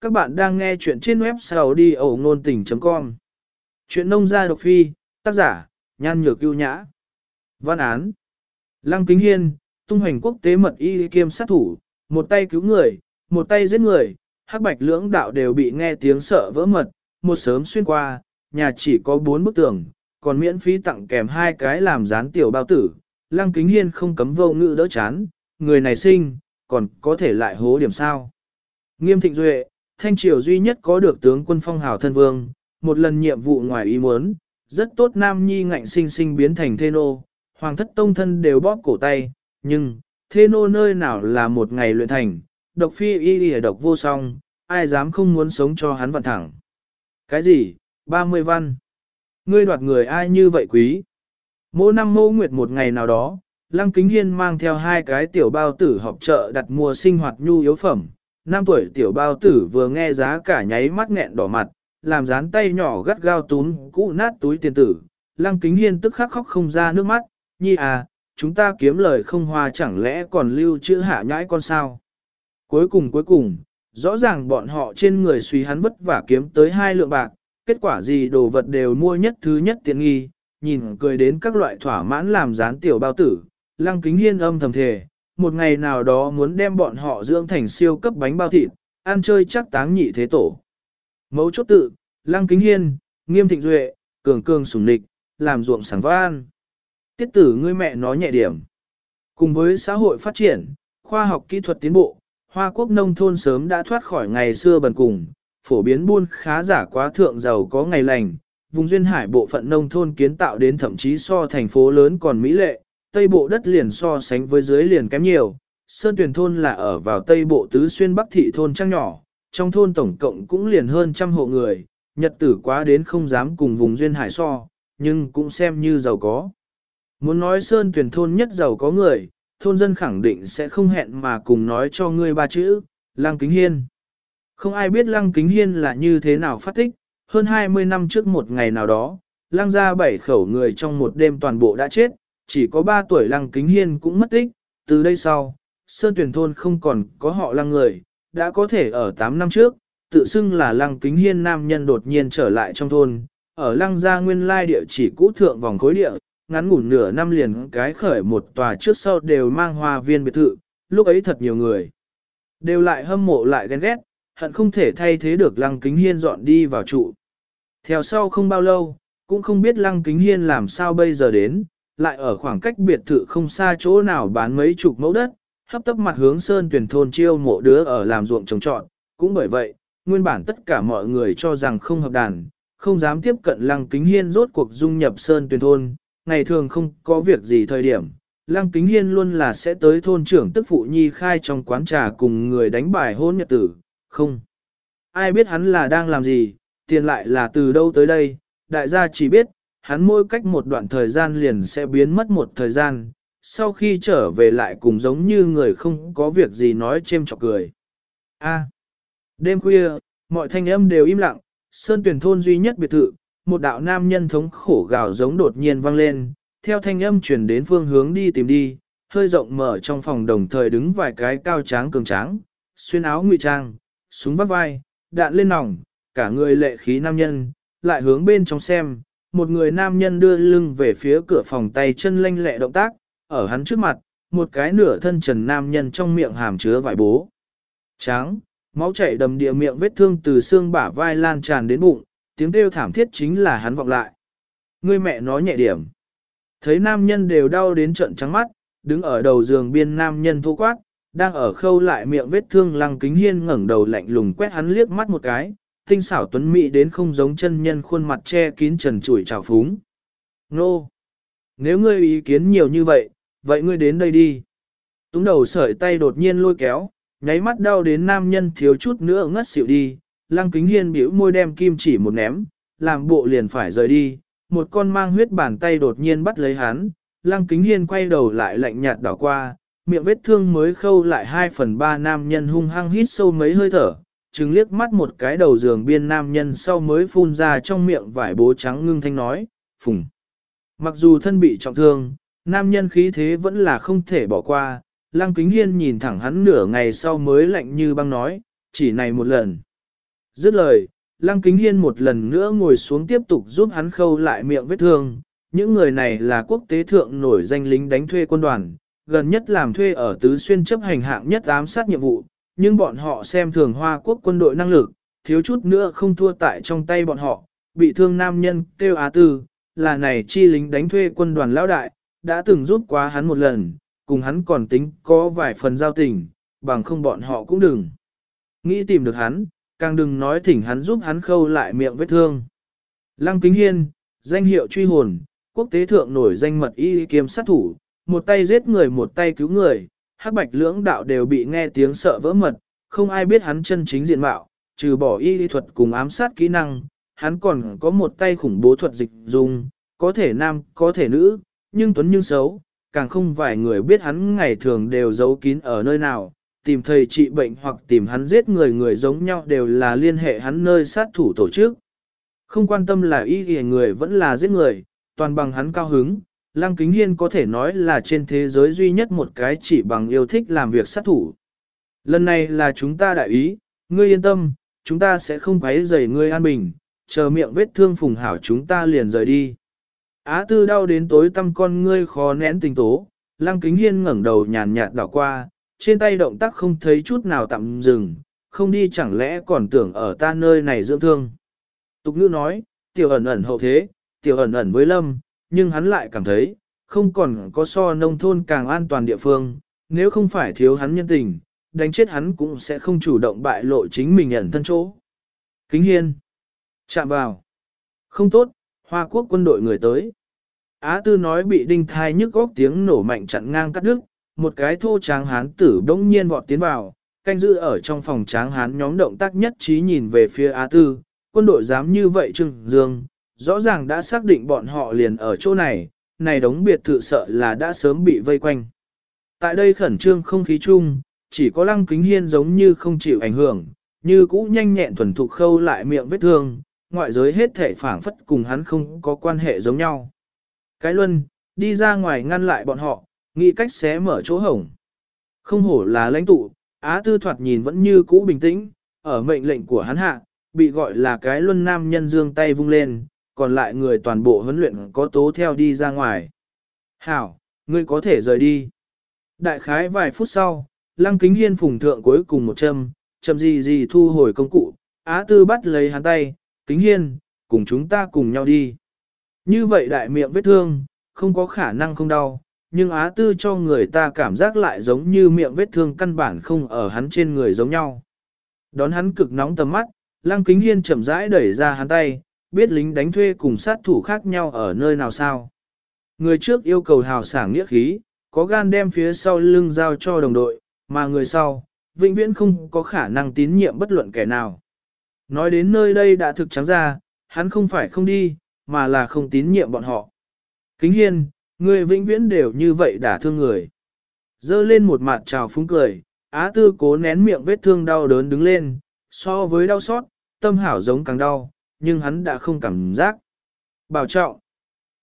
Các bạn đang nghe chuyện trên website đi ẩu ngôn tình.com. Chuyện nông gia độc phi, tác giả, nhan nhược ưu nhã. Văn án. Lăng Kính Hiên, tung hoành quốc tế mật y kiêm sát thủ, một tay cứu người, một tay giết người, hắc bạch lưỡng đạo đều bị nghe tiếng sợ vỡ mật, một sớm xuyên qua, nhà chỉ có bốn bức tường, còn miễn phí tặng kèm hai cái làm dán tiểu bao tử. Lăng Kính Hiên không cấm vô ngữ đỡ chán, người này sinh, còn có thể lại hố điểm sao. Nghiêm thịnh duệ, thanh triều duy nhất có được tướng quân phong hào thân vương, một lần nhiệm vụ ngoài ý muốn, rất tốt nam nhi ngạnh sinh sinh biến thành thê nô, hoàng thất tông thân đều bóp cổ tay, nhưng, thê nô nơi nào là một ngày luyện thành, độc phi y y độc vô song, ai dám không muốn sống cho hắn vặn thẳng. Cái gì, 30 văn? Ngươi đoạt người ai như vậy quý? Mô năm mô nguyệt một ngày nào đó, Lăng Kính Hiên mang theo hai cái tiểu bao tử họp chợ đặt mua sinh hoạt nhu yếu phẩm. Năm tuổi tiểu bao tử vừa nghe giá cả nháy mắt nghẹn đỏ mặt, làm dán tay nhỏ gắt gao túm cũ nát túi tiền tử. Lăng Kính Hiên tức khắc khóc không ra nước mắt, nhi à, chúng ta kiếm lời không hoa chẳng lẽ còn lưu chữ hạ nhãi con sao. Cuối cùng cuối cùng, rõ ràng bọn họ trên người suy hắn vất vả kiếm tới hai lượng bạc, kết quả gì đồ vật đều mua nhất thứ nhất tiện nghi, nhìn cười đến các loại thỏa mãn làm dán tiểu bao tử, lăng kính hiên âm thầm thề, một ngày nào đó muốn đem bọn họ dưỡng thành siêu cấp bánh bao thịt, ăn chơi chắc táng nhị thế tổ. Mấu chốt tự, lăng kính hiên, nghiêm thịnh duệ, cường cường sủng địch, làm ruộng sáng văn. Tiết tử ngươi mẹ nói nhẹ điểm. Cùng với xã hội phát triển, khoa học kỹ thuật tiến bộ, Hoa quốc nông thôn sớm đã thoát khỏi ngày xưa bần cùng, phổ biến buôn khá giả quá thượng giàu có ngày lành, vùng duyên hải bộ phận nông thôn kiến tạo đến thậm chí so thành phố lớn còn mỹ lệ, tây bộ đất liền so sánh với dưới liền kém nhiều. Sơn tuyển thôn là ở vào tây bộ tứ xuyên bắc thị thôn trang nhỏ, trong thôn tổng cộng cũng liền hơn trăm hộ người, nhật tử quá đến không dám cùng vùng duyên hải so, nhưng cũng xem như giàu có. Muốn nói Sơn tuyển thôn nhất giàu có người, thôn dân khẳng định sẽ không hẹn mà cùng nói cho ngươi ba chữ, Lăng Kính Hiên. Không ai biết Lăng Kính Hiên là như thế nào phát tích, hơn 20 năm trước một ngày nào đó, Lăng ra bảy khẩu người trong một đêm toàn bộ đã chết, chỉ có 3 tuổi Lăng Kính Hiên cũng mất tích, từ đây sau, Sơn Tuyển Thôn không còn có họ Lăng người, đã có thể ở 8 năm trước, tự xưng là Lăng Kính Hiên nam nhân đột nhiên trở lại trong thôn, ở Lăng gia nguyên lai địa chỉ cũ thượng vòng khối địa, ngắn ngủn nửa năm liền cái khởi một tòa trước sau đều mang hoa viên biệt thự, lúc ấy thật nhiều người. Đều lại hâm mộ lại ghen ghét, hận không thể thay thế được Lăng Kính Hiên dọn đi vào trụ. Theo sau không bao lâu, cũng không biết Lăng Kính Hiên làm sao bây giờ đến, lại ở khoảng cách biệt thự không xa chỗ nào bán mấy chục mẫu đất, hấp tấp mặt hướng sơn tuyển thôn chiêu mộ đứa ở làm ruộng trồng trọt. Cũng bởi vậy, nguyên bản tất cả mọi người cho rằng không hợp đàn, không dám tiếp cận Lăng Kính Hiên rốt cuộc dung nhập sơn tuyển thôn, ngày thường không có việc gì thời điểm, Lăng Kính Hiên luôn là sẽ tới thôn trưởng tức phụ nhi khai trong quán trà cùng người đánh bài hôn nhật tử, không. Ai biết hắn là đang làm gì, tiền lại là từ đâu tới đây, đại gia chỉ biết, hắn mỗi cách một đoạn thời gian liền sẽ biến mất một thời gian, sau khi trở về lại cùng giống như người không có việc gì nói chêm chọc cười. A. đêm khuya, mọi thanh âm đều im lặng, sơn tuyển thôn duy nhất biệt thự, một đạo nam nhân thống khổ gào giống đột nhiên vang lên, theo thanh âm truyền đến phương hướng đi tìm đi, hơi rộng mở trong phòng đồng thời đứng vài cái cao tráng cường tráng, xuyên áo ngụy trang, súng vắt vai, đạn lên nòng, cả người lệ khí nam nhân, lại hướng bên trong xem, một người nam nhân đưa lưng về phía cửa phòng tay chân lanh lẹ động tác, ở hắn trước mặt, một cái nửa thân trần nam nhân trong miệng hàm chứa vải bố. Tráng, máu chảy đầm địa miệng vết thương từ xương bả vai lan tràn đến bụng, tiếng kêu thảm thiết chính là hắn vọng lại. Người mẹ nói nhẹ điểm. Thấy nam nhân đều đau đến trận trắng mắt, đứng ở đầu giường biên nam nhân thô quát, đang ở khâu lại miệng vết thương lăng kính hiên ngẩng đầu lạnh lùng quét hắn liếc mắt một cái, tinh xảo tuấn mỹ đến không giống chân nhân khuôn mặt che kín trần trụi trào phúng. Nô! Nếu ngươi ý kiến nhiều như vậy, vậy ngươi đến đây đi. Túng đầu sợi tay đột nhiên lôi kéo, nháy mắt đau đến nam nhân thiếu chút nữa ngất xỉu đi, lăng kính hiên biểu môi đem kim chỉ một ném, làm bộ liền phải rời đi, một con mang huyết bàn tay đột nhiên bắt lấy hắn, lăng kính hiên quay đầu lại lạnh nhạt đảo qua, miệng vết thương mới khâu lại 2 phần 3 nam nhân hung hăng hít sâu mấy hơi thở, chứng liếc mắt một cái đầu giường biên nam nhân sau mới phun ra trong miệng vải bố trắng ngưng thanh nói, phùng. Mặc dù thân bị trọng thương, nam nhân khí thế vẫn là không thể bỏ qua, lăng kính hiên nhìn thẳng hắn nửa ngày sau mới lạnh như băng nói, chỉ này một lần. Dứt lời, Lăng Kính Hiên một lần nữa ngồi xuống tiếp tục giúp hắn khâu lại miệng vết thương. Những người này là quốc tế thượng nổi danh lính đánh thuê quân đoàn, gần nhất làm thuê ở Tứ Xuyên chấp hành hạng nhất ám sát nhiệm vụ, nhưng bọn họ xem thường Hoa quốc quân đội năng lực, thiếu chút nữa không thua tại trong tay bọn họ, bị thương nam nhân kêu Á Tư, là này chi lính đánh thuê quân đoàn lão đại, đã từng giúp quá hắn một lần, cùng hắn còn tính có vài phần giao tình, bằng không bọn họ cũng đừng. Nghĩ tìm được hắn, càng đừng nói thỉnh hắn giúp hắn khâu lại miệng vết thương. Lăng Kính Hiên, danh hiệu truy hồn, quốc tế thượng nổi danh mật y kiếm sát thủ, một tay giết người một tay cứu người, hắc bạch lưỡng đạo đều bị nghe tiếng sợ vỡ mật, không ai biết hắn chân chính diện mạo, trừ bỏ y lý thuật cùng ám sát kỹ năng, hắn còn có một tay khủng bố thuật dịch dùng, có thể nam, có thể nữ, nhưng tuấn nhưng xấu, càng không vài người biết hắn ngày thường đều giấu kín ở nơi nào, tìm thầy trị bệnh hoặc tìm hắn giết người người giống nhau đều là liên hệ hắn nơi sát thủ tổ chức. Không quan tâm là y y người vẫn là giết người, toàn bằng hắn cao hứng, Lăng Kính Hiên có thể nói là trên thế giới duy nhất một cái chỉ bằng yêu thích làm việc sát thủ. Lần này là chúng ta đại ý, ngươi yên tâm, chúng ta sẽ không quấy rầy ngươi an bình, chờ miệng vết thương phùng hảo chúng ta liền rời đi. Á tư đau đến tối tâm con ngươi khó nén tình tố, Lăng Kính Hiên ngẩng đầu nhàn nhạt đảo qua, trên tay động tác không thấy chút nào tạm dừng, không đi chẳng lẽ còn tưởng ở ta nơi này dưỡng thương. Tục ngữ nói, tiểu ẩn ẩn hậu thế, tiểu ẩn ẩn với lâm, nhưng hắn lại cảm thấy, không còn có so nông thôn càng an toàn địa phương, nếu không phải thiếu hắn nhân tình, đánh chết hắn cũng sẽ không chủ động bại lộ chính mình ẩn thân chỗ. Kính hiên. Chạm vào. Không tốt, Hoa Quốc quân đội người tới. Á Tư nói bị đinh thai nhức góc tiếng nổ mạnh chặn ngang cắt đứt, một cái thô tráng hán tử bỗng nhiên vọt tiến vào, canh giữ ở trong phòng tráng hán nhóm động tác nhất trí nhìn về phía Á Tư, quân đội dám như vậy trưng dương, rõ ràng đã xác định bọn họ liền ở chỗ này, này đống biệt thự sợ là đã sớm bị vây quanh. Tại đây khẩn trương không khí chung, chỉ có lăng kính hiên giống như không chịu ảnh hưởng, như cũ nhanh nhẹn thuần thục khâu lại miệng vết thương, ngoại giới hết thể phản phất cùng hắn không có quan hệ giống nhau. Cái luân, đi ra ngoài ngăn lại bọn họ, nghĩ cách xé mở chỗ hổng. Không hổ là lãnh tụ, Á Tư thoạt nhìn vẫn như cũ bình tĩnh, ở mệnh lệnh của hắn hạ, bị gọi là cái luân nam nhân dương tay vung lên, còn lại người toàn bộ huấn luyện có tố theo đi ra ngoài. Hảo, ngươi có thể rời đi. Đại khái vài phút sau, Lăng Kính Hiên phùng thượng cuối cùng một châm, châm gì gì thu hồi công cụ, Á Tư bắt lấy hắn tay, Kính Hiên, cùng chúng ta cùng nhau đi. Như vậy đại miệng vết thương, không có khả năng không đau, nhưng Á Tư cho người ta cảm giác lại giống như miệng vết thương căn bản không ở hắn trên người giống nhau. Đón hắn cực nóng tầm mắt, Lăng Kính Hiên chậm rãi đẩy ra hắn tay, biết lính đánh thuê cùng sát thủ khác nhau ở nơi nào sao. Người trước yêu cầu hào sảng nghĩa khí, có gan đem phía sau lưng giao cho đồng đội, mà người sau, vĩnh viễn không có khả năng tín nhiệm bất luận kẻ nào. Nói đến nơi đây đã thực trắng ra, hắn không phải không đi, mà là không tín nhiệm bọn họ. Kính hiên, người vĩnh viễn đều như vậy đả thương người. Dơ lên một mặt trào phúng cười, á tư cố nén miệng vết thương đau đớn đứng lên, so với đau xót, tâm hảo giống càng đau, nhưng hắn đã không cảm giác. Bảo trọng.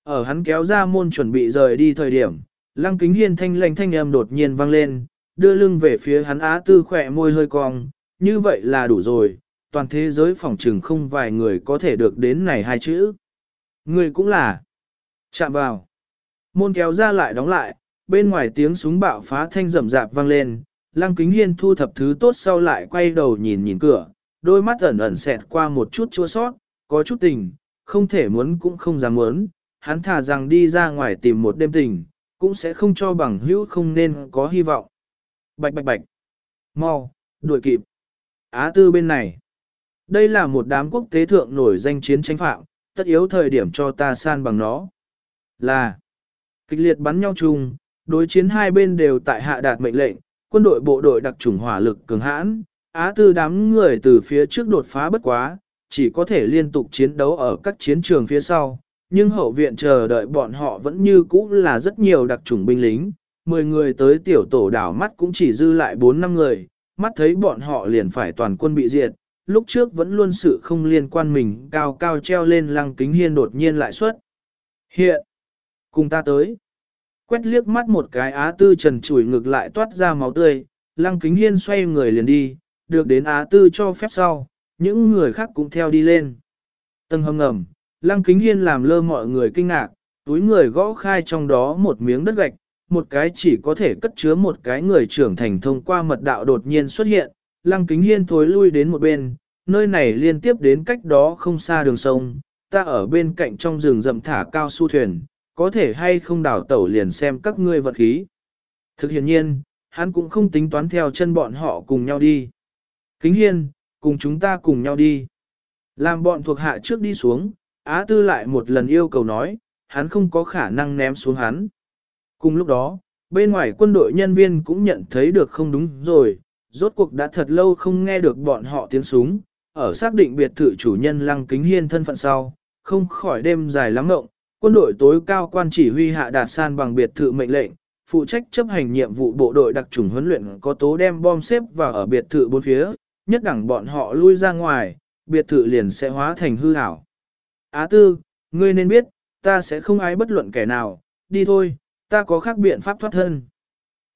Ở hắn kéo ra môn chuẩn bị rời đi thời điểm, lăng kính hiên thanh lành thanh âm đột nhiên vang lên, đưa lưng về phía hắn á tư khỏe môi hơi cong, như vậy là đủ rồi, toàn thế giới phỏng trừng không vài người có thể được đến này hai chữ. Người cũng là. Chạm vào. Môn kéo ra lại đóng lại, bên ngoài tiếng súng bạo phá thanh rầm rạp vang lên, lăng kính hiên thu thập thứ tốt sau lại quay đầu nhìn nhìn cửa, đôi mắt ẩn ẩn xẹt qua một chút chua sót, có chút tình, không thể muốn cũng không dám muốn, hắn thà rằng đi ra ngoài tìm một đêm tình, cũng sẽ không cho bằng hữu không nên có hy vọng. Bạch bạch bạch. Mau, đuổi kịp. Á tư bên này. Đây là một đám quốc tế thượng nổi danh chiến tranh phạm, tất yếu thời điểm cho ta san bằng nó. Là. Kịch liệt bắn nhau chung, đối chiến hai bên đều tại hạ đạt mệnh lệnh, quân đội bộ đội đặc chủng hỏa lực cường hãn, Á tư đám người từ phía trước đột phá bất quá, chỉ có thể liên tục chiến đấu ở các chiến trường phía sau, nhưng hậu viện chờ đợi bọn họ vẫn như cũ là rất nhiều đặc chủng binh lính, 10 người tới tiểu tổ đảo mắt cũng chỉ dư lại 4 năm người, mắt thấy bọn họ liền phải toàn quân bị diệt, lúc trước vẫn luôn sự không liên quan mình cao cao treo lên lăng kính hiên đột nhiên lại xuất. Hiện, cùng ta tới. Quét liếc mắt một cái á tư trần chủi ngực lại toát ra máu tươi, lăng kính hiên xoay người liền đi, được đến á tư cho phép sau, những người khác cũng theo đi lên. Tầng hầm ngầm, Lăng Kính Hiên làm lơ mọi người kinh ngạc, túi người gõ khai trong đó một miếng đất gạch, một cái chỉ có thể cất chứa một cái người trưởng thành thông qua mật đạo đột nhiên xuất hiện, Lăng Kính Hiên thối lui đến một bên, nơi này liên tiếp đến cách đó không xa đường sông, ta ở bên cạnh trong rừng rậm thả cao su thuyền, có thể hay không đảo tẩu liền xem các ngươi vật khí. Thực hiện nhiên, hắn cũng không tính toán theo chân bọn họ cùng nhau đi. Kính Hiên, cùng chúng ta cùng nhau đi. Làm bọn thuộc hạ trước đi xuống, Á Tư lại một lần yêu cầu nói, hắn không có khả năng ném xuống hắn. Cùng lúc đó, bên ngoài quân đội nhân viên cũng nhận thấy được không đúng rồi, rốt cuộc đã thật lâu không nghe được bọn họ tiếng súng, ở xác định biệt thự chủ nhân lăng kính hiên thân phận sau, không khỏi đêm dài lắm mộng, quân đội tối cao quan chỉ huy hạ đạt san bằng biệt thự mệnh lệnh, phụ trách chấp hành nhiệm vụ bộ đội đặc trùng huấn luyện có tố đem bom xếp vào ở biệt thự bốn phía, nhất đẳng bọn họ lui ra ngoài, biệt thự liền sẽ hóa thành hư ảo. Á tư, ngươi nên biết, ta sẽ không ái bất luận kẻ nào, đi thôi, ta có khác biện pháp thoát thân.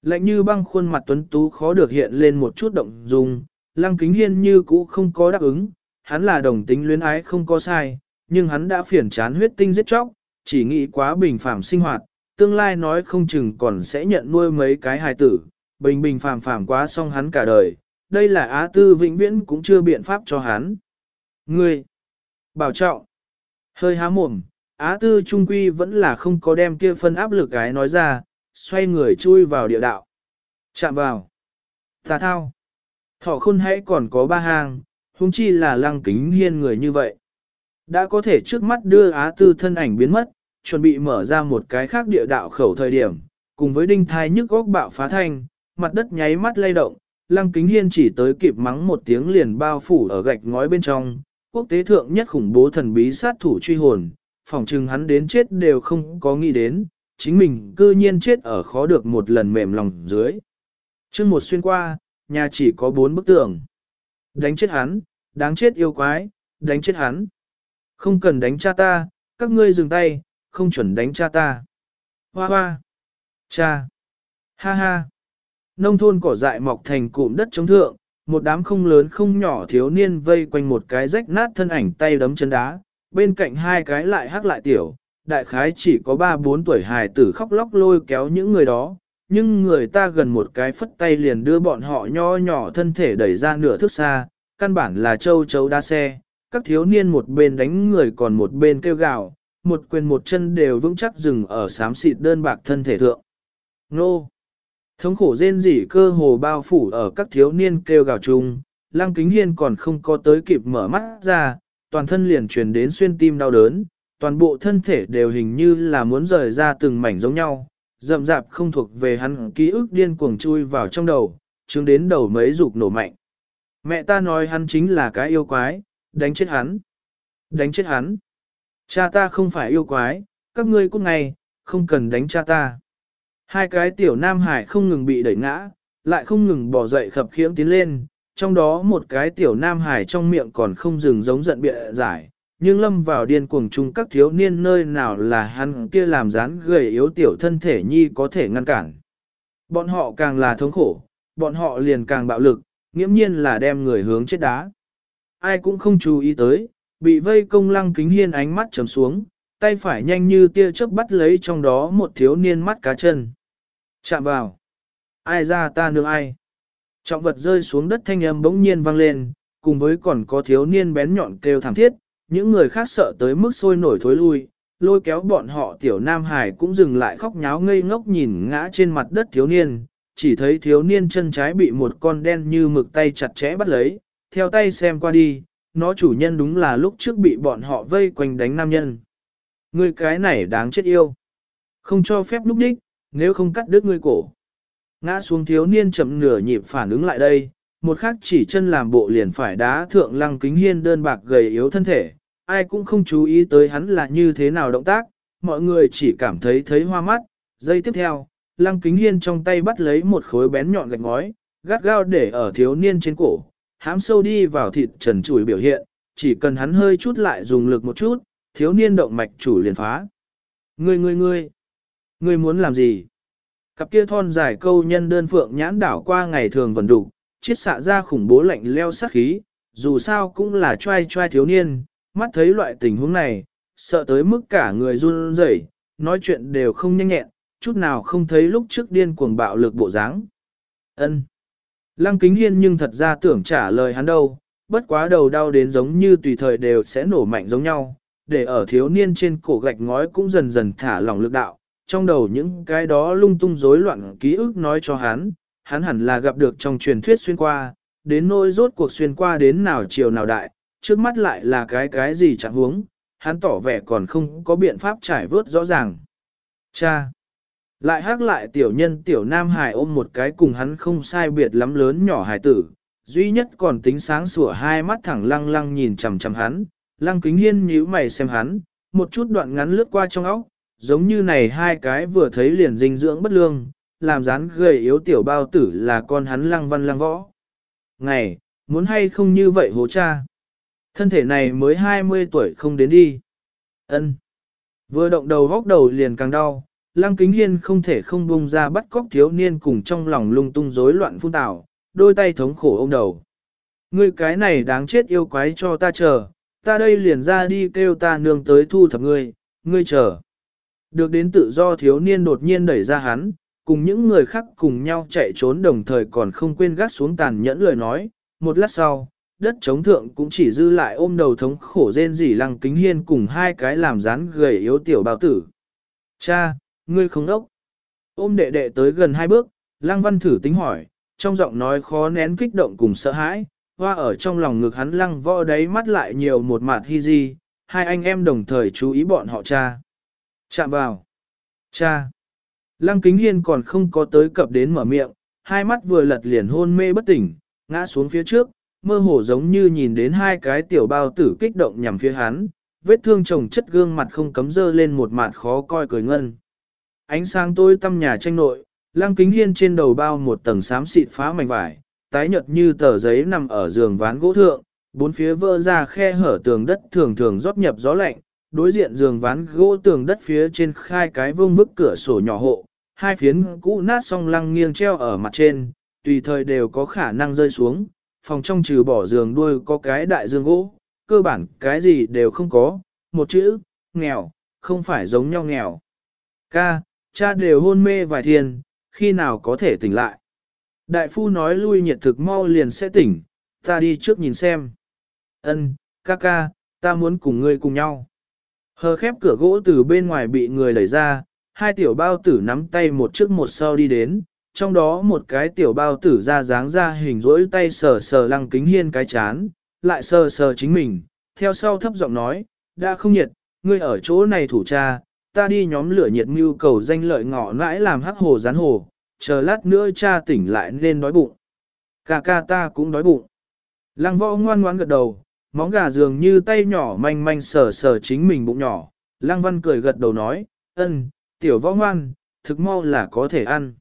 Lạnh như băng khuôn mặt tuấn tú khó được hiện lên một chút động dung, lăng kính hiên như cũ không có đáp ứng, hắn là đồng tính luyến ái không có sai, nhưng hắn đã phiền chán huyết tinh giết chóc, chỉ nghĩ quá bình phàm sinh hoạt, tương lai nói không chừng còn sẽ nhận nuôi mấy cái hài tử, bình bình phàm phàm quá xong hắn cả đời, đây là Á Tư vĩnh viễn cũng chưa biện pháp cho hắn. Ngươi, bảo trọng, hơi há mồm, Á Tư Trung Quy vẫn là không có đem kia phân áp lực gái nói ra, xoay người chui vào địa đạo. Chạm vào. Tà thao. Thỏ khôn hãy còn có ba hàng, huống chi là lăng kính hiên người như vậy. Đã có thể trước mắt đưa Á Tư thân ảnh biến mất, chuẩn bị mở ra một cái khác địa đạo khẩu thời điểm, cùng với đinh thai nhức góc bạo phá thanh, mặt đất nháy mắt lay động, lăng kính hiên chỉ tới kịp mắng một tiếng liền bao phủ ở gạch ngói bên trong, quốc tế thượng nhất khủng bố thần bí sát thủ truy hồn, phỏng chừng hắn đến chết đều không có nghĩ đến, chính mình cư nhiên chết ở khó được một lần mềm lòng dưới. chương một xuyên qua, nhà chỉ có bốn bức tường. Đánh chết hắn, đáng chết yêu quái, đánh chết hắn. Không cần đánh cha ta, các ngươi dừng tay, không chuẩn đánh cha ta. Hoa hoa. Cha. Ha ha. Nông thôn cỏ dại mọc thành cụm đất chống thượng, một đám không lớn không nhỏ thiếu niên vây quanh một cái rách nát thân ảnh tay đấm chân đá, bên cạnh hai cái lại hắc lại tiểu, đại khái chỉ có 3-4 tuổi hài tử khóc lóc lôi kéo những người đó, nhưng người ta gần một cái phất tay liền đưa bọn họ nho nhỏ thân thể đẩy ra nửa thước xa, căn bản là châu chấu đa xe, các thiếu niên một bên đánh người còn một bên kêu gào, một quyền một chân đều vững chắc dừng ở xám xịt đơn bạc thân thể thượng. Nô! Thống khổ rên rỉ cơ hồ bao phủ ở các thiếu niên kêu gào chung, Lăng Kính Hiên còn không có tới kịp mở mắt ra, toàn thân liền truyền đến xuyên tim đau đớn, toàn bộ thân thể đều hình như là muốn rời ra từng mảnh giống nhau, rậm rạp không thuộc về hắn ký ức điên cuồng chui vào trong đầu, chứng đến đầu mấy dục nổ mạnh. Mẹ ta nói hắn chính là cái yêu quái, đánh chết hắn, đánh chết hắn. Cha ta không phải yêu quái, các ngươi cút ngay, không cần đánh cha ta. Hai cái tiểu nam hải không ngừng bị đẩy ngã, lại không ngừng bỏ dậy khập khiễng tiến lên, trong đó một cái tiểu nam hải trong miệng còn không dừng giống giận bịa giải, nhưng lâm vào điên cuồng chung các thiếu niên nơi nào là hắn kia làm rán gầy yếu tiểu thân thể nhi có thể ngăn cản. Bọn họ càng là thống khổ, bọn họ liền càng bạo lực, nghiễm nhiên là đem người hướng chết đá. Ai cũng không chú ý tới, bị vây công lăng kính hiên ánh mắt trầm xuống, tay phải nhanh như tia chớp bắt lấy trong đó một thiếu niên mắt cá chân. Chạm vào. Ai ra ta nương ai. Trọng vật rơi xuống đất thanh âm bỗng nhiên vang lên, cùng với còn có thiếu niên bén nhọn kêu thảm thiết, những người khác sợ tới mức sôi nổi thối lui, lôi kéo bọn họ tiểu nam hải cũng dừng lại khóc nháo ngây ngốc nhìn ngã trên mặt đất thiếu niên, chỉ thấy thiếu niên chân trái bị một con đen như mực tay chặt chẽ bắt lấy, theo tay xem qua đi, nó chủ nhân đúng là lúc trước bị bọn họ vây quanh đánh nam nhân. Người cái này đáng chết yêu. Không cho phép lúc đích, nếu không cắt đứt ngươi cổ. Ngã xuống thiếu niên chậm nửa nhịp phản ứng lại đây, một khắc chỉ chân làm bộ liền phải đá thượng lăng kính hiên đơn bạc gầy yếu thân thể, ai cũng không chú ý tới hắn là như thế nào động tác, mọi người chỉ cảm thấy thấy hoa mắt. Giây tiếp theo, lăng kính hiên trong tay bắt lấy một khối bén nhọn gạch ngói, gắt gao để ở thiếu niên trên cổ, hám sâu đi vào thịt trần chùi biểu hiện, chỉ cần hắn hơi chút lại dùng lực một chút, thiếu niên động mạch chủ liền phá. Ngươi ngươi ngươi, ngươi muốn làm gì? Cặp kia thon dài câu nhân đơn phượng nhãn đảo qua ngày thường vần đủ, chiết xạ ra khủng bố lạnh leo sát khí, dù sao cũng là trai trai thiếu niên, mắt thấy loại tình huống này, sợ tới mức cả người run rẩy, nói chuyện đều không nhanh nhẹn, chút nào không thấy lúc trước điên cuồng bạo lực bộ dáng. Ân. Lăng kính hiên nhưng thật ra tưởng trả lời hắn đâu, bất quá đầu đau đến giống như tùy thời đều sẽ nổ mạnh giống nhau, để ở thiếu niên trên cổ gạch ngói cũng dần dần thả lỏng lực đạo, trong đầu những cái đó lung tung rối loạn ký ức nói cho hắn, hắn hẳn là gặp được trong truyền thuyết xuyên qua, đến nỗi rốt cuộc xuyên qua đến nào chiều nào đại, trước mắt lại là cái cái gì chẳng huống, hắn tỏ vẻ còn không có biện pháp trải vớt rõ ràng. Cha! Lại hát lại tiểu nhân tiểu nam hải ôm một cái cùng hắn không sai biệt lắm lớn nhỏ hải tử, duy nhất còn tính sáng sủa hai mắt thẳng lăng lăng nhìn chằm chằm hắn, lăng kính hiên nhíu mày xem hắn, một chút đoạn ngắn lướt qua trong óc, giống như này hai cái vừa thấy liền dinh dưỡng bất lương, làm rán gầy yếu tiểu bao tử là con hắn lăng văn lăng võ. Ngày, muốn hay không như vậy hố cha. Thân thể này mới 20 tuổi không đến đi. ân Vừa động đầu góc đầu liền càng đau, lăng kính hiên không thể không bung ra bắt cóc thiếu niên cùng trong lòng lung tung rối loạn phun tảo, đôi tay thống khổ ôm đầu. Ngươi cái này đáng chết yêu quái cho ta chờ, ta đây liền ra đi kêu ta nương tới thu thập ngươi, ngươi chờ. Được đến tự do thiếu niên đột nhiên đẩy ra hắn, cùng những người khác cùng nhau chạy trốn đồng thời còn không quên gắt xuống tàn nhẫn lời nói. Một lát sau, đất chống thượng cũng chỉ dư lại ôm đầu thống khổ rên rỉ lăng kính hiên cùng hai cái làm rán gầy yếu tiểu bào tử. Cha, ngươi không đốc. Ôm đệ đệ tới gần hai bước, lăng văn thử tính hỏi, trong giọng nói khó nén kích động cùng sợ hãi, hoa ở trong lòng ngực hắn lăng võ đáy mắt lại nhiều một mặt hy di, hai anh em đồng thời chú ý bọn họ cha. Chạm vào. Cha. Lăng kính hiên còn không có tới cập đến mở miệng, hai mắt vừa lật liền hôn mê bất tỉnh, ngã xuống phía trước, mơ hồ giống như nhìn đến hai cái tiểu bao tử kích động nhằm phía hắn, vết thương chồng chất gương mặt không cấm dơ lên một mặt khó coi cười ngân. Ánh sáng tôi tăm nhà tranh nội, lăng kính hiên trên đầu bao một tầng xám xịt phá mảnh vải, tái nhợt như tờ giấy nằm ở giường ván gỗ thượng, bốn phía vỡ ra khe hở tường đất thường thường rót nhập gió lạnh, đối diện giường ván gỗ tường đất phía trên khai cái vương bức cửa sổ nhỏ hộ, hai phiến cũ nát song lăng nghiêng treo ở mặt trên, tùy thời đều có khả năng rơi xuống, phòng trong trừ bỏ giường đuôi có cái đại dương gỗ, cơ bản cái gì đều không có, một chữ, nghèo, không phải giống nhau nghèo. Ca, cha đều hôn mê vài thiên, khi nào có thể tỉnh lại. Đại phu nói lui nhiệt thực mau liền sẽ tỉnh, ta đi trước nhìn xem. Ân, ca ca, ta muốn cùng ngươi cùng nhau. Hờ khép cửa gỗ từ bên ngoài bị người đẩy ra, hai tiểu bao tử nắm tay một trước một sau đi đến, trong đó một cái tiểu bao tử ra dáng ra hình rỗi tay sờ sờ lăng kính hiên cái chán, lại sờ sờ chính mình, theo sau thấp giọng nói, đã không nhiệt, ngươi ở chỗ này thủ cha, ta đi nhóm lửa nhiệt mưu cầu danh lợi ngọ ngãi làm hắc hồ rán hồ, chờ lát nữa cha tỉnh lại nên đói bụng. Cà ca ta cũng đói bụng. Lăng võ ngoan ngoan gật đầu, móng gà dường như tay nhỏ manh manh sờ sờ chính mình bụng nhỏ. Lăng văn cười gật đầu nói, ân, tiểu võ ngoan, thực mau là có thể ăn.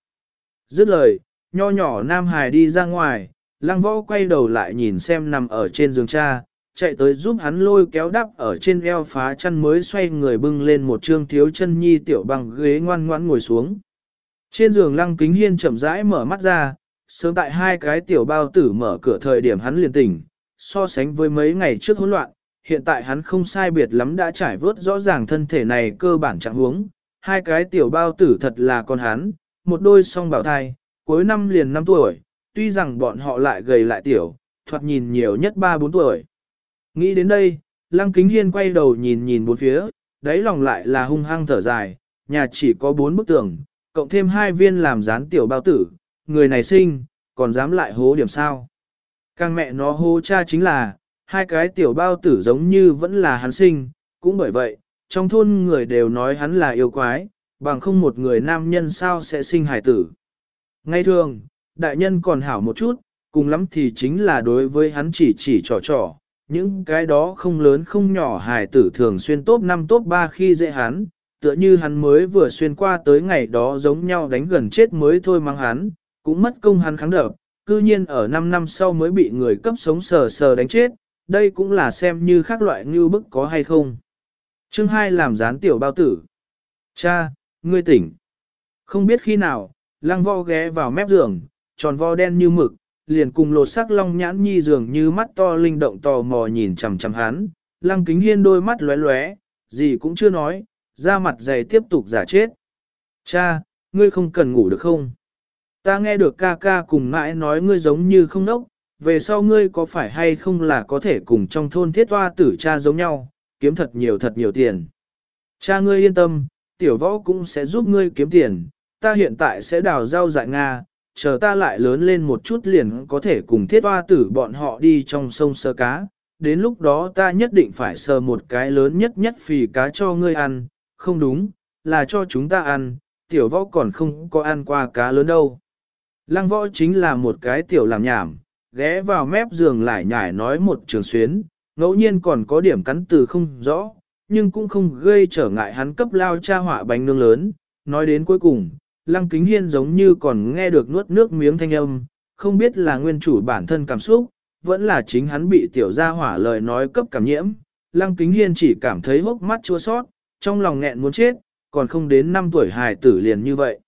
Dứt lời, nho nhỏ nam hài đi ra ngoài, lăng võ quay đầu lại nhìn xem nằm ở trên giường cha, chạy tới giúp hắn lôi kéo đắp ở trên eo phá chân mới xoay người bưng lên một trương thiếu chân nhi tiểu bằng ghế ngoan ngoãn ngồi xuống. Trên giường lăng kính hiên chậm rãi mở mắt ra, sớm tại hai cái tiểu bao tử mở cửa thời điểm hắn liền tỉnh, so sánh với mấy ngày trước hỗn loạn, hiện tại hắn không sai biệt lắm đã trải vớt rõ ràng thân thể này cơ bản trạng huống, hai cái tiểu bao tử thật là con hắn, một đôi song bảo thai, cuối năm liền 5 tuổi, tuy rằng bọn họ lại gầy lại tiểu, thoạt nhìn nhiều nhất 3-4 tuổi. Nghĩ đến đây, Lăng Kính Hiên quay đầu nhìn nhìn bốn phía, đáy lòng lại là hung hăng thở dài, nhà chỉ có bốn bức tường, cộng thêm hai viên làm dán tiểu bao tử, người này sinh, còn dám lại hố điểm sao. Càng mẹ nó hô cha chính là, hai cái tiểu bao tử giống như vẫn là hắn sinh, cũng bởi vậy, trong thôn người đều nói hắn là yêu quái, bằng không một người nam nhân sao sẽ sinh hải tử. Ngay thường, đại nhân còn hảo một chút, cùng lắm thì chính là đối với hắn chỉ chỉ trò trò, những cái đó không lớn không nhỏ hải tử thường xuyên top 5 top 3 khi dễ hắn, tựa như hắn mới vừa xuyên qua tới ngày đó giống nhau đánh gần chết mới thôi mang hắn, cũng mất công hắn kháng đập, cư nhiên ở 5 năm sau mới bị người cấp sống sờ sờ đánh chết, đây cũng là xem như khác loại như bức có hay không. Chương 2 làm gián tiểu bao tử. Cha, ngươi tỉnh. Không biết khi nào, lăng vo ghé vào mép giường, tròn vo đen như mực, liền cùng lột sắc long nhãn nhi giường như mắt to linh động tò mò nhìn chằm chằm hắn, lăng kính hiên đôi mắt lóe lóe, gì cũng chưa nói, da mặt dày tiếp tục giả chết. Cha, ngươi không cần ngủ được không? Ta nghe được ca ca cùng mãi nói ngươi giống như không nốc, về sau ngươi có phải hay không là có thể cùng trong thôn thiết hoa tử cha giống nhau, kiếm thật nhiều thật nhiều tiền. Cha ngươi yên tâm, tiểu võ cũng sẽ giúp ngươi kiếm tiền, ta hiện tại sẽ đào rau dại Nga, chờ ta lại lớn lên một chút liền có thể cùng thiết hoa tử bọn họ đi trong sông sơ cá, đến lúc đó ta nhất định phải sờ một cái lớn nhất nhất phì cá cho ngươi ăn, không đúng, là cho chúng ta ăn, tiểu võ còn không có ăn qua cá lớn đâu. Lăng võ chính là một cái tiểu làm nhảm, ghé vào mép giường lại nhải nói một trường xuyến, ngẫu nhiên còn có điểm cắn từ không rõ, nhưng cũng không gây trở ngại hắn cấp lao cha họa bánh nương lớn. Nói đến cuối cùng, lăng kính hiên giống như còn nghe được nuốt nước miếng thanh âm, không biết là nguyên chủ bản thân cảm xúc, vẫn là chính hắn bị tiểu gia hỏa lời nói cấp cảm nhiễm. Lăng kính hiên chỉ cảm thấy hốc mắt chua sót, trong lòng nghẹn muốn chết, còn không đến 5 tuổi hài tử liền như vậy.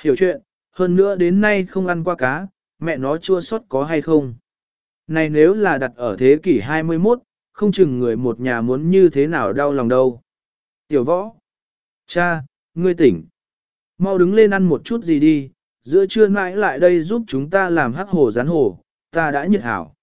Hiểu chuyện, hơn nữa đến nay không ăn qua cá, mẹ nó chua sót có hay không? Này nếu là đặt ở thế kỷ 21, không chừng người một nhà muốn như thế nào đau lòng đâu. Tiểu võ. Cha, ngươi tỉnh. Mau đứng lên ăn một chút gì đi, giữa trưa mãi lại đây giúp chúng ta làm hắc hồ rán hồ, ta đã nhiệt hảo.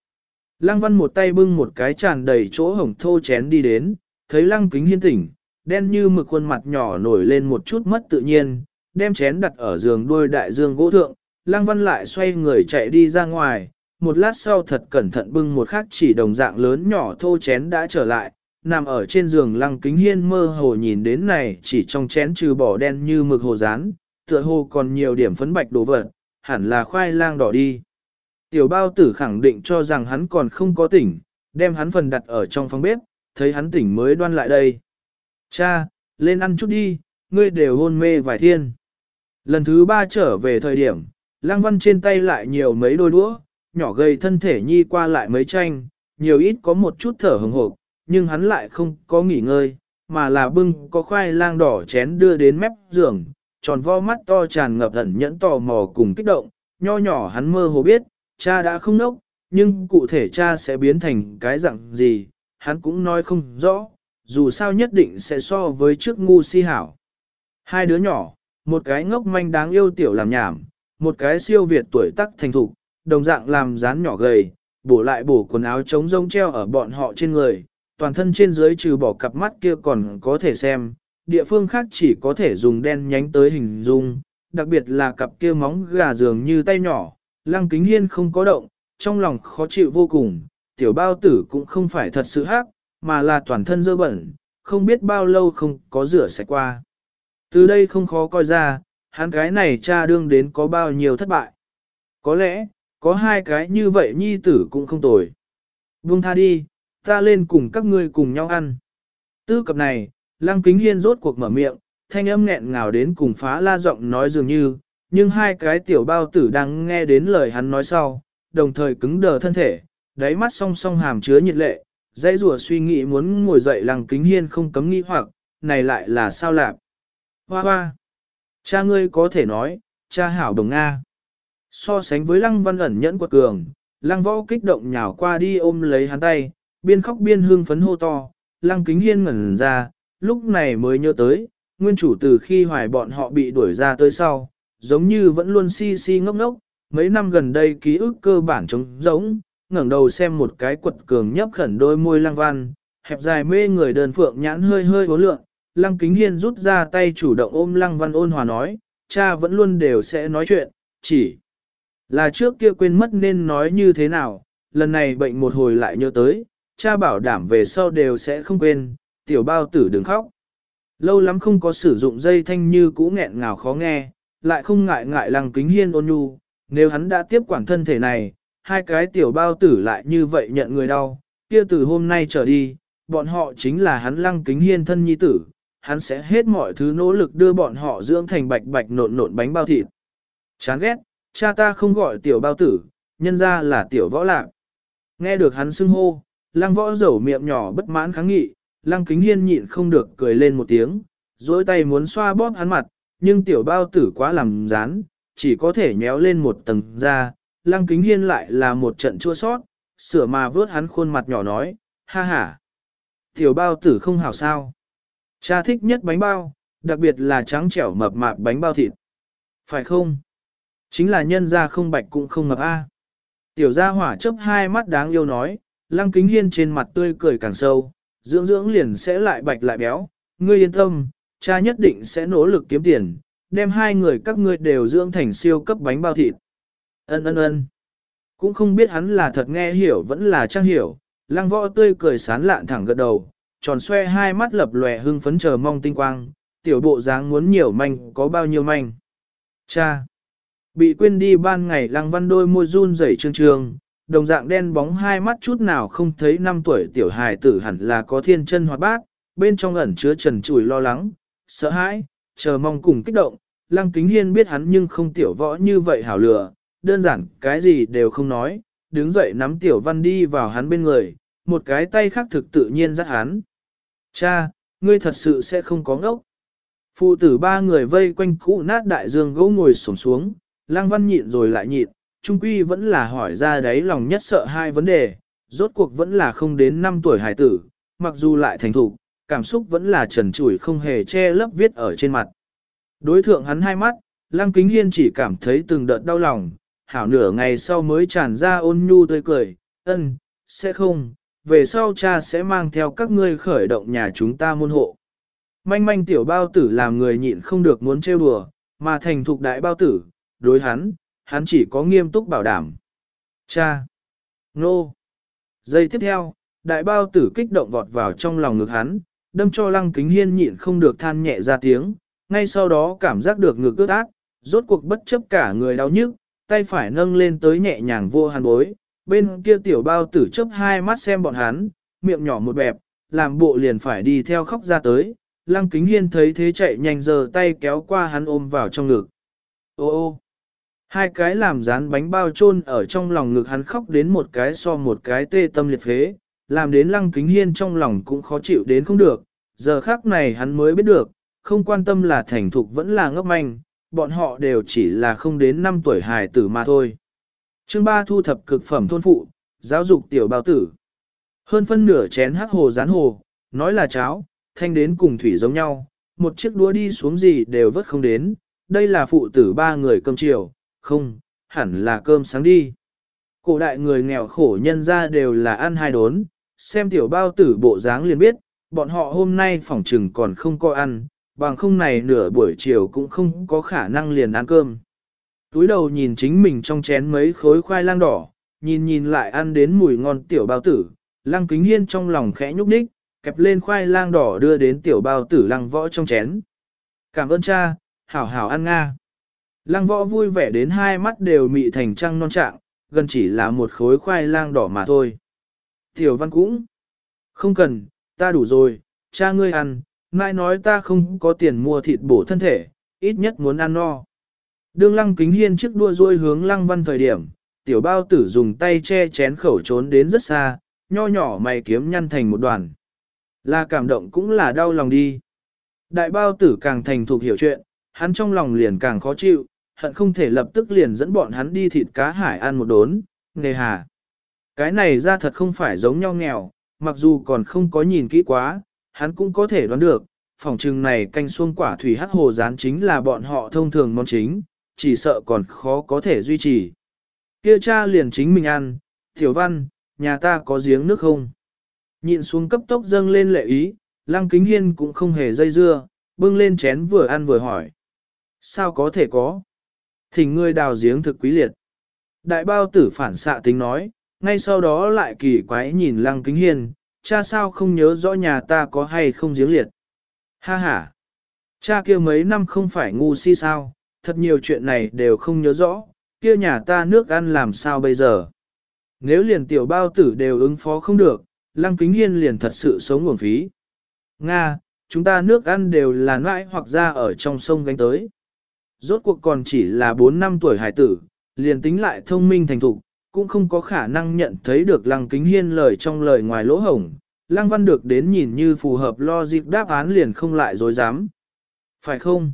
Lăng văn một tay bưng một cái tràn đầy chỗ hồng thô chén đi đến, thấy lăng kính hiên tỉnh, đen như mực khuôn mặt nhỏ nổi lên một chút mất tự nhiên, đem chén đặt ở giường đôi đại dương gỗ thượng, lăng văn lại xoay người chạy đi ra ngoài, một lát sau thật cẩn thận bưng một khắc chỉ đồng dạng lớn nhỏ thô chén đã trở lại, nằm ở trên giường lăng kính hiên mơ hồ nhìn đến này chỉ trong chén trừ bỏ đen như mực hồ rán, tựa hồ còn nhiều điểm phấn bạch đồ vật, hẳn là khoai lang đỏ đi. Tiểu bao tử khẳng định cho rằng hắn còn không có tỉnh, đem hắn phần đặt ở trong phòng bếp, thấy hắn tỉnh mới đoan lại đây. Cha, lên ăn chút đi, ngươi đều hôn mê vài thiên. Lần thứ ba trở về thời điểm, lang văn trên tay lại nhiều mấy đôi đũa, nhỏ gầy thân thể nhi qua lại mấy tranh, nhiều ít có một chút thở hừng hộp, nhưng hắn lại không có nghỉ ngơi, mà là bưng có khoai lang đỏ chén đưa đến mép giường, tròn vo mắt to tràn ngập ẩn nhẫn tò mò cùng kích động, nho nhỏ hắn mơ hồ biết, cha đã không nốc, nhưng cụ thể cha sẽ biến thành cái dạng gì, hắn cũng nói không rõ, dù sao nhất định sẽ so với trước ngu si hảo. Hai đứa nhỏ, một cái ngốc manh đáng yêu tiểu làm nhảm, một cái siêu việt tuổi tác thành thục, đồng dạng làm dán nhỏ gầy, bổ lại bổ quần áo trống rông treo ở bọn họ trên người, toàn thân trên dưới trừ bỏ cặp mắt kia còn có thể xem, địa phương khác chỉ có thể dùng đen nhánh tới hình dung, đặc biệt là cặp kia móng gà dường như tay nhỏ, lăng kính hiên không có động, trong lòng khó chịu vô cùng, tiểu bao tử cũng không phải thật sự hắc, mà là toàn thân dơ bẩn, không biết bao lâu không có rửa sạch qua. Từ đây không khó coi ra, hắn cái này cha đương đến có bao nhiêu thất bại. Có lẽ, có hai cái như vậy nhi tử cũng không tồi. Buông tha đi, ta lên cùng các ngươi cùng nhau ăn. Tư cập này, lăng kính hiên rốt cuộc mở miệng, thanh âm nghẹn ngào đến cùng phá la giọng nói dường như, nhưng hai cái tiểu bao tử đang nghe đến lời hắn nói sau, đồng thời cứng đờ thân thể, đáy mắt song song hàm chứa nhiệt lệ, dãy rùa suy nghĩ muốn ngồi dậy lăng kính hiên không cấm nghĩ hoặc, này lại là sao lạc. Hoa hoa! Cha ngươi có thể nói, cha hảo đồng Nga. So sánh với lăng văn ẩn nhẫn quật cường, lăng võ kích động nhào qua đi ôm lấy hắn tay, biên khóc biên hương phấn hô to, lăng kính hiên ngẩn ra, lúc này mới nhớ tới, nguyên chủ từ khi hoài bọn họ bị đuổi ra tới sau, giống như vẫn luôn si si ngốc ngốc, mấy năm gần đây ký ức cơ bản trống giống, ngẩng đầu xem một cái quật cường nhấp khẩn đôi môi lăng văn, hẹp dài mê người đơn phượng nhãn hơi hơi hố lượng, lăng kính hiên rút ra tay chủ động ôm lăng văn ôn hòa nói, cha vẫn luôn đều sẽ nói chuyện, chỉ là trước kia quên mất nên nói như thế nào, lần này bệnh một hồi lại nhớ tới, cha bảo đảm về sau đều sẽ không quên, tiểu bao tử đừng khóc. Lâu lắm không có sử dụng dây thanh như cũ nghẹn ngào khó nghe, lại không ngại ngại lăng kính hiên ôn nhu, nếu hắn đã tiếp quản thân thể này, hai cái tiểu bao tử lại như vậy nhận người đau, kia từ hôm nay trở đi, bọn họ chính là hắn lăng kính hiên thân nhi tử, hắn sẽ hết mọi thứ nỗ lực đưa bọn họ dưỡng thành bạch bạch nộn nộn bánh bao thịt. Chán ghét, cha ta không gọi tiểu bao tử, nhân ra là tiểu võ lạc. Nghe được hắn xưng hô, lăng võ dầu miệng nhỏ bất mãn kháng nghị, lăng kính hiên nhịn không được cười lên một tiếng, dối tay muốn xoa bóp hắn mặt, nhưng tiểu bao tử quá làm rán, chỉ có thể nhéo lên một tầng da, lăng kính hiên lại là một trận chua sót, sửa mà vớt hắn khuôn mặt nhỏ nói, ha ha. Tiểu bao tử không hảo sao. Cha thích nhất bánh bao, đặc biệt là trắng trẻo mập mạp bánh bao thịt. Phải không? Chính là nhân ra không bạch cũng không mập a. À. Tiểu gia hỏa chấp hai mắt đáng yêu nói, lăng kính hiên trên mặt tươi cười càng sâu, dưỡng dưỡng liền sẽ lại bạch lại béo. Ngươi yên tâm, cha nhất định sẽ nỗ lực kiếm tiền, đem hai người các ngươi đều dưỡng thành siêu cấp bánh bao thịt. Ân ân ân. Cũng không biết hắn là thật nghe hiểu vẫn là trang hiểu, lăng võ tươi cười sán lạn thẳng gật đầu, tròn xoe hai mắt lập lòe hưng phấn chờ mong tinh quang, tiểu bộ dáng muốn nhiều manh có bao nhiêu manh. Cha! Bị quên đi ban ngày lăng văn đôi môi run rẩy trương trương, đồng dạng đen bóng hai mắt chút nào không thấy năm tuổi tiểu hài tử hẳn là có thiên chân hoạt bát, bên trong ẩn chứa trần trùi lo lắng, sợ hãi, chờ mong cùng kích động, lăng kính hiên biết hắn nhưng không tiểu võ như vậy hảo lừa, đơn giản cái gì đều không nói, đứng dậy nắm tiểu văn đi vào hắn bên người, một cái tay khác thực tự nhiên dắt hắn. Cha, ngươi thật sự sẽ không có ngốc. Phụ tử ba người vây quanh cũ nát đại dương gỗ ngồi sổng xuống, lang văn nhịn rồi lại nhịn, trung quy vẫn là hỏi ra đấy lòng nhất sợ hai vấn đề, rốt cuộc vẫn là không đến 5 tuổi hải tử, mặc dù lại thành thục, cảm xúc vẫn là trần trụi không hề che lấp viết ở trên mặt. Đối thượng hắn hai mắt, lăng kính hiên chỉ cảm thấy từng đợt đau lòng, hảo nửa ngày sau mới tràn ra ôn nhu tươi cười, ân, sẽ không, về sau cha sẽ mang theo các ngươi khởi động nhà chúng ta môn hộ. Manh manh tiểu bao tử làm người nhịn không được muốn trêu đùa, mà thành thục đại bao tử, đối hắn, hắn chỉ có nghiêm túc bảo đảm. Cha! Nô! Giây tiếp theo, đại bao tử kích động vọt vào trong lòng ngực hắn, đâm cho lăng kính hiên nhịn không được than nhẹ ra tiếng, ngay sau đó cảm giác được ngực ướt ác, rốt cuộc bất chấp cả người đau nhức, tay phải nâng lên tới nhẹ nhàng vô hàn bối, bên kia tiểu bao tử chấp hai mắt xem bọn hắn, miệng nhỏ một bẹp, làm bộ liền phải đi theo khóc ra tới, lăng kính hiên thấy thế chạy nhanh giờ tay kéo qua hắn ôm vào trong ngực. Ô ô, hai cái làm rán bánh bao chôn ở trong lòng ngực hắn khóc đến một cái so một cái tê tâm liệt phế, làm đến lăng kính hiên trong lòng cũng khó chịu đến không được, giờ khác này hắn mới biết được, không quan tâm là thành thục vẫn là ngốc manh, bọn họ đều chỉ là không đến 5 tuổi hài tử mà thôi. Chương 3 thu thập cực phẩm thôn phụ, giáo dục tiểu bao tử. Hơn phân nửa chén hắc hồ rán hồ, nói là cháo, thanh đến cùng thủy giống nhau, một chiếc đũa đi xuống gì đều vớt không đến, đây là phụ tử ba người cơm chiều, không, hẳn là cơm sáng đi. Cổ đại người nghèo khổ nhân ra đều là ăn hai đốn, xem tiểu bao tử bộ dáng liền biết, bọn họ hôm nay phỏng trừng còn không có ăn, bằng không này nửa buổi chiều cũng không có khả năng liền ăn cơm. Túi đầu nhìn chính mình trong chén mấy khối khoai lang đỏ, nhìn nhìn lại ăn đến mùi ngon tiểu bao tử, lăng kính hiên trong lòng khẽ nhúc nhích, kẹp lên khoai lang đỏ đưa đến tiểu bao tử lăng võ trong chén. Cảm ơn cha, hảo hảo ăn nga. Lăng võ vui vẻ đến hai mắt đều mị thành trăng non trạng, gần chỉ là một khối khoai lang đỏ mà thôi. Tiểu văn cũng, không cần, ta đủ rồi, cha ngươi ăn, mai nói ta không có tiền mua thịt bổ thân thể, ít nhất muốn ăn no. Đương lăng kính hiên trước đua ruôi hướng lăng văn thời điểm, tiểu bao tử dùng tay che chén khẩu trốn đến rất xa, nho nhỏ mày kiếm nhăn thành một đoàn. Là cảm động cũng là đau lòng đi. Đại bao tử càng thành thục hiểu chuyện, hắn trong lòng liền càng khó chịu, hận không thể lập tức liền dẫn bọn hắn đi thịt cá hải ăn một đốn, nề hà. Cái này ra thật không phải giống nhau nghèo, mặc dù còn không có nhìn kỹ quá, hắn cũng có thể đoán được, phòng trừng này canh xuông quả thủy hắc hồ rán chính là bọn họ thông thường món chính, chỉ sợ còn khó có thể duy trì. Kia cha liền chính mình ăn, tiểu văn, nhà ta có giếng nước không? Nhịn xuống cấp tốc dâng lên lệ ý, lăng kính hiên cũng không hề dây dưa, bưng lên chén vừa ăn vừa hỏi. Sao có thể có? Thỉnh ngươi đào giếng thực quý liệt. Đại bao tử phản xạ tính nói, ngay sau đó lại kỳ quái nhìn lăng kính hiên, cha sao không nhớ rõ nhà ta có hay không giếng liệt. Ha ha! Cha kia mấy năm không phải ngu si sao, thật nhiều chuyện này đều không nhớ rõ, kia nhà ta nước ăn làm sao bây giờ. Nếu liền tiểu bao tử đều ứng phó không được, lăng kính hiên liền thật sự sống nguồn phí. Nga, chúng ta nước ăn đều là nãi hoặc ra ở trong sông gánh tới. Rốt cuộc còn chỉ là 4 năm tuổi hải tử, liền tính lại thông minh thành thục, cũng không có khả năng nhận thấy được lăng kính hiên lời trong lời ngoài lỗ hổng. Lăng văn được đến nhìn như phù hợp lo dịp đáp án liền không lại dối dám. Phải không?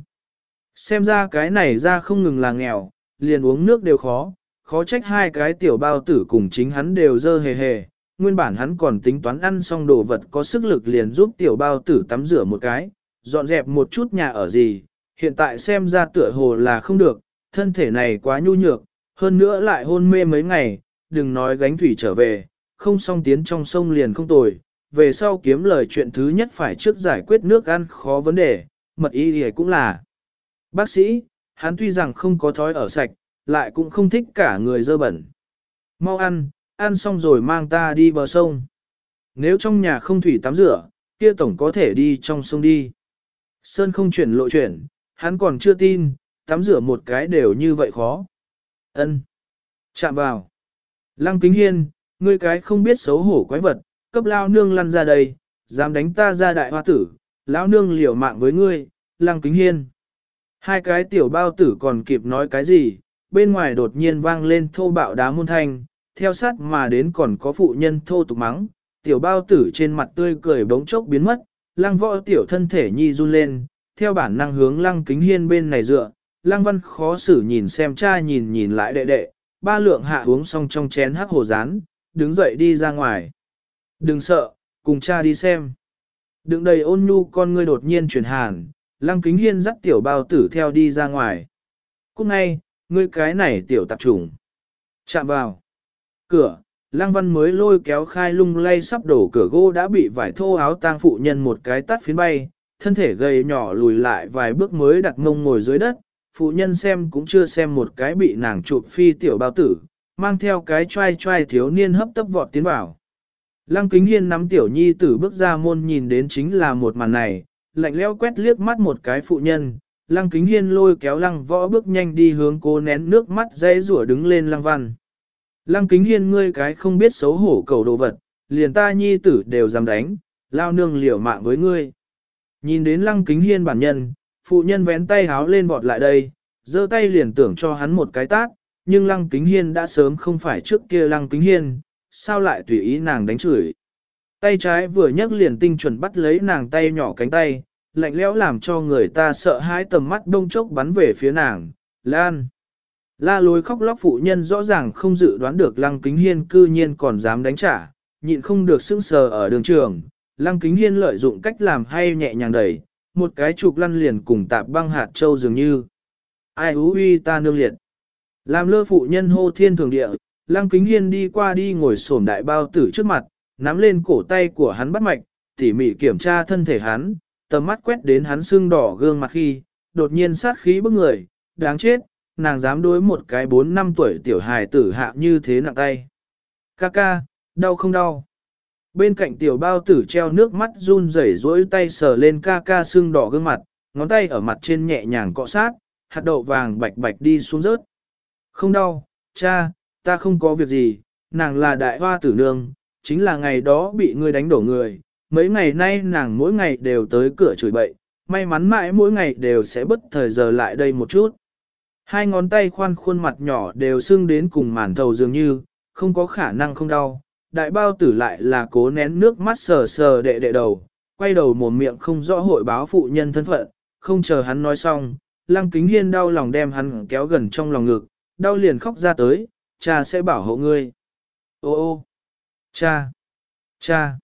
Xem ra cái này ra không ngừng là nghèo, liền uống nước đều khó, khó trách hai cái tiểu bao tử cùng chính hắn đều dơ hề hề, nguyên bản hắn còn tính toán ăn xong đồ vật có sức lực liền giúp tiểu bao tử tắm rửa một cái, dọn dẹp một chút nhà ở gì, hiện tại xem ra tựa hồ là không được, thân thể này quá nhu nhược, hơn nữa lại hôn mê mấy ngày, đừng nói gánh thủy trở về, không xong tiến trong sông liền không tồi, về sau kiếm lời chuyện thứ nhất phải trước giải quyết nước ăn khó vấn đề, mật y thì cũng là. Bác sĩ, hắn tuy rằng không có thói ở sạch, lại cũng không thích cả người dơ bẩn. Mau ăn, ăn xong rồi mang ta đi bờ sông. Nếu trong nhà không thủy tắm rửa, kia tổng có thể đi trong sông đi. Sơn không chuyển lộ chuyển, hắn còn chưa tin, tắm rửa một cái đều như vậy khó. Ân, Chạm vào. Lăng kính hiên, ngươi cái không biết xấu hổ quái vật, cấp lao nương lăn ra đây, dám đánh ta ra đại hoa tử, lão nương liều mạng với ngươi, lăng kính hiên. Hai cái tiểu bao tử còn kịp nói cái gì, bên ngoài đột nhiên vang lên thô bạo đá môn thanh, theo sát mà đến còn có phụ nhân thô tục mắng, tiểu bao tử trên mặt tươi cười bỗng chốc biến mất, lăng võ tiểu thân thể nhi run lên, theo bản năng hướng lăng kính hiên bên này dựa, lăng văn khó xử nhìn xem cha nhìn nhìn lại đệ đệ, ba lượng hạ uống xong trong chén hắc hồ rán, đứng dậy đi ra ngoài. Đừng sợ, cùng cha đi xem. Đừng đầy ôn nhu con ngươi đột nhiên chuyển hàn, lăng kính hiên dắt tiểu bao tử theo đi ra ngoài. Cúc ngay, ngươi cái này tiểu tạp trùng. Chạm vào. Cửa, lăng văn mới lôi kéo khai lung lay sắp đổ cửa gỗ đã bị vải thô áo tang phụ nhân một cái tắt phiến bay, thân thể gầy nhỏ lùi lại vài bước mới đặt ngông ngồi dưới đất, phụ nhân xem cũng chưa xem một cái bị nàng chụp phi tiểu bao tử, mang theo cái trai trai thiếu niên hấp tấp vọt tiến vào. Lăng kính hiên nắm tiểu nhi tử bước ra môn nhìn đến chính là một màn này, lạnh leo quét liếc mắt một cái phụ nhân, lăng kính hiên lôi kéo lăng võ bước nhanh đi hướng cố nén nước mắt dây rủa đứng lên lăng văn. Lăng kính hiên ngươi cái không biết xấu hổ cầu đồ vật, liền ta nhi tử đều dám đánh, lao nương liều mạng với ngươi. Nhìn đến lăng kính hiên bản nhân, phụ nhân vén tay háo lên vọt lại đây, giơ tay liền tưởng cho hắn một cái tát, nhưng lăng kính hiên đã sớm không phải trước kia lăng kính hiên, sao lại tùy ý nàng đánh chửi. Tay trái vừa nhấc liền tinh chuẩn bắt lấy nàng tay nhỏ cánh tay, lạnh lẽo làm cho người ta sợ hãi tầm mắt đông chốc bắn về phía nàng, lan. La lối khóc lóc phụ nhân rõ ràng không dự đoán được lăng kính hiên cư nhiên còn dám đánh trả, nhịn không được sững sờ ở đường trường, lăng kính hiên lợi dụng cách làm hay nhẹ nhàng đẩy, một cái chụp lăn liền cùng tạp băng hạt châu dường như. Ai hú uy ta nương liệt. Làm lơ phụ nhân hô thiên thường địa, lăng kính hiên đi qua đi ngồi xổm đại bao tử trước mặt, nắm lên cổ tay của hắn bắt mạch, tỉ mỉ kiểm tra thân thể hắn, tầm mắt quét đến hắn sưng đỏ gương mặt khi, đột nhiên sát khí bức người, đáng chết, nàng dám đối một cái 4 năm tuổi tiểu hài tử hạ như thế nặng tay. Ca ca, đau không đau? Bên cạnh tiểu bao tử treo nước mắt run rẩy rỗi tay sờ lên ca ca sưng đỏ gương mặt, ngón tay ở mặt trên nhẹ nhàng cọ sát, hạt đậu vàng bạch bạch đi xuống rớt. Không đau, cha, ta không có việc gì, nàng là đại hoa tử nương, chính là ngày đó bị ngươi đánh đổ người, mấy ngày nay nàng mỗi ngày đều tới cửa chửi bậy, may mắn mãi mỗi ngày đều sẽ bất thời giờ lại đây một chút. Hai ngón tay khoan khuôn mặt nhỏ đều sưng đến cùng màn thầu dường như, không có khả năng không đau. Đại bao tử lại là cố nén nước mắt sờ sờ đệ đệ đầu, quay đầu mồm miệng không rõ hội báo phụ nhân thân phận, không chờ hắn nói xong, lăng kính hiên đau lòng đem hắn kéo gần trong lòng ngực, đau liền khóc ra tới, cha sẽ bảo hộ ngươi. Ô ô, cha, cha,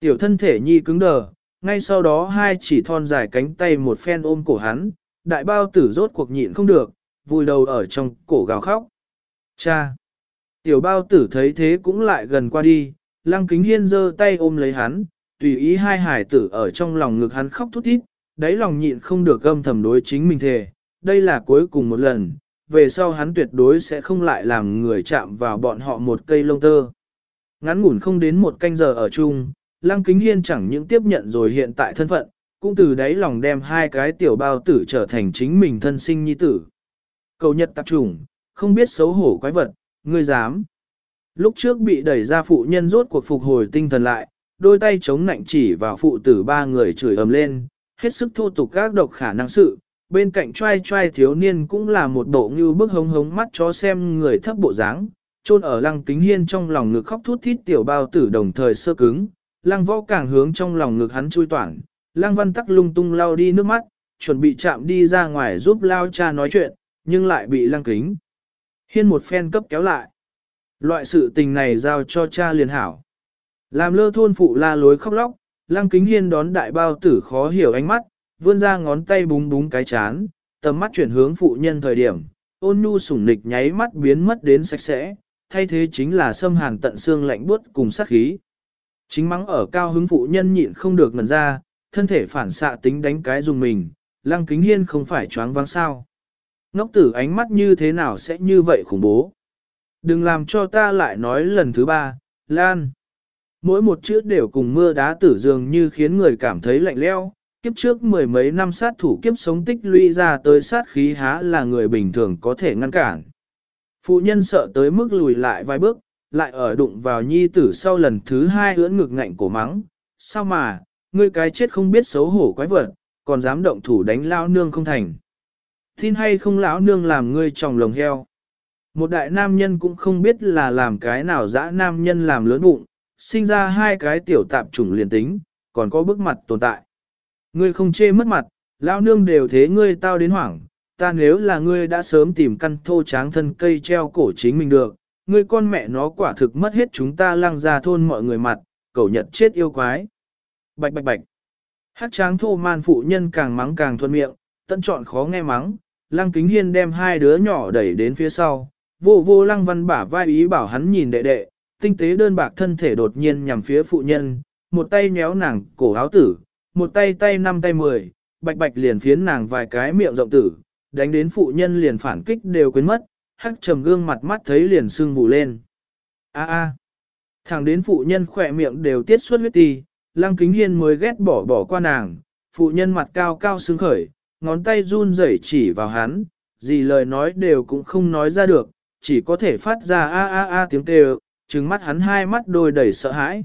tiểu thân thể nhi cứng đờ, ngay sau đó hai chỉ thon dài cánh tay một phen ôm cổ hắn, đại bao tử rốt cuộc nhịn không được, vùi đầu ở trong cổ gào khóc. Cha! Tiểu bao tử thấy thế cũng lại gần qua đi, lăng kính hiên giơ tay ôm lấy hắn, tùy ý hai hải tử ở trong lòng ngực hắn khóc thút thít, đáy lòng nhịn không được gâm thầm đối chính mình thề, đây là cuối cùng một lần, về sau hắn tuyệt đối sẽ không lại làm người chạm vào bọn họ một cây lông tơ. Ngắn ngủn không đến một canh giờ ở chung, Lăng Kính Hiên chẳng những tiếp nhận rồi hiện tại thân phận, cũng từ đáy lòng đem hai cái tiểu bao tử trở thành chính mình thân sinh nhi tử. Cầu nhật tạp trùng, không biết xấu hổ quái vật, ngươi dám. Lúc trước bị đẩy ra phụ nhân rốt cuộc phục hồi tinh thần lại, đôi tay chống nạnh chỉ vào phụ tử ba người chửi ầm lên, hết sức thô tục các độc khả năng sự. Bên cạnh trai trai thiếu niên cũng là một bộ như bức hống hống mắt chó xem người thấp bộ dáng, chôn ở lăng kính hiên trong lòng ngực khóc thút thít tiểu bao tử đồng thời sơ cứng, lăng võ càng hướng trong lòng ngực hắn chui toản, lăng văn tắc lung tung lao đi nước mắt, chuẩn bị chạm đi ra ngoài giúp lao cha nói chuyện, nhưng lại bị lăng kính. Hiên một phen cấp kéo lại. Loại sự tình này giao cho cha liền hảo. Làm lơ thôn phụ la lối khóc lóc, lăng kính hiên đón đại bao tử khó hiểu ánh mắt, vươn ra ngón tay búng búng cái chán, tầm mắt chuyển hướng phụ nhân thời điểm, ôn nhu sủng nịch nháy mắt biến mất đến sạch sẽ, thay thế chính là xâm hàn tận xương lạnh buốt cùng sát khí. Chính mắng ở cao hứng phụ nhân nhịn không được ngần ra, thân thể phản xạ tính đánh cái dùng mình, lăng kính hiên không phải choáng váng sao. Ngốc tử ánh mắt như thế nào sẽ như vậy khủng bố. Đừng làm cho ta lại nói lần thứ ba, Lan. Mỗi một chữ đều cùng mưa đá tử dường như khiến người cảm thấy lạnh leo. Kiếp trước mười mấy năm sát thủ kiếp sống tích lũy ra tới sát khí há là người bình thường có thể ngăn cản. Phụ nhân sợ tới mức lùi lại vài bước, lại ở đụng vào nhi tử sau lần thứ hai ưỡn ngực ngạnh cổ mắng. Sao mà, ngươi cái chết không biết xấu hổ quái vật, còn dám động thủ đánh lao nương không thành. Tin hay không lão nương làm ngươi tròng lồng heo. Một đại nam nhân cũng không biết là làm cái nào dã nam nhân làm lớn bụng, sinh ra hai cái tiểu tạp chủng liền tính, còn có bức mặt tồn tại. Ngươi không chê mất mặt, lão nương đều thế ngươi tao đến hoảng, ta nếu là ngươi đã sớm tìm căn thô tráng thân cây treo cổ chính mình được, ngươi con mẹ nó quả thực mất hết chúng ta lăng ra thôn mọi người mặt, cầu nhật chết yêu quái. Bạch bạch bạch. Hát tráng thô man phụ nhân càng mắng càng thuận miệng, tận chọn khó nghe mắng, lăng kính hiên đem hai đứa nhỏ đẩy đến phía sau, vô vô lăng văn bả vai ý bảo hắn nhìn đệ đệ, tinh tế đơn bạc thân thể đột nhiên nhằm phía phụ nhân, một tay nhéo nàng cổ áo tử, một tay tay năm tay mười, bạch bạch liền phiến nàng vài cái miệng rộng tử, đánh đến phụ nhân liền phản kích đều quên mất, hắc trầm gương mặt mắt thấy liền sưng vụ lên. A a, thẳng đến phụ nhân khỏe miệng đều tiết xuất huyết tì, lăng kính hiên mới ghét bỏ bỏ qua nàng, phụ nhân mặt cao cao sưng khởi, ngón tay run rẩy chỉ vào hắn, gì lời nói đều cũng không nói ra được, chỉ có thể phát ra a a a tiếng kêu, trừng mắt hắn hai mắt đôi đầy sợ hãi.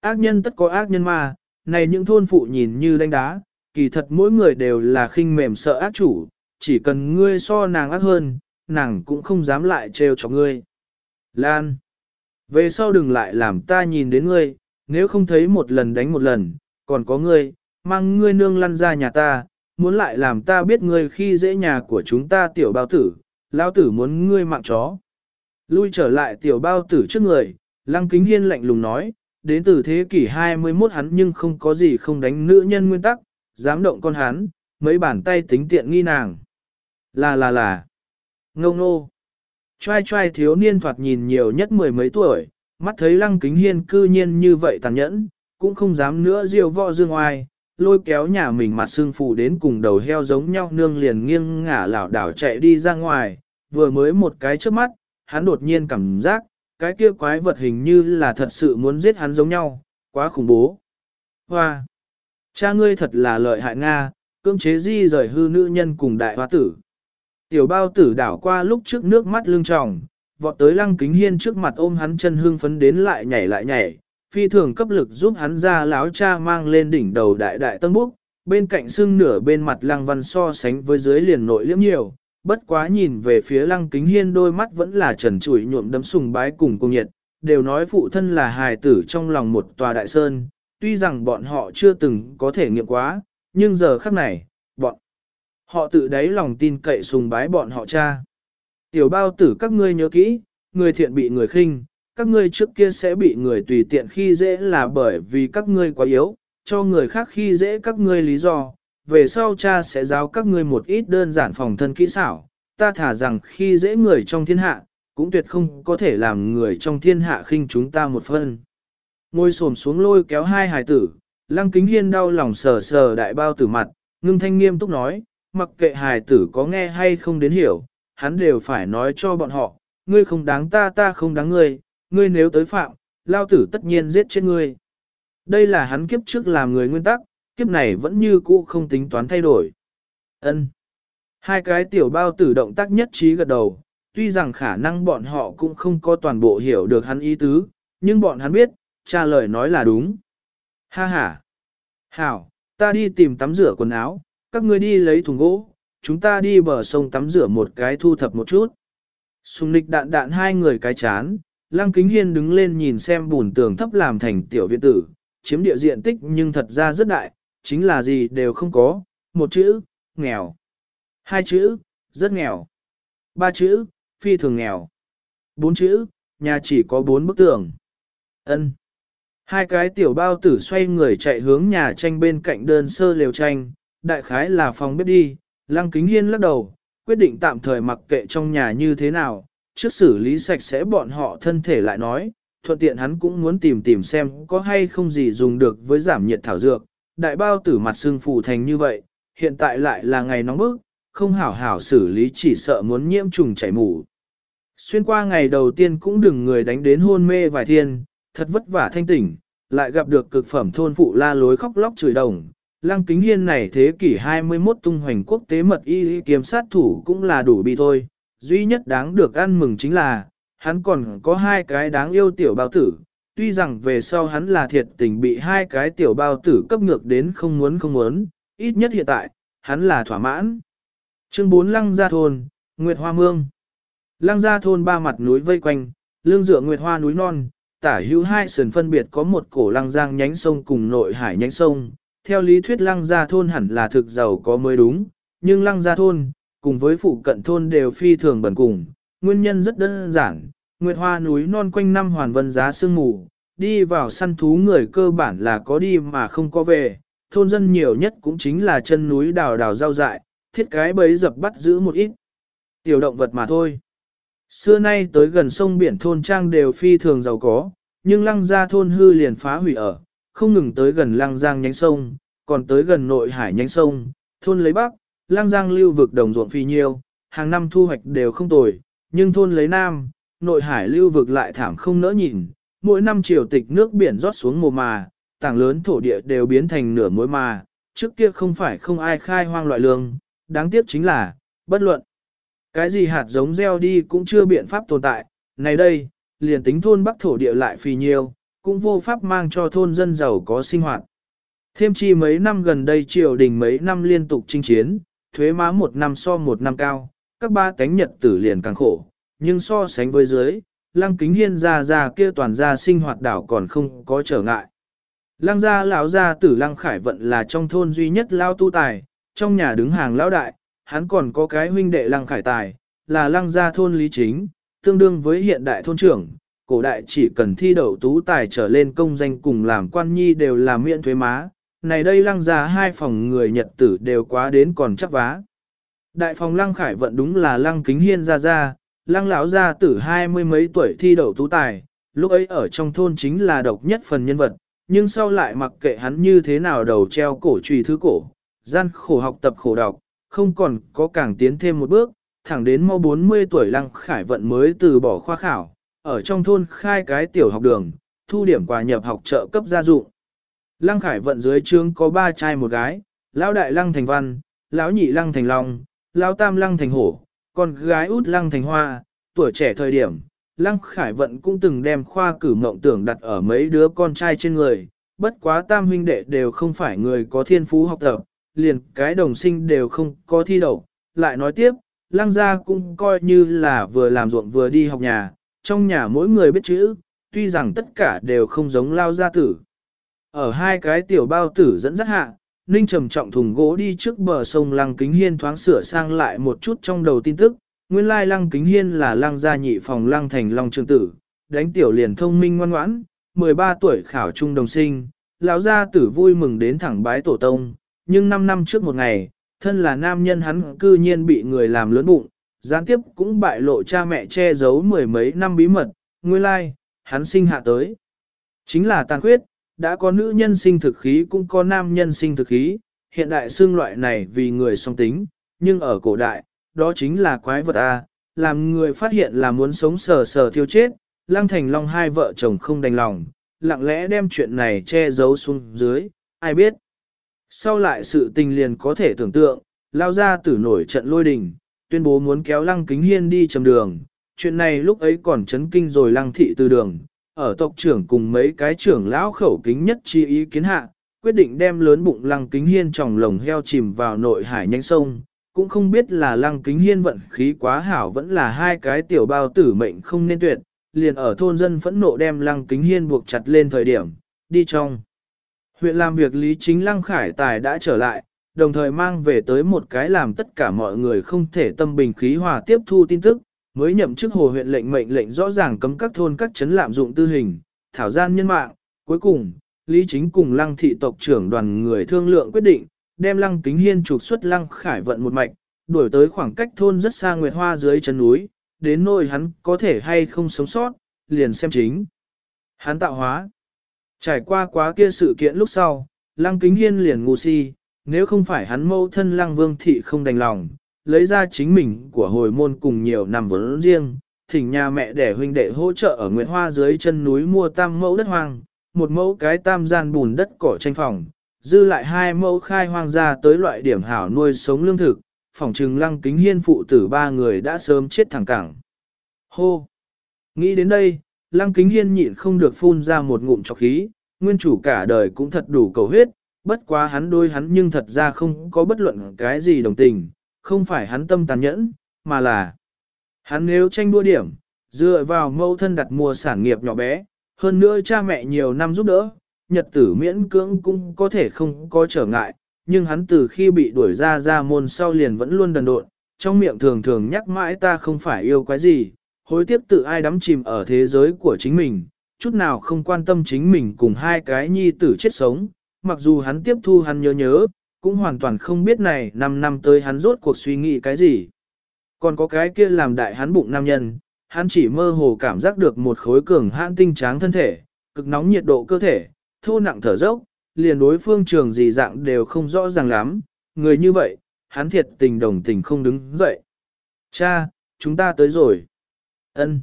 Ác nhân tất có ác nhân mà, này những thôn phụ nhìn như đánh đá, kỳ thật mỗi người đều là khinh mềm sợ ác chủ, chỉ cần ngươi so nàng ác hơn, nàng cũng không dám lại trêu cho ngươi. Lan! Về sau đừng lại làm ta nhìn đến ngươi, nếu không thấy một lần đánh một lần, còn có ngươi, mang ngươi nương lăn ra nhà ta, muốn lại làm ta biết ngươi khi dễ nhà của chúng ta tiểu bao tử, lao tử muốn ngươi mạng chó. Lui trở lại tiểu bao tử trước người, lăng kính hiên lạnh lùng nói, đến từ thế kỷ 21 hắn nhưng không có gì không đánh nữ nhân nguyên tắc, dám động con hắn, mấy bàn tay tính tiện nghi nàng. Là là là, ngông nô. Trai trai thiếu niên thoạt nhìn nhiều nhất mười mấy tuổi, mắt thấy lăng kính hiên cư nhiên như vậy tàn nhẫn, cũng không dám nữa diêu võ dương oai, lôi kéo nhà mình mặt xương phụ đến cùng đầu heo giống nhau nương liền nghiêng ngả lảo đảo chạy đi ra ngoài, vừa mới một cái trước mắt, hắn đột nhiên cảm giác, cái kia quái vật hình như là thật sự muốn giết hắn giống nhau, quá khủng bố. Hoa! Cha ngươi thật là lợi hại Nga, cưỡng chế di rời hư nữ nhân cùng đại hoa tử. Tiểu bao tử đảo qua lúc trước nước mắt lưng tròng, vọt tới lăng kính hiên trước mặt ôm hắn chân hương phấn đến lại nhảy lại nhảy, phi thường cấp lực giúp hắn ra láo cha mang lên đỉnh đầu đại đại tân búc, bên cạnh xương nửa bên mặt lăng văn so sánh với dưới liền nội liễm nhiều, bất quá nhìn về phía lăng kính hiên đôi mắt vẫn là trần trụi nhuộm đấm sùng bái cùng cung nhiệt, đều nói phụ thân là hài tử trong lòng một tòa đại sơn, tuy rằng bọn họ chưa từng có thể nghiệm quá, nhưng giờ khắc này, bọn họ tự đáy lòng tin cậy sùng bái bọn họ cha. Tiểu bao tử các ngươi nhớ kỹ, người thiện bị người khinh, các ngươi trước kia sẽ bị người tùy tiện khi dễ là bởi vì các ngươi quá yếu, cho người khác khi dễ các ngươi lý do, về sau cha sẽ giáo các ngươi một ít đơn giản phòng thân kỹ xảo, ta thả rằng khi dễ người trong thiên hạ, cũng tuyệt không có thể làm người trong thiên hạ khinh chúng ta một phân. Ngồi xổm xuống lôi kéo hai hài tử, lăng kính hiên đau lòng sờ sờ đại bao tử mặt, ngưng thanh nghiêm túc nói, mặc kệ hài tử có nghe hay không đến hiểu, hắn đều phải nói cho bọn họ, ngươi không đáng ta ta không đáng ngươi, ngươi nếu tới phạm, lao tử tất nhiên giết chết ngươi. Đây là hắn kiếp trước làm người nguyên tắc, kiếp này vẫn như cũ không tính toán thay đổi. Ân. Hai cái tiểu bao tử động tác nhất trí gật đầu, tuy rằng khả năng bọn họ cũng không có toàn bộ hiểu được hắn ý tứ, nhưng bọn hắn biết, trả lời nói là đúng. Ha ha. Hảo, ta đi tìm tắm rửa quần áo, các ngươi đi lấy thùng gỗ, chúng ta đi bờ sông tắm rửa một cái thu thập một chút. Sùng nịch đạn đạn hai người cái chán, Lăng Kính Hiên đứng lên nhìn xem bùn tường thấp làm thành tiểu viện tử, chiếm địa diện tích nhưng thật ra rất đại, chính là gì đều không có, một chữ, nghèo. Hai chữ, rất nghèo. Ba chữ, phi thường nghèo. Bốn chữ, nhà chỉ có bốn bức tường. ân Hai cái tiểu bao tử xoay người chạy hướng nhà tranh bên cạnh đơn sơ liều tranh, đại khái là phòng bếp đi, lăng kính hiên lắc đầu, quyết định tạm thời mặc kệ trong nhà như thế nào, trước xử lý sạch sẽ bọn họ thân thể lại nói, thuận tiện hắn cũng muốn tìm tìm xem có hay không gì dùng được với giảm nhiệt thảo dược, đại bao tử mặt xương phù thành như vậy, hiện tại lại là ngày nóng bức, không hảo hảo xử lý chỉ sợ muốn nhiễm trùng chảy mủ. Xuyên qua ngày đầu tiên cũng đừng người đánh đến hôn mê vài thiên, thật vất vả thanh tỉnh, lại gặp được cực phẩm thôn phụ la lối khóc lóc chửi đồng. Lăng kính hiên này thế kỷ 21 tung hoành quốc tế mật y kiếm sát thủ cũng là đủ bị thôi, duy nhất đáng được ăn mừng chính là, hắn còn có hai cái đáng yêu tiểu bao tử, tuy rằng về sau hắn là thiệt tình bị hai cái tiểu bao tử cấp ngược đến không muốn không muốn, ít nhất hiện tại, hắn là thỏa mãn. Chương 4 Lăng Gia Thôn, Nguyệt Hoa Mương Lăng Gia Thôn ba mặt núi vây quanh, lương dựa Nguyệt Hoa núi non, tả hữu hai sườn phân biệt có một cổ lăng giang nhánh sông cùng nội hải nhánh sông. Theo lý thuyết lăng gia thôn hẳn là thực giàu có mới đúng, nhưng lăng gia thôn, cùng với phụ cận thôn đều phi thường bẩn cùng. Nguyên nhân rất đơn giản, Nguyệt Hoa núi non quanh năm hoàn vân giá sương mù, đi vào săn thú người cơ bản là có đi mà không có về, thôn dân nhiều nhất cũng chính là chân núi đào đào rau dại, thiết cái bấy dập bắt giữ một ít. Tiểu động vật mà thôi. Xưa nay tới gần sông biển thôn trang đều phi thường giàu có, nhưng lăng gia thôn hư liền phá hủy ở, không ngừng tới gần Lang giang nhánh sông, còn tới gần nội hải nhánh sông, thôn lấy bắc, Lang giang lưu vực đồng ruộng phi nhiêu, hàng năm thu hoạch đều không tồi, nhưng thôn lấy nam, nội hải lưu vực lại thảm không nỡ nhìn, mỗi năm triều tịch nước biển rót xuống mùa mà, tảng lớn thổ địa đều biến thành nửa mối mà, trước kia không phải không ai khai hoang loại lương, đáng tiếc chính là, bất luận. Cái gì hạt giống gieo đi cũng chưa biện pháp tồn tại, này đây, liền tính thôn bắc thổ địa lại phì nhiêu, cũng vô pháp mang cho thôn dân giàu có sinh hoạt. Thêm chi mấy năm gần đây triều đình mấy năm liên tục chinh chiến, thuế má một năm so một năm cao, các ba cánh nhật tử liền càng khổ, nhưng so sánh với dưới, lăng kính hiên ra ra kia toàn gia sinh hoạt đảo còn không có trở ngại. Lăng gia lão gia tử lăng khải vận là trong thôn duy nhất lao tu tài, trong nhà đứng hàng lão đại, hắn còn có cái huynh đệ lăng khải tài, là lăng gia thôn lý chính, tương đương với hiện đại thôn trưởng, cổ đại chỉ cần thi đậu tú tài trở lên công danh cùng làm quan nhi đều là miễn thuế má, này đây lăng gia hai phòng người Nhật tử đều quá đến còn chắc vá. Đại phòng lăng khải vận đúng là lăng kính hiên ra ra, lăng lão gia tử hai mươi mấy tuổi thi đậu tú tài, lúc ấy ở trong thôn chính là độc nhất phần nhân vật, nhưng sau lại mặc kệ hắn như thế nào đầu treo cổ trùy thứ cổ, gian khổ học tập khổ đọc, không còn có càng tiến thêm một bước, thẳng đến mau 40 tuổi Lăng Khải Vận mới từ bỏ khoa khảo, ở trong thôn khai cái tiểu học đường, thu điểm quà nhập học trợ cấp gia dụng. Lăng Khải Vận dưới trướng có ba trai một gái, lão đại Lăng Thành Văn, lão nhị Lăng Thành Long, lão tam Lăng Thành Hổ, con gái út Lăng Thành Hoa, tuổi trẻ thời điểm. Lăng Khải Vận cũng từng đem khoa cử mộng tưởng đặt ở mấy đứa con trai trên người, bất quá tam huynh đệ đều không phải người có thiên phú học tập, liền cái đồng sinh đều không có thi đậu. Lại nói tiếp, lăng gia cũng coi như là vừa làm ruộng vừa đi học nhà, trong nhà mỗi người biết chữ, tuy rằng tất cả đều không giống lao gia tử. Ở hai cái tiểu bao tử dẫn dắt hạ, Ninh trầm trọng thùng gỗ đi trước bờ sông Lăng Kính Hiên thoáng sửa sang lại một chút trong đầu tin tức, nguyên lai Lăng Kính Hiên là Lăng gia nhị phòng Lăng Thành Long Trường Tử, đánh tiểu liền thông minh ngoan ngoãn, 13 tuổi khảo trung đồng sinh, lão gia tử vui mừng đến thẳng bái tổ tông, nhưng 5 năm trước một ngày, thân là nam nhân hắn cư nhiên bị người làm lớn bụng, gián tiếp cũng bại lộ cha mẹ che giấu mười mấy năm bí mật, nguyên lai, hắn sinh hạ tới. Chính là tàn khuyết, đã có nữ nhân sinh thực khí cũng có nam nhân sinh thực khí, hiện đại xương loại này vì người song tính, nhưng ở cổ đại, đó chính là quái vật A, làm người phát hiện là muốn sống sờ sờ thiêu chết, Lăng Thành Long hai vợ chồng không đành lòng, lặng lẽ đem chuyện này che giấu xuống dưới, ai biết. Sau lại sự tình liền có thể tưởng tượng, lao ra tử nổi trận lôi đình, tuyên bố muốn kéo lăng kính hiên đi chầm đường. Chuyện này lúc ấy còn chấn kinh rồi lăng thị từ đường, ở tộc trưởng cùng mấy cái trưởng lão khẩu kính nhất chi ý kiến hạ, quyết định đem lớn bụng lăng kính hiên tròng lồng heo chìm vào nội hải nhanh sông. Cũng không biết là lăng kính hiên vận khí quá hảo vẫn là hai cái tiểu bao tử mệnh không nên tuyệt, liền ở thôn dân phẫn nộ đem lăng kính hiên buộc chặt lên thời điểm, đi trong. Huyện làm việc Lý Chính Lăng Khải Tài đã trở lại, đồng thời mang về tới một cái làm tất cả mọi người không thể tâm bình khí hòa tiếp thu tin tức, mới nhậm chức hồ huyện lệnh mệnh lệnh rõ ràng cấm các thôn các chấn lạm dụng tư hình, thảo gian nhân mạng, cuối cùng, Lý Chính cùng lăng thị tộc trưởng đoàn người thương lượng quyết định, đem lăng kính hiên trục xuất lăng khải vận một mạch, đuổi tới khoảng cách thôn rất xa Nguyệt Hoa dưới chân núi, đến nơi hắn có thể hay không sống sót, liền xem chính. Hắn tạo hóa. Trải qua quá kia sự kiện lúc sau, lăng kính hiên liền ngu si, nếu không phải hắn mâu thân lăng vương thị không đành lòng, lấy ra chính mình của hồi môn cùng nhiều năm vốn riêng, thỉnh nhà mẹ để huynh đệ hỗ trợ ở Nguyệt Hoa dưới chân núi mua tam mẫu đất hoang, một mẫu cái tam gian bùn đất cỏ tranh phòng, dư lại hai mẫu khai hoang ra tới loại điểm hảo nuôi sống lương thực, phòng trừng lăng kính hiên phụ tử ba người đã sớm chết thẳng cẳng. Hô! Nghĩ đến đây, lăng kính hiên nhịn không được phun ra một ngụm chọc khí, nguyên chủ cả đời cũng thật đủ cầu huyết, bất quá hắn đôi hắn nhưng thật ra không có bất luận cái gì đồng tình, không phải hắn tâm tàn nhẫn, mà là hắn nếu tranh đua điểm, dựa vào mâu thân đặt mua sản nghiệp nhỏ bé, hơn nữa cha mẹ nhiều năm giúp đỡ, nhật tử miễn cưỡng cũng có thể không có trở ngại, nhưng hắn từ khi bị đuổi ra ra môn sau liền vẫn luôn đần độn, trong miệng thường thường nhắc mãi ta không phải yêu quái gì, hối tiếc tự ai đắm chìm ở thế giới của chính mình, chút nào không quan tâm chính mình cùng hai cái nhi tử chết sống, mặc dù hắn tiếp thu hắn nhớ nhớ, cũng hoàn toàn không biết này 5 năm tới hắn rốt cuộc suy nghĩ cái gì. Còn có cái kia làm đại hắn bụng nam nhân, hắn chỉ mơ hồ cảm giác được một khối cường hãn tinh tráng thân thể, cực nóng nhiệt độ cơ thể, thô nặng thở dốc, liền đối phương trường gì dạng đều không rõ ràng lắm, người như vậy, hắn thiệt tình đồng tình không đứng dậy. Cha, chúng ta tới rồi. ân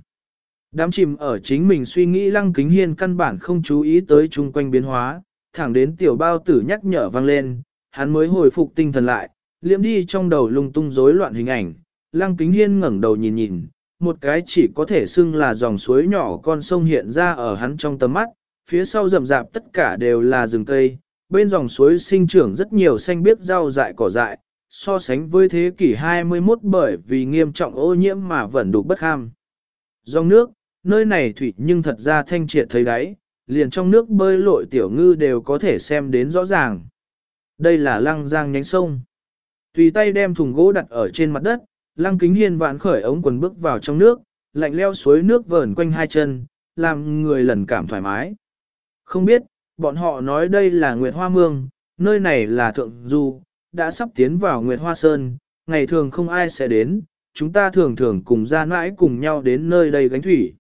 Đám chìm ở chính mình suy nghĩ lăng kính hiên căn bản không chú ý tới chung quanh biến hóa, thẳng đến tiểu bao tử nhắc nhở vang lên, hắn mới hồi phục tinh thần lại, liệm đi trong đầu lung tung rối loạn hình ảnh, lăng kính hiên ngẩng đầu nhìn nhìn, một cái chỉ có thể xưng là dòng suối nhỏ con sông hiện ra ở hắn trong tầm mắt, phía sau rậm rạp tất cả đều là rừng cây, bên dòng suối sinh trưởng rất nhiều xanh biếc rau dại cỏ dại, so sánh với thế kỷ 21 bởi vì nghiêm trọng ô nhiễm mà vẫn đục bất kham. Dòng nước, nơi này thủy nhưng thật ra thanh triệt thấy đáy, liền trong nước bơi lội tiểu ngư đều có thể xem đến rõ ràng. Đây là lăng giang nhánh sông. Tùy tay đem thùng gỗ đặt ở trên mặt đất, lăng kính hiên vạn khởi ống quần bước vào trong nước, lạnh leo suối nước vờn quanh hai chân, làm người lần cảm thoải mái. Không biết, bọn họ nói đây là Nguyệt Hoa Mương, nơi này là Thượng Du, đã sắp tiến vào Nguyệt Hoa Sơn, ngày thường không ai sẽ đến, chúng ta thường thường cùng ra mãi cùng nhau đến nơi đây gánh thủy.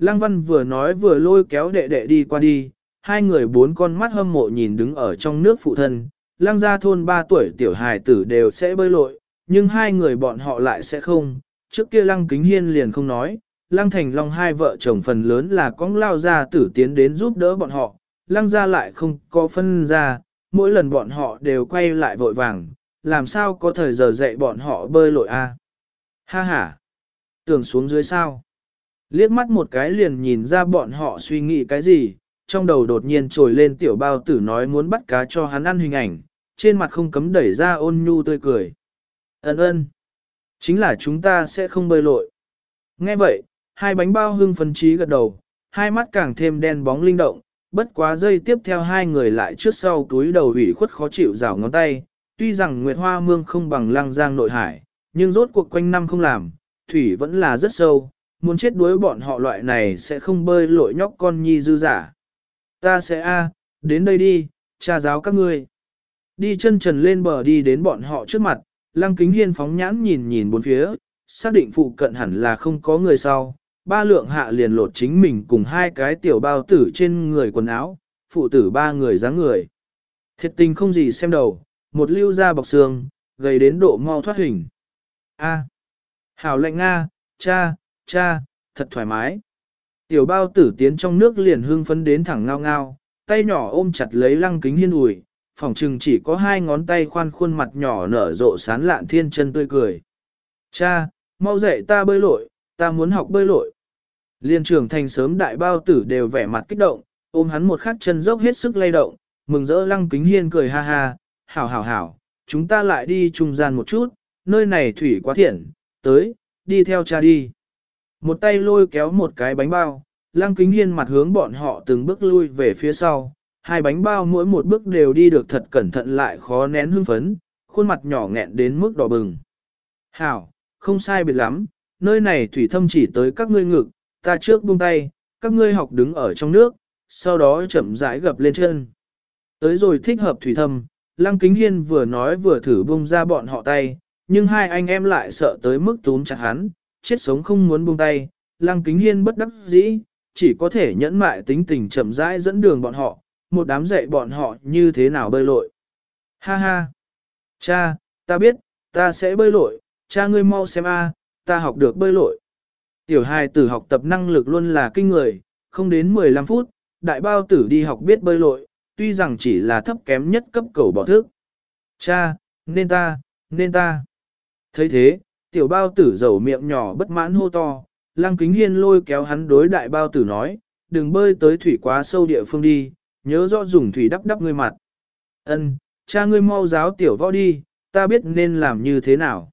Lăng Văn vừa nói vừa lôi kéo đệ đệ đi qua đi, hai người bốn con mắt hâm mộ nhìn đứng ở trong nước phụ thân, lăng gia thôn ba tuổi tiểu hài tử đều sẽ bơi lội, nhưng hai người bọn họ lại sẽ không, trước kia lăng kính hiên liền không nói, lăng thành long hai vợ chồng phần lớn là con lao gia tử tiến đến giúp đỡ bọn họ, lăng gia lại không có phân ra, mỗi lần bọn họ đều quay lại vội vàng, làm sao có thời giờ dạy bọn họ bơi lội a? Ha ha! Tưởng xuống dưới sao? Liếc mắt một cái liền nhìn ra bọn họ suy nghĩ cái gì, trong đầu đột nhiên trồi lên tiểu bao tử nói muốn bắt cá cho hắn ăn hình ảnh, trên mặt không cấm đẩy ra ôn nhu tươi cười. Ấn ơn! Chính là chúng ta sẽ không bơi lội. Nghe vậy, hai bánh bao hưng phấn trí gật đầu, hai mắt càng thêm đen bóng linh động, bất quá dây tiếp theo hai người lại trước sau túi đầu ủy khuất khó chịu rào ngón tay, tuy rằng Nguyệt Hoa Mương không bằng lăng giang nội hải, nhưng rốt cuộc quanh năm không làm, thủy vẫn là rất sâu, muốn chết đuối bọn họ loại này sẽ không bơi lội nhóc con nhi dư giả. Ta sẽ a, đến đây đi, cha giáo các ngươi. Đi chân trần lên bờ đi đến bọn họ trước mặt, lăng kính hiên phóng nhãn nhìn nhìn bốn phía, xác định phụ cận hẳn là không có người sau. Ba lượng hạ liền lột chính mình cùng hai cái tiểu bao tử trên người quần áo, phụ tử ba người dáng người. Thiệt tình không gì xem đầu, một lưu da bọc xương, gầy đến độ mau thoát hình. A. Hảo lệnh Nga, cha, cha, thật thoải mái. Tiểu bao tử tiến trong nước liền hương phấn đến thẳng ngao ngao, tay nhỏ ôm chặt lấy lăng kính hiên ủi, phòng trừng chỉ có hai ngón tay khoan khuôn mặt nhỏ nở rộ sán lạn thiên chân tươi cười. Cha, mau dạy ta bơi lội, ta muốn học bơi lội. Liên trưởng thành sớm đại bao tử đều vẻ mặt kích động, ôm hắn một khắc chân dốc hết sức lay động, mừng rỡ lăng kính hiên cười ha ha, hảo hảo hảo, chúng ta lại đi trung gian một chút, nơi này thủy quá thiện, tới, đi theo cha đi. Một tay lôi kéo một cái bánh bao, lăng kính hiên mặt hướng bọn họ từng bước lui về phía sau, hai bánh bao mỗi một bước đều đi được thật cẩn thận lại khó nén hưng phấn, khuôn mặt nhỏ nghẹn đến mức đỏ bừng. Hảo, không sai biệt lắm, nơi này thủy thâm chỉ tới các ngươi ngực, ta trước buông tay, các ngươi học đứng ở trong nước, sau đó chậm rãi gập lên chân. Tới rồi thích hợp thủy thâm, Lăng Kính Hiên vừa nói vừa thử buông ra bọn họ tay, nhưng hai anh em lại sợ tới mức túm chặt hắn, chết sống không muốn buông tay. Lăng Kính Hiên bất đắc dĩ, chỉ có thể nhẫn mại tính tình chậm rãi dẫn đường bọn họ, một đám dạy bọn họ như thế nào bơi lội. Ha ha! Cha, ta biết, ta sẽ bơi lội, cha ngươi mau xem a, ta học được bơi lội. Tiểu hài tử học tập năng lực luôn là kinh người, không đến 15 phút, đại bao tử đi học biết bơi lội, tuy rằng chỉ là thấp kém nhất cấp cầu bỏ thức. Cha, nên ta, nên ta. thấy thế, tiểu bao tử dầu miệng nhỏ bất mãn hô to, lăng kính hiên lôi kéo hắn đối đại bao tử nói, đừng bơi tới thủy quá sâu địa phương đi, nhớ rõ dùng thủy đắp đắp ngươi mặt. Ân, cha ngươi mau giáo tiểu võ đi, ta biết nên làm như thế nào.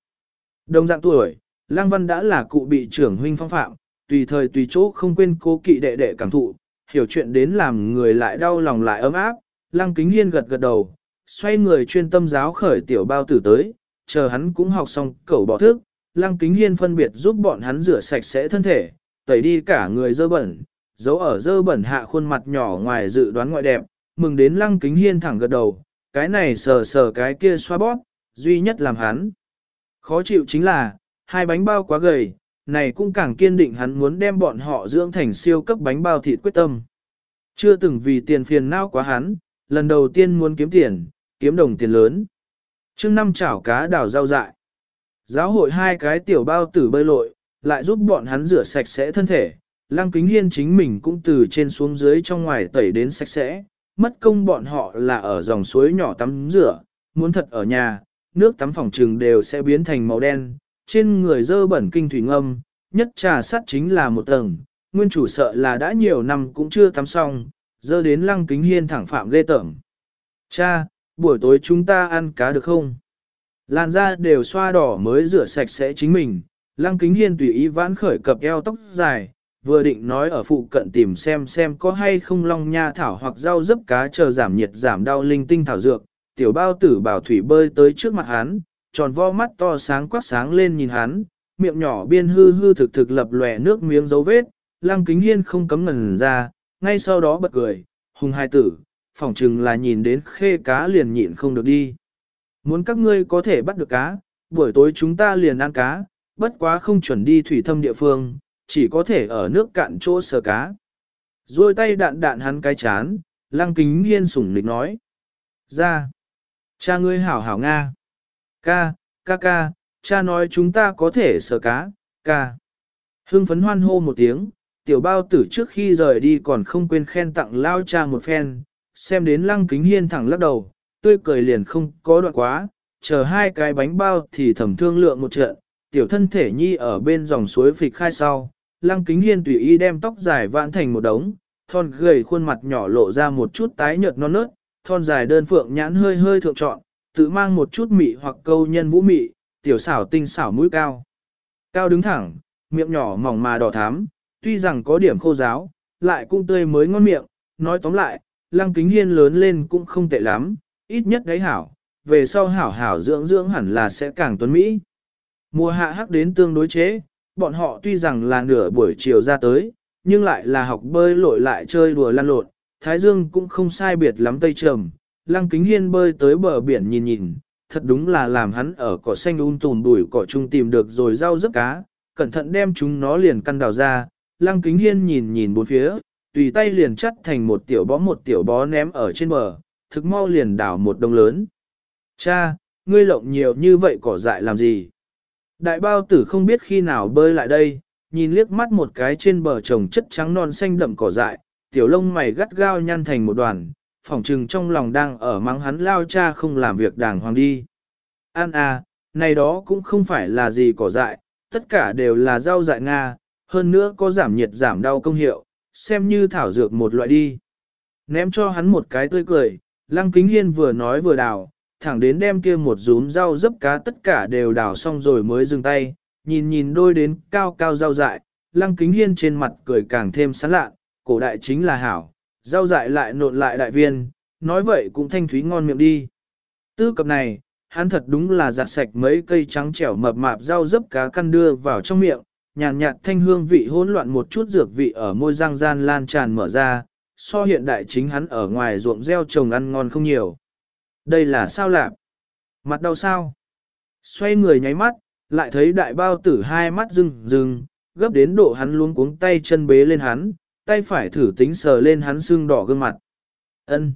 Đồng dạng tuổi, Lăng Văn đã là cụ bị trưởng huynh phong phạm, tùy thời tùy chỗ không quên cố kỵ đệ đệ cảm thụ, hiểu chuyện đến làm người lại đau lòng lại ấm áp. Lăng Kính Hiên gật gật đầu, xoay người chuyên tâm giáo khởi tiểu bao tử tới, chờ hắn cũng học xong cẩu bỏ thức. Lăng Kính Hiên phân biệt giúp bọn hắn rửa sạch sẽ thân thể, tẩy đi cả người dơ bẩn, giấu ở dơ bẩn hạ khuôn mặt nhỏ ngoài dự đoán ngoại đẹp, mừng đến Lăng Kính Hiên thẳng gật đầu, cái này sờ sờ cái kia xoa bóp, duy nhất làm hắn. Khó chịu chính là, hai bánh bao quá gầy, này cũng càng kiên định hắn muốn đem bọn họ dưỡng thành siêu cấp bánh bao thịt quyết tâm. Chưa từng vì tiền phiền não quá hắn, lần đầu tiên muốn kiếm tiền, kiếm đồng tiền lớn. chương năm chảo cá đảo rau dại. Giáo hội hai cái tiểu bao tử bơi lội, lại giúp bọn hắn rửa sạch sẽ thân thể. Lăng kính hiên chính mình cũng từ trên xuống dưới trong ngoài tẩy đến sạch sẽ. Mất công bọn họ là ở dòng suối nhỏ tắm rửa, muốn thật ở nhà, nước tắm phòng trừng đều sẽ biến thành màu đen, trên người dơ bẩn kinh thủy ngâm, nhất trà sắt chính là một tầng, nguyên chủ sợ là đã nhiều năm cũng chưa tắm xong, dơ đến lăng kính hiên thẳng phạm ghê tởm. Cha, buổi tối chúng ta ăn cá được không? Làn da đều xoa đỏ mới rửa sạch sẽ chính mình, lăng kính hiên tùy ý vãn khởi cập eo tóc dài, vừa định nói ở phụ cận tìm xem xem có hay không long nha thảo hoặc rau dấp cá chờ giảm nhiệt giảm đau linh tinh thảo dược, tiểu bao tử bảo thủy bơi tới trước mặt hắn, tròn vo mắt to sáng quắc sáng lên nhìn hắn, miệng nhỏ biên hư hư thực thực lập lòe nước miếng dấu vết, lăng kính hiên không cấm ngần ra, ngay sau đó bật cười, hùng hai tử, phỏng chừng là nhìn đến khê cá liền nhịn không được đi. Muốn các ngươi có thể bắt được cá, buổi tối chúng ta liền ăn cá, bất quá không chuẩn đi thủy thâm địa phương, chỉ có thể ở nước cạn chỗ sờ cá. Rồi tay đạn đạn hắn cái chán, lăng kính hiên sủng lịch nói. Ra, cha ngươi hảo hảo Nga. Ca, ca ca, cha nói chúng ta có thể sờ cá, ca. Hưng phấn hoan hô một tiếng, tiểu bao tử trước khi rời đi còn không quên khen tặng lao cha một phen, xem đến lăng kính hiên thẳng lắc đầu, tươi cười liền không có đoạn quá, chờ hai cái bánh bao thì thầm thương lượng một trận, tiểu thân thể nhi ở bên dòng suối phịch khai sau, lăng kính hiên tùy ý đem tóc dài vãn thành một đống, thon gầy khuôn mặt nhỏ lộ ra một chút tái nhợt non nớt, thon dài đơn phượng nhãn hơi hơi thượng trọn, tự mang một chút mị hoặc câu nhân vũ mị, tiểu xảo tinh xảo mũi cao. Cao đứng thẳng, miệng nhỏ mỏng mà đỏ thắm, tuy rằng có điểm khô giáo, lại cũng tươi mới ngon miệng, nói tóm lại, lăng kính hiên lớn lên cũng không tệ lắm, ít nhất đấy hảo, về sau hảo hảo dưỡng dưỡng hẳn là sẽ càng tuấn Mỹ. Mùa hạ hắc đến tương đối chế, bọn họ tuy rằng là nửa buổi chiều ra tới, nhưng lại là học bơi lội lại chơi đùa lăn lộn, Thái Dương cũng không sai biệt lắm tây trầm, lăng kính hiên bơi tới bờ biển nhìn nhìn, thật đúng là làm hắn ở cỏ xanh un um tùm bụi cỏ chung tìm được rồi rau rớp cá, cẩn thận đem chúng nó liền căn đào ra, lăng kính hiên nhìn nhìn bốn phía, tùy tay liền chắt thành một tiểu bó một tiểu bó ném ở trên bờ, thực mau liền đảo một đồng lớn. Cha, ngươi lộng nhiều như vậy cỏ dại làm gì? Đại bao tử không biết khi nào bơi lại đây, nhìn liếc mắt một cái trên bờ trồng chất trắng non xanh đậm cỏ dại, tiểu lông mày gắt gao nhăn thành một đoàn, phỏng trừng trong lòng đang ở mắng hắn lao cha không làm việc đàng hoàng đi. An à, này đó cũng không phải là gì cỏ dại, tất cả đều là rau dại Nga, hơn nữa có giảm nhiệt giảm đau công hiệu, xem như thảo dược một loại đi. Ném cho hắn một cái tươi cười, lăng kính hiên vừa nói vừa đào, thẳng đến đem kia một rúm rau dấp cá tất cả đều đào xong rồi mới dừng tay, nhìn nhìn đôi đến cao cao rau dại, lăng kính hiên trên mặt cười càng thêm sán lạ, cổ đại chính là hảo, rau dại lại nộn lại đại viên, nói vậy cũng thanh thúy ngon miệng đi. Tư cập này, hắn thật đúng là giặt sạch mấy cây trắng trẻo mập mạp rau dấp cá căn đưa vào trong miệng, nhàn nhạt, thanh hương vị hỗn loạn một chút dược vị ở môi răng gian lan tràn mở ra, so hiện đại chính hắn ở ngoài ruộng gieo trồng ăn ngon không nhiều. Đây là sao lạc? Mặt đau sao? Xoay người nháy mắt, lại thấy đại bao tử hai mắt rưng rưng, gấp đến độ hắn luống cuống tay chân bế lên hắn, tay phải thử tính sờ lên hắn xương đỏ gương mặt. Ân,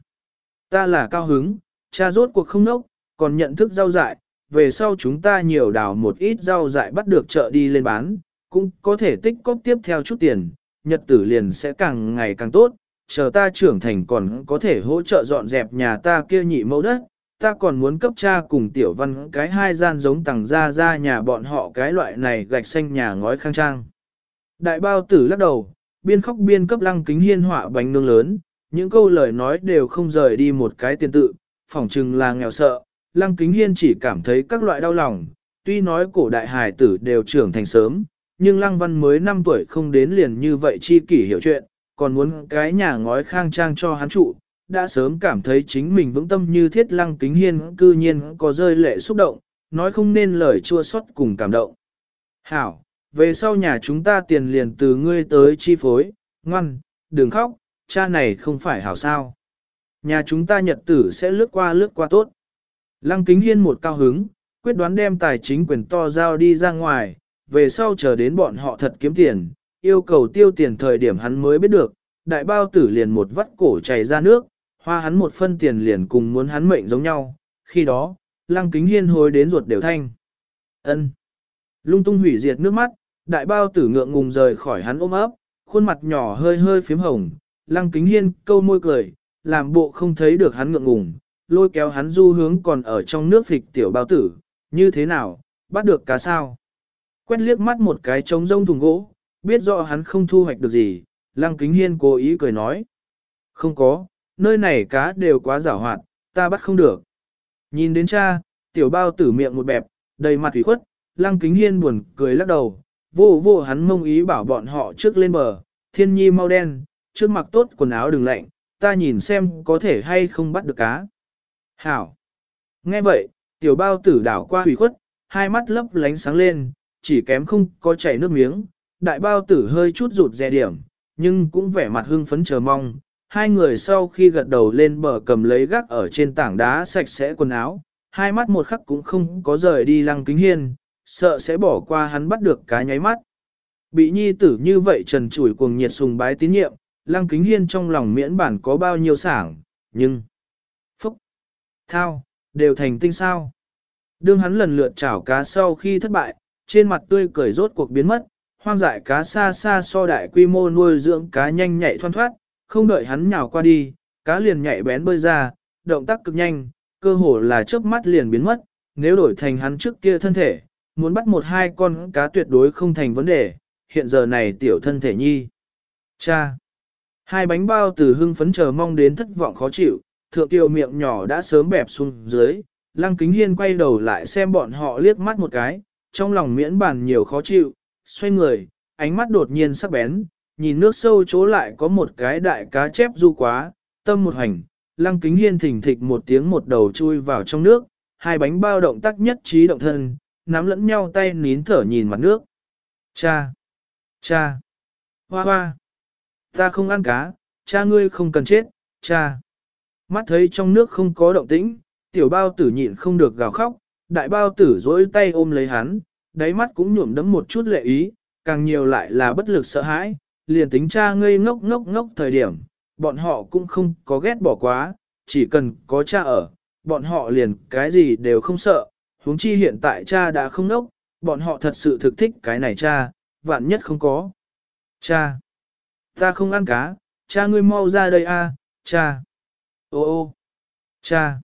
Ta là cao hứng, cha rốt cuộc không nốc, còn nhận thức rau dại, về sau chúng ta nhiều đào một ít rau dại bắt được chợ đi lên bán, cũng có thể tích cóp tiếp theo chút tiền, nhật tử liền sẽ càng ngày càng tốt, chờ ta trưởng thành còn có thể hỗ trợ dọn dẹp nhà ta kia nhị mẫu đất, ta còn muốn cấp cha cùng tiểu văn cái hai gian giống tầng ra ra nhà bọn họ cái loại này gạch xanh nhà ngói khang trang. Đại bao tử lắc đầu, biên khóc biên cấp lăng kính hiên họa bánh nương lớn, những câu lời nói đều không rời đi một cái tiền tự, phỏng chừng là nghèo sợ, lăng kính hiên chỉ cảm thấy các loại đau lòng, tuy nói cổ đại hài tử đều trưởng thành sớm, nhưng lăng văn mới 5 tuổi không đến liền như vậy chi kỷ hiểu chuyện, còn muốn cái nhà ngói khang trang cho hắn trụ, đã sớm cảm thấy chính mình vững tâm như thiết lăng kính hiên cư nhiên có rơi lệ xúc động, nói không nên lời chua xót cùng cảm động. Hảo, về sau nhà chúng ta tiền liền từ ngươi tới chi phối, ngoan, đừng khóc, cha này không phải hảo sao. Nhà chúng ta nhật tử sẽ lướt qua lướt qua tốt. Lăng kính hiên một cao hứng, quyết đoán đem tài chính quyền to giao đi ra ngoài, về sau chờ đến bọn họ thật kiếm tiền, yêu cầu tiêu tiền thời điểm hắn mới biết được, đại bao tử liền một vắt cổ chảy ra nước, hoa hắn một phân tiền liền cùng muốn hắn mệnh giống nhau, khi đó, lăng kính hiên hối đến ruột đều thanh. ân Lung tung hủy diệt nước mắt, đại bao tử ngượng ngùng rời khỏi hắn ôm ấp, khuôn mặt nhỏ hơi hơi phím hồng, lăng kính hiên câu môi cười, làm bộ không thấy được hắn ngượng ngùng, lôi kéo hắn du hướng còn ở trong nước phịch tiểu bao tử, như thế nào, bắt được cá sao. Quét liếc mắt một cái trống rông thùng gỗ, biết rõ hắn không thu hoạch được gì, lăng kính hiên cố ý cười nói. Không có, nơi này cá đều quá rảo hoạt, ta bắt không được. Nhìn đến cha, tiểu bao tử miệng một bẹp, đầy mặt ủy khuất, lăng kính hiên buồn cười lắc đầu, vô vô hắn mông ý bảo bọn họ trước lên bờ, thiên nhi mau đen, trước mặc tốt quần áo đừng lạnh, ta nhìn xem có thể hay không bắt được cá. Hảo! Nghe vậy, tiểu bao tử đảo qua ủy khuất, hai mắt lấp lánh sáng lên, chỉ kém không có chảy nước miếng, đại bao tử hơi chút rụt rè điểm, nhưng cũng vẻ mặt hưng phấn chờ mong. Hai người sau khi gật đầu lên bờ cầm lấy gác ở trên tảng đá sạch sẽ quần áo, hai mắt một khắc cũng không có rời đi lăng kính hiên, sợ sẽ bỏ qua hắn bắt được cái nháy mắt. Bị nhi tử như vậy trần chủi cuồng nhiệt sùng bái tín nhiệm, lăng kính hiên trong lòng miễn bản có bao nhiêu sảng, nhưng... Phúc! Thao! Đều thành tinh sao. Đương hắn lần lượt chảo cá sau khi thất bại, trên mặt tươi cười rốt cuộc biến mất, hoang dại cá xa xa so đại quy mô nuôi dưỡng cá nhanh nhạy thoăn thoát, không đợi hắn nhào qua đi, cá liền nhạy bén bơi ra, động tác cực nhanh, cơ hồ là chớp mắt liền biến mất, nếu đổi thành hắn trước kia thân thể, muốn bắt một hai con cá tuyệt đối không thành vấn đề, hiện giờ này tiểu thân thể nhi. Cha! Hai bánh bao từ hưng phấn chờ mong đến thất vọng khó chịu, thượng tiểu miệng nhỏ đã sớm bẹp xuống dưới, lăng kính hiên quay đầu lại xem bọn họ liếc mắt một cái, trong lòng miễn bàn nhiều khó chịu, xoay người, ánh mắt đột nhiên sắc bén, nhìn nước sâu chỗ lại có một cái đại cá chép du quá, tâm một hành, lăng kính hiên thỉnh thịch một tiếng một đầu chui vào trong nước, hai bánh bao động tác nhất trí động thân, nắm lẫn nhau tay nín thở nhìn mặt nước. Cha! Cha! Hoa hoa! Ta không ăn cá, cha ngươi không cần chết, cha! Mắt thấy trong nước không có động tĩnh, tiểu bao tử nhịn không được gào khóc, đại bao tử dỗi tay ôm lấy hắn, đáy mắt cũng nhuộm đấm một chút lệ ý, càng nhiều lại là bất lực sợ hãi, liền tính cha ngây ngốc ngốc ngốc thời điểm, bọn họ cũng không có ghét bỏ quá, chỉ cần có cha ở, bọn họ liền cái gì đều không sợ, huống chi hiện tại cha đã không ngốc, bọn họ thật sự thực thích cái này cha, vạn nhất không có. Cha! Ta không ăn cá, cha ngươi mau ra đây a, cha! Ô ô! Cha!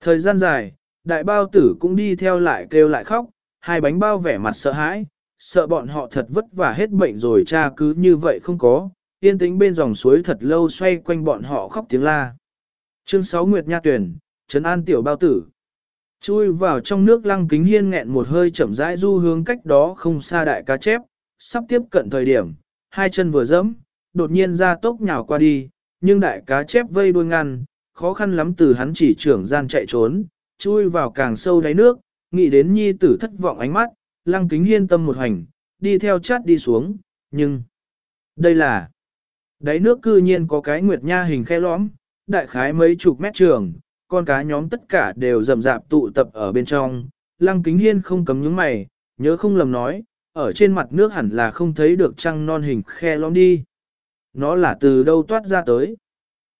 Thời gian dài, đại bao tử cũng đi theo lại kêu lại khóc, hai bánh bao vẻ mặt sợ hãi, sợ bọn họ thật vất vả hết bệnh rồi cha cứ như vậy không có, yên tĩnh bên dòng suối thật lâu xoay quanh bọn họ khóc tiếng la. Chương 6 Nguyệt Nha Tuyển, Trấn An Tiểu Bao Tử Chui vào trong nước lăng kính hiên nghẹn một hơi chậm rãi du hướng cách đó không xa đại cá chép, sắp tiếp cận thời điểm, hai chân vừa dẫm, đột nhiên ra tốc nhào qua đi, nhưng đại cá chép vây đuôi ngăn, khó khăn lắm từ hắn chỉ trưởng gian chạy trốn, chui vào càng sâu đáy nước, nghĩ đến nhi tử thất vọng ánh mắt, lăng kính hiên tâm một hành, đi theo chát đi xuống, nhưng... Đây là... Đáy nước cư nhiên có cái nguyệt nha hình khe lõm, đại khái mấy chục mét trường, con cá nhóm tất cả đều rầm rạp tụ tập ở bên trong. Lăng kính hiên không cấm những mày, nhớ không lầm nói, ở trên mặt nước hẳn là không thấy được trăng non hình khe lõm đi. Nó là từ đâu toát ra tới.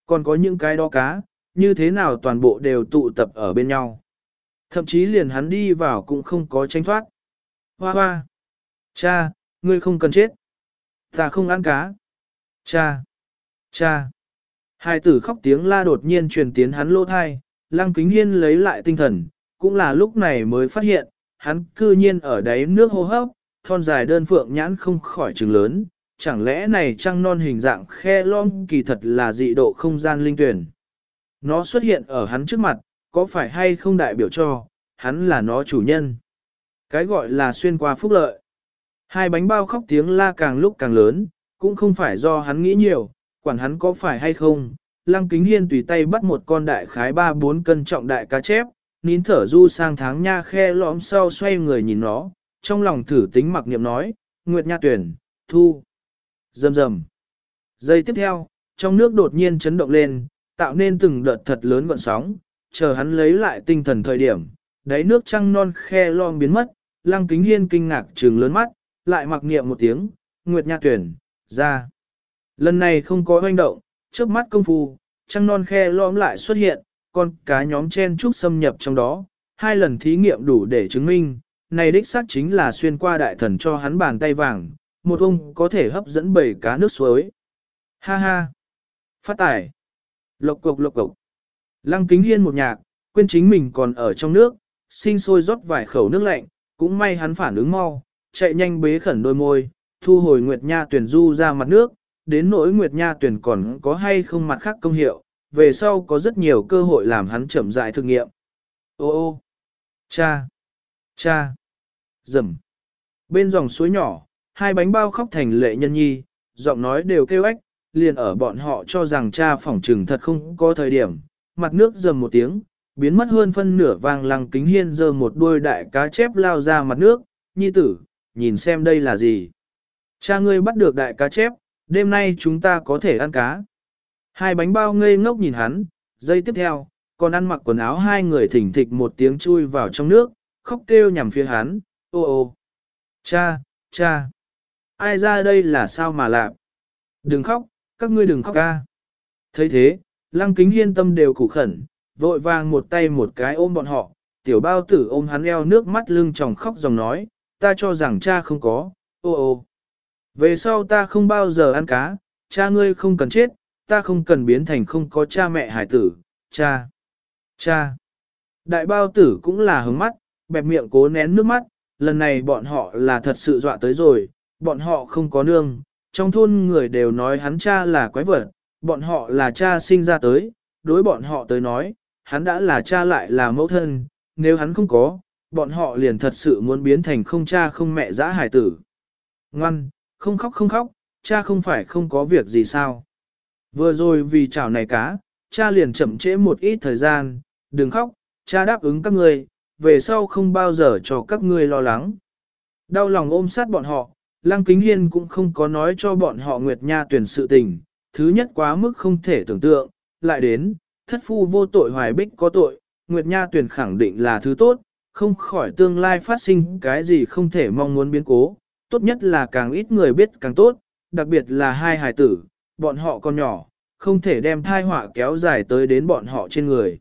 Còn có những cái đó cá, như thế nào toàn bộ đều tụ tập ở bên nhau. Thậm chí liền hắn đi vào cũng không có tranh thoát. Hoa hoa! Cha, ngươi không cần chết. Ta không ăn cá. Cha! Cha! Hai tử khóc tiếng la đột nhiên truyền tiến hắn lỗ thai, lăng kính hiên lấy lại tinh thần, cũng là lúc này mới phát hiện, hắn cư nhiên ở đáy nước hô hấp, thon dài đơn phượng nhãn không khỏi trừng lớn, chẳng lẽ này trăng non hình dạng khe lom kỳ thật là dị độ không gian linh tuyển. Nó xuất hiện ở hắn trước mặt, có phải hay không đại biểu cho, hắn là nó chủ nhân. Cái gọi là xuyên qua phúc lợi. Hai bánh bao khóc tiếng la càng lúc càng lớn, cũng không phải do hắn nghĩ nhiều, quản hắn có phải hay không. Lăng kính hiên tùy tay bắt một con đại khái 3-4 cân trọng đại cá chép, nín thở du sang tháng nha khe lõm sau xoay người nhìn nó, trong lòng thử tính mặc niệm nói, Nguyệt Nha tuyển, thu, rầm rầm. Giây tiếp theo, trong nước đột nhiên chấn động lên, tạo nên từng đợt thật lớn gọn sóng, chờ hắn lấy lại tinh thần thời điểm, đáy nước trăng non khe lom biến mất, lăng kính hiên kinh ngạc trừng lớn mắt, lại mặc niệm một tiếng, Nguyệt Nha tuyển, ra. Lần này không có hoành động, trước mắt công phu, trăng non khe lom lại xuất hiện, con cá nhóm chen trúc xâm nhập trong đó, hai lần thí nghiệm đủ để chứng minh, này đích xác chính là xuyên qua đại thần cho hắn bàn tay vàng, một ông có thể hấp dẫn bầy cá nước suối. Ha ha! Phát tải! Lộc cục lộc cục! Lăng kính hiên một nhạc, quên chính mình còn ở trong nước, sinh sôi rót vài khẩu nước lạnh, cũng may hắn phản ứng mau, chạy nhanh bế khẩn đôi môi, thu hồi Nguyệt Nha tuyển du ra mặt nước, đến nỗi Nguyệt Nha tuyển còn có hay không mặt khác công hiệu, về sau có rất nhiều cơ hội làm hắn chậm rãi thực nghiệm. Ô ô, cha, cha, dầm. Bên dòng suối nhỏ, hai bánh bao khóc thành lệ nhân nhi, giọng nói đều kêu ếch, liền ở bọn họ cho rằng cha phỏng trừng thật không có thời điểm, mặt nước dầm một tiếng, biến mất hơn phân nửa vàng lăng kính hiên giơ một đuôi đại cá chép lao ra mặt nước, nhi tử, nhìn xem đây là gì. Cha ngươi bắt được đại cá chép, đêm nay chúng ta có thể ăn cá. Hai bánh bao ngây ngốc nhìn hắn, giây tiếp theo, còn ăn mặc quần áo hai người thỉnh thịch một tiếng chui vào trong nước, khóc kêu nhằm phía hắn, ô ô. Cha, cha, ai ra đây là sao mà lạ? Đừng khóc, các ngươi đừng khóc ca. thấy thế, lăng kính hiên tâm đều củ khẩn, vội vàng một tay một cái ôm bọn họ, tiểu bao tử ôm hắn eo nước mắt lưng tròng khóc dòng nói, ta cho rằng cha không có, ô ô. Về sau ta không bao giờ ăn cá, cha ngươi không cần chết, ta không cần biến thành không có cha mẹ hải tử, cha, cha. Đại bao tử cũng là hứng mắt, bẹp miệng cố nén nước mắt, lần này bọn họ là thật sự dọa tới rồi, bọn họ không có nương, trong thôn người đều nói hắn cha là quái vật, bọn họ là cha sinh ra tới, đối bọn họ tới nói, hắn đã là cha lại là mẫu thân, nếu hắn không có, bọn họ liền thật sự muốn biến thành không cha không mẹ dã hải tử. Ngoan, không khóc không khóc, cha không phải không có việc gì sao. Vừa rồi vì chảo này cá, cha liền chậm trễ một ít thời gian, đừng khóc, cha đáp ứng các ngươi, về sau không bao giờ cho các ngươi lo lắng. Đau lòng ôm sát bọn họ, Lăng Kính Hiên cũng không có nói cho bọn họ Nguyệt Nha tuyển sự tình, thứ nhất quá mức không thể tưởng tượng, lại đến, thất phu vô tội hoài bích có tội, Nguyệt Nha tuyển khẳng định là thứ tốt, không khỏi tương lai phát sinh cái gì không thể mong muốn biến cố, tốt nhất là càng ít người biết càng tốt, đặc biệt là hai hài tử, bọn họ còn nhỏ, không thể đem thai họa kéo dài tới đến bọn họ trên người.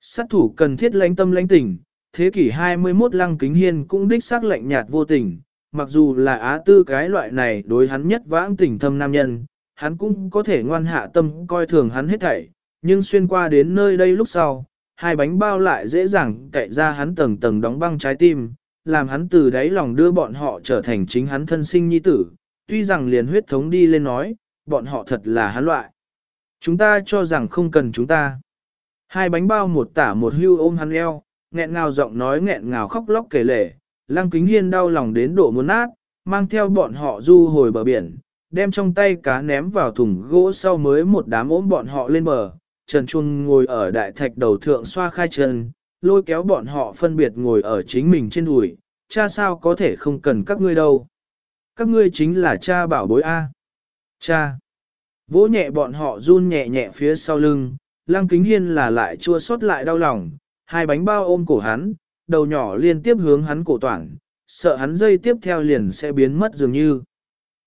Sát thủ cần thiết lãnh tâm lãnh tình, thế kỷ 21 lăng kính hiên cũng đích xác lạnh nhạt vô tình, mặc dù là á tư cái loại này đối hắn nhất vãng tình thâm nam nhân, hắn cũng có thể ngoan hạ tâm coi thường hắn hết thảy, nhưng xuyên qua đến nơi đây lúc sau, hai bánh bao lại dễ dàng cậy ra hắn tầng tầng đóng băng trái tim, làm hắn từ đáy lòng đưa bọn họ trở thành chính hắn thân sinh nhi tử, tuy rằng liền huyết thống đi lên nói, bọn họ thật là hắn loại. Chúng ta cho rằng không cần chúng ta. Hai bánh bao một tả một hưu ôm hắn eo, nghẹn ngào giọng nói nghẹn ngào khóc lóc kể lể, lăng kính hiên đau lòng đến độ muốn nát, mang theo bọn họ du hồi bờ biển, đem trong tay cá ném vào thùng gỗ sau mới một đám ốm bọn họ lên bờ. Trần Chuông ngồi ở đại thạch đầu thượng xoa khai chân, lôi kéo bọn họ phân biệt ngồi ở chính mình trên đùi, cha sao có thể không cần các ngươi đâu. Các ngươi chính là cha bảo bối A. Cha. Vỗ nhẹ bọn họ run nhẹ nhẹ phía sau lưng, lăng kính hiên là lại chua xót lại đau lòng, hai bánh bao ôm cổ hắn, đầu nhỏ liên tiếp hướng hắn cổ toàn, sợ hắn dây tiếp theo liền sẽ biến mất dường như.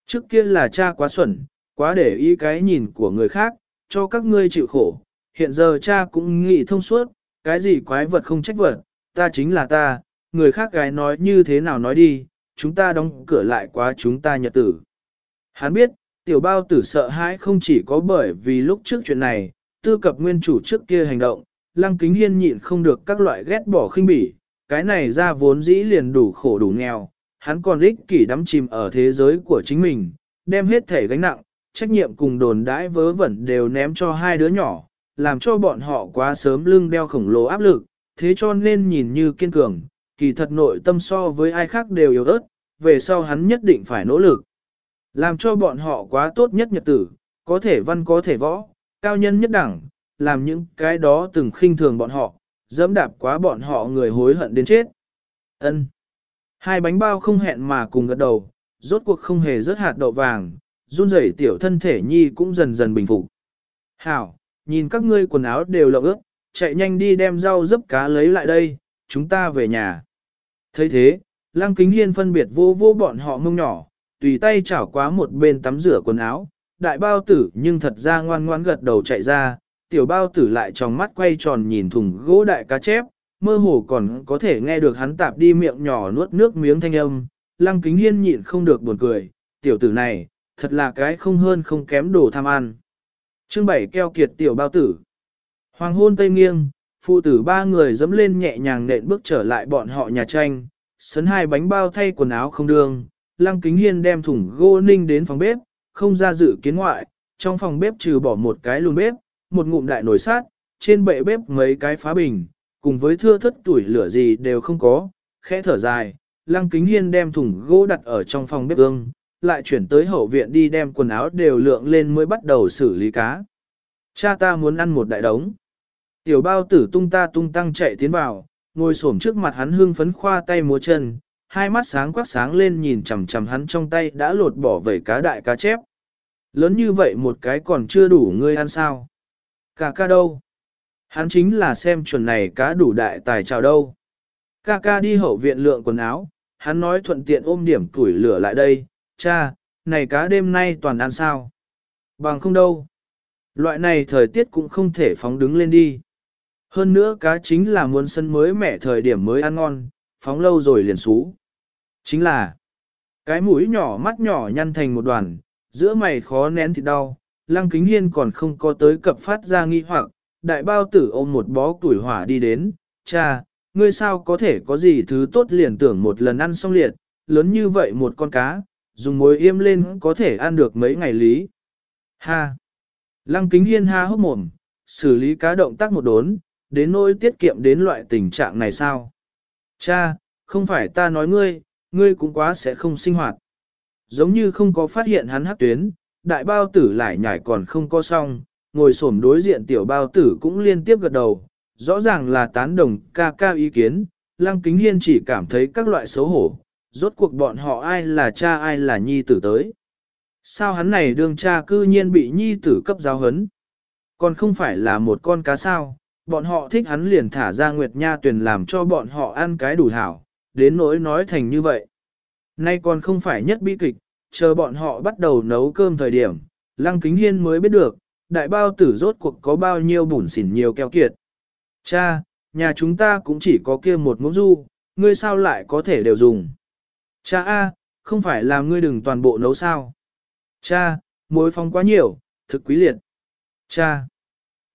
Trước kia là cha quá xuẩn, quá để ý cái nhìn của người khác, cho các ngươi chịu khổ. Hiện giờ cha cũng nghĩ thông suốt, cái gì quái vật không trách vật, ta chính là ta, người khác gái nói như thế nào nói đi, chúng ta đóng cửa lại quá chúng ta nhật tử. Hắn biết, tiểu bao tử sợ hãi không chỉ có bởi vì lúc trước chuyện này, tư cập nguyên chủ trước kia hành động, lăng kính hiên nhịn không được các loại ghét bỏ khinh bỉ, cái này ra vốn dĩ liền đủ khổ đủ nghèo, hắn còn ích kỷ đắm chìm ở thế giới của chính mình, đem hết thể gánh nặng, trách nhiệm cùng đồn đãi vớ vẩn đều ném cho hai đứa nhỏ, làm cho bọn họ quá sớm lưng đeo khổng lồ áp lực, thế cho nên nhìn như kiên cường, kỳ thật nội tâm so với ai khác đều yếu ớt, về sau hắn nhất định phải nỗ lực. Làm cho bọn họ quá tốt nhất nhật tử, có thể văn có thể võ, cao nhân nhất đẳng, làm những cái đó từng khinh thường bọn họ, dẫm đạp quá bọn họ người hối hận đến chết. Ân. Hai bánh bao không hẹn mà cùng gật đầu, rốt cuộc không hề rớt hạt đậu vàng, run rẩy tiểu thân thể nhi cũng dần dần bình phục. Hảo, nhìn các ngươi quần áo đều lộng ướt, chạy nhanh đi đem rau dấp cá lấy lại đây, chúng ta về nhà. thấy thế, Lăng Kính Hiên phân biệt vô vô bọn họ mông nhỏ, tùy tay chảo quá một bên tắm rửa quần áo, đại bao tử nhưng thật ra ngoan ngoan gật đầu chạy ra, tiểu bao tử lại trong mắt quay tròn nhìn thùng gỗ đại cá chép, mơ hồ còn có thể nghe được hắn tạp đi miệng nhỏ nuốt nước miếng thanh âm, lăng kính hiên nhịn không được buồn cười, tiểu tử này, thật là cái không hơn không kém đồ tham ăn. Chương bảy keo kiệt tiểu bao tử. Hoàng hôn tây nghiêng, phụ tử ba người dẫm lên nhẹ nhàng nện bước trở lại bọn họ nhà tranh, sấn hai bánh bao thay quần áo không đường, lăng kính hiên đem thủng gô ninh đến phòng bếp, không ra dự kiến ngoại, trong phòng bếp trừ bỏ một cái lùn bếp, một ngụm đại nồi sát, trên bệ bếp mấy cái phá bình, cùng với thưa thất tuổi lửa gì đều không có, khẽ thở dài, lăng kính hiên đem thùng gỗ đặt ở trong phòng bếp ương, lại chuyển tới hậu viện đi đem quần áo đều lượng lên mới bắt đầu xử lý cá. Cha ta muốn ăn một đại đống. Tiểu bao tử tung ta tung tăng chạy tiến vào, ngồi xổm trước mặt hắn hương phấn khoa tay múa chân, hai mắt sáng quắc sáng lên nhìn chằm chằm hắn trong tay đã lột bỏ vẩy cá đại cá chép. Lớn như vậy một cái còn chưa đủ ngươi ăn sao. Cả ca đâu? Hắn chính là xem chuẩn này cá đủ đại tài chào đâu. Ca ca đi hậu viện lượng quần áo, hắn nói thuận tiện ôm điểm củi lửa lại đây, cha, này cá đêm nay toàn ăn sao? Bằng không đâu. Loại này thời tiết cũng không thể phóng đứng lên đi. Hơn nữa cá chính là muốn sân mới mẻ thời điểm mới ăn ngon, phóng lâu rồi liền xú. Chính là, cái mũi nhỏ mắt nhỏ nhăn thành một đoàn, giữa mày khó nén thì đau, lăng kính hiên còn không có tới cập phát ra nghi hoặc, đại bao tử ôm một bó củi hỏa đi đến, cha, ngươi sao có thể có gì thứ tốt liền tưởng một lần ăn xong liệt, lớn như vậy một con cá, dùng muối yêm lên có thể ăn được mấy ngày lý. Ha! Lăng kính hiên ha hốc mồm, xử lý cá động tác một đốn, đến nỗi tiết kiệm đến loại tình trạng này sao? Cha, không phải ta nói ngươi, ngươi cũng quá sẽ không sinh hoạt. Giống như không có phát hiện hắn hắc tuyến, đại bao tử lại nhảy còn không có xong, ngồi xổm đối diện tiểu bao tử cũng liên tiếp gật đầu, rõ ràng là tán đồng ca ca ý kiến, lăng kính hiên chỉ cảm thấy các loại xấu hổ, rốt cuộc bọn họ ai là cha ai là nhi tử tới. Sao hắn này đương cha cư nhiên bị nhi tử cấp giáo hấn? Còn không phải là một con cá sao, bọn họ thích hắn liền thả ra Nguyệt Nha tuyển làm cho bọn họ ăn cái đủ hảo, đến nỗi nói thành như vậy. Nay còn không phải nhất bi kịch, chờ bọn họ bắt đầu nấu cơm thời điểm, Lăng Kính Hiên mới biết được, đại bao tử rốt cuộc có bao nhiêu bùn xỉn nhiều keo kiệt. Cha, nhà chúng ta cũng chỉ có kia một muỗng du, ngươi sao lại có thể đều dùng. Cha A, không phải là ngươi đừng toàn bộ nấu sao. Cha, muối phong quá nhiều, thực quý liệt. Cha,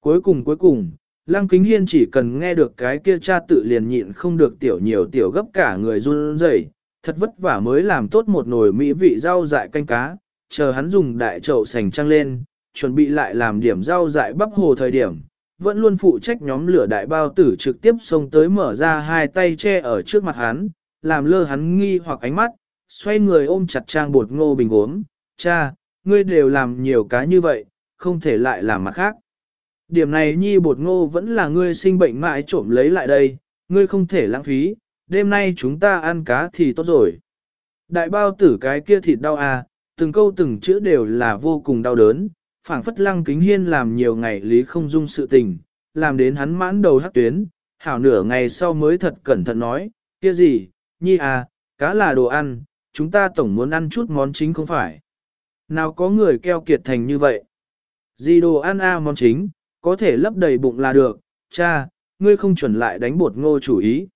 cuối cùng cuối cùng, Lăng Kính Hiên chỉ cần nghe được cái kia cha tự liền nhịn không được tiểu nhiều tiểu gấp cả người run rẩy, thật vất vả mới làm tốt một nồi mỹ vị rau dại canh cá, chờ hắn dùng đại chậu sành trăng lên, chuẩn bị lại làm điểm rau dại bắp hồ thời điểm, vẫn luôn phụ trách nhóm lửa đại bao tử trực tiếp xông tới mở ra hai tay che ở trước mặt hắn, làm lơ hắn nghi hoặc ánh mắt, xoay người ôm chặt trang bột ngô bình uống, cha, ngươi đều làm nhiều cá như vậy, không thể lại làm mặt khác. Điểm này nhi bột ngô vẫn là ngươi sinh bệnh mãi trộm lấy lại đây, ngươi không thể lãng phí, đêm nay chúng ta ăn cá thì tốt rồi. Đại bao tử cái kia thịt đau à, từng câu từng chữ đều là vô cùng đau đớn, phảng phất lăng kính hiên làm nhiều ngày lý không dung sự tình, làm đến hắn mãn đầu hắc tuyến, hảo nửa ngày sau mới thật cẩn thận nói, kia gì, nhi à, cá là đồ ăn, chúng ta tổng muốn ăn chút món chính không phải. Nào có người keo kiệt thành như vậy? Gì đồ ăn a à món chính, có thể lấp đầy bụng là được, cha, ngươi không chuẩn lại đánh bột ngô chủ ý.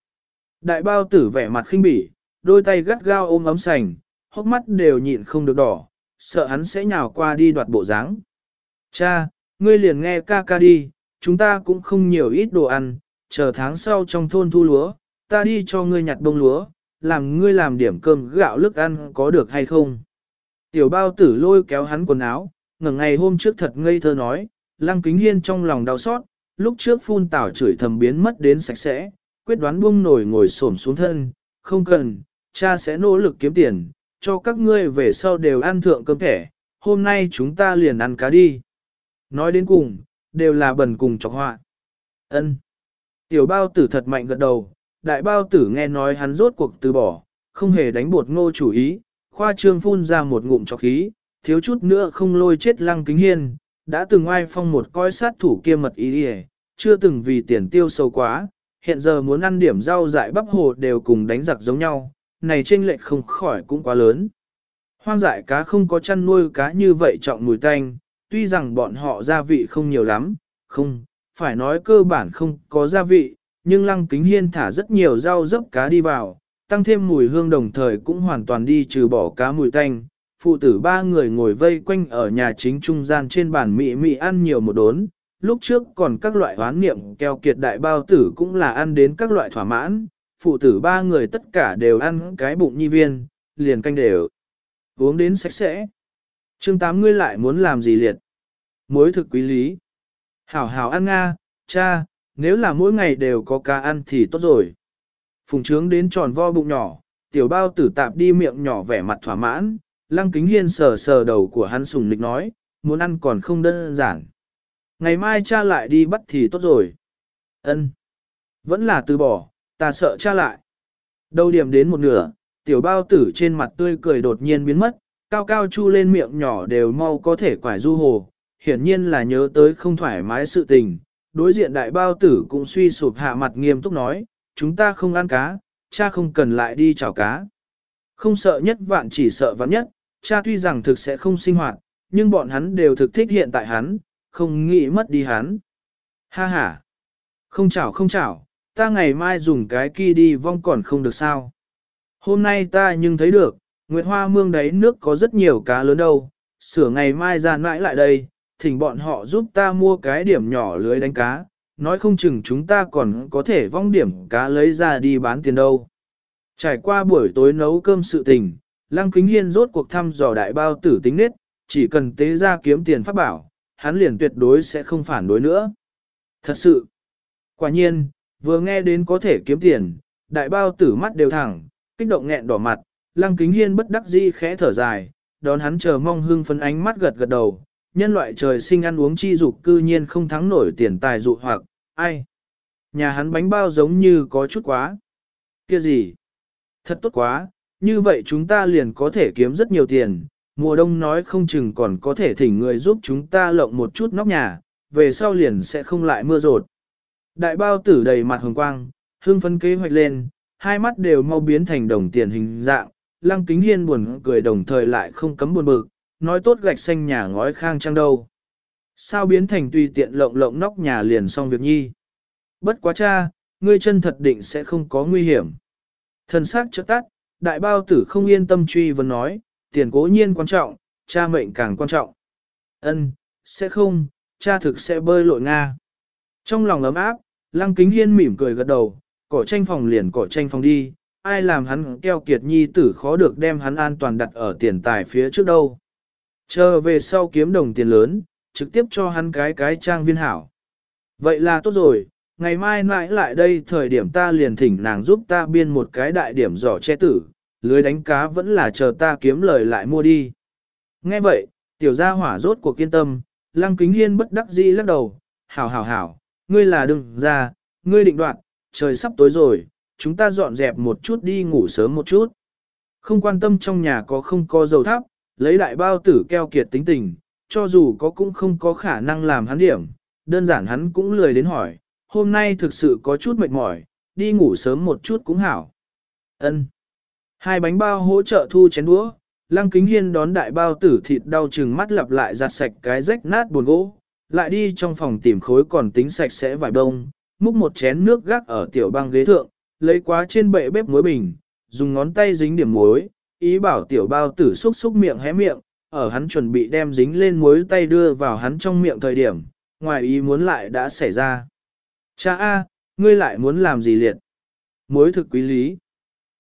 Đại bao tử vẻ mặt khinh bỉ, đôi tay gắt gao ôm ấm sành, hốc mắt đều nhịn không được đỏ, sợ hắn sẽ nhào qua đi đoạt bộ dáng. Cha, ngươi liền nghe ca ca đi, chúng ta cũng không nhiều ít đồ ăn, chờ tháng sau trong thôn thu lúa, ta đi cho ngươi nhặt bông lúa, làm ngươi làm điểm cơm gạo lức ăn có được hay không. Tiểu bao tử lôi kéo hắn quần áo, ngẩng ngày hôm trước thật ngây thơ nói, lăng kính hiên trong lòng đau xót, lúc trước phun tảo chửi thầm biến mất đến sạch sẽ, quyết đoán buông nổi ngồi xổm xuống thân, không cần, cha sẽ nỗ lực kiếm tiền, cho các ngươi về sau đều ăn thượng cơm thẻ, hôm nay chúng ta liền ăn cá đi. Nói đến cùng, đều là bần cùng chọc họa. Ân. Tiểu bao tử thật mạnh gật đầu, đại bao tử nghe nói hắn rốt cuộc từ bỏ, không hề đánh bột ngô chủ ý, khoa trương phun ra một ngụm chọc khí, thiếu chút nữa không lôi chết lăng kính hiên, đã từng ai phong một coi sát thủ kia mật ý đi chưa từng vì tiền tiêu sâu quá, hiện giờ muốn ăn điểm rau dại bắp hồ đều cùng đánh giặc giống nhau, này chênh lệch không khỏi cũng quá lớn. Hoang dại cá không có chăn nuôi cá như vậy trọng mùi tanh, tuy rằng bọn họ gia vị không nhiều lắm, không, phải nói cơ bản không có gia vị, nhưng lăng kính hiên thả rất nhiều rau dấp cá đi vào, tăng thêm mùi hương đồng thời cũng hoàn toàn đi trừ bỏ cá mùi tanh. Phụ tử ba người ngồi vây quanh ở nhà chính trung gian trên bàn mị mị ăn nhiều một đốn, lúc trước còn các loại hoán niệm keo kiệt đại bao tử cũng là ăn đến các loại thỏa mãn, phụ tử ba người tất cả đều ăn cái bụng nhi viên, liền canh đều uống đến sạch sẽ chương tám ngươi lại muốn làm gì liệt? Mối thực quý lý. Hảo hảo ăn nga, cha, nếu là mỗi ngày đều có cá ăn thì tốt rồi. Phùng trướng đến tròn vo bụng nhỏ, tiểu bao tử tạp đi miệng nhỏ vẻ mặt thỏa mãn, lăng kính hiên sờ sờ đầu của hắn sùng nịch nói, muốn ăn còn không đơn giản. Ngày mai cha lại đi bắt thì tốt rồi. Ân, Vẫn là từ bỏ, ta sợ cha lại. Đầu điểm đến một nửa, tiểu bao tử trên mặt tươi cười đột nhiên biến mất, cao cao chu lên miệng nhỏ đều mau có thể quải du hồ, hiển nhiên là nhớ tới không thoải mái sự tình. Đối diện đại bao tử cũng suy sụp hạ mặt nghiêm túc nói, chúng ta không ăn cá, cha không cần lại đi chảo cá. Không sợ nhất vạn chỉ sợ vạn nhất, cha tuy rằng thực sẽ không sinh hoạt, nhưng bọn hắn đều thực thích hiện tại hắn, không nghĩ mất đi hắn. Ha ha! Không chảo không chảo, ta ngày mai dùng cái kia đi vong còn không được sao. Hôm nay ta nhưng thấy được, Nguyệt Hoa Mương đấy nước có rất nhiều cá lớn đâu, sửa ngày mai ra mãi lại đây, thỉnh bọn họ giúp ta mua cái điểm nhỏ lưới đánh cá, nói không chừng chúng ta còn có thể vong điểm cá lấy ra đi bán tiền đâu. Trải qua buổi tối nấu cơm sự tình, Lăng Kính Hiên rốt cuộc thăm dò đại bao tử tính nết, chỉ cần tế ra kiếm tiền pháp bảo, hắn liền tuyệt đối sẽ không phản đối nữa. Thật sự, quả nhiên, vừa nghe đến có thể kiếm tiền, đại bao tử mắt đều thẳng, kích động nghẹn đỏ mặt, Lăng Kính Hiên bất đắc dĩ khẽ thở dài, đón hắn chờ mong hương phấn ánh mắt gật gật đầu, nhân loại trời sinh ăn uống chi dục cư nhiên không thắng nổi tiền tài dụ hoặc, ai. Nhà hắn bánh bao giống như có chút quá. Kia gì? Thật tốt quá, như vậy chúng ta liền có thể kiếm rất nhiều tiền, mùa đông nói không chừng còn có thể thỉnh người giúp chúng ta lộng một chút nóc nhà, về sau liền sẽ không lại mưa rột. Đại bao tử đầy mặt hồng quang, hương phấn kế hoạch lên, hai mắt đều mau biến thành đồng tiền hình dạng, lăng kính hiên buồn cười đồng thời lại không cấm buồn bực, nói tốt gạch xanh nhà ngói khang trang đâu. Sao biến thành tùy tiện lộng lộng nóc nhà liền xong việc nhi. Bất quá cha, ngươi chân thật định sẽ không có nguy hiểm. Thần sắc chợt tắt, đại bao tử không yên tâm truy vấn nói, tiền cố nhiên quan trọng, cha mệnh càng quan trọng. Ân, sẽ không, cha thực sẽ bơi lội Nga. Trong lòng ấm áp, lăng kính hiên mỉm cười gật đầu, cỏ tranh phòng liền cỏ tranh phòng đi, ai làm hắn keo kiệt nhi tử khó được đem hắn an toàn đặt ở tiền tài phía trước đâu. Chờ về sau kiếm đồng tiền lớn, trực tiếp cho hắn cái cái trang viên hảo. Vậy là tốt rồi, ngày mai mãi lại đây thời điểm ta liền thỉnh nàng giúp ta biên một cái đại điểm giỏ che tử, lưới đánh cá vẫn là chờ ta kiếm lời lại mua đi. Nghe vậy, tiểu gia hỏa rốt cuộc kiên tâm, lăng kính hiên bất đắc dĩ lắc đầu, hảo hảo hảo, ngươi là đừng ra, ngươi định đoạt, trời sắp tối rồi, chúng ta dọn dẹp một chút đi ngủ sớm một chút. Không quan tâm trong nhà có không có dầu thắp, lấy đại bao tử keo kiệt tính tình, cho dù có cũng không có khả năng làm hắn điểm, đơn giản hắn cũng lười đến hỏi, hôm nay thực sự có chút mệt mỏi, đi ngủ sớm một chút cũng hảo. Ân. Hai bánh bao hỗ trợ thu chén đũa, Lăng Kính Hiên đón đại bao tử thịt đau chừng mắt lặp lại giặt sạch cái rách nát buồn gỗ, lại đi trong phòng tìm khối còn tính sạch sẽ vài bông, múc một chén nước gác ở tiểu băng ghế thượng, lấy quá trên bệ bếp muối bình, dùng ngón tay dính điểm muối, ý bảo tiểu bao tử xúc xúc miệng hé miệng, ở hắn chuẩn bị đem dính lên muối tay đưa vào hắn trong miệng thời điểm, ngoài ý muốn lại đã xảy ra. Cha A, ngươi lại muốn làm gì liệt? Muối thực quý lý.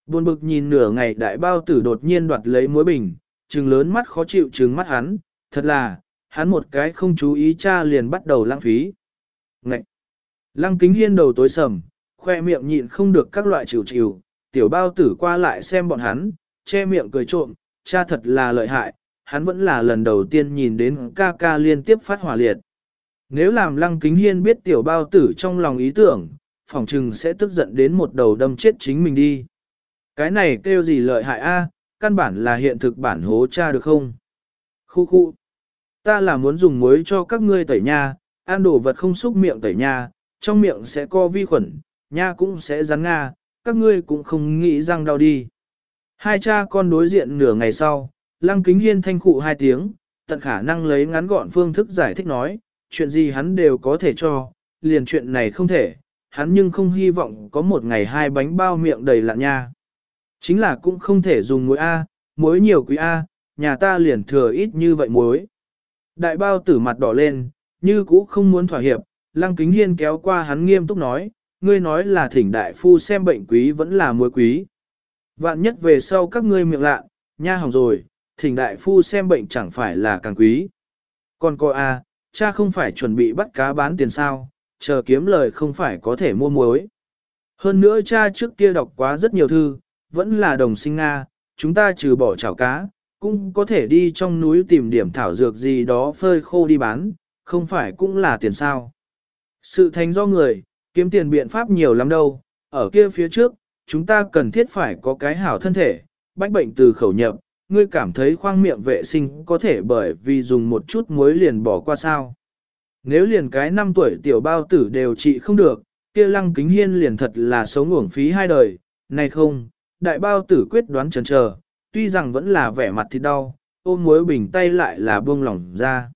Buồn bực nhìn nửa ngày đại bao tử đột nhiên đoạt lấy muối bình, trừng lớn mắt khó chịu trừng mắt hắn, thật là, hắn một cái không chú ý cha liền bắt đầu lãng phí. Ngậy! Lăng kính hiên đầu tối sầm, khoe miệng nhịn không được các loại chịu chịu, tiểu bao tử qua lại xem bọn hắn, che miệng cười trộm, cha thật là lợi hại, hắn vẫn là lần đầu tiên nhìn đến ca ca liên tiếp phát hỏa liệt. Nếu làm lăng kính hiên biết tiểu bao tử trong lòng ý tưởng, phỏng trừng sẽ tức giận đến một đầu đâm chết chính mình đi. Cái này kêu gì lợi hại a? căn bản là hiện thực bản hố cha được không? Khu khu. Ta là muốn dùng muối cho các ngươi tẩy nha, ăn đồ vật không xúc miệng tẩy nha, trong miệng sẽ co vi khuẩn, nha cũng sẽ rắn nga, các ngươi cũng không nghĩ răng đau đi. Hai cha con đối diện nửa ngày sau, lăng kính hiên thanh khụ hai tiếng, tận khả năng lấy ngắn gọn phương thức giải thích nói, chuyện gì hắn đều có thể cho, liền chuyện này không thể, hắn nhưng không hy vọng có một ngày hai bánh bao miệng đầy lạ nha. Chính là cũng không thể dùng muối A, muối nhiều quý A, nhà ta liền thừa ít như vậy muối. Đại bao tử mặt đỏ lên, như cũ không muốn thỏa hiệp, lăng kính hiên kéo qua hắn nghiêm túc nói, ngươi nói là thỉnh đại phu xem bệnh quý vẫn là muối quý. Vạn nhất về sau các ngươi miệng lạ, nha hỏng rồi, thỉnh đại phu xem bệnh chẳng phải là càng quý. Còn cô A, à, cha không phải chuẩn bị bắt cá bán tiền sao, chờ kiếm lời không phải có thể mua muối. Hơn nữa cha trước kia đọc quá rất nhiều thư, vẫn là đồng sinh Nga, chúng ta trừ bỏ chảo cá, cũng có thể đi trong núi tìm điểm thảo dược gì đó phơi khô đi bán, không phải cũng là tiền sao. Sự thành do người, kiếm tiền biện pháp nhiều lắm đâu, ở kia phía trước, chúng ta cần thiết phải có cái hảo thân thể, bách bệnh từ khẩu nhập, ngươi cảm thấy khoang miệng vệ sinh có thể bởi vì dùng một chút muối liền bỏ qua sao. Nếu liền cái năm tuổi tiểu bao tử đều trị không được, kia lăng kính hiên liền thật là sống uổng phí hai đời, này không, đại bao tử quyết đoán chần chờ, tuy rằng vẫn là vẻ mặt thì đau, ôm muối bình tay lại là buông lỏng ra.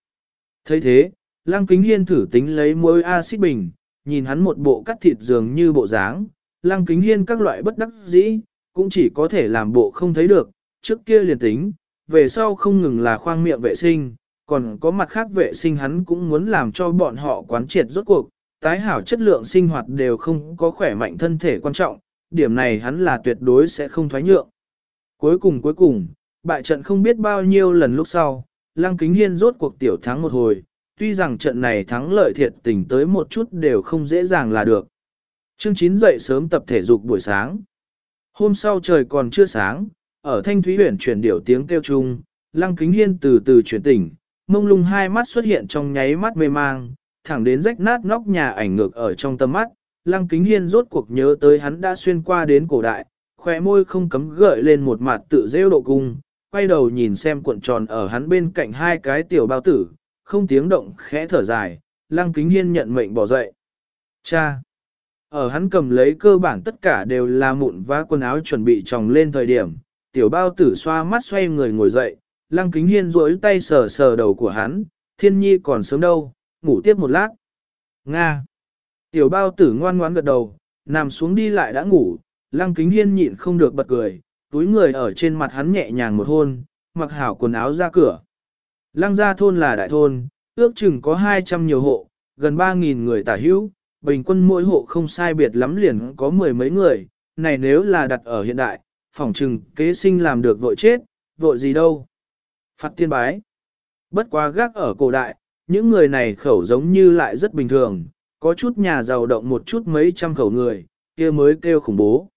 thấy thế, lăng kính hiên thử tính lấy muối axit bình, nhìn hắn một bộ cắt thịt dường như bộ dáng, lăng kính hiên các loại bất đắc dĩ, cũng chỉ có thể làm bộ không thấy được, trước kia liền tính, về sau không ngừng là khoang miệng vệ sinh, còn có mặt khác vệ sinh hắn cũng muốn làm cho bọn họ quán triệt rốt cuộc, tái hảo chất lượng sinh hoạt đều không có khỏe mạnh thân thể quan trọng, điểm này hắn là tuyệt đối sẽ không thoái nhượng. Cuối cùng cuối cùng, bại trận không biết bao nhiêu lần lúc sau, Lăng Kính Hiên rốt cuộc tiểu thắng một hồi, tuy rằng trận này thắng lợi thiệt tình tới một chút đều không dễ dàng là được. Chương 9 dậy sớm tập thể dục buổi sáng. Hôm sau trời còn chưa sáng, ở Thanh Thúy huyện chuyển điểu tiếng kêu chung, Lăng Kính Hiên từ từ chuyển tỉnh, mông lung hai mắt xuất hiện trong nháy mắt mê mang, thẳng đến rách nát nóc nhà ảnh ngược ở trong tâm mắt, Lăng Kính Hiên rốt cuộc nhớ tới hắn đã xuyên qua đến cổ đại, khóe môi không cấm gợi lên một mặt tự rêu độ cung, quay đầu nhìn xem cuộn tròn ở hắn bên cạnh hai cái tiểu bao tử, không tiếng động khẽ thở dài, Lăng Kính Hiên nhận mệnh bỏ dậy. Cha! Ở hắn cầm lấy cơ bản tất cả đều là mụn và quần áo chuẩn bị tròng lên thời điểm, tiểu bao tử xoa mắt xoay người ngồi dậy, Lăng Kính Hiên duỗi tay sờ sờ đầu của hắn, thiên nhi còn sớm đâu, ngủ tiếp một lát. Nga! Tiểu bao tử ngoan ngoãn gật đầu, nằm xuống đi lại đã ngủ, lăng kính hiên nhịn không được bật cười, túi người ở trên mặt hắn nhẹ nhàng một hôn, mặc hảo quần áo ra cửa. Lăng gia thôn là đại thôn, ước chừng có 200 nhiều hộ, gần 3.000 người tả hữu, bình quân mỗi hộ không sai biệt lắm liền có mười mấy người, này nếu là đặt ở hiện đại, phỏng chừng kế sinh làm được vội chết, vội gì đâu. Phạt tiên bái. Bất quá gác ở cổ đại, những người này khẩu giống như lại rất bình thường, có chút nhà giàu động một chút mấy trăm khẩu người, kia mới kêu khủng bố.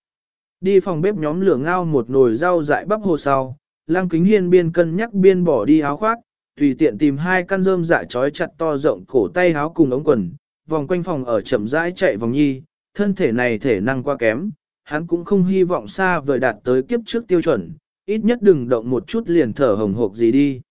Đi phòng bếp nhóm lửa ngao một nồi rau dại bắp hồ sau, lăng kính hiên biên cân nhắc biên bỏ đi áo khoác, tùy tiện tìm hai căn rơm dạ trói chặt to rộng cổ tay háo cùng ống quần, vòng quanh phòng ở chậm rãi chạy vòng nhi, thân thể này thể năng quá kém, hắn cũng không hy vọng xa vời đạt tới kiếp trước tiêu chuẩn, ít nhất đừng động một chút liền thở hồng hộc gì đi.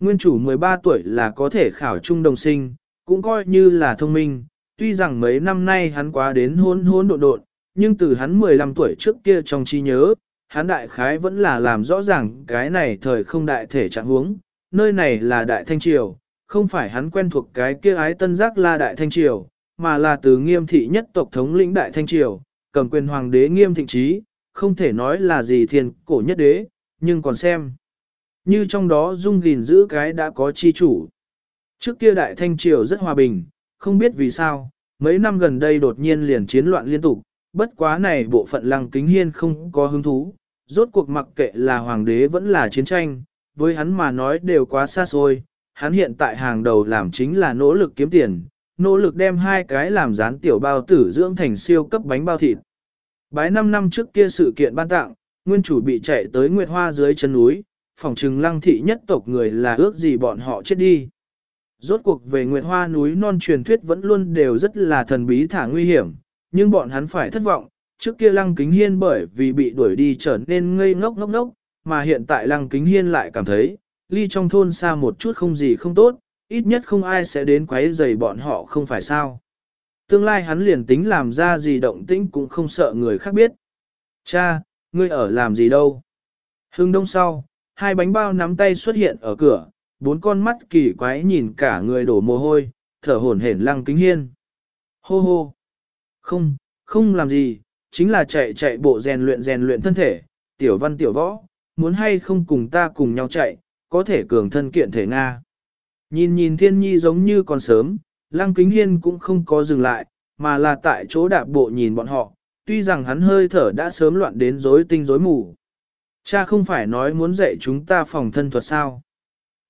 Nguyên chủ 13 tuổi là có thể khảo trung đồng sinh, cũng coi như là thông minh, tuy rằng mấy năm nay hắn quá đến hôn hôn độn độn, nhưng từ hắn 15 tuổi trước kia trong trí nhớ, hắn đại khái vẫn là làm rõ ràng cái này thời không đại thể trạng huống, nơi này là đại thanh triều, không phải hắn quen thuộc cái kia ái tân giác La đại thanh triều, mà là từ nghiêm thị nhất tộc thống lĩnh đại thanh triều, cầm quyền hoàng đế nghiêm thịnh trí, không thể nói là gì thiền cổ nhất đế, nhưng còn xem. Như trong đó dung gìn giữ cái đã có chi chủ. Trước kia đại thanh triều rất hòa bình, không biết vì sao, mấy năm gần đây đột nhiên liền chiến loạn liên tục, bất quá này bộ phận lăng kính hiên không có hứng thú, rốt cuộc mặc kệ là hoàng đế vẫn là chiến tranh, với hắn mà nói đều quá xa xôi, hắn hiện tại hàng đầu làm chính là nỗ lực kiếm tiền, nỗ lực đem hai cái làm rán tiểu bao tử dưỡng thành siêu cấp bánh bao thịt. Bái 5 năm trước kia sự kiện ban tặng, nguyên chủ bị chạy tới Nguyệt Hoa dưới chân núi, phòng trừng lăng thị nhất tộc người là ước gì bọn họ chết đi. Rốt cuộc về Nguyệt Hoa núi non truyền thuyết vẫn luôn đều rất là thần bí thả nguy hiểm, nhưng bọn hắn phải thất vọng, trước kia lăng kính hiên bởi vì bị đuổi đi trở nên ngây ngốc ngốc ngốc, mà hiện tại lăng kính hiên lại cảm thấy, ly trong thôn xa một chút không gì không tốt, ít nhất không ai sẽ đến quấy rầy bọn họ không phải sao. Tương lai hắn liền tính làm ra gì động tĩnh cũng không sợ người khác biết. Cha, ngươi ở làm gì đâu? Hưng đông sau, hai bánh bao nắm tay xuất hiện ở cửa, bốn con mắt kỳ quái nhìn cả người đổ mồ hôi, thở hổn hển lăng kính hiên. Hô hô! Không, không làm gì, chính là chạy chạy bộ rèn luyện rèn luyện thân thể, tiểu văn tiểu võ, muốn hay không cùng ta cùng nhau chạy, có thể cường thân kiện thể Nga. Nhìn nhìn thiên nhi giống như còn sớm, lăng kính hiên cũng không có dừng lại, mà là tại chỗ đạp bộ nhìn bọn họ, tuy rằng hắn hơi thở đã sớm loạn đến rối tinh rối mù. Cha không phải nói muốn dạy chúng ta phòng thân thuật sao.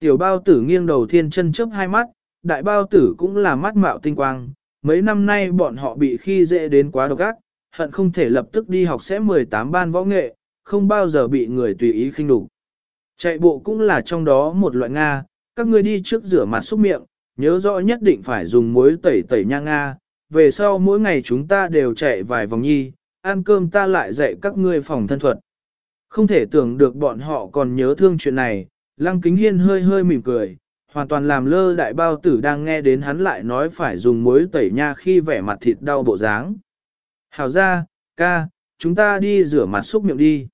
Tiểu bao tử nghiêng đầu thiên chân chớp hai mắt, đại bao tử cũng là mắt mạo tinh quang. Mấy năm nay bọn họ bị khi dễ đến quá độc ác, hận không thể lập tức đi học sẽ 18 ban võ nghệ, không bao giờ bị người tùy ý khinh đục. Chạy bộ cũng là trong đó một loại Nga, các ngươi đi trước rửa mặt xúc miệng, nhớ rõ nhất định phải dùng muối tẩy tẩy nha Nga, về sau mỗi ngày chúng ta đều chạy vài vòng nhi, ăn cơm ta lại dạy các ngươi phòng thân thuật. Không thể tưởng được bọn họ còn nhớ thương chuyện này, lăng kính hiên hơi hơi mỉm cười, hoàn toàn làm lơ đại bao tử đang nghe đến hắn lại nói phải dùng muối tẩy nha khi vẻ mặt thịt đau bộ dáng. Hảo ra, ca, chúng ta đi rửa mặt xúc miệng đi.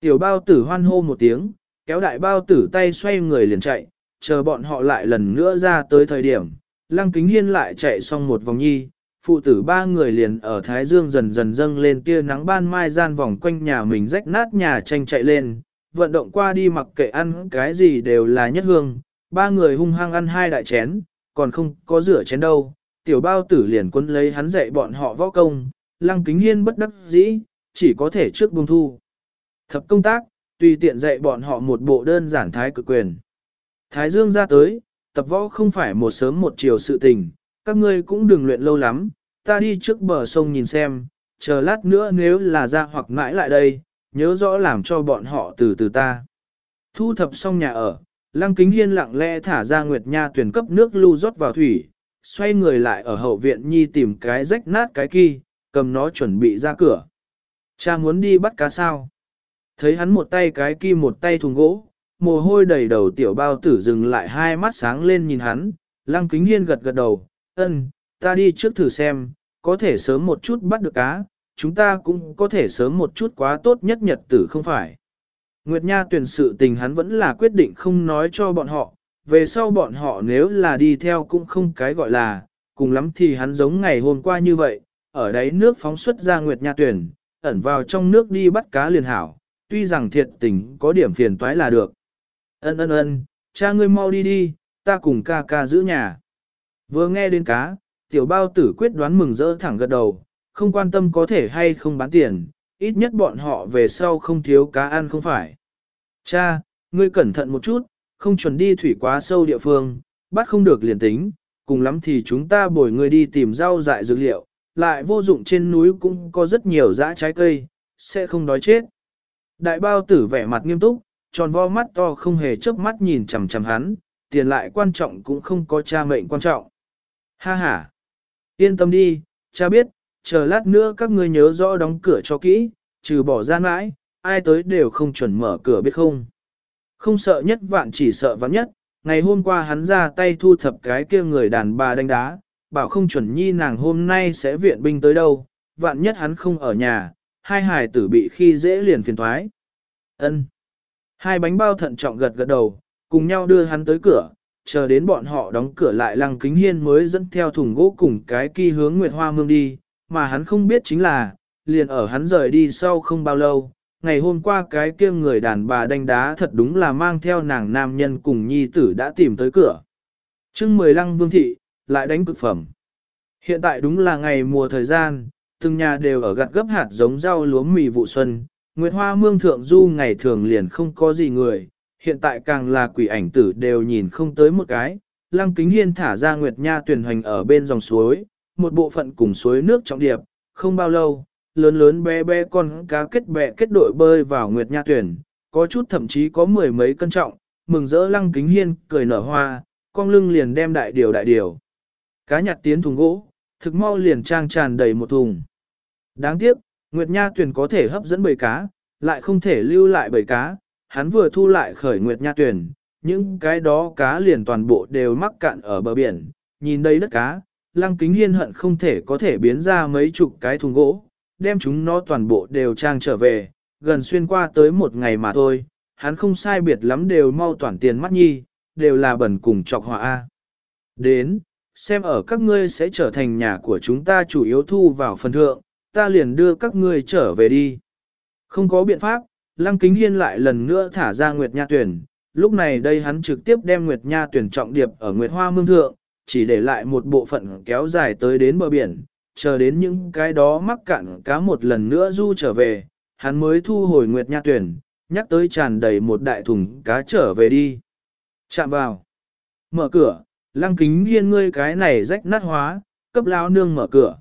Tiểu bao tử hoan hô một tiếng, kéo đại bao tử tay xoay người liền chạy, chờ bọn họ lại lần nữa ra tới thời điểm, lăng kính hiên lại chạy xong một vòng nhi, phụ tử ba người liền ở Thái Dương dần dần dâng lên tia nắng ban mai gian vòng quanh nhà mình rách nát nhà tranh chạy lên, vận động qua đi mặc kệ ăn cái gì đều là nhất hương, ba người hung hăng ăn hai đại chén, còn không có rửa chén đâu, tiểu bao tử liền quân lấy hắn dạy bọn họ võ công, lăng kính hiên bất đắc dĩ, chỉ có thể trước buông thu. Thập công tác, tùy tiện dạy bọn họ một bộ đơn giản thái cực quyền. Thái Dương ra tới, tập võ không phải một sớm một chiều sự tình, các ngươi cũng đừng luyện lâu lắm, ta đi trước bờ sông nhìn xem, chờ lát nữa nếu là ra hoặc mãi lại đây, nhớ rõ làm cho bọn họ từ từ ta. Thu thập xong nhà ở, Lăng Kính Hiên lặng lẽ thả ra Nguyệt Nha tuyển cấp nước lưu rót vào thủy, xoay người lại ở hậu viện nhi tìm cái rách nát cái kia, cầm nó chuẩn bị ra cửa. Cha muốn đi bắt cá sao? Thấy hắn một tay cái kim, một tay thùng gỗ, mồ hôi đầy đầu tiểu bao tử dừng lại hai mắt sáng lên nhìn hắn, Lăng Kính Hiên gật gật đầu, ân, ta đi trước thử xem, có thể sớm một chút bắt được cá, chúng ta cũng có thể sớm một chút quá tốt nhất nhật tử không phải. Nguyệt Nha tuyển sự tình hắn vẫn là quyết định không nói cho bọn họ, về sau bọn họ nếu là đi theo cũng không cái gọi là, cùng lắm thì hắn giống ngày hôm qua như vậy, ở đấy nước phóng xuất ra Nguyệt Nha tuyển, ẩn vào trong nước đi bắt cá liền hảo, tuy rằng thiệt tình có điểm phiền toái là được. Ân ân ân, cha ngươi mau đi đi, ta cùng ca ca giữ nhà. Vừa nghe đến cá, tiểu bao tử quyết đoán mừng rỡ thẳng gật đầu, không quan tâm có thể hay không bán tiền, ít nhất bọn họ về sau không thiếu cá ăn không phải. Cha, ngươi cẩn thận một chút, không chuẩn đi thủy quá sâu địa phương, bắt không được liền tính, cùng lắm thì chúng ta bồi ngươi đi tìm rau dại dược liệu, lại vô dụng trên núi cũng có rất nhiều dã trái cây, sẽ không đói chết. Đại bao tử vẻ mặt nghiêm túc, tròn vo mắt to không hề chớp mắt nhìn chằm chằm hắn, tiền lại quan trọng cũng không có cha mệnh quan trọng. Ha ha! Yên tâm đi, cha biết, chờ lát nữa các ngươi nhớ rõ đóng cửa cho kỹ, trừ bỏ gian mãi, ai tới đều không chuẩn mở cửa biết không. Không sợ nhất vạn chỉ sợ vạn nhất, ngày hôm qua hắn ra tay thu thập cái kia người đàn bà đánh đá, bảo không chuẩn nhi nàng hôm nay sẽ viện binh tới đâu, vạn nhất hắn không ở nhà, hai hài tử bị khi dễ liền phiền thoái. ân Hai bánh bao thận trọng gật gật đầu, cùng nhau đưa hắn tới cửa, chờ đến bọn họ đóng cửa lại lăng kính hiên mới dẫn theo thùng gỗ cùng cái kỳ hướng Nguyệt Hoa Mương đi, mà hắn không biết chính là, liền ở hắn rời đi sau không bao lâu, ngày hôm qua cái kia người đàn bà đánh đá thật đúng là mang theo nàng nam nhân cùng nhi tử đã tìm tới cửa. chương mười lăng vương thị, lại đánh cực phẩm. Hiện tại đúng là ngày mùa thời gian, từng nhà đều ở gặt gấp hạt giống rau lúa mì vụ xuân, Nguyệt Hoa Mương Thượng Du ngày thường liền không có gì người, hiện tại càng là quỷ ảnh tử đều nhìn không tới một cái. Lăng Kính Hiên thả ra Nguyệt Nha tuyển hoành ở bên dòng suối, một bộ phận cùng suối nước trọng điệp, không bao lâu, lớn lớn bé bé con cá kết bè kết đội bơi vào Nguyệt Nha tuyển, có chút thậm chí có mười mấy cân trọng, mừng rỡ Lăng Kính Hiên cười nở hoa, con lưng liền đem đại điều đại điều. Cá nhặt tiến thùng gỗ, thực mau liền trang tràn đầy một thùng. Đáng tiếc, Nguyệt Nha Tuyền có thể hấp dẫn bầy cá, lại không thể lưu lại bầy cá, hắn vừa thu lại khởi Nguyệt Nha Tuyền, những cái đó cá liền toàn bộ đều mắc cạn ở bờ biển, nhìn đây đất cá, lăng kính hiên hận không thể có thể biến ra mấy chục cái thùng gỗ, đem chúng nó toàn bộ đều trang trở về, gần xuyên qua tới một ngày mà thôi, hắn không sai biệt lắm đều mau toàn tiền mắt nhi, đều là bẩn cùng chọc họa A. Đến, xem ở các ngươi sẽ trở thành nhà của chúng ta chủ yếu thu vào phần thượng, ta liền đưa các ngươi trở về đi. Không có biện pháp, Lăng Kính Hiên lại lần nữa thả ra Nguyệt Nha Tuyển, lúc này đây hắn trực tiếp đem Nguyệt Nha Tuyển trọng điệp ở Nguyệt Hoa Mương Thượng, chỉ để lại một bộ phận kéo dài tới đến bờ biển, chờ đến những cái đó mắc cạn cá một lần nữa du trở về, hắn mới thu hồi Nguyệt Nha Tuyển, nhắc tới tràn đầy một đại thùng cá trở về đi. Chạm vào. Mở cửa, Lăng Kính Hiên ngươi cái này rách nát hóa, cấp lao nương mở cửa.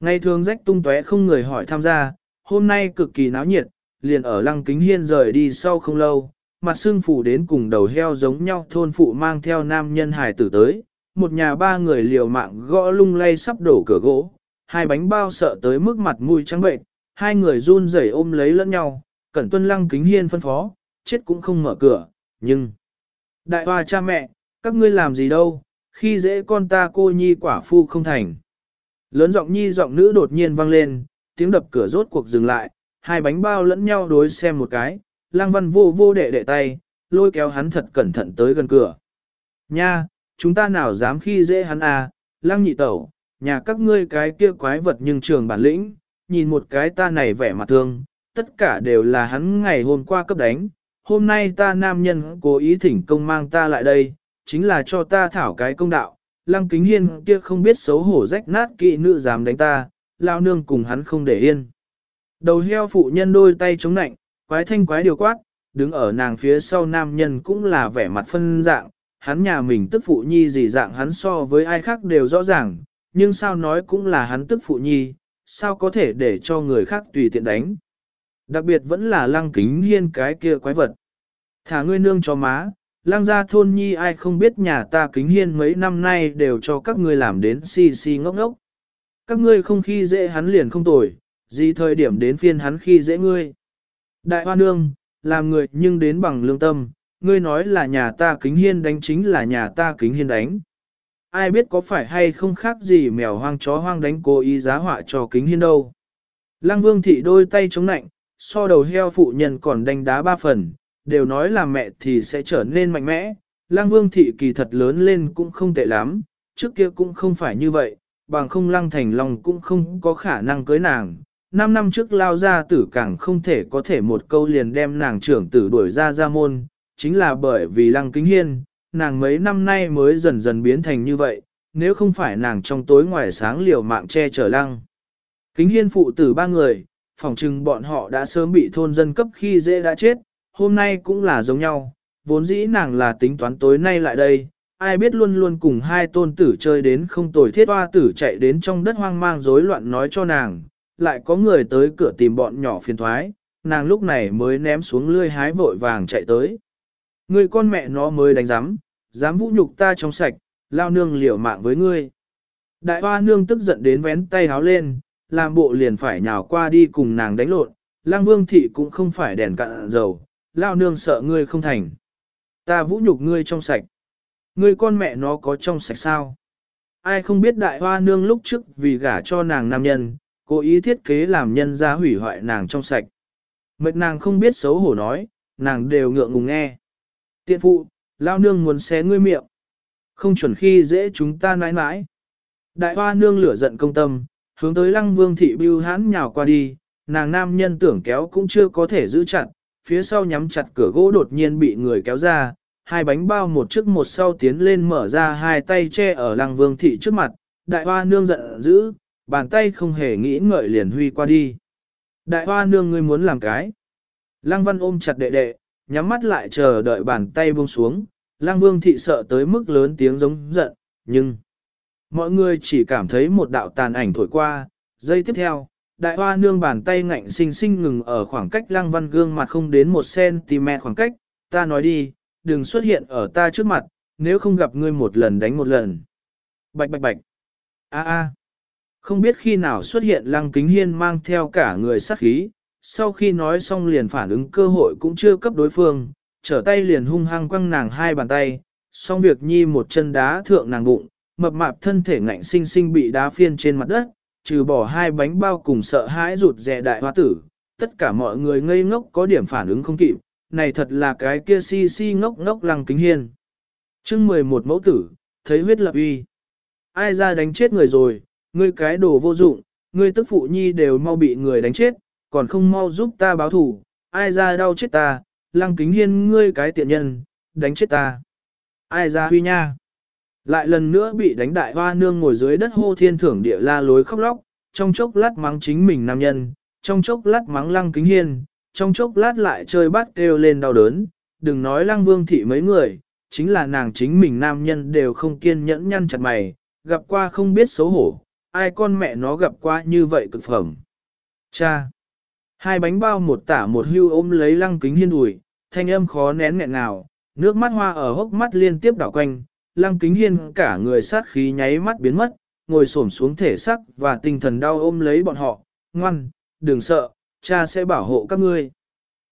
Ngày thường rách tung tóe không người hỏi tham gia, hôm nay cực kỳ náo nhiệt, liền ở lăng kính hiên rời đi sau không lâu, mặt xương phủ đến cùng đầu heo giống nhau thôn phụ mang theo nam nhân hài tử tới, một nhà ba người liều mạng gõ lung lay sắp đổ cửa gỗ, hai bánh bao sợ tới mức mặt mũi trắng bệnh, hai người run rẩy ôm lấy lẫn nhau, cẩn tuân lăng kính hiên phân phó, chết cũng không mở cửa, nhưng... Đại hoa cha mẹ, các ngươi làm gì đâu, khi dễ con ta cô nhi quả phu không thành. Lớn giọng nhi giọng nữ đột nhiên vang lên, tiếng đập cửa rốt cuộc dừng lại, hai bánh bao lẫn nhau đối xem một cái, lang văn vô vô đệ đệ tay, lôi kéo hắn thật cẩn thận tới gần cửa. Nha, chúng ta nào dám khi dễ hắn à, lang nhị tẩu, nhà các ngươi cái kia quái vật nhưng trường bản lĩnh, nhìn một cái ta này vẻ mặt thương, tất cả đều là hắn ngày hôm qua cấp đánh, hôm nay ta nam nhân cố ý thỉnh công mang ta lại đây, chính là cho ta thảo cái công đạo, lăng kính hiên kia không biết xấu hổ rách nát kỵ nữ dám đánh ta, lao nương cùng hắn không để yên. Đầu heo phụ nhân đôi tay chống nạnh, quái thanh quái điều quát, đứng ở nàng phía sau nam nhân cũng là vẻ mặt phân dạng, hắn nhà mình tức phụ nhi gì dạng hắn so với ai khác đều rõ ràng, nhưng sao nói cũng là hắn tức phụ nhi, sao có thể để cho người khác tùy tiện đánh. Đặc biệt vẫn là lăng kính hiên cái kia quái vật. Thả ngươi nương cho má, Lang gia thôn nhi ai không biết nhà ta kính hiên mấy năm nay đều cho các ngươi làm đến si si ngốc ngốc. Các ngươi không khi dễ hắn liền không tồi, gì thời điểm đến phiên hắn khi dễ ngươi. Đại hoa nương, làm người nhưng đến bằng lương tâm, ngươi nói là nhà ta kính hiên đánh chính là nhà ta kính hiên đánh. Ai biết có phải hay không khác gì mèo hoang chó hoang đánh cố ý giá họa cho kính hiên đâu. Lăng vương thị đôi tay chống nạnh, so đầu heo phụ nhân còn đánh đá ba phần, đều nói là mẹ thì sẽ trở nên mạnh mẽ. Lăng vương thị kỳ thật lớn lên cũng không tệ lắm, trước kia cũng không phải như vậy, bằng không lăng thành Long cũng không có khả năng cưới nàng, Năm năm trước lao ra tử càng không thể có thể một câu liền đem nàng trưởng tử đuổi ra ra môn, chính là bởi vì lăng kính hiên, nàng mấy năm nay mới dần dần biến thành như vậy, nếu không phải nàng trong tối ngoài sáng liều mạng che chở lăng. Kính hiên phụ tử ba người, phòng trừng bọn họ đã sớm bị thôn dân cấp khi dễ đã chết, hôm nay cũng là giống nhau, vốn dĩ nàng là tính toán tối nay lại đây, ai biết luôn luôn cùng hai tôn tử chơi đến không tồi thiết hoa tử chạy đến trong đất hoang mang rối loạn nói cho nàng, lại có người tới cửa tìm bọn nhỏ phiền thoái, nàng lúc này mới ném xuống lươi hái vội vàng chạy tới. Người con mẹ nó mới đánh giám, dám vũ nhục ta trong sạch, lao nương liều mạng với ngươi. Đại hoa nương tức giận đến vén tay háo lên, làm bộ liền phải nhào qua đi cùng nàng đánh lộn, lang vương thị cũng không phải đèn cạn dầu, lao nương sợ ngươi không thành. Ta vũ nhục ngươi trong sạch. Ngươi con mẹ nó có trong sạch sao? Ai không biết đại hoa nương lúc trước vì gả cho nàng nam nhân, cố ý thiết kế làm nhân ra hủy hoại nàng trong sạch. Mệt nàng không biết xấu hổ nói, nàng đều ngượng ngùng nghe. Tiện phụ, lao nương muốn xé ngươi miệng. Không chuẩn khi dễ chúng ta nãi nãi. Đại hoa nương lửa giận công tâm, hướng tới lăng vương thị bưu hãn nhào qua đi, nàng nam nhân tưởng kéo cũng chưa có thể giữ chặt, phía sau nhắm chặt cửa gỗ đột nhiên bị người kéo ra, hai bánh bao một trước một sau tiến lên mở ra hai tay che ở lăng vương thị trước mặt, đại hoa nương giận dữ, bàn tay không hề nghĩ ngợi liền huy qua đi. Đại hoa nương ngươi muốn làm cái. Lăng văn ôm chặt đệ đệ, nhắm mắt lại chờ đợi bàn tay buông xuống, lăng vương thị sợ tới mức lớn tiếng giống giận, nhưng... Mọi người chỉ cảm thấy một đạo tàn ảnh thổi qua, giây tiếp theo, đại hoa nương bàn tay ngạnh sinh sinh ngừng ở khoảng cách lăng văn gương mặt không đến một cm khoảng cách, ta nói đi, đừng xuất hiện ở ta trước mặt, nếu không gặp ngươi một lần đánh một lần. Bạch bạch bạch. A a. Không biết khi nào xuất hiện lăng kính hiên mang theo cả người sát khí, sau khi nói xong liền phản ứng cơ hội cũng chưa cấp đối phương, trở tay liền hung hăng quăng nàng hai bàn tay, xong việc nhi một chân đá thượng nàng bụng, mập mạp thân thể ngạnh sinh sinh bị đá phiên trên mặt đất, trừ bỏ hai bánh bao cùng sợ hãi rụt rè đại hoa tử, tất cả mọi người ngây ngốc có điểm phản ứng không kịp, này thật là cái kia si si ngốc ngốc lăng kính hiên. chương 11 mẫu tử, thấy huyết lập uy. Ai ra đánh chết người rồi, ngươi cái đồ vô dụng, ngươi tức phụ nhi đều mau bị người đánh chết, còn không mau giúp ta báo thủ, ai ra đau chết ta, lăng kính hiên ngươi cái tiện nhân, đánh chết ta. Ai ra huy nha. Lại lần nữa bị đánh đại hoa nương ngồi dưới đất hô thiên thưởng địa la lối khóc lóc, trong chốc lát mắng chính mình nam nhân, trong chốc lát mắng lăng kính hiên, trong chốc lát lại chơi bát kêu lên đau đớn, đừng nói lăng vương thị mấy người, chính là nàng chính mình nam nhân đều không kiên nhẫn nhăn chặt mày, gặp qua không biết xấu hổ, ai con mẹ nó gặp qua như vậy cực phẩm. Cha! Hai bánh bao một tả một hưu ôm lấy lăng kính hiên đùi, thanh âm khó nén nghẹn nào, nước mắt hoa ở hốc mắt liên tiếp đảo quanh, lăng kính hiên cả người sát khí nháy mắt biến mất, ngồi xổm xuống thể sắc và tinh thần đau ôm lấy bọn họ, ngoan, đừng sợ, cha sẽ bảo hộ các ngươi.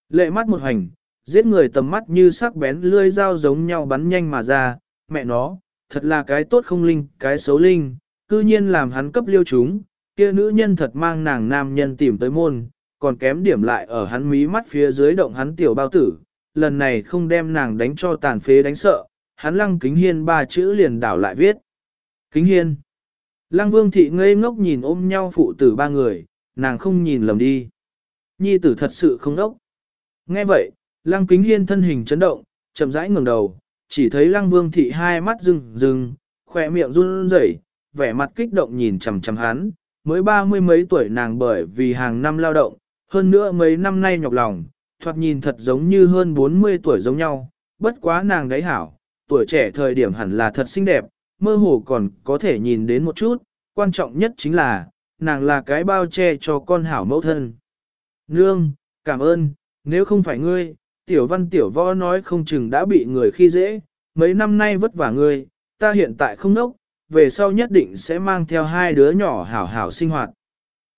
Lệ mắt một hành, giết người tầm mắt như sắc bén lươi dao giống nhau bắn nhanh mà ra, mẹ nó, thật là cái tốt không linh, cái xấu linh, cư nhiên làm hắn cấp liêu chúng, kia nữ nhân thật mang nàng nam nhân tìm tới môn, còn kém điểm lại ở hắn mí mắt phía dưới động hắn tiểu bao tử, lần này không đem nàng đánh cho tàn phế đánh sợ, hắn lăng kính hiên ba chữ liền đảo lại viết. Kính hiên. Lăng vương thị ngây ngốc nhìn ôm nhau phụ tử ba người, nàng không nhìn lầm đi. Nhi tử thật sự không đốc. Nghe vậy, lăng kính hiên thân hình chấn động, chậm rãi ngẩng đầu, chỉ thấy lăng vương thị hai mắt rừng rừng, khỏe miệng run rẩy, vẻ mặt kích động nhìn chằm chằm hắn, mới ba mươi mấy tuổi nàng bởi vì hàng năm lao động, hơn nữa mấy năm nay nhọc lòng, thoạt nhìn thật giống như hơn 40 tuổi giống nhau, bất quá nàng đấy hảo, tuổi trẻ thời điểm hẳn là thật xinh đẹp, mơ hồ còn có thể nhìn đến một chút, quan trọng nhất chính là, nàng là cái bao che cho con hảo mẫu thân. Nương, cảm ơn, nếu không phải ngươi, tiểu văn tiểu võ nói không chừng đã bị người khi dễ, mấy năm nay vất vả ngươi, ta hiện tại không nốc, về sau nhất định sẽ mang theo hai đứa nhỏ hảo hảo sinh hoạt.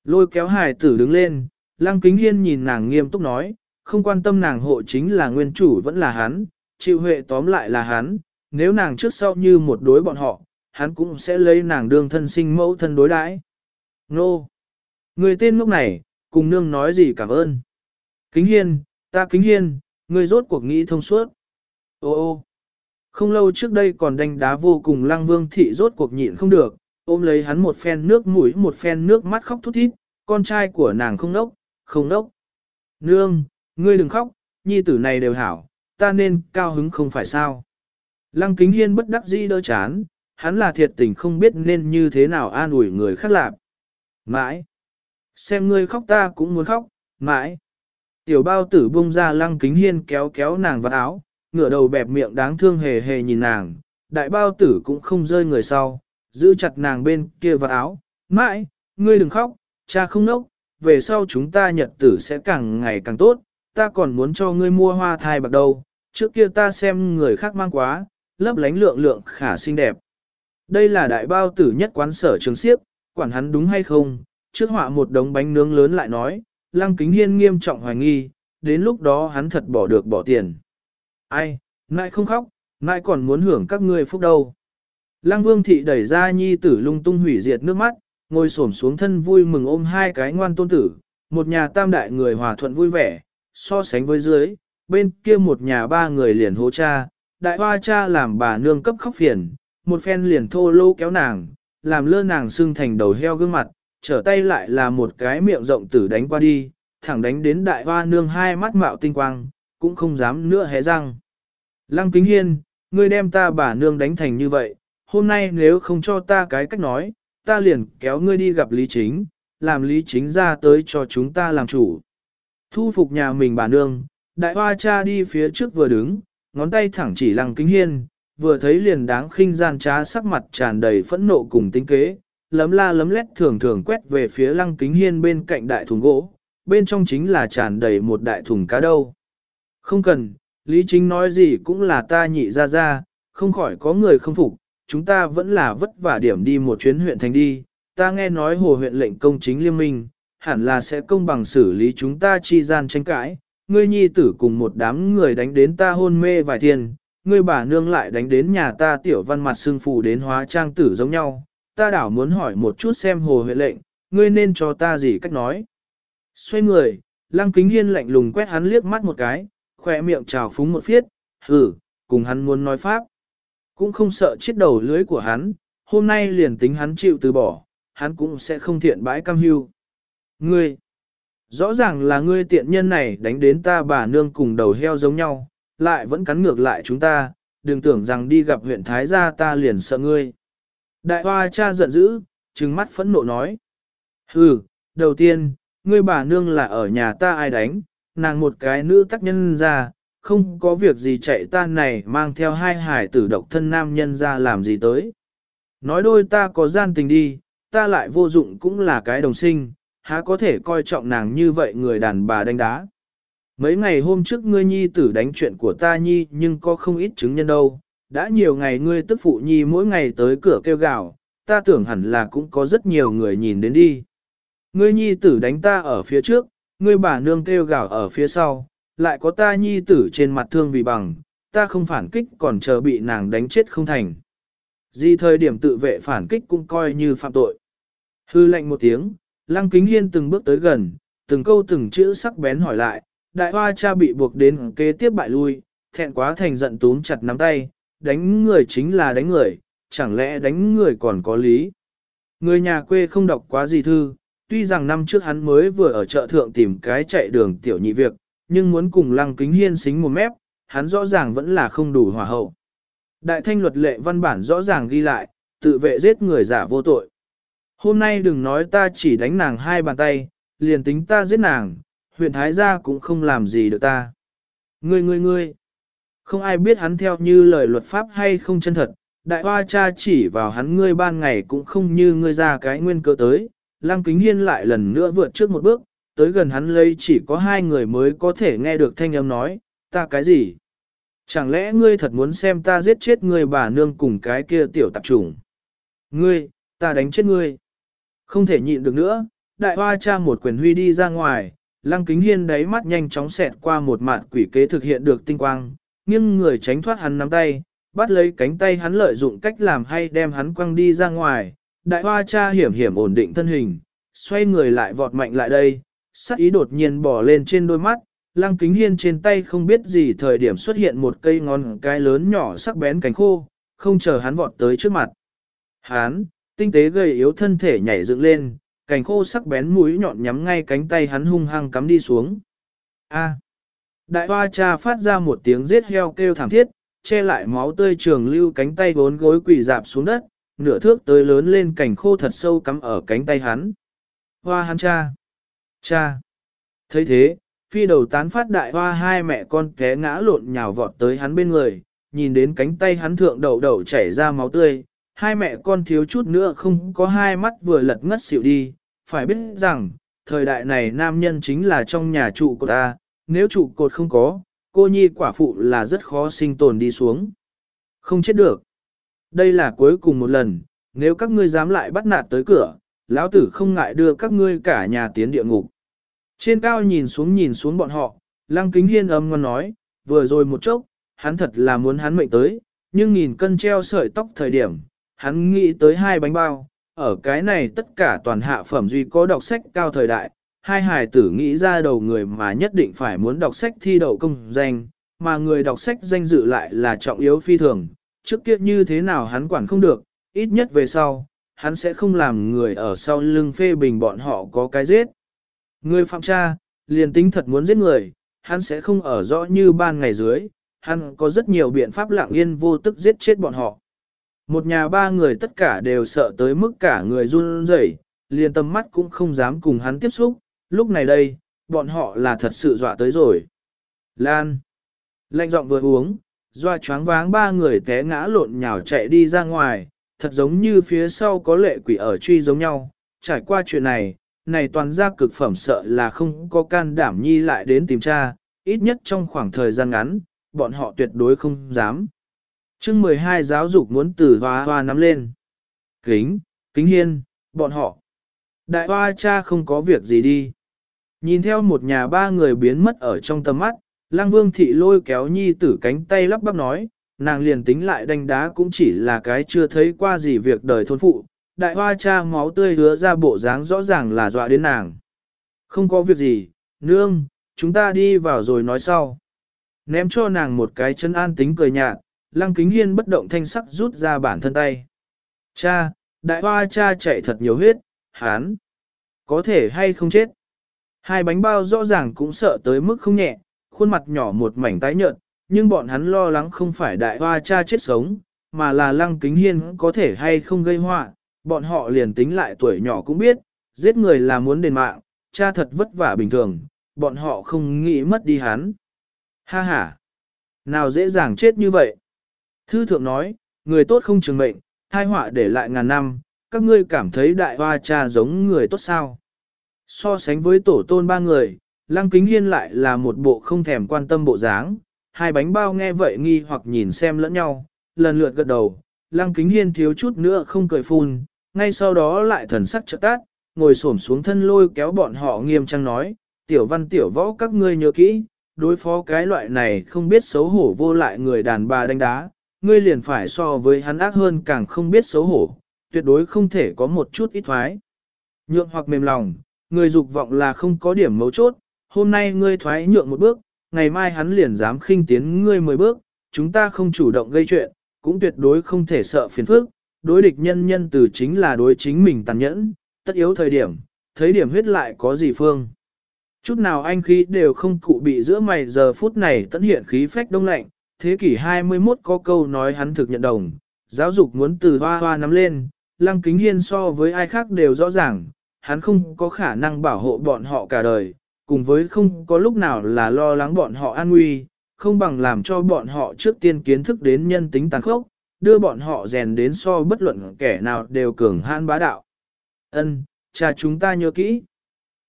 Lôi kéo hài tử đứng lên, lăng kính hiên nhìn nàng nghiêm túc nói, không quan tâm nàng hộ chính là nguyên chủ vẫn là hắn, chịu huệ tóm lại là hắn, nếu nàng trước sau như một đối bọn họ, hắn cũng sẽ lấy nàng đương thân sinh mẫu thân đối đãi. Nô! Người tên lúc này, cùng nương nói gì cảm ơn. Kính hiên, ta kính hiên, người rốt cuộc nghĩ thông suốt. Ô ô! Không lâu trước đây còn đánh đá vô cùng lăng vương thị rốt cuộc nhịn không được, ôm lấy hắn một phen nước mũi một phen nước mắt khóc thút thít, con trai của nàng không nốc, không nốc. Nương, ngươi đừng khóc, nhi tử này đều hảo, ta nên cao hứng không phải sao. Lăng kính hiên bất đắc dĩ đỡ chán, hắn là thiệt tình không biết nên như thế nào an ủi người khác lạc. Mãi! Xem ngươi khóc ta cũng muốn khóc, mãi! Tiểu bao tử bung ra lăng kính hiên kéo kéo nàng vào áo, ngửa đầu bẹp miệng đáng thương hề hề nhìn nàng, đại bao tử cũng không rơi người sau, giữ chặt nàng bên kia vào áo, mãi, ngươi đừng khóc, cha không nốc, về sau chúng ta nhật tử sẽ càng ngày càng tốt, ta còn muốn cho ngươi mua hoa thai bạc đâu, trước kia ta xem người khác mang quá, lấp lánh lượng lượng khả xinh đẹp. Đây là đại bao tử nhất quán sở trường siếp, quản hắn đúng hay không, trước họa một đống bánh nướng lớn lại nói, Lăng Kính Hiên nghiêm trọng hoài nghi, đến lúc đó hắn thật bỏ được bỏ tiền. Ai, nại không khóc, nại còn muốn hưởng các ngươi phúc đâu. Lăng Vương Thị đẩy ra nhi tử lung tung hủy diệt nước mắt, ngồi xổm xuống thân vui mừng ôm hai cái ngoan tôn tử, một nhà tam đại người hòa thuận vui vẻ, so sánh với dưới, bên kia một nhà ba người liền hố cha, đại hoa cha làm bà nương cấp khóc phiền, một phen liền thô lô kéo nàng, làm lơ nàng xưng thành đầu heo gương mặt, trở tay lại là một cái miệng rộng tử đánh qua đi, thẳng đánh đến đại hoa nương hai mắt mạo tinh quang, cũng không dám nữa hé răng. Lăng kính hiên, ngươi đem ta bà nương đánh thành như vậy, hôm nay nếu không cho ta cái cách nói, ta liền kéo ngươi đi gặp Lý Chính, làm Lý Chính ra tới cho chúng ta làm chủ. Thu phục nhà mình bà nương, đại hoa cha đi phía trước vừa đứng, ngón tay thẳng chỉ lăng kính hiên, vừa thấy liền đáng khinh gian trá sắc mặt tràn đầy phẫn nộ cùng tính kế, lấm la lấm lét thường thường quét về phía lăng kính hiên bên cạnh đại thùng gỗ, bên trong chính là tràn đầy một đại thùng cá đâu. Không cần, Lý Chính nói gì cũng là ta nhị ra ra, không khỏi có người không phục, chúng ta vẫn là vất vả điểm đi một chuyến huyện thành đi, ta nghe nói hồ huyện lệnh công chính liên minh, hẳn là sẽ công bằng xử lý chúng ta chi gian tranh cãi, ngươi nhi tử cùng một đám người đánh đến ta hôn mê vài thiên, ngươi bà nương lại đánh đến nhà ta tiểu văn mặt xương phù đến hóa trang tử giống nhau, ta đảo muốn hỏi một chút xem hồ huệ lệnh, ngươi nên cho ta gì cách nói. Xoay người, lăng kính hiên lạnh lùng quét hắn liếc mắt một cái, khỏe miệng trào phúng một phiết, hử, cùng hắn muốn nói pháp. Cũng không sợ chết đầu lưới của hắn, hôm nay liền tính hắn chịu từ bỏ, hắn cũng sẽ không thiện bãi cam hưu. Ngươi, rõ ràng là ngươi tiện nhân này đánh đến ta bà nương cùng đầu heo giống nhau, lại vẫn cắn ngược lại chúng ta, đừng tưởng rằng đi gặp huyện Thái gia ta liền sợ ngươi. Đại hoa cha giận dữ, trừng mắt phẫn nộ nói. Hừ, đầu tiên, ngươi bà nương là ở nhà ta ai đánh, nàng một cái nữ tác nhân ra, không có việc gì chạy ta này mang theo hai hải tử độc thân nam nhân ra làm gì tới. Nói đôi ta có gian tình đi, ta lại vô dụng cũng là cái đồng sinh, há có thể coi trọng nàng như vậy người đàn bà đánh đá. Mấy ngày hôm trước ngươi nhi tử đánh chuyện của ta nhi nhưng có không ít chứng nhân đâu, đã nhiều ngày ngươi tức phụ nhi mỗi ngày tới cửa kêu gào, ta tưởng hẳn là cũng có rất nhiều người nhìn đến đi. Ngươi nhi tử đánh ta ở phía trước, ngươi bà nương kêu gào ở phía sau, lại có ta nhi tử trên mặt thương vì bằng, ta không phản kích còn chờ bị nàng đánh chết không thành. Di thời điểm tự vệ phản kích cũng coi như phạm tội. Hư lệnh một tiếng, lăng kính hiên từng bước tới gần, từng câu từng chữ sắc bén hỏi lại, đại hoa cha bị buộc đến kế tiếp bại lui, thẹn quá thành giận túm chặt nắm tay, đánh người chính là đánh người, chẳng lẽ đánh người còn có lý. Người nhà quê không đọc quá gì thư, tuy rằng năm trước hắn mới vừa ở chợ thượng tìm cái chạy đường tiểu nhị việc, nhưng muốn cùng lăng kính hiên xính một mép, hắn rõ ràng vẫn là không đủ hòa hậu. Đại thanh luật lệ văn bản rõ ràng ghi lại, tự vệ giết người giả vô tội. Hôm nay đừng nói ta chỉ đánh nàng hai bàn tay, liền tính ta giết nàng, huyện Thái gia cũng không làm gì được ta. Ngươi ngươi ngươi, không ai biết hắn theo như lời luật pháp hay không chân thật, đại hoa cha chỉ vào hắn ngươi ban ngày cũng không như ngươi ra cái nguyên cơ tới, lăng kính hiên lại lần nữa vượt trước một bước, tới gần hắn lấy chỉ có hai người mới có thể nghe được thanh âm nói, ta cái gì? Chẳng lẽ ngươi thật muốn xem ta giết chết ngươi bà nương cùng cái kia tiểu tạp trùng? Ngươi, ta đánh chết ngươi. Không thể nhịn được nữa, đại hoa cha một quyền huy đi ra ngoài, lăng kính hiên đáy mắt nhanh chóng xẹt qua một mạt quỷ kế thực hiện được tinh quang, nhưng người tránh thoát hắn nắm tay, bắt lấy cánh tay hắn lợi dụng cách làm hay đem hắn quăng đi ra ngoài, đại hoa cha hiểm hiểm ổn định thân hình, xoay người lại vọt mạnh lại đây, sắc ý đột nhiên bỏ lên trên đôi mắt, lăng kính hiên trên tay không biết gì thời điểm xuất hiện một cây ngón cái lớn nhỏ sắc bén cánh khô, không chờ hắn vọt tới trước mặt. Hắn, tinh tế gầy yếu thân thể nhảy dựng lên, cành khô sắc bén mũi nhọn nhắm ngay cánh tay hắn hung hăng cắm đi xuống. A. Đại hoa cha phát ra một tiếng giết heo kêu thảm thiết, che lại máu tươi trường lưu cánh tay bốn gối quỳ dạp xuống đất, nửa thước tới lớn lên cành khô thật sâu cắm ở cánh tay hắn. Hoa hắn cha. Cha. thấy thế, phi đầu tán phát đại hoa hai mẹ con té ngã lộn nhào vọt tới hắn bên người, nhìn đến cánh tay hắn thượng đầu đầu chảy ra máu tươi, hai mẹ con thiếu chút nữa không có hai mắt vừa lật ngất xỉu đi, phải biết rằng, thời đại này nam nhân chính là trong nhà trụ của ta, nếu trụ cột không có, cô nhi quả phụ là rất khó sinh tồn đi xuống. Không chết được. Đây là cuối cùng một lần, nếu các ngươi dám lại bắt nạt tới cửa, lão tử không ngại đưa các ngươi cả nhà tiến địa ngục. Trên cao nhìn xuống nhìn xuống bọn họ, Lăng Kính Hiên âm ngon nói, vừa rồi một chốc, hắn thật là muốn hắn mệnh tới, nhưng nghìn cân treo sợi tóc thời điểm, hắn nghĩ tới hai bánh bao, ở cái này tất cả toàn hạ phẩm duy có đọc sách cao thời đại, hai hài tử nghĩ ra đầu người mà nhất định phải muốn đọc sách thi đậu công danh, mà người đọc sách danh dự lại là trọng yếu phi thường, trước kia như thế nào hắn quản không được, ít nhất về sau, hắn sẽ không làm người ở sau lưng phê bình bọn họ có cái giết. Người phạm tra, liền tính thật muốn giết người, hắn sẽ không ở rõ như ban ngày dưới, hắn có rất nhiều biện pháp lặng yên vô tức giết chết bọn họ. Một nhà ba người tất cả đều sợ tới mức cả người run rẩy, liền tầm mắt cũng không dám cùng hắn tiếp xúc, lúc này đây, bọn họ là thật sự dọa tới rồi. Lan. Lạnh giọng vừa uống, doa choáng váng ba người té ngã lộn nhào chạy đi ra ngoài, thật giống như phía sau có lệ quỷ ở truy giống nhau. Trải qua chuyện này, này toàn gia cực phẩm sợ là không có can đảm nhi lại đến tìm cha, ít nhất trong khoảng thời gian ngắn, bọn họ tuyệt đối không dám chương 12 giáo dục muốn từ hoa hoa nắm lên. Kính, kính hiên, bọn họ. Đại hoa cha không có việc gì đi. Nhìn theo một nhà ba người biến mất ở trong tầm mắt, lang vương thị lôi kéo nhi tử cánh tay lắp bắp nói, nàng liền tính lại đánh đá cũng chỉ là cái chưa thấy qua gì việc đời thôn phụ. Đại hoa cha máu tươi hứa ra bộ dáng rõ ràng là dọa đến nàng. Không có việc gì, nương, chúng ta đi vào rồi nói sau. Ném cho nàng một cái chân an tính cười nhạt, lăng kính hiên bất động thanh sắc rút ra bản thân tay. Cha, đại hoa cha chạy thật nhiều huyết, hán. Có thể hay không chết. Hai bánh bao rõ ràng cũng sợ tới mức không nhẹ, khuôn mặt nhỏ một mảnh tái nhợt, nhưng bọn hắn lo lắng không phải đại hoa cha chết sống, mà là lăng kính hiên có thể hay không gây họa, bọn họ liền tính lại tuổi nhỏ cũng biết, giết người là muốn đền mạng, cha thật vất vả bình thường, bọn họ không nghĩ mất đi hắn. Ha ha! Nào dễ dàng chết như vậy? Thư thượng nói, người tốt không trường mệnh, hai họa để lại ngàn năm, các ngươi cảm thấy đại hoa cha giống người tốt sao? So sánh với tổ tôn ba người, Lăng Kính Hiên lại là một bộ không thèm quan tâm bộ dáng, hai bánh bao nghe vậy nghi hoặc nhìn xem lẫn nhau, lần lượt gật đầu, Lăng Kính Hiên thiếu chút nữa không cười phun, ngay sau đó lại thần sắc trợ tát, ngồi xổm xuống thân lôi kéo bọn họ nghiêm trang nói, tiểu văn tiểu võ các ngươi nhớ kỹ, đối phó cái loại này không biết xấu hổ vô lại người đàn bà đánh đá, ngươi liền phải so với hắn ác hơn càng không biết xấu hổ, tuyệt đối không thể có một chút ít thoái. Nhượng hoặc mềm lòng, người dục vọng là không có điểm mấu chốt, hôm nay ngươi thoái nhượng một bước, ngày mai hắn liền dám khinh tiến ngươi mười bước, chúng ta không chủ động gây chuyện, cũng tuyệt đối không thể sợ phiền phức, đối địch nhân nhân từ chính là đối chính mình tàn nhẫn, tất yếu thời điểm, thấy điểm huyết lại có gì phương. Chút nào anh khí đều không cụ bị giữa mày giờ phút này tận hiện khí phách đông lạnh, thế kỷ 21 có câu nói hắn thực nhận đồng, giáo dục muốn từ hoa hoa nắm lên, lăng kính hiên so với ai khác đều rõ ràng, hắn không có khả năng bảo hộ bọn họ cả đời, cùng với không có lúc nào là lo lắng bọn họ an nguy, không bằng làm cho bọn họ trước tiên kiến thức đến nhân tính tàn khốc, đưa bọn họ rèn đến so bất luận kẻ nào đều cường hãn bá đạo. Ân, cha chúng ta nhớ kỹ.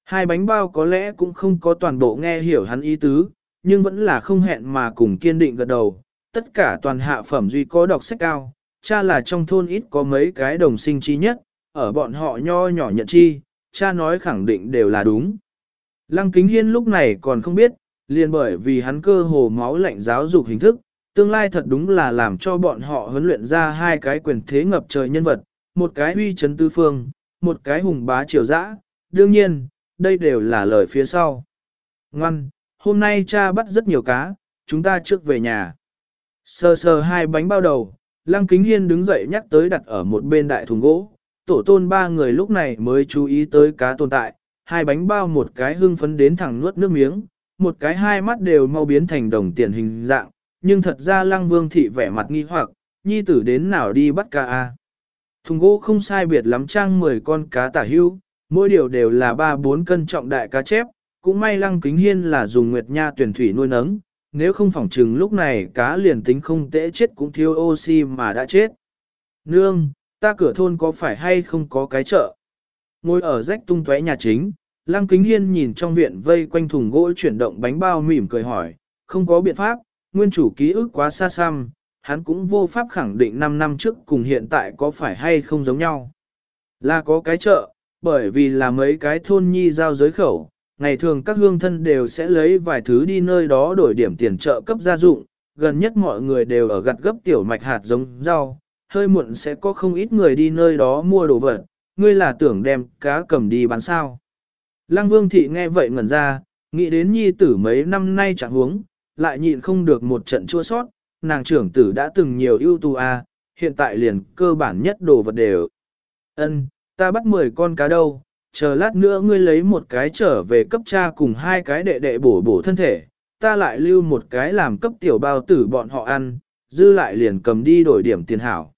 Hai bánh bao có lẽ cũng không có toàn bộ nghe hiểu hắn ý tứ, nhưng vẫn là không hẹn mà cùng kiên định gật đầu. Tất cả toàn hạ phẩm duy có đọc sách cao, cha là trong thôn ít có mấy cái đồng sinh chi nhất, ở bọn họ nho nhỏ nhận chi, cha nói khẳng định đều là đúng. Lăng Kính Hiên lúc này còn không biết, liền bởi vì hắn cơ hồ máu lạnh giáo dục hình thức, tương lai thật đúng là làm cho bọn họ huấn luyện ra hai cái quyền thế ngập trời nhân vật, một cái huy chấn tư phương, một cái hùng bá triều dã. Đương nhiên, đây đều là lời phía sau. Ngoan, hôm nay cha bắt rất nhiều cá, chúng ta trước về nhà. Sờ sờ hai bánh bao đầu, Lăng Kính Hiên đứng dậy nhắc tới đặt ở một bên đại thùng gỗ. Tổ tôn ba người lúc này mới chú ý tới cá tồn tại, hai bánh bao một cái hưng phấn đến thẳng nuốt nước miếng, một cái hai mắt đều mau biến thành đồng tiền hình dạng, nhưng thật ra lăng vương thị vẻ mặt nghi hoặc, nhi tử đến nào đi bắt cá a? Thùng gỗ không sai biệt lắm trang 10 con cá tả hưu, mỗi điều đều là 3-4 cân trọng đại cá chép, cũng may lăng kính hiên là dùng nguyệt nha tuyển thủy nuôi nấng, nếu không phỏng chừng lúc này cá liền tính không tễ chết cũng thiếu oxy mà đã chết. Nương, ta cửa thôn có phải hay không có cái chợ? Ngồi ở rách tung tóe nhà chính, Lăng Kính Hiên nhìn trong viện vây quanh thùng gỗ chuyển động bánh bao mỉm cười hỏi, không có biện pháp, nguyên chủ ký ức quá xa xăm, hắn cũng vô pháp khẳng định 5 năm trước cùng hiện tại có phải hay không giống nhau. Là có cái chợ, bởi vì là mấy cái thôn nhi giao giới khẩu, ngày thường các hương thân đều sẽ lấy vài thứ đi nơi đó đổi điểm tiền trợ cấp gia dụng, gần nhất mọi người đều ở gặt gấp tiểu mạch hạt giống rau, hơi muộn sẽ có không ít người đi nơi đó mua đồ vật, ngươi là tưởng đem cá cầm đi bán sao. Lăng Vương Thị nghe vậy ngẩn ra, nghĩ đến nhi tử mấy năm nay chẳng huống, lại nhịn không được một trận chua sót, nàng trưởng tử đã từng nhiều ưu tú a, hiện tại liền cơ bản nhất đồ vật đều. Ân, ta bắt 10 con cá đâu, chờ lát nữa ngươi lấy một cái trở về cấp cha cùng hai cái đệ đệ bổ bổ thân thể, ta lại lưu một cái làm cấp tiểu bao tử bọn họ ăn, dư lại liền cầm đi đổi điểm tiền hảo.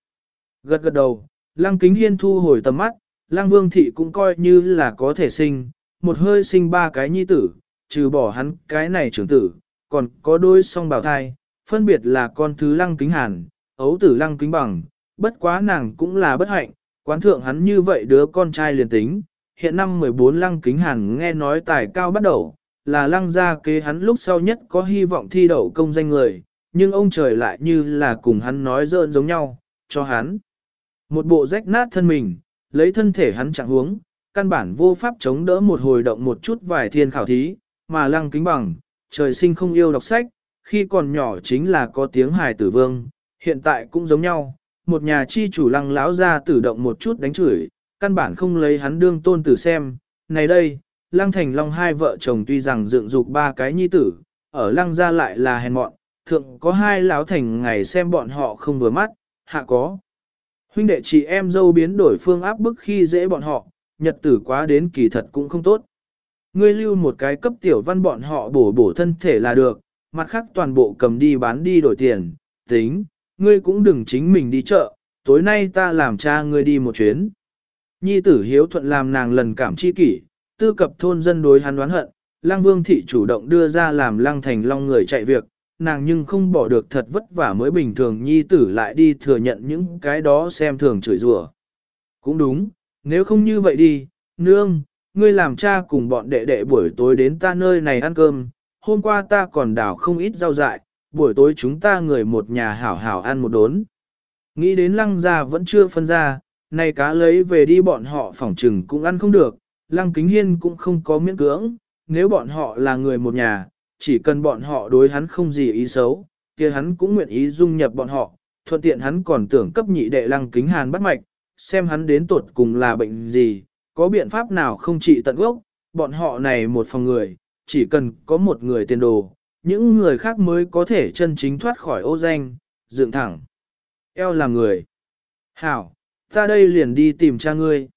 Gật gật đầu, lăng kính hiên thu hồi tầm mắt, lăng vương thị cũng coi như là có thể sinh, một hơi sinh ba cái nhi tử, trừ bỏ hắn cái này trưởng tử, còn có đôi song bào thai, phân biệt là con thứ lăng kính hàn, ấu tử lăng kính bằng, bất quá nàng cũng là bất hạnh, quán thượng hắn như vậy đứa con trai liền tính, hiện năm 14 lăng kính hàn nghe nói tài cao bắt đầu, là lăng gia kế hắn lúc sau nhất có hy vọng thi đậu công danh người, nhưng ông trời lại như là cùng hắn nói dơn giống nhau, cho hắn. Một bộ rách nát thân mình, lấy thân thể hắn chẳng huống, căn bản vô pháp chống đỡ một hồi động một chút vài thiên khảo thí, mà lăng kính bằng, trời sinh không yêu đọc sách, khi còn nhỏ chính là có tiếng hài tử vương, hiện tại cũng giống nhau, một nhà chi chủ lăng lão ra tử động một chút đánh chửi, căn bản không lấy hắn đương tôn tử xem, này đây, lăng thành long hai vợ chồng tuy rằng dựng dục ba cái nhi tử, ở lăng gia lại là hèn mọn, thượng có hai lão thành ngày xem bọn họ không vừa mắt, hạ có. Huynh đệ chị em dâu biến đổi phương áp bức khi dễ bọn họ, nhật tử quá đến kỳ thật cũng không tốt. Ngươi lưu một cái cấp tiểu văn bọn họ bổ bổ thân thể là được, mặt khác toàn bộ cầm đi bán đi đổi tiền, tính, ngươi cũng đừng chính mình đi chợ, tối nay ta làm cha ngươi đi một chuyến. Nhi tử hiếu thuận làm nàng lần cảm chi kỷ, tư cập thôn dân đối hắn đoán hận, lang vương thị chủ động đưa ra làm lang thành long người chạy việc, nàng nhưng không bỏ được thật vất vả mới bình thường nhi tử lại đi thừa nhận những cái đó xem thường chửi rủa. Cũng đúng, nếu không như vậy đi, nương, ngươi làm cha cùng bọn đệ đệ buổi tối đến ta nơi này ăn cơm, hôm qua ta còn đảo không ít rau dại, buổi tối chúng ta người một nhà hảo hảo ăn một đốn. Nghĩ đến lăng gia vẫn chưa phân ra, này cá lấy về đi bọn họ phỏng trừng cũng ăn không được, lăng kính hiên cũng không có miễn cưỡng, nếu bọn họ là người một nhà, chỉ cần bọn họ đối hắn không gì ý xấu, kia hắn cũng nguyện ý dung nhập bọn họ, thuận tiện hắn còn tưởng cấp nhị đệ lăng kính hàn bắt mạch, xem hắn đến tuột cùng là bệnh gì, có biện pháp nào không trị tận gốc, bọn họ này một phòng người, chỉ cần có một người tiền đồ, những người khác mới có thể chân chính thoát khỏi ô danh, dựng thẳng. Eo là người. Hảo, ta đây liền đi tìm cha ngươi.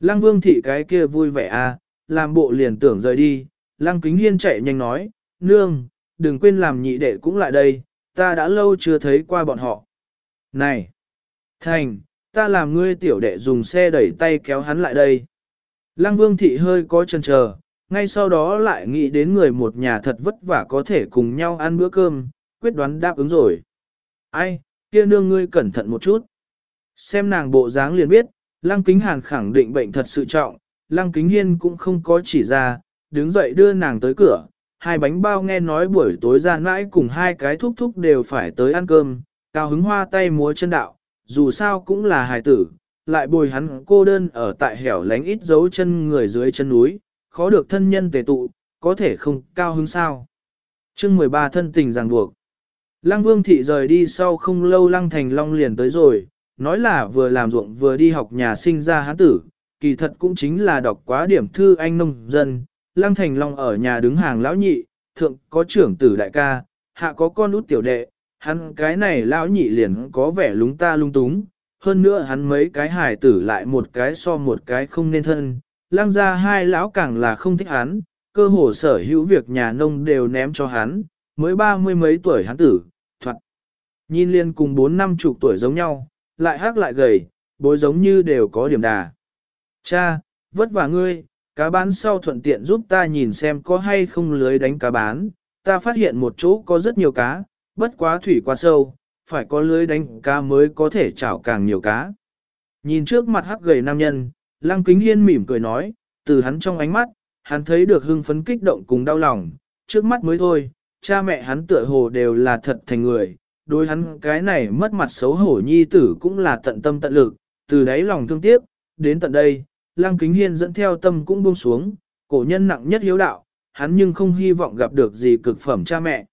Lăng vương thị cái kia vui vẻ à, làm bộ liền tưởng rời đi, lăng kính hiên chạy nhanh nói, nương, đừng quên làm nhị đệ cũng lại đây, ta đã lâu chưa thấy qua bọn họ. Này! Thành, ta làm ngươi tiểu đệ dùng xe đẩy tay kéo hắn lại đây. Lăng vương thị hơi có chần chờ, ngay sau đó lại nghĩ đến người một nhà thật vất vả có thể cùng nhau ăn bữa cơm, quyết đoán đáp ứng rồi. Ai, kia nương ngươi cẩn thận một chút. Xem nàng bộ dáng liền biết, Lăng Kính Hàn khẳng định bệnh thật sự trọng, Lăng Kính Hiên cũng không có chỉ ra, đứng dậy đưa nàng tới cửa, hai bánh bao nghe nói buổi tối ra nãi cùng hai cái thúc thúc đều phải tới ăn cơm, cao hứng hoa tay múa chân đạo, dù sao cũng là hài tử, lại bồi hắn cô đơn ở tại hẻo lánh ít dấu chân người dưới chân núi, khó được thân nhân tề tụ, có thể không cao hứng sao. chương 13 thân tình ràng buộc. Lăng Vương Thị rời đi sau không lâu Lăng Thành Long liền tới rồi, nói là vừa làm ruộng vừa đi học nhà sinh ra hán tử, kỳ thật cũng chính là đọc quá điểm thư anh nông dân. Lăng Thành Long ở nhà đứng hàng lão nhị, thượng có trưởng tử đại ca, hạ có con út tiểu đệ, hắn cái này lão nhị liền có vẻ lúng ta lung túng, hơn nữa hắn mấy cái hài tử lại một cái so một cái không nên thân, lăng ra hai lão càng là không thích hắn, cơ hồ sở hữu việc nhà nông đều ném cho hắn, mới ba mươi mấy tuổi hắn tử, thoạt. Nhìn liền cùng bốn năm chục tuổi giống nhau, lại hắc lại gầy, bối giống như đều có điểm đà. Cha, vất vả ngươi, cá bán sau thuận tiện giúp ta nhìn xem có hay không lưới đánh cá bán, ta phát hiện một chỗ có rất nhiều cá, bất quá thủy quá sâu, phải có lưới đánh cá mới có thể chảo càng nhiều cá. Nhìn trước mặt hắc gầy nam nhân, Lăng Kính Hiên mỉm cười nói, từ hắn trong ánh mắt, hắn thấy được hưng phấn kích động cùng đau lòng, trước mắt mới thôi, cha mẹ hắn tựa hồ đều là thật thành người, đối hắn cái này mất mặt xấu hổ nhi tử cũng là tận tâm tận lực, từ đáy lòng thương tiếc, đến tận đây, Lăng Kính Hiên dẫn theo tâm cũng buông xuống, cổ nhân nặng nhất hiếu đạo, hắn nhưng không hy vọng gặp được gì cực phẩm cha mẹ.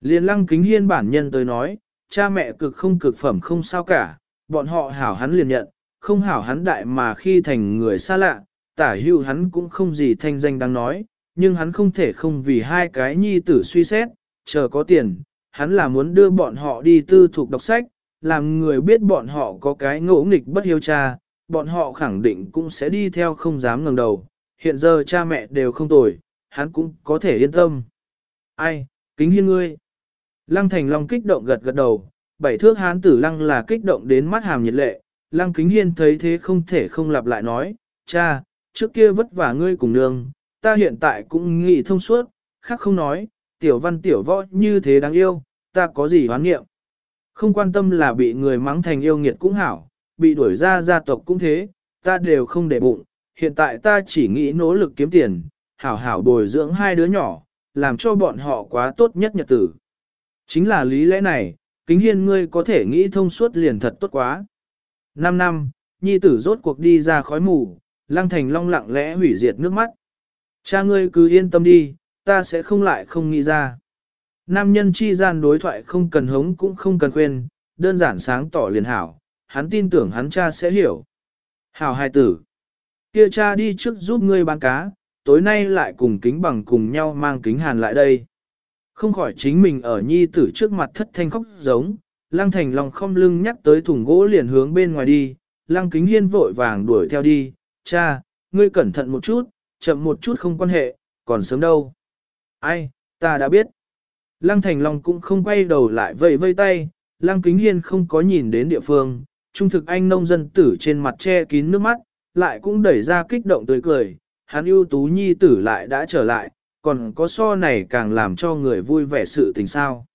Liên lăng kính hiên bản nhân tới nói, cha mẹ cực không cực phẩm không sao cả, bọn họ hảo hắn liền nhận, không hảo hắn đại mà khi thành người xa lạ, tả hữu hắn cũng không gì thanh danh đáng nói, nhưng hắn không thể không vì hai cái nhi tử suy xét, chờ có tiền, hắn là muốn đưa bọn họ đi tư thuộc đọc sách, làm người biết bọn họ có cái ngỗ nghịch bất hiếu cha, bọn họ khẳng định cũng sẽ đi theo không dám ngẩng đầu, hiện giờ cha mẹ đều không tồi, hắn cũng có thể yên tâm. Ai, kính hiên ngươi. Lăng Thành Long kích động gật gật đầu, bảy thước hán tử lăng là kích động đến mắt hàm nhiệt lệ, lăng kính hiên thấy thế không thể không lặp lại nói, cha, trước kia vất vả ngươi cùng nương, ta hiện tại cũng nghĩ thông suốt, khác không nói, tiểu văn tiểu võ như thế đáng yêu, ta có gì hoán nghiệm. Không quan tâm là bị người mắng thành yêu nghiệt cũng hảo, bị đuổi ra gia tộc cũng thế, ta đều không để bụng, hiện tại ta chỉ nghĩ nỗ lực kiếm tiền, hảo hảo bồi dưỡng hai đứa nhỏ, làm cho bọn họ quá tốt nhất nhật tử. Chính là lý lẽ này, kính hiên ngươi có thể nghĩ thông suốt liền thật tốt quá. Năm năm, nhi tử rốt cuộc đi ra khói mù, lăng thành long lặng lẽ hủy diệt nước mắt. Cha ngươi cứ yên tâm đi, ta sẽ không lại không nghĩ ra. Nam nhân chi gian đối thoại không cần hống cũng không cần khuyên, đơn giản sáng tỏ liền hảo, hắn tin tưởng hắn cha sẽ hiểu. Hảo hai tử, kia cha đi trước giúp ngươi bán cá, tối nay lại cùng kính bằng cùng nhau mang kính hàn lại đây. Không khỏi chính mình ở nhi tử trước mặt thất thanh khóc giống, lăng thành lòng không lưng nhắc tới thùng gỗ liền hướng bên ngoài đi, lăng kính hiên vội vàng đuổi theo đi, cha, ngươi cẩn thận một chút, chậm một chút không quan hệ, còn sớm đâu. Ai, ta đã biết. Lăng thành long cũng không quay đầu lại vẫy vây tay, lăng kính hiên không có nhìn đến địa phương, trung thực anh nông dân tử trên mặt che kín nước mắt, lại cũng đẩy ra kích động tươi cười, hắn ưu tú nhi tử lại đã trở lại, còn có so này càng làm cho người vui vẻ sự tình sao.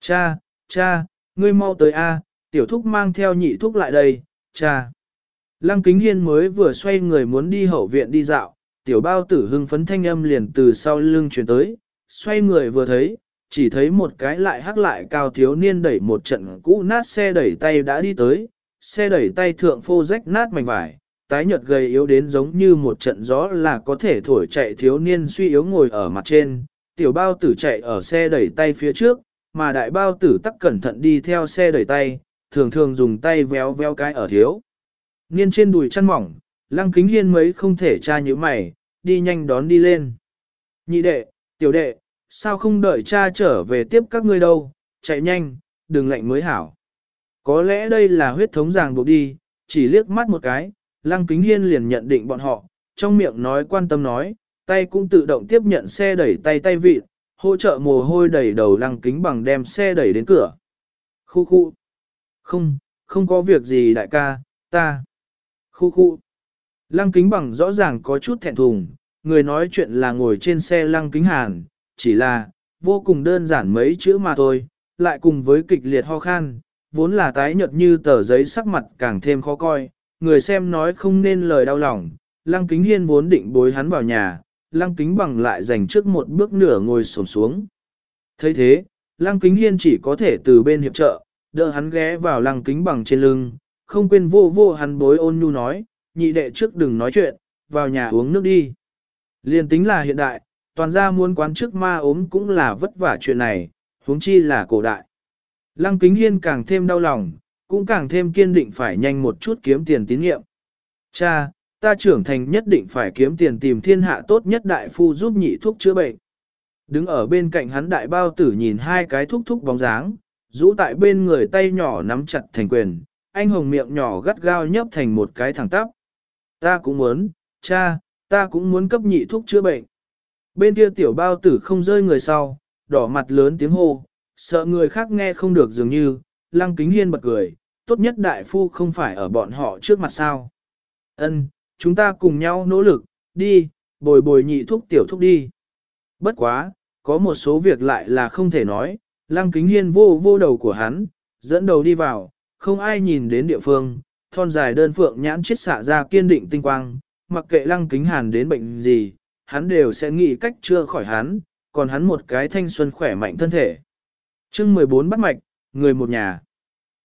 Cha, cha, ngươi mau tới A, tiểu thúc mang theo nhị thúc lại đây, cha. Lăng kính hiên mới vừa xoay người muốn đi hậu viện đi dạo, tiểu bao tử hưng phấn thanh âm liền từ sau lưng chuyển tới, xoay người vừa thấy, chỉ thấy một cái lại hắc lại cao thiếu niên đẩy một trận cũ nát xe đẩy tay đã đi tới, xe đẩy tay thượng phô rách nát mảnh vải, tái nhợt gầy yếu đến giống như một trận gió là có thể thổi chạy thiếu niên suy yếu ngồi ở mặt trên, tiểu bao tử chạy ở xe đẩy tay phía trước, mà đại bao tử tắc cẩn thận đi theo xe đẩy tay, thường thường dùng tay véo véo cái ở thiếu. Niên trên đùi chăn mỏng, lăng kính hiên mấy không thể tra như mày, đi nhanh đón đi lên. Nhị đệ, tiểu đệ, sao không đợi cha trở về tiếp các ngươi đâu, chạy nhanh, đừng lạnh mới hảo. Có lẽ đây là huyết thống ràng buộc đi, chỉ liếc mắt một cái, lăng kính hiên liền nhận định bọn họ, trong miệng nói quan tâm nói, tay cũng tự động tiếp nhận xe đẩy tay tay vịt, hỗ trợ mồ hôi đẩy đầu lăng kính bằng đem xe đẩy đến cửa. Khu khu. Không, không có việc gì đại ca, ta. Khu khu. Lăng kính bằng rõ ràng có chút thẹn thùng, người nói chuyện là ngồi trên xe lăng kính hàn, chỉ là, vô cùng đơn giản mấy chữ mà thôi, lại cùng với kịch liệt ho khan, vốn là tái nhợt như tờ giấy sắc mặt càng thêm khó coi, người xem nói không nên lời đau lòng, lăng kính hiên vốn định bối hắn vào nhà, lăng kính bằng lại dành trước một bước nửa ngồi xổm xuống. thấy thế, lăng kính hiên chỉ có thể từ bên hiệp trợ, đỡ hắn ghé vào lăng kính bằng trên lưng, không quên vô vô hắn bối ôn nhu nói, nhị đệ trước đừng nói chuyện, vào nhà uống nước đi. Liên tính là hiện đại, toàn gia muốn quán trước ma ốm cũng là vất vả chuyện này, huống chi là cổ đại. Lăng kính hiên càng thêm đau lòng, cũng càng thêm kiên định phải nhanh một chút kiếm tiền tín nhiệm. Cha, ta trưởng thành nhất định phải kiếm tiền tìm thiên hạ tốt nhất đại phu giúp nhị thuốc chữa bệnh. Đứng ở bên cạnh hắn đại bao tử nhìn hai cái thúc thúc bóng dáng, rũ tại bên người tay nhỏ nắm chặt thành quyền, anh hồng miệng nhỏ gắt gao nhấp thành một cái thẳng tắp. Ta cũng muốn, cha, ta cũng muốn cấp nhị thuốc chữa bệnh. Bên kia tiểu bao tử không rơi người sau, đỏ mặt lớn tiếng hô, sợ người khác nghe không được dường như, lăng kính hiên bật cười, tốt nhất đại phu không phải ở bọn họ trước mặt sao. Ân, chúng ta cùng nhau nỗ lực, đi, bồi bồi nhị thuốc tiểu thuốc đi. Bất quá, có một số việc lại là không thể nói, lăng kính hiên vô vô đầu của hắn, dẫn đầu đi vào, không ai nhìn đến địa phương, thon dài đơn phượng nhãn chiết xạ ra kiên định tinh quang, mặc kệ lăng kính hàn đến bệnh gì, hắn đều sẽ nghĩ cách chưa khỏi hắn, còn hắn một cái thanh xuân khỏe mạnh thân thể. chương 14 bắt mạch, người một nhà.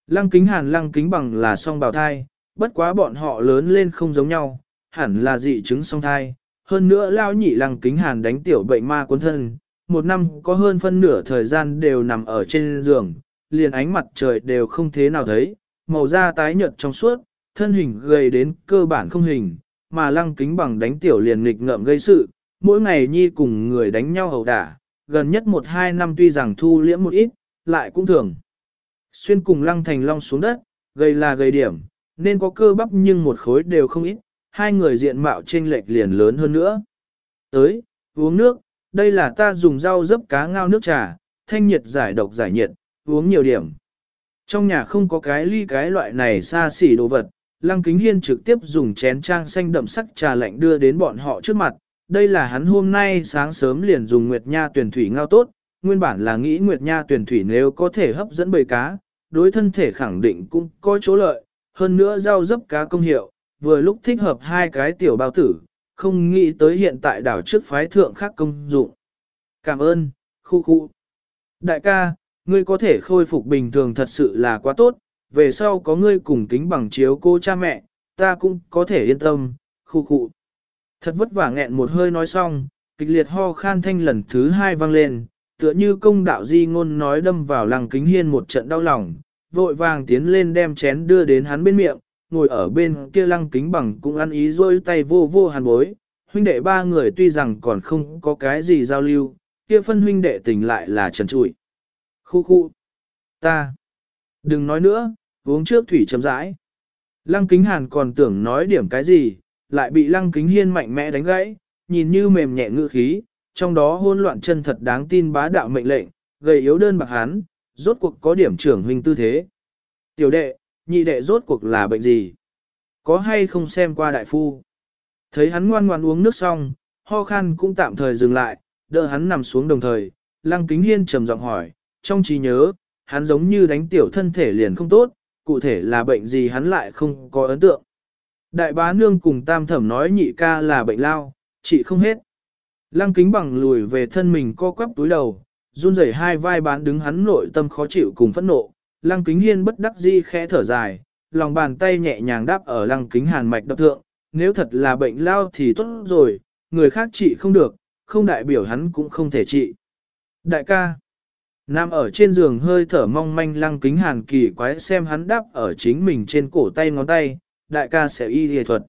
Lăng kính hàn lăng kính bằng là song bào thai, bất quá bọn họ lớn lên không giống nhau, hẳn là dị chứng song thai, hơn nữa lao nhị lăng kính hàn đánh tiểu bệnh ma cuốn thân, một năm có hơn phân nửa thời gian đều nằm ở trên giường, liền ánh mặt trời đều không thế nào thấy, màu da tái nhợt trong suốt, thân hình gầy đến cơ bản không hình, mà lăng kính bằng đánh tiểu liền nghịch ngợm gây sự, mỗi ngày nhi cùng người đánh nhau hầu đả, gần nhất một hai năm tuy rằng thu liễm một ít, lại cũng thường. Xuyên cùng lăng thành long xuống đất, gầy là gầy điểm, nên có cơ bắp nhưng một khối đều không ít, hai người diện mạo trên lệch liền lớn hơn nữa. Tới, uống nước, đây là ta dùng rau dấp cá ngao nước trà, thanh nhiệt giải độc giải nhiệt, uống nhiều điểm. Trong nhà không có cái ly cái loại này xa xỉ đồ vật, Lăng Kính Hiên trực tiếp dùng chén trang xanh đậm sắc trà lạnh đưa đến bọn họ trước mặt. Đây là hắn hôm nay sáng sớm liền dùng Nguyệt Nha tuyển thủy ngao tốt, nguyên bản là nghĩ Nguyệt Nha tuyển thủy nếu có thể hấp dẫn bầy cá, đối thân thể khẳng định cũng có chỗ lợi, hơn nữa rau dấp cá công hiệu, vừa lúc thích hợp hai cái tiểu bao tử, không nghĩ tới hiện tại đảo trước phái thượng khác công dụng. Cảm ơn, khu khu. Đại ca, ngươi có thể khôi phục bình thường thật sự là quá tốt, về sau có ngươi cùng kính bằng chiếu cô cha mẹ, ta cũng có thể yên tâm, khu khu. Thật vất vả nghẹn một hơi nói xong, kịch liệt ho khan thanh lần thứ hai vang lên, tựa như công đạo di ngôn nói đâm vào lăng kính hiên một trận đau lòng, vội vàng tiến lên đem chén đưa đến hắn bên miệng, ngồi ở bên kia lăng kính bằng cũng ăn ý rôi tay vô vô hàn bối. Huynh đệ ba người tuy rằng còn không có cái gì giao lưu, kia phân huynh đệ tình lại là trần trụi. Khu khu. Ta. Đừng nói nữa, uống trước thủy chấm rãi. Lăng kính hàn còn tưởng nói điểm cái gì, lại bị lăng kính hiên mạnh mẽ đánh gãy, nhìn như mềm nhẹ ngữ khí, trong đó hôn loạn chân thật đáng tin bá đạo mệnh lệnh, gầy yếu đơn bạc hán, rốt cuộc có điểm trưởng huynh tư thế. Tiểu đệ, nhị đệ rốt cuộc là bệnh gì? Có hay không xem qua đại phu? Thấy hắn ngoan ngoan uống nước xong, ho khan cũng tạm thời dừng lại, đỡ hắn nằm xuống đồng thời, lăng kính hiên trầm giọng hỏi, trong trí nhớ, hắn giống như đánh tiểu thân thể liền không tốt, cụ thể là bệnh gì hắn lại không có ấn tượng. Đại bá nương cùng tam thẩm nói nhị ca là bệnh lao, chị không hết. Lăng kính bằng lùi về thân mình co quắp túi đầu, run rẩy hai vai bán đứng hắn nội tâm khó chịu cùng phẫn nộ. Lăng kính hiên bất đắc di khẽ thở dài, lòng bàn tay nhẹ nhàng đáp ở lăng kính hàn mạch đập thượng. Nếu thật là bệnh lao thì tốt rồi, người khác trị không được, không đại biểu hắn cũng không thể trị. Đại ca, Nam ở trên giường hơi thở mong manh lăng kính hàn kỳ quái xem hắn đắp ở chính mình trên cổ tay ngón tay, đại ca sẽ y hề thuật.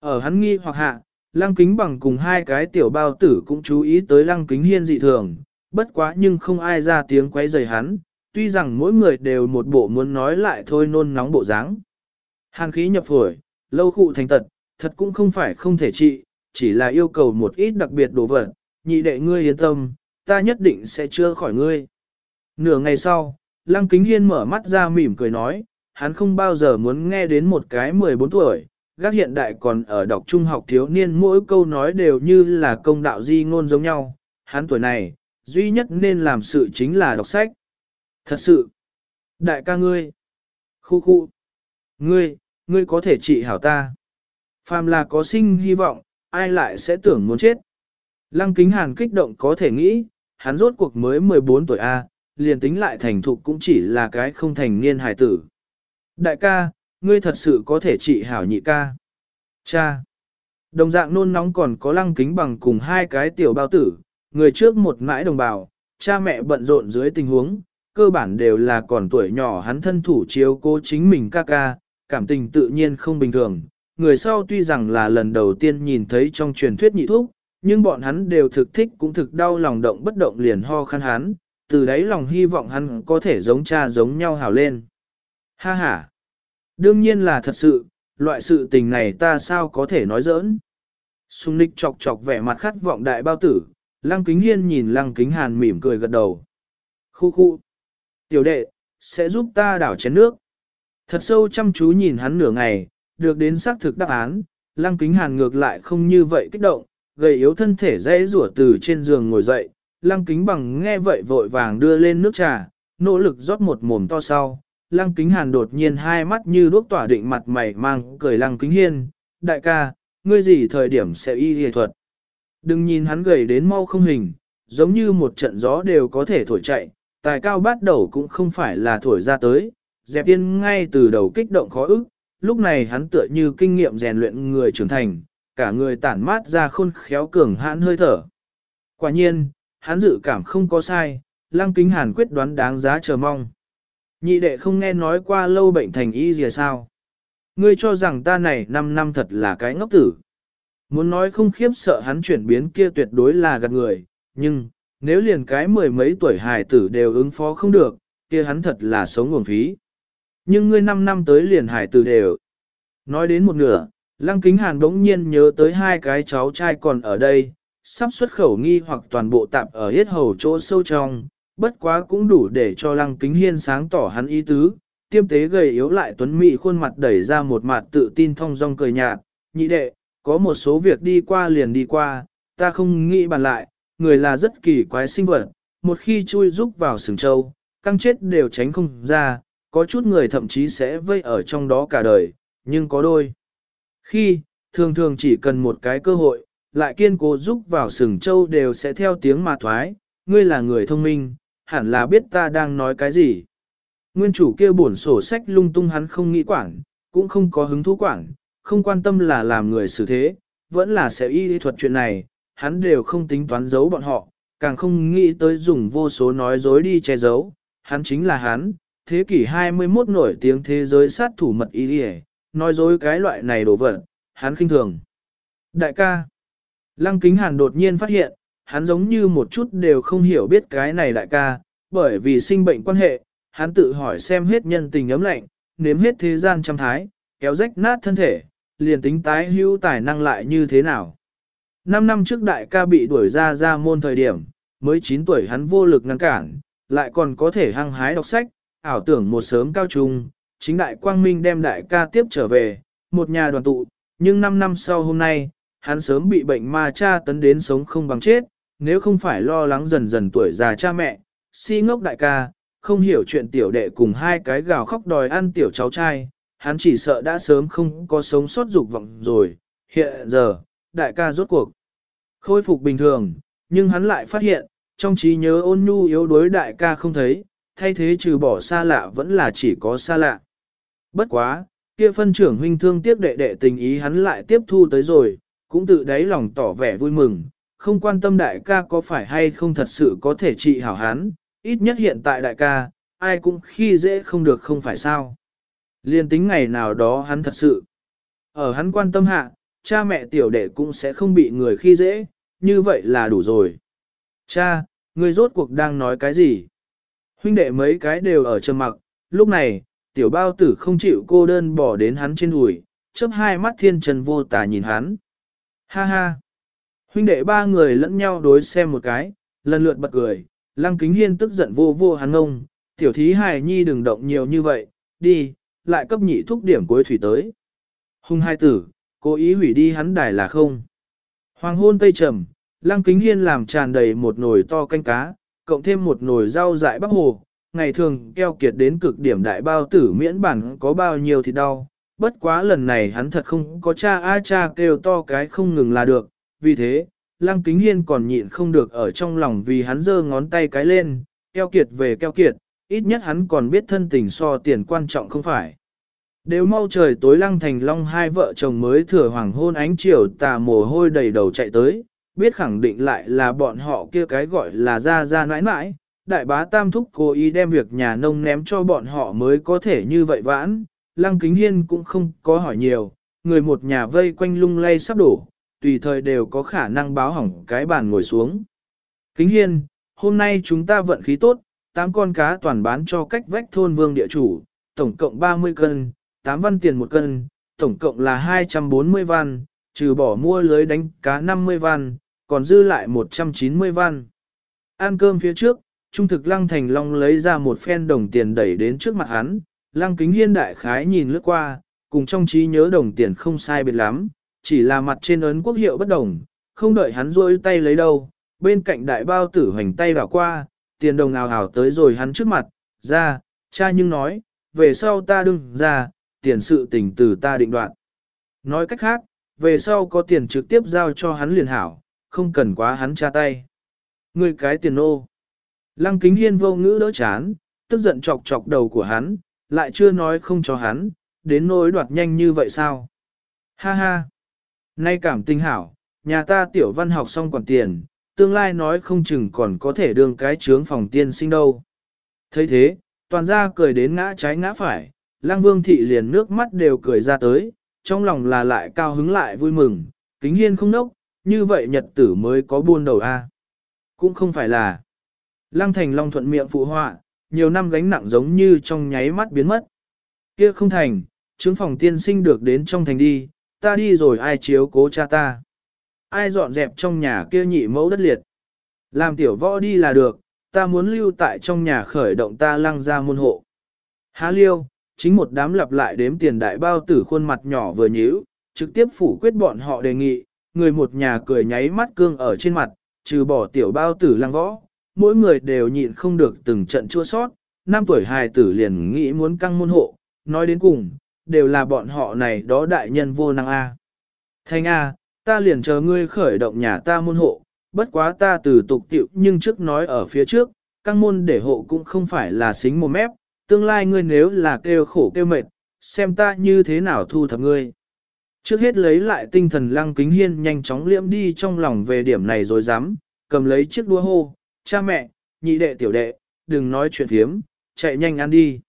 Ở hắn nghi hoặc hạ, lăng kính bằng cùng hai cái tiểu bao tử cũng chú ý tới lăng kính hiên dị thường, bất quá nhưng không ai ra tiếng quấy rầy hắn, tuy rằng mỗi người đều một bộ muốn nói lại thôi nôn nóng bộ dáng. Hàn khí nhập phổi, lâu khụ thành tật, thật cũng không phải không thể trị, chỉ là yêu cầu một ít đặc biệt đồ vật, nhị đệ ngươi yên tâm, ta nhất định sẽ chữa khỏi ngươi. Nửa ngày sau, Lăng Kính Hiên mở mắt ra mỉm cười nói, hắn không bao giờ muốn nghe đến một cái 14 tuổi, gác hiện đại còn ở đọc trung học thiếu niên mỗi câu nói đều như là công đạo di ngôn giống nhau, hắn tuổi này, duy nhất nên làm sự chính là đọc sách. Thật sự, đại ca ngươi, khu khu, ngươi, ngươi có thể trị hảo ta. Phàm là có sinh hy vọng, ai lại sẽ tưởng muốn chết. Lăng kính hàn kích động có thể nghĩ, hắn rốt cuộc mới 14 tuổi A, liền tính lại thành thục cũng chỉ là cái không thành niên hài tử. Đại ca, ngươi thật sự có thể trị hảo nhị ca. Cha. Đồng dạng nôn nóng còn có lăng kính bằng cùng hai cái tiểu bao tử, người trước một mãi đồng bào, cha mẹ bận rộn dưới tình huống, cơ bản đều là còn tuổi nhỏ hắn thân thủ chiếu cố chính mình ca ca, cảm tình tự nhiên không bình thường. Người sau tuy rằng là lần đầu tiên nhìn thấy trong truyền thuyết nhị thuốc, nhưng bọn hắn đều thực thích cũng thực đau lòng động bất động liền ho khăn hắn, từ đấy lòng hy vọng hắn có thể giống cha giống nhau hào lên. Ha ha! Đương nhiên là thật sự, loại sự tình này ta sao có thể nói giỡn. Xung nịch chọc chọc vẻ mặt khát vọng đại bao tử, lăng kính hiên nhìn lăng kính hàn mỉm cười gật đầu. Khu khu! Tiểu đệ, sẽ giúp ta đảo chén nước. Thật sâu chăm chú nhìn hắn nửa ngày, được đến xác thực đáp án, lăng kính hàn ngược lại không như vậy kích động, gầy yếu thân thể dễ rủa từ trên giường ngồi dậy, lăng kính bằng nghe vậy vội vàng đưa lên nước trà, nỗ lực rót một mồm to sau. Lăng kính hàn đột nhiên hai mắt như đuốc tỏa định mặt mày mang cười lăng kính hiên, đại ca, ngươi gì thời điểm sẽ y y thuật. Đừng nhìn hắn gầy đến mau không hình, giống như một trận gió đều có thể thổi chạy, tài cao bắt đầu cũng không phải là thổi ra tới, dẹp tiên ngay từ đầu kích động khó ức, lúc này hắn tựa như kinh nghiệm rèn luyện người trưởng thành, cả người tản mát ra khôn khéo cường hãn hơi thở. Quả nhiên, hắn dự cảm không có sai, lăng kính hàn quyết đoán đáng giá chờ mong. Nhị đệ không nghe nói qua lâu bệnh thành y gì sao. Ngươi cho rằng ta này 5 năm thật là cái ngốc tử. Muốn nói không khiếp sợ hắn chuyển biến kia tuyệt đối là gạt người, nhưng, nếu liền cái mười mấy tuổi hài tử đều ứng phó không được, kia hắn thật là sống nguồn phí. Nhưng ngươi 5 năm tới liền hài tử đều. Nói đến một nửa, lăng kính hàn đống nhiên nhớ tới hai cái cháu trai còn ở đây, sắp xuất khẩu nghi hoặc toàn bộ tạm ở hết hầu chỗ sâu trong, bất quá cũng đủ để cho lăng kính hiên sáng tỏ hắn ý tứ, tiêm tế gầy yếu lại tuấn mỹ khuôn mặt đẩy ra một mặt tự tin thong dong cười nhạt, nhị đệ, có một số việc đi qua liền đi qua, ta không nghĩ bàn lại, người là rất kỳ quái sinh vật, một khi chui rúc vào sừng châu, căng chết đều tránh không ra, có chút người thậm chí sẽ vây ở trong đó cả đời, nhưng có đôi. Khi, thường thường chỉ cần một cái cơ hội, lại kiên cố giúp vào sừng châu đều sẽ theo tiếng mà thoái, ngươi là người thông minh, hẳn là biết ta đang nói cái gì. Nguyên chủ kia buồn sổ sách lung tung hắn không nghĩ quản, cũng không có hứng thú quản, không quan tâm là làm người xử thế, vẫn là sẽ y lý thuật chuyện này, hắn đều không tính toán giấu bọn họ, càng không nghĩ tới dùng vô số nói dối đi che giấu, hắn chính là hắn, thế kỷ 21 nổi tiếng thế giới sát thủ mật y lý nói dối cái loại này đổ vật, hắn khinh thường. Đại ca, Lăng Kính Hàn đột nhiên phát hiện, hắn giống như một chút đều không hiểu biết cái này đại ca, bởi vì sinh bệnh quan hệ, hắn tự hỏi xem hết nhân tình ấm lạnh, nếm hết thế gian trăm thái, kéo rách nát thân thể, liền tính tái hữu tài năng lại như thế nào. Năm năm trước đại ca bị đuổi ra ra môn thời điểm, mới 9 tuổi hắn vô lực ngăn cản, lại còn có thể hăng hái đọc sách, ảo tưởng một sớm cao trung, chính đại quang minh đem đại ca tiếp trở về, một nhà đoàn tụ, nhưng 5 năm sau hôm nay, hắn sớm bị bệnh ma cha tấn đến sống không bằng chết, nếu không phải lo lắng dần dần tuổi già cha mẹ, si ngốc đại ca, không hiểu chuyện tiểu đệ cùng hai cái gào khóc đòi ăn tiểu cháu trai, hắn chỉ sợ đã sớm không có sống sót dục vọng rồi, hiện giờ, đại ca rốt cuộc. Khôi phục bình thường, nhưng hắn lại phát hiện, trong trí nhớ ôn nhu yếu đuối đại ca không thấy, thay thế trừ bỏ xa lạ vẫn là chỉ có xa lạ. Bất quá, kia phân trưởng huynh thương tiếc đệ đệ tình ý hắn lại tiếp thu tới rồi, cũng tự đáy lòng tỏ vẻ vui mừng, không quan tâm đại ca có phải hay không thật sự có thể trị hảo hắn, ít nhất hiện tại đại ca, ai cũng khi dễ không được không phải sao. Liên tính ngày nào đó hắn thật sự, ở hắn quan tâm hạ, cha mẹ tiểu đệ cũng sẽ không bị người khi dễ, như vậy là đủ rồi. Cha, người rốt cuộc đang nói cái gì? Huynh đệ mấy cái đều ở trầm mặc, lúc này, tiểu bao tử không chịu cô đơn bỏ đến hắn trên đùi, chớp hai mắt thiên trần vô tả nhìn hắn. Ha ha! Huynh đệ ba người lẫn nhau đối xem một cái, lần lượt bật cười, lăng kính hiên tức giận vô vô hắn ngông, tiểu thí hài nhi đừng động nhiều như vậy, đi, lại cấp nhị thúc điểm cuối thủy tới. Hùng hai tử, cố ý hủy đi hắn đài là không. Hoàng hôn tây trầm, lăng kính hiên làm tràn đầy một nồi to canh cá, cộng thêm một nồi rau dại bắc hồ, ngày thường keo kiệt đến cực điểm đại bao tử miễn bản có bao nhiêu thì đau. Bất quá lần này hắn thật không có cha a cha kêu to cái không ngừng là được, vì thế, Lăng Kính Hiên còn nhịn không được ở trong lòng vì hắn giơ ngón tay cái lên, keo kiệt về keo kiệt, ít nhất hắn còn biết thân tình so tiền quan trọng không phải. Đều mau trời tối Lăng Thành Long hai vợ chồng mới thừa hoàng hôn ánh chiều tà mồ hôi đầy đầu chạy tới, biết khẳng định lại là bọn họ kia cái gọi là ra ra nãi nãi, đại bá tam thúc cố ý đem việc nhà nông ném cho bọn họ mới có thể như vậy vãn, Lăng Kính Hiên cũng không có hỏi nhiều, người một nhà vây quanh lung lay sắp đổ, tùy thời đều có khả năng báo hỏng cái bàn ngồi xuống. Kính hiên, hôm nay chúng ta vận khí tốt, 8 con cá toàn bán cho cách vách thôn vương địa chủ, tổng cộng 30 cân, 8 văn tiền một cân, tổng cộng là 240 văn, trừ bỏ mua lưới đánh cá 50 văn, còn dư lại 190 văn. Ăn cơm phía trước, Trung thực Lăng Thành Long lấy ra một phen đồng tiền đẩy đến trước mặt hắn, Lăng Kính Hiên đại khái nhìn lướt qua, cùng trong trí nhớ đồng tiền không sai biệt lắm, chỉ là mặt trên ấn quốc hiệu bất đồng, không đợi hắn rôi tay lấy đâu, bên cạnh đại bao tử hoành tay đảo qua, tiền đồng ào ào tới rồi hắn trước mặt, ra, cha nhưng nói, về sau ta đừng ra, tiền sự tình từ ta định đoạn. Nói cách khác, về sau có tiền trực tiếp giao cho hắn liền hảo, không cần quá hắn cha tay. Người cái tiền ô. Lăng kính hiên vô ngữ đỡ chán, tức giận chọc chọc đầu của hắn, lại chưa nói không cho hắn, đến nỗi đoạt nhanh như vậy sao? Ha ha! Nay cảm tình hảo, nhà ta tiểu văn học xong quản tiền, tương lai nói không chừng còn có thể đương cái trướng phòng tiên sinh đâu. thấy thế, toàn ra cười đến ngã trái ngã phải, lang vương thị liền nước mắt đều cười ra tới, trong lòng là lại cao hứng lại vui mừng, kính hiên không nốc, như vậy nhật tử mới có buôn đầu a. Cũng không phải là. Lăng thành long thuận miệng phụ họa, nhiều năm gánh nặng giống như trong nháy mắt biến mất. Kia không thành, chứng phòng tiên sinh được đến trong thành đi, ta đi rồi ai chiếu cố cha ta. Ai dọn dẹp trong nhà kia nhị mẫu đất liệt. Làm tiểu võ đi là được, ta muốn lưu tại trong nhà khởi động ta lăng ra môn hộ. Há liêu, chính một đám lặp lại đếm tiền đại bao tử khuôn mặt nhỏ vừa nhíu, trực tiếp phủ quyết bọn họ đề nghị, người một nhà cười nháy mắt cương ở trên mặt, trừ bỏ tiểu bao tử lăng võ, mỗi người đều nhịn không được từng trận chua sót, năm tuổi hài tử liền nghĩ muốn căng môn hộ, nói đến cùng, đều là bọn họ này đó đại nhân vô năng A. Thanh A, ta liền chờ ngươi khởi động nhà ta môn hộ, bất quá ta từ tục tiệu nhưng trước nói ở phía trước, căng môn để hộ cũng không phải là xính một mép, tương lai ngươi nếu là kêu khổ kêu mệt, xem ta như thế nào thu thập ngươi. Trước hết lấy lại tinh thần lăng kính hiên nhanh chóng liễm đi trong lòng về điểm này rồi dám, cầm lấy chiếc đua hô, cha mẹ, nhị đệ tiểu đệ, đừng nói chuyện phiếm, chạy nhanh ăn đi.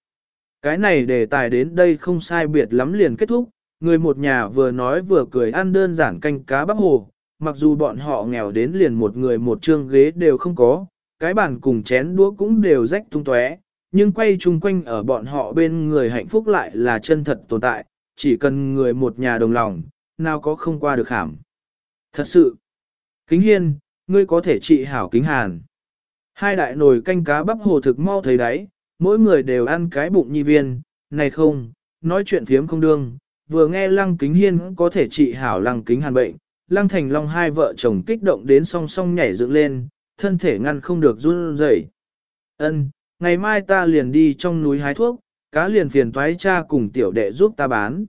Cái này đề tài đến đây không sai biệt lắm liền kết thúc, người một nhà vừa nói vừa cười ăn đơn giản canh cá bắp hồ, mặc dù bọn họ nghèo đến liền một người một trương ghế đều không có, cái bàn cùng chén đũa cũng đều rách tung tóe, nhưng quay chung quanh ở bọn họ bên người hạnh phúc lại là chân thật tồn tại, chỉ cần người một nhà đồng lòng, nào có không qua được hàm. Thật sự, kính hiên, ngươi có thể trị hảo kính hàn. Hai đại nồi canh cá bắp hồ thực mau thấy đáy, mỗi người đều ăn cái bụng nhi viên, này không, nói chuyện phiếm không đương, vừa nghe lăng kính hiên có thể trị hảo lăng kính hàn bệnh, lăng thành long hai vợ chồng kích động đến song song nhảy dựng lên, thân thể ngăn không được run rẩy. Ân, ngày mai ta liền đi trong núi hái thuốc, cá liền phiền toái cha cùng tiểu đệ giúp ta bán.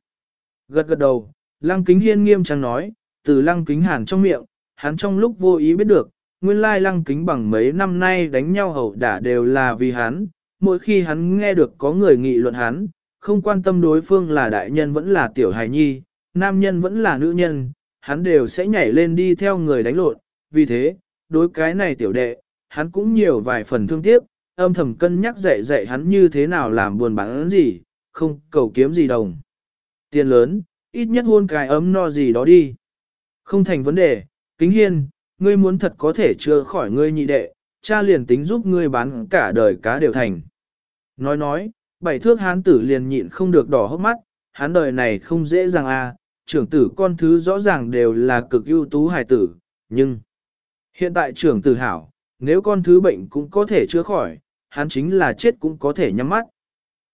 Gật gật đầu, lăng kính hiên nghiêm trang nói, từ lăng kính hàn trong miệng, hắn trong lúc vô ý biết được, nguyên lai lăng kính bằng mấy năm nay đánh nhau hậu đả đều là vì hắn, mỗi khi hắn nghe được có người nghị luận hắn, không quan tâm đối phương là đại nhân vẫn là tiểu hài nhi, nam nhân vẫn là nữ nhân, hắn đều sẽ nhảy lên đi theo người đánh lộn, vì thế, đối cái này tiểu đệ, hắn cũng nhiều vài phần thương tiếc, âm thầm cân nhắc dạy dạy hắn như thế nào làm buồn bán gì, không cầu kiếm gì đồng. Tiền lớn, ít nhất hôn cái ấm no gì đó đi. Không thành vấn đề, kính hiên, ngươi muốn thật có thể chữa khỏi ngươi nhị đệ, cha liền tính giúp ngươi bán cả đời cá đều thành. Nói nói, bảy thước hán tử liền nhịn không được đỏ hốc mắt, Hán đời này không dễ dàng à, trưởng tử con thứ rõ ràng đều là cực ưu tú hài tử, nhưng hiện tại trưởng tử hảo, nếu con thứ bệnh cũng có thể chữa khỏi, hắn chính là chết cũng có thể nhắm mắt.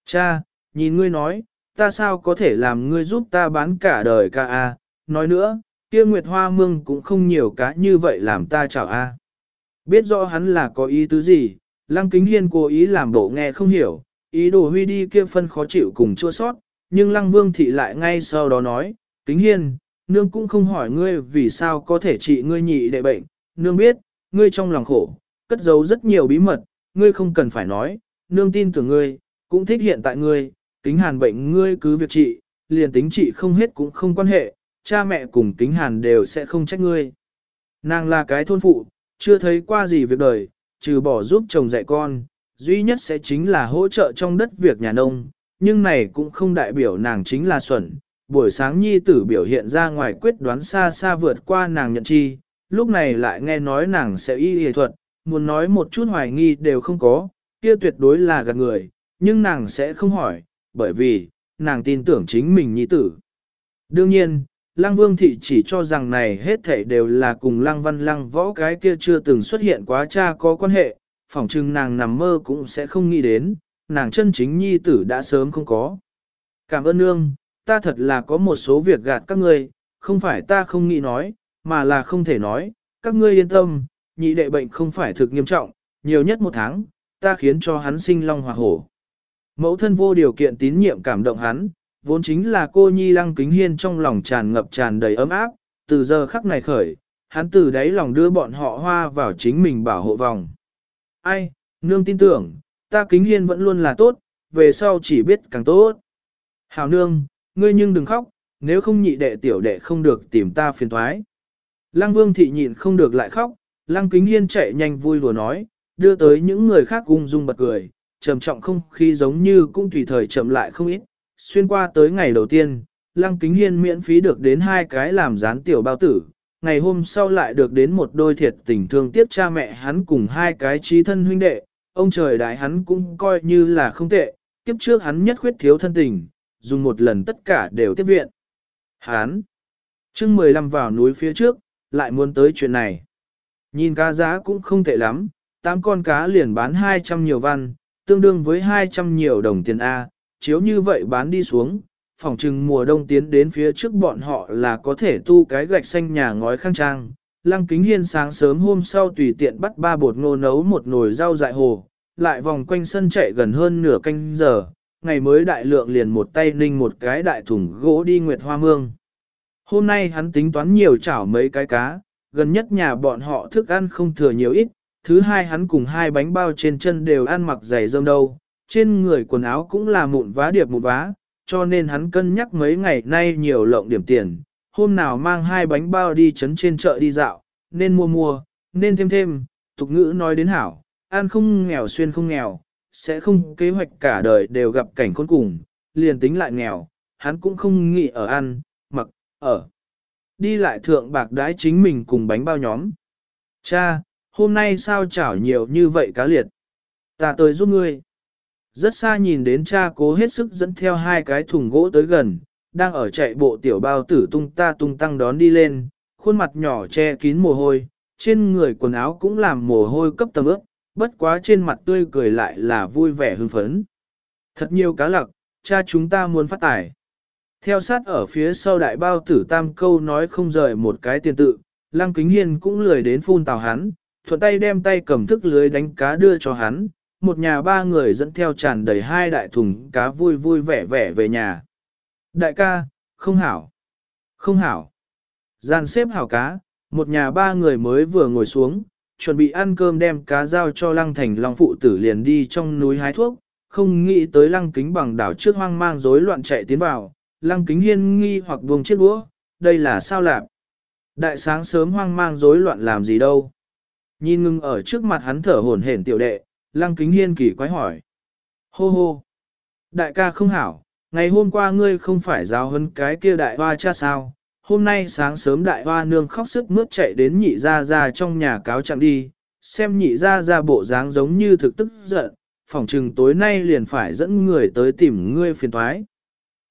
Cha, nhìn ngươi nói, ta sao có thể làm ngươi giúp ta bán cả đời ca a? À? nói nữa, kia Nguyệt Hoa Mương cũng không nhiều cá như vậy làm ta chào a. Biết rõ hắn là có ý tứ gì, Lăng Kính Hiên cố ý làm bộ nghe không hiểu, ý đồ huy đi kia phân khó chịu cùng chua sót, nhưng Lăng Vương Thị lại ngay sau đó nói, Kính Hiên, nương cũng không hỏi ngươi vì sao có thể trị ngươi nhị đệ bệnh, nương biết, ngươi trong lòng khổ, cất giấu rất nhiều bí mật, ngươi không cần phải nói, nương tin tưởng ngươi, cũng thích hiện tại ngươi, kính hàn bệnh ngươi cứ việc trị, liền tính trị không hết cũng không quan hệ, cha mẹ cùng kính hàn đều sẽ không trách ngươi. Nàng là cái thôn phụ, chưa thấy qua gì việc đời, trừ bỏ giúp chồng dạy con, duy nhất sẽ chính là hỗ trợ trong đất việc nhà nông, nhưng này cũng không đại biểu nàng chính là xuẩn. Buổi sáng nhi tử biểu hiện ra ngoài quyết đoán xa xa vượt qua nàng nhận chi, lúc này lại nghe nói nàng sẽ y y thuật, muốn nói một chút hoài nghi đều không có, kia tuyệt đối là gạt người, nhưng nàng sẽ không hỏi, bởi vì, nàng tin tưởng chính mình nhi tử. Đương nhiên, Lăng Vương Thị chỉ cho rằng này hết thảy đều là cùng Lăng Văn Lăng võ cái kia chưa từng xuất hiện quá cha có quan hệ, phỏng chừng nàng nằm mơ cũng sẽ không nghĩ đến, nàng chân chính nhi tử đã sớm không có. Cảm ơn nương, ta thật là có một số việc gạt các ngươi, không phải ta không nghĩ nói, mà là không thể nói, các ngươi yên tâm, nhị đệ bệnh không phải thực nghiêm trọng, nhiều nhất một tháng, ta khiến cho hắn sinh long hòa hổ. Mẫu thân vô điều kiện tín nhiệm cảm động hắn, vốn chính là cô nhi lăng kính hiên trong lòng tràn ngập tràn đầy ấm áp, từ giờ khắc này khởi, hắn từ đáy lòng đưa bọn họ hoa vào chính mình bảo hộ vòng. Ai, nương tin tưởng, ta kính hiên vẫn luôn là tốt, về sau chỉ biết càng tốt. Hảo nương, ngươi nhưng đừng khóc, nếu không nhị đệ tiểu đệ không được tìm ta phiền thoái. Lăng vương thị nhịn không được lại khóc, lăng kính hiên chạy nhanh vui lùa nói, đưa tới những người khác ung dung bật cười, trầm trọng không khí giống như cũng tùy thời chậm lại không ít. Xuyên qua tới ngày đầu tiên, lăng kính hiên miễn phí được đến hai cái làm gián tiểu bao tử, ngày hôm sau lại được đến một đôi thiệt tình thương tiếc cha mẹ hắn cùng hai cái trí thân huynh đệ, ông trời đại hắn cũng coi như là không tệ, kiếp trước hắn nhất khuyết thiếu thân tình, dùng một lần tất cả đều tiếp viện. Hắn, chương 15 vào núi phía trước, lại muốn tới chuyện này. Nhìn cá giá cũng không tệ lắm, tám con cá liền bán 200 nhiều văn, tương đương với 200 nhiều đồng tiền A, chiếu như vậy bán đi xuống, phòng trừng mùa đông tiến đến phía trước bọn họ là có thể tu cái gạch xanh nhà ngói khang trang. Lăng kính hiên sáng sớm hôm sau tùy tiện bắt ba bột ngô nấu một nồi rau dại hồ, lại vòng quanh sân chạy gần hơn nửa canh giờ, ngày mới đại lượng liền một tay ninh một cái đại thùng gỗ đi Nguyệt Hoa Mương. Hôm nay hắn tính toán nhiều chảo mấy cái cá, gần nhất nhà bọn họ thức ăn không thừa nhiều ít, thứ hai hắn cùng hai bánh bao trên chân đều ăn mặc giày rơm đâu, trên người quần áo cũng là mụn vá điệp mụn vá, cho nên hắn cân nhắc mấy ngày nay nhiều lộng điểm tiền, hôm nào mang hai bánh bao đi chấn trên chợ đi dạo, nên mua mua, nên thêm thêm, tục ngữ nói đến hảo, ăn không nghèo xuyên không nghèo, sẽ không kế hoạch cả đời đều gặp cảnh khốn cùng, liền tính lại nghèo, hắn cũng không nghĩ ở ăn, mặc, ở. Đi lại thượng bạc đái chính mình cùng bánh bao nhóm. Cha, hôm nay sao chảo nhiều như vậy cá liệt? Ta tới giúp ngươi. Rất xa nhìn đến cha cố hết sức dẫn theo hai cái thùng gỗ tới gần, đang ở chạy bộ tiểu bao tử tung ta tung tăng đón đi lên, khuôn mặt nhỏ che kín mồ hôi, trên người quần áo cũng làm mồ hôi cấp tầm ướp, bất quá trên mặt tươi cười lại là vui vẻ hưng phấn. Thật nhiều cá lặc, cha chúng ta muốn phát tài. Theo sát ở phía sau đại bao tử tam câu nói không rời một cái tiền tự, lăng kính hiên cũng lười đến phun tào hắn, thuận tay đem tay cầm thức lưới đánh cá đưa cho hắn, một nhà ba người dẫn theo tràn đầy hai đại thùng cá vui vui vẻ vẻ về nhà. Đại ca, không hảo, không hảo. Gian xếp hảo cá, một nhà ba người mới vừa ngồi xuống, chuẩn bị ăn cơm đem cá giao cho lăng thành long phụ tử liền đi trong núi hái thuốc, không nghĩ tới lăng kính bằng đảo trước hoang mang rối loạn chạy tiến vào, lăng kính hiên nghi hoặc buông chiếc đũa, đây là sao lạc. Đại sáng sớm hoang mang rối loạn làm gì đâu. Nhìn ngưng ở trước mặt hắn thở hổn hển tiểu đệ, lăng kính hiên kỳ quái hỏi. Hô hô! Đại ca không hảo, ngày hôm qua ngươi không phải giáo hơn cái kia đại hoa cha sao, hôm nay sáng sớm đại hoa nương khóc sức mướt chạy đến nhị ra ra trong nhà cáo trạng đi, xem nhị ra ra bộ dáng giống như thực tức giận, phỏng chừng tối nay liền phải dẫn người tới tìm ngươi phiền thoái.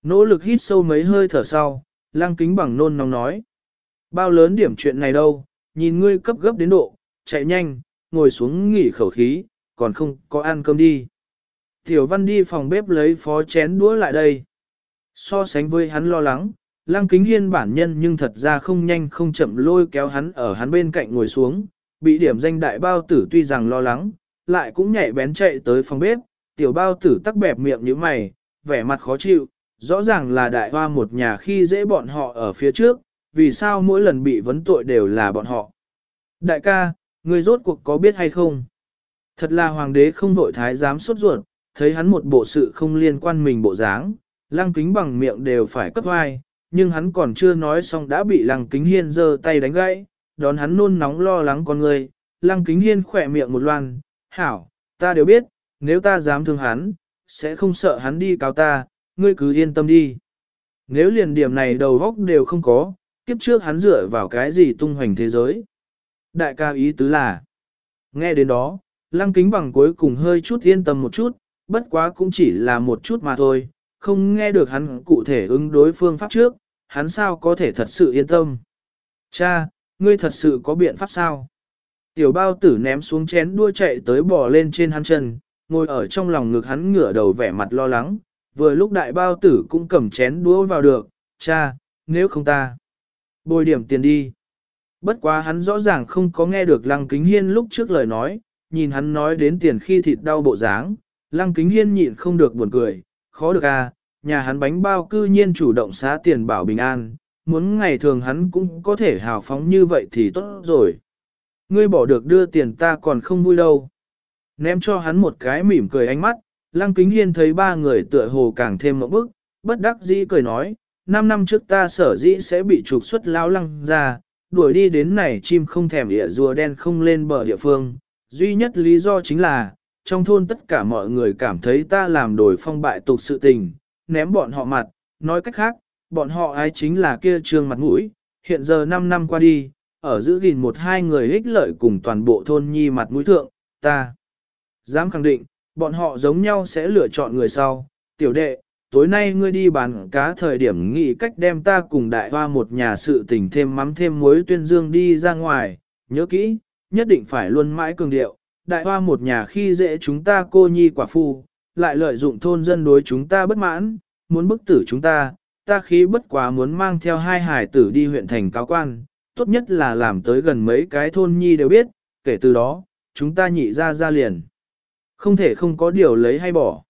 Nỗ lực hít sâu mấy hơi thở sau, lăng kính bằng nôn nóng nói. Bao lớn điểm chuyện này đâu, nhìn ngươi cấp gấp đến độ, chạy nhanh, ngồi xuống nghỉ khẩu khí, còn không có ăn cơm đi. Tiểu văn đi phòng bếp lấy phó chén đũa lại đây. So sánh với hắn lo lắng, lăng kính hiên bản nhân nhưng thật ra không nhanh không chậm lôi kéo hắn ở hắn bên cạnh ngồi xuống, bị điểm danh đại bao tử tuy rằng lo lắng, lại cũng nhảy bén chạy tới phòng bếp, tiểu bao tử tắc bẹp miệng như mày, vẻ mặt khó chịu, rõ ràng là đại hoa một nhà khi dễ bọn họ ở phía trước, vì sao mỗi lần bị vấn tội đều là bọn họ. Đại ca, người rốt cuộc có biết hay không? Thật là hoàng đế không vội thái dám sốt ruột, thấy hắn một bộ sự không liên quan mình bộ dáng, lăng kính bằng miệng đều phải cấp vai, nhưng hắn còn chưa nói xong đã bị lăng kính hiên giơ tay đánh gãy, đón hắn nôn nóng lo lắng con người, lăng kính hiên khỏe miệng một loan, hảo, ta đều biết, nếu ta dám thương hắn, sẽ không sợ hắn đi cáo ta, ngươi cứ yên tâm đi. Nếu liền điểm này đầu góc đều không có, kiếp trước hắn dựa vào cái gì tung hoành thế giới. Đại ca ý tứ là, nghe đến đó, lăng kính bằng cuối cùng hơi chút yên tâm một chút, bất quá cũng chỉ là một chút mà thôi, không nghe được hắn cụ thể ứng đối phương pháp trước, hắn sao có thể thật sự yên tâm. Cha, ngươi thật sự có biện pháp sao? Tiểu bao tử ném xuống chén đua chạy tới bò lên trên hắn chân, ngồi ở trong lòng ngực hắn ngửa đầu vẻ mặt lo lắng, vừa lúc đại bao tử cũng cầm chén đũa vào được, cha, nếu không ta, bồi điểm tiền đi. Bất quá hắn rõ ràng không có nghe được lăng kính hiên lúc trước lời nói, nhìn hắn nói đến tiền khi thịt đau bộ dáng, lăng kính hiên nhịn không được buồn cười, khó được à, nhà hắn bánh bao cư nhiên chủ động xá tiền bảo bình an, muốn ngày thường hắn cũng có thể hào phóng như vậy thì tốt rồi. Ngươi bỏ được đưa tiền ta còn không vui đâu. Ném cho hắn một cái mỉm cười ánh mắt, lăng kính hiên thấy ba người tựa hồ càng thêm một bức, bất đắc dĩ cười nói, 5 năm trước ta sở dĩ sẽ bị trục xuất lao lăng ra, đuổi đi đến này chim không thèm địa rùa đen không lên bờ địa phương. Duy nhất lý do chính là, trong thôn tất cả mọi người cảm thấy ta làm đổi phong bại tục sự tình, ném bọn họ mặt, nói cách khác, bọn họ ai chính là kia trương mặt mũi, hiện giờ 5 năm qua đi, ở giữ gìn một hai người ích lợi cùng toàn bộ thôn nhi mặt mũi thượng, ta dám khẳng định, bọn họ giống nhau sẽ lựa chọn người sau, tiểu đệ, tối nay ngươi đi bán cá thời điểm nghĩ cách đem ta cùng đại hoa một nhà sự tình thêm mắm thêm muối tuyên dương đi ra ngoài, nhớ kỹ, nhất định phải luôn mãi cường điệu, đại hoa một nhà khi dễ chúng ta cô nhi quả phu, lại lợi dụng thôn dân đối chúng ta bất mãn, muốn bức tử chúng ta, ta khí bất quá muốn mang theo hai hải tử đi huyện thành cáo quan, tốt nhất là làm tới gần mấy cái thôn nhi đều biết, kể từ đó, chúng ta nhị ra ra liền. Không thể không có điều lấy hay bỏ.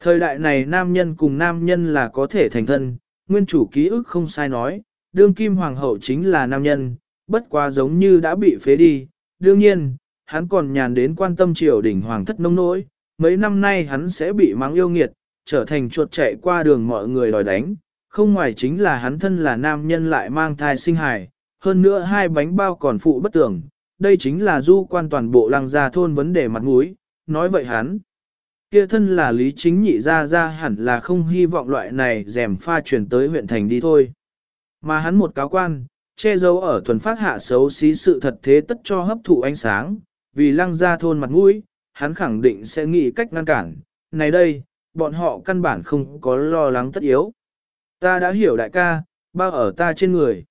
Thời đại này nam nhân cùng nam nhân là có thể thành thân, nguyên chủ ký ức không sai nói, đương kim hoàng hậu chính là nam nhân, bất quá giống như đã bị phế đi. Đương nhiên, hắn còn nhàn đến quan tâm triều đình hoàng thất nông nỗi, mấy năm nay hắn sẽ bị mắng yêu nghiệt, trở thành chuột chạy qua đường mọi người đòi đánh. Không ngoài chính là hắn thân là nam nhân lại mang thai sinh hài, hơn nữa hai bánh bao còn phụ bất tưởng, đây chính là du quan toàn bộ làng gia thôn vấn đề mặt mũi, nói vậy hắn. Kia thân là lý chính nhị ra ra hẳn là không hy vọng loại này dèm pha chuyển tới huyện thành đi thôi. Mà hắn một cáo quan, che giấu ở thuần phát hạ xấu xí sự thật thế tất cho hấp thụ ánh sáng, vì lăng ra thôn mặt mũi, hắn khẳng định sẽ nghĩ cách ngăn cản. Này đây, bọn họ căn bản không có lo lắng tất yếu. Ta đã hiểu đại ca, bao ở ta trên người.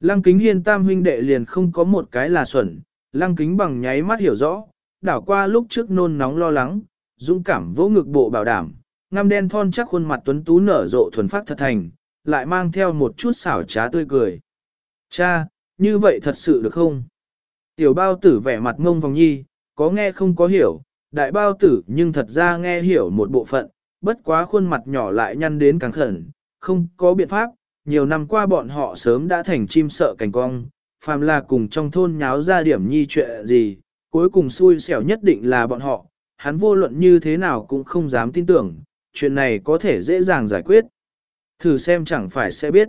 Lăng kính hiên tam huynh đệ liền không có một cái là xuẩn, lăng kính bằng nháy mắt hiểu rõ, đảo qua lúc trước nôn nóng lo lắng, dũng cảm vỗ ngực bộ bảo đảm, ngăm đen thon chắc khuôn mặt tuấn tú nở rộ thuần phát thật thành, lại mang theo một chút xảo trá tươi cười. Cha, như vậy thật sự được không? Tiểu bao tử vẻ mặt ngông vòng nhi, có nghe không có hiểu, đại bao tử nhưng thật ra nghe hiểu một bộ phận, bất quá khuôn mặt nhỏ lại nhăn đến càng khẩn, không có biện pháp, nhiều năm qua bọn họ sớm đã thành chim sợ cảnh cong, phàm là cùng trong thôn nháo ra điểm nhi chuyện gì, cuối cùng xui xẻo nhất định là bọn họ, hắn vô luận như thế nào cũng không dám tin tưởng, chuyện này có thể dễ dàng giải quyết. Thử xem chẳng phải sẽ biết.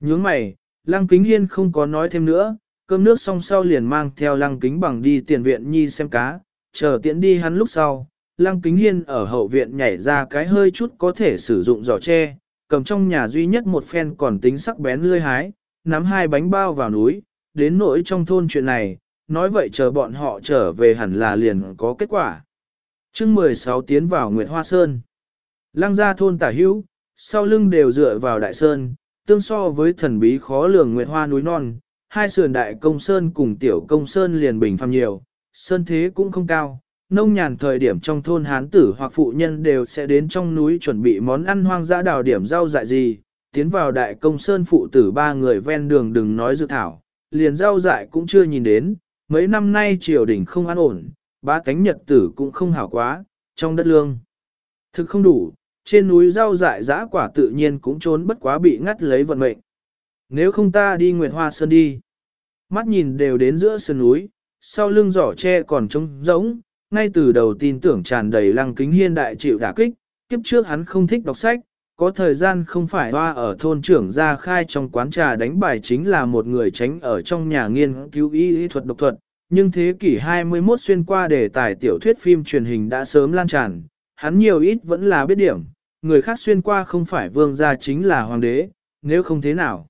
Nhướng mày, Lăng Kính Hiên không có nói thêm nữa, cơm nước xong sau liền mang theo Lăng Kính bằng đi tiền viện nhi xem cá, chờ tiễn đi hắn lúc sau. Lăng Kính Hiên ở hậu viện nhảy ra cái hơi chút có thể sử dụng giỏ tre, cầm trong nhà duy nhất một phen còn tính sắc bén lươi hái, nắm hai bánh bao vào núi, đến nỗi trong thôn chuyện này, nói vậy chờ bọn họ trở về hẳn là liền có kết quả chương 16 tiến vào Nguyệt Hoa Sơn. Lăng ra thôn tả hữu, sau lưng đều dựa vào đại sơn, tương so với thần bí khó lường Nguyệt Hoa núi non, hai sườn đại công sơn cùng tiểu công sơn liền bình phàm nhiều, sơn thế cũng không cao. Nông nhàn thời điểm trong thôn hán tử hoặc phụ nhân đều sẽ đến trong núi chuẩn bị món ăn hoang dã đào điểm rau dại gì, tiến vào đại công sơn phụ tử ba người ven đường đừng nói dự thảo, liền rau dại cũng chưa nhìn đến, mấy năm nay triều đình không an ổn, ba cánh nhật tử cũng không hảo quá, trong đất lương. Thực không đủ, trên núi rau dại dã quả tự nhiên cũng trốn bất quá bị ngắt lấy vận mệnh. Nếu không ta đi Nguyệt Hoa Sơn đi. Mắt nhìn đều đến giữa sơn núi, sau lưng giỏ tre còn trống rỗng, ngay từ đầu tin tưởng tràn đầy lăng kính hiên đại chịu đả kích, kiếp trước hắn không thích đọc sách, có thời gian không phải hoa ở thôn trưởng ra khai trong quán trà đánh bài chính là một người tránh ở trong nhà nghiên cứu y y thuật độc thuật, nhưng thế kỷ 21 xuyên qua đề tài tiểu thuyết phim truyền hình đã sớm lan tràn, hắn nhiều ít vẫn là biết điểm, người khác xuyên qua không phải vương gia chính là hoàng đế, nếu không thế nào.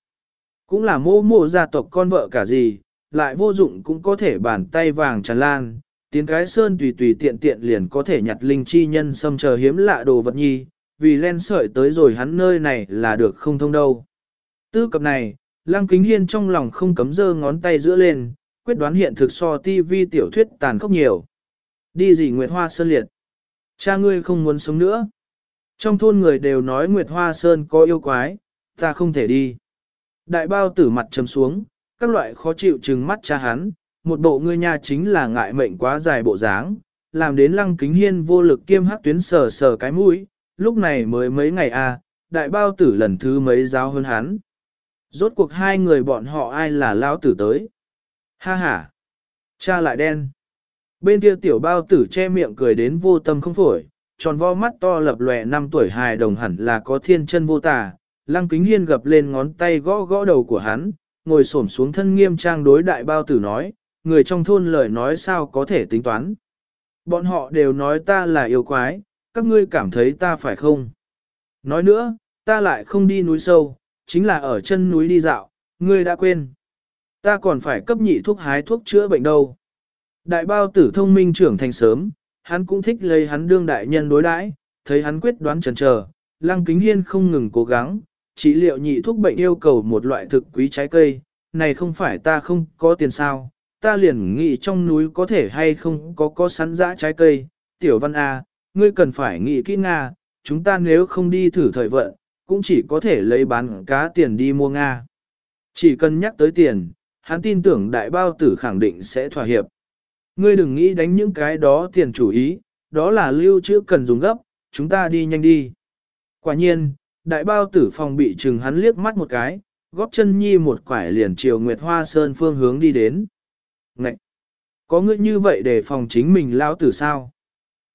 Cũng là mô mô gia tộc con vợ cả gì, lại vô dụng cũng có thể bàn tay vàng tràn lan, tiến cái sơn tùy tùy tiện tiện liền có thể nhặt linh chi nhân xâm chờ hiếm lạ đồ vật nhi, vì len sợi tới rồi hắn nơi này là được không thông đâu. Tư cập này, Lăng Kính Hiên trong lòng không cấm dơ ngón tay giữa lên, quyết đoán hiện thực so tivi tiểu thuyết tàn khốc nhiều. Đi gì Nguyệt Hoa Sơn liệt? Cha ngươi không muốn sống nữa. Trong thôn người đều nói Nguyệt Hoa Sơn có yêu quái, ta không thể đi. Đại bao tử mặt trầm xuống, các loại khó chịu trừng mắt cha hắn, một bộ ngươi nhà chính là ngại mệnh quá dài bộ dáng, làm đến lăng kính hiên vô lực kiêm hắc tuyến sờ sờ cái mũi, lúc này mới mấy ngày à, đại bao tử lần thứ mấy giáo hơn hắn. Rốt cuộc hai người bọn họ ai là lao tử tới. Ha ha! Cha lại đen. Bên kia tiểu bao tử che miệng cười đến vô tâm không phổi, tròn vo mắt to lập lòe năm tuổi hài đồng hẳn là có thiên chân vô tà. Lăng kính hiên gập lên ngón tay gõ gõ đầu của hắn, ngồi xổm xuống thân nghiêm trang đối đại bao tử nói, người trong thôn lời nói sao có thể tính toán. Bọn họ đều nói ta là yêu quái, các ngươi cảm thấy ta phải không? Nói nữa, ta lại không đi núi sâu, chính là ở chân núi đi dạo, ngươi đã quên. Ta còn phải cấp nhị thuốc hái thuốc chữa bệnh đâu. Đại bao tử thông minh trưởng thành sớm, hắn cũng thích lấy hắn đương đại nhân đối đãi, thấy hắn quyết đoán chần chờ, lăng kính hiên không ngừng cố gắng, trị liệu nhị thuốc bệnh yêu cầu một loại thực quý trái cây, này không phải ta không có tiền sao, ta liền nghĩ trong núi có thể hay không có có sắn dã trái cây, tiểu văn A, ngươi cần phải nghĩ kỹ Nga, chúng ta nếu không đi thử thời vận, cũng chỉ có thể lấy bán cá tiền đi mua Nga. Chỉ cần nhắc tới tiền, hắn tin tưởng đại bao tử khẳng định sẽ thỏa hiệp. Ngươi đừng nghĩ đánh những cái đó tiền chủ ý, đó là lưu trữ cần dùng gấp, chúng ta đi nhanh đi. Quả nhiên, đại bao tử phòng bị trừng hắn liếc mắt một cái, góp chân nhi một quải liền chiều Nguyệt Hoa Sơn phương hướng đi đến. Ngậy! Có ngươi như vậy để phòng chính mình lao tử sao?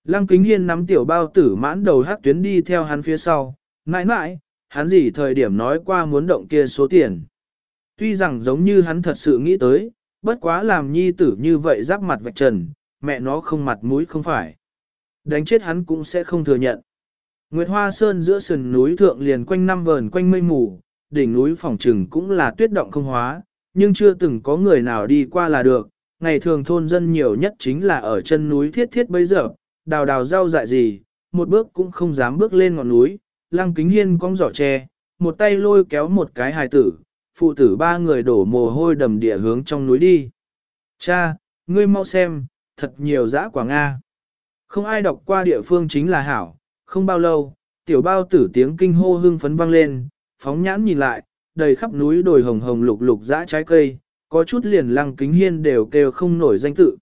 Lăng kính hiên nắm tiểu bao tử mãn đầu hát tuyến đi theo hắn phía sau, mãi mãi, hắn gì thời điểm nói qua muốn động kia số tiền. Tuy rằng giống như hắn thật sự nghĩ tới, bất quá làm nhi tử như vậy giáp mặt vạch trần, mẹ nó không mặt mũi không phải. Đánh chết hắn cũng sẽ không thừa nhận. Nguyệt Hoa Sơn giữa sườn núi thượng liền quanh năm vờn quanh mây mù, đỉnh núi phòng trừng cũng là tuyết động không hóa, nhưng chưa từng có người nào đi qua là được. Ngày thường thôn dân nhiều nhất chính là ở chân núi thiết thiết bấy giờ, đào đào rau dại gì, một bước cũng không dám bước lên ngọn núi, lăng kính hiên cong giỏ tre, một tay lôi kéo một cái hài tử, phụ tử ba người đổ mồ hôi đầm địa hướng trong núi đi. Cha, ngươi mau xem, thật nhiều dã quả Nga. Không ai đọc qua địa phương chính là hảo, không bao lâu, tiểu bao tử tiếng kinh hô hưng phấn vang lên, phóng nhãn nhìn lại, đầy khắp núi đồi hồng hồng lục lục dã trái cây, có chút liền lăng kính hiên đều kêu không nổi danh tự.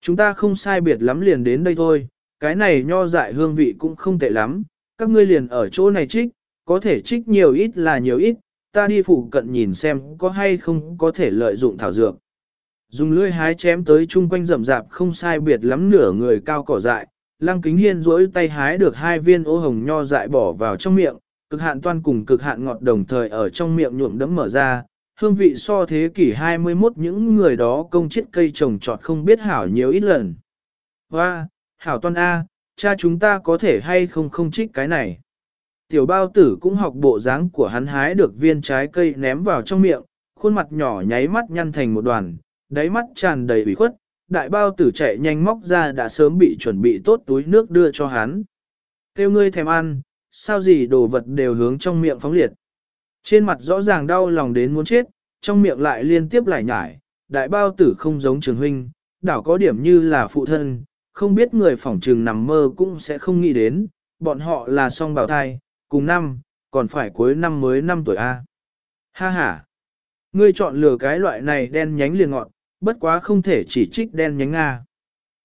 Chúng ta không sai biệt lắm liền đến đây thôi, cái này nho dại hương vị cũng không tệ lắm, các ngươi liền ở chỗ này trích, có thể trích nhiều ít là nhiều ít, ta đi phụ cận nhìn xem có hay không có thể lợi dụng thảo dược. Dùng lưỡi hái chém tới chung quanh rậm rạp không sai biệt lắm nửa người cao cỏ dại, lăng kính hiên rỗi tay hái được hai viên ô hồng nho dại bỏ vào trong miệng, cực hạn toan cùng cực hạn ngọt đồng thời ở trong miệng nhuộm đấm mở ra, hương vị so thế kỷ 21 những người đó công chết cây trồng trọt không biết hảo nhiều ít lần. Hoa, hảo toan A, cha chúng ta có thể hay không không trích cái này. Tiểu bao tử cũng học bộ dáng của hắn hái được viên trái cây ném vào trong miệng, khuôn mặt nhỏ nháy mắt nhăn thành một đoàn, đáy mắt tràn đầy ủy khuất, đại bao tử chạy nhanh móc ra đã sớm bị chuẩn bị tốt túi nước đưa cho hắn. Kêu ngươi thèm ăn, sao gì đồ vật đều hướng trong miệng phóng liệt. Trên mặt rõ ràng đau lòng đến muốn chết, trong miệng lại liên tiếp lại nhải, đại bao tử không giống trường huynh, đảo có điểm như là phụ thân, không biết người phỏng trường nằm mơ cũng sẽ không nghĩ đến, bọn họ là song bào thai, cùng năm, còn phải cuối năm mới năm tuổi A. Ha ha! Ngươi chọn lựa cái loại này đen nhánh liền ngọn, bất quá không thể chỉ trích đen nhánh Nga.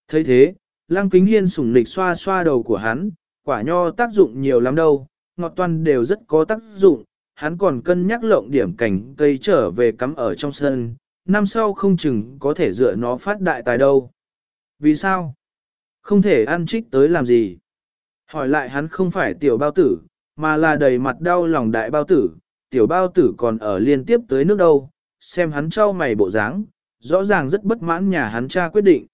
thấy thế, lăng kính hiên sủng lịch xoa xoa đầu của hắn, quả nho tác dụng nhiều lắm đâu, ngọt toan đều rất có tác dụng, hắn còn cân nhắc lộng điểm cảnh cây trở về cắm ở trong sân, năm sau không chừng có thể dựa nó phát đại tài đâu. Vì sao? Không thể ăn trích tới làm gì? Hỏi lại hắn không phải tiểu bao tử, mà là đầy mặt đau lòng đại bao tử, tiểu bao tử còn ở liên tiếp tới nước đâu, xem hắn trao mày bộ dáng, rõ ràng rất bất mãn nhà hắn cha quyết định.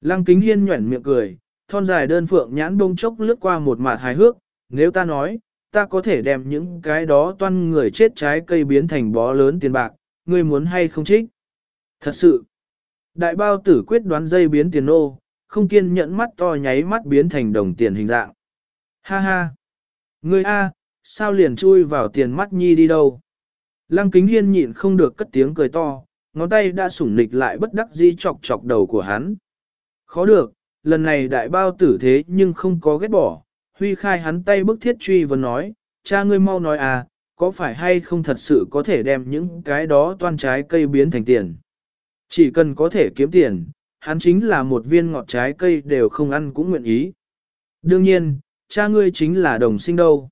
Lăng kính hiên nhuẩn miệng cười, thon dài đơn phượng nhãn bông chốc lướt qua một mặt hài hước, nếu ta nói, ta có thể đem những cái đó toan người chết trái cây biến thành bó lớn tiền bạc, ngươi muốn hay không trích? Thật sự, đại bao tử quyết đoán dây biến tiền nô, không kiên nhẫn mắt to nháy mắt biến thành đồng tiền hình dạng. Ha ha! Ngươi A, sao liền chui vào tiền mắt nhi đi đâu? Lăng kính hiên nhịn không được cất tiếng cười to, ngón tay đã sủng nịch lại bất đắc dĩ chọc chọc đầu của hắn. Khó được, lần này đại bao tử thế nhưng không có ghét bỏ, huy khai hắn tay bức thiết truy vấn nói, cha ngươi mau nói à, có phải hay không thật sự có thể đem những cái đó toan trái cây biến thành tiền. Chỉ cần có thể kiếm tiền, hắn chính là một viên ngọt trái cây đều không ăn cũng nguyện ý. Đương nhiên, cha ngươi chính là đồng sinh đâu.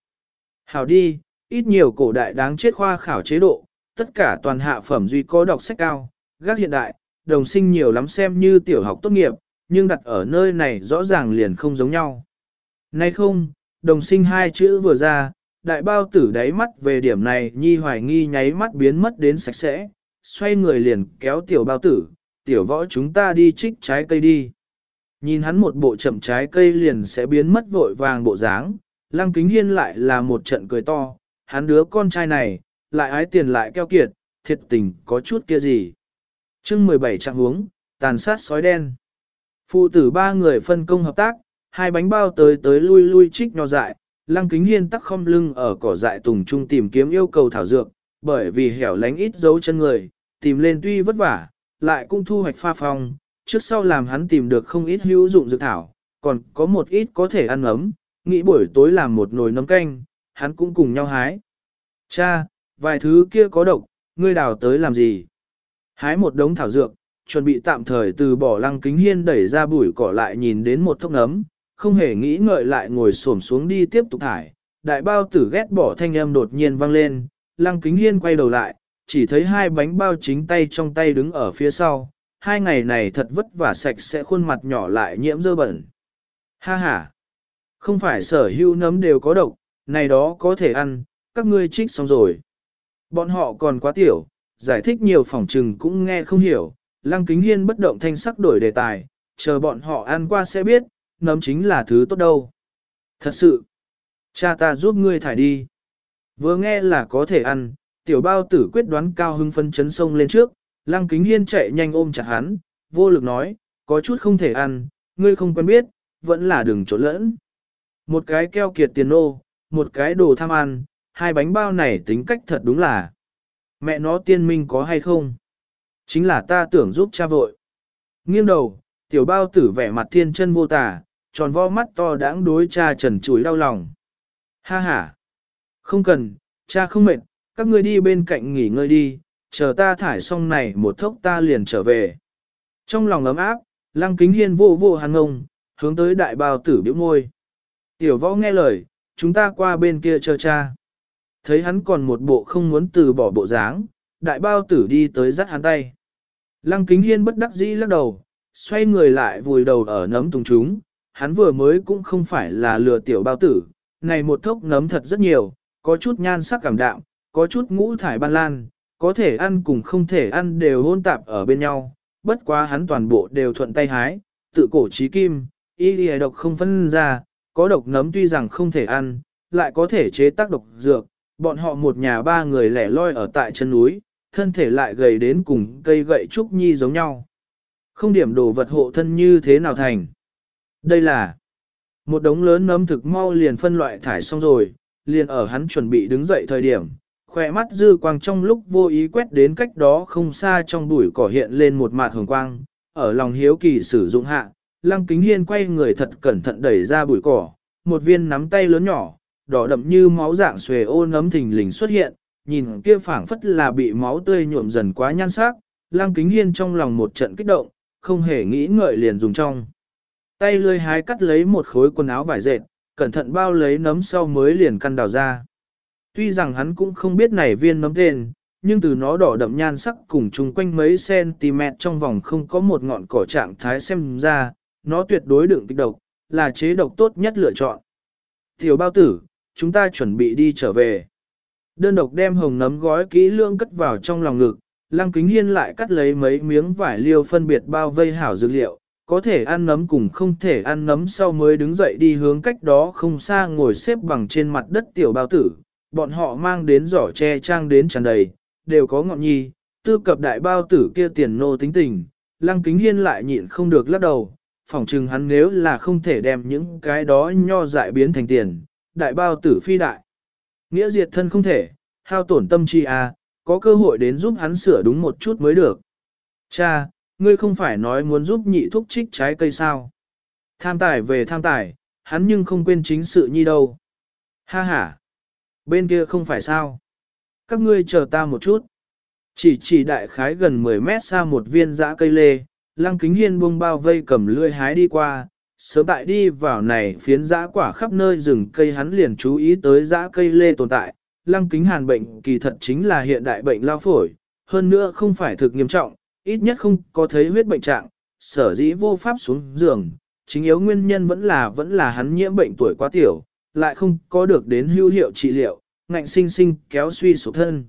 Hảo đi, ít nhiều cổ đại đáng chết khoa khảo chế độ, tất cả toàn hạ phẩm duy có đọc sách cao, gác hiện đại, đồng sinh nhiều lắm xem như tiểu học tốt nghiệp, nhưng đặt ở nơi này rõ ràng liền không giống nhau. Nay không, đồng sinh hai chữ vừa ra, đại bao tử đáy mắt về điểm này nhi hoài nghi nháy mắt biến mất đến sạch sẽ, xoay người liền kéo tiểu bao tử, tiểu võ chúng ta đi trích trái cây đi. Nhìn hắn một bộ chậm trái cây liền sẽ biến mất vội vàng bộ dáng, lăng kính hiên lại là một trận cười to, hắn đứa con trai này, lại ái tiền lại keo kiệt, thiệt tình có chút kia gì. chương 17 trạng huống, tàn sát sói đen. Phụ tử ba người phân công hợp tác, hai bánh bao tới tới lui lui trích nho dại, lăng kính hiên tắc không lưng ở cỏ dại tùng trung tìm kiếm yêu cầu thảo dược, bởi vì hẻo lánh ít dấu chân người, tìm lên tuy vất vả, lại cũng thu hoạch pha phong, trước sau làm hắn tìm được không ít hữu dụng dược thảo, còn có một ít có thể ăn ấm, nghĩ buổi tối làm một nồi nấm canh, hắn cũng cùng nhau hái. Cha, vài thứ kia có độc, ngươi đào tới làm gì? Hái một đống thảo dược, chuẩn bị tạm thời từ bỏ lăng kính hiên đẩy ra bụi cỏ lại nhìn đến một thốc nấm, không hề nghĩ ngợi lại ngồi xổm xuống đi tiếp tục thải. Đại bao tử ghét bỏ thanh âm đột nhiên vang lên, lăng kính hiên quay đầu lại, chỉ thấy hai bánh bao chính tay trong tay đứng ở phía sau, hai ngày này thật vất vả sạch sẽ khuôn mặt nhỏ lại nhiễm dơ bẩn. Ha ha! Không phải sở hữu nấm đều có độc, này đó có thể ăn, các ngươi trích xong rồi. Bọn họ còn quá tiểu, giải thích nhiều phỏng trừng cũng nghe không hiểu, lăng kính hiên bất động thanh sắc đổi đề tài, chờ bọn họ ăn qua sẽ biết, nấm chính là thứ tốt đâu. Thật sự, cha ta giúp ngươi thải đi. Vừa nghe là có thể ăn, tiểu bao tử quyết đoán cao hưng phân chấn sông lên trước, lăng kính hiên chạy nhanh ôm chặt hắn, vô lực nói, có chút không thể ăn, ngươi không quen biết, vẫn là đừng trộn lẫn. Một cái keo kiệt tiền nô, một cái đồ tham ăn, hai bánh bao này tính cách thật đúng là. Mẹ nó tiên minh có hay không? Chính là ta tưởng giúp cha vội. Nghiêng đầu, tiểu bao tử vẻ mặt thiên chân vô tả, tròn vo mắt to đáng đối cha trần chuối đau lòng. Ha ha! Không cần, cha không mệt, các ngươi đi bên cạnh nghỉ ngơi đi, chờ ta thải xong này một thốc ta liền trở về. Trong lòng ấm áp, lăng kính hiên vô vô hàng ngông, hướng tới đại bao tử biểu môi. Tiểu võ nghe lời, chúng ta qua bên kia chờ cha. Thấy hắn còn một bộ không muốn từ bỏ bộ dáng, đại bao tử đi tới dắt hắn tay. Lăng kính hiên bất đắc dĩ lắc đầu, xoay người lại vùi đầu ở nấm tùng chúng, hắn vừa mới cũng không phải là lừa tiểu bao tử, này một thốc nấm thật rất nhiều, có chút nhan sắc cảm đạm, có chút ngũ thải ban lan, có thể ăn cùng không thể ăn đều hôn tạp ở bên nhau, bất quá hắn toàn bộ đều thuận tay hái, tự cổ trí kim, y lìa độc không phân ra, có độc nấm tuy rằng không thể ăn, lại có thể chế tác độc dược, bọn họ một nhà ba người lẻ loi ở tại chân núi, thân thể lại gầy đến cùng cây gậy trúc nhi giống nhau. Không điểm đồ vật hộ thân như thế nào thành. Đây là một đống lớn nấm thực mau liền phân loại thải xong rồi, liền ở hắn chuẩn bị đứng dậy thời điểm, khỏe mắt dư quang trong lúc vô ý quét đến cách đó không xa trong bụi cỏ hiện lên một mạt hồng quang, ở lòng hiếu kỳ sử dụng hạ, lăng kính hiên quay người thật cẩn thận đẩy ra bụi cỏ, một viên nắm tay lớn nhỏ, đỏ đậm như máu dạng xuề ô nấm thình lình xuất hiện, nhìn kia phảng phất là bị máu tươi nhuộm dần quá nhan sắc, lăng kính hiên trong lòng một trận kích động, không hề nghĩ ngợi liền dùng trong. Tay lươi hái cắt lấy một khối quần áo vải dệt, cẩn thận bao lấy nấm sau mới liền căn đào ra. Tuy rằng hắn cũng không biết này viên nấm tên, nhưng từ nó đỏ đậm nhan sắc cùng chung quanh mấy cm trong vòng không có một ngọn cỏ trạng thái xem ra, nó tuyệt đối đựng kịch độc, là chế độc tốt nhất lựa chọn. Tiểu bao tử, chúng ta chuẩn bị đi trở về. Đơn độc đem hồng nấm gói kỹ lưỡng cất vào trong lòng ngực, lăng kính hiên lại cắt lấy mấy miếng vải liêu phân biệt bao vây hảo dược liệu, có thể ăn nấm cùng không thể ăn nấm sau mới đứng dậy đi hướng cách đó không xa ngồi xếp bằng trên mặt đất tiểu bao tử, bọn họ mang đến giỏ tre trang đến tràn đầy, đều có ngọn nhi, tư cập đại bao tử kia tiền nô tính tình, lăng kính hiên lại nhịn không được lắc đầu, phỏng chừng hắn nếu là không thể đem những cái đó nho dại biến thành tiền, đại bao tử phi đại. Nghĩa diệt thân không thể, hao tổn tâm chi à, có cơ hội đến giúp hắn sửa đúng một chút mới được. Cha, ngươi không phải nói muốn giúp nhị thúc trích trái cây sao? Tham tài về tham tài, hắn nhưng không quên chính sự nhi đâu. Ha ha, bên kia không phải sao? Các ngươi chờ ta một chút. Chỉ chỉ đại khái gần 10 mét xa một viên dã cây lê, lăng kính hiên buông bao vây cầm lươi hái đi qua, sớm tại đi vào này phiến dã quả khắp nơi rừng cây hắn liền chú ý tới dã cây lê tồn tại. Lăng kính hàn bệnh kỳ thật chính là hiện đại bệnh lao phổi, hơn nữa không phải thực nghiêm trọng, ít nhất không có thấy huyết bệnh trạng, sở dĩ vô pháp xuống giường, chính yếu nguyên nhân vẫn là vẫn là hắn nhiễm bệnh tuổi quá tiểu, lại không có được đến hữu hiệu trị liệu, ngạnh sinh sinh kéo suy sụp thân.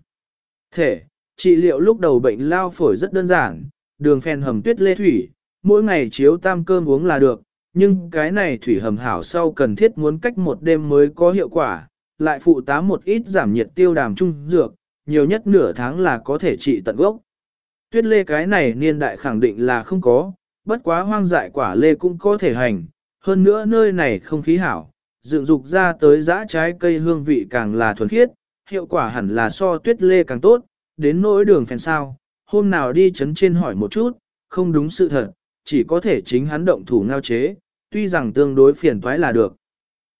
Thể, trị liệu lúc đầu bệnh lao phổi rất đơn giản, đường phèn hầm tuyết lê thủy, mỗi ngày chiếu tam cơm uống là được, nhưng cái này thủy hầm hảo sau cần thiết muốn cách một đêm mới có hiệu quả, lại phụ tá một ít giảm nhiệt tiêu đàm trung dược, nhiều nhất nửa tháng là có thể trị tận gốc. Tuyết lê cái này niên đại khẳng định là không có, bất quá hoang dại quả lê cũng có thể hành, hơn nữa nơi này không khí hảo, dựng dục ra tới giã trái cây hương vị càng là thuần khiết, hiệu quả hẳn là so tuyết lê càng tốt, đến nỗi đường phèn sao, hôm nào đi chấn trên hỏi một chút, không đúng sự thật, chỉ có thể chính hắn động thủ ngao chế, tuy rằng tương đối phiền toái là được.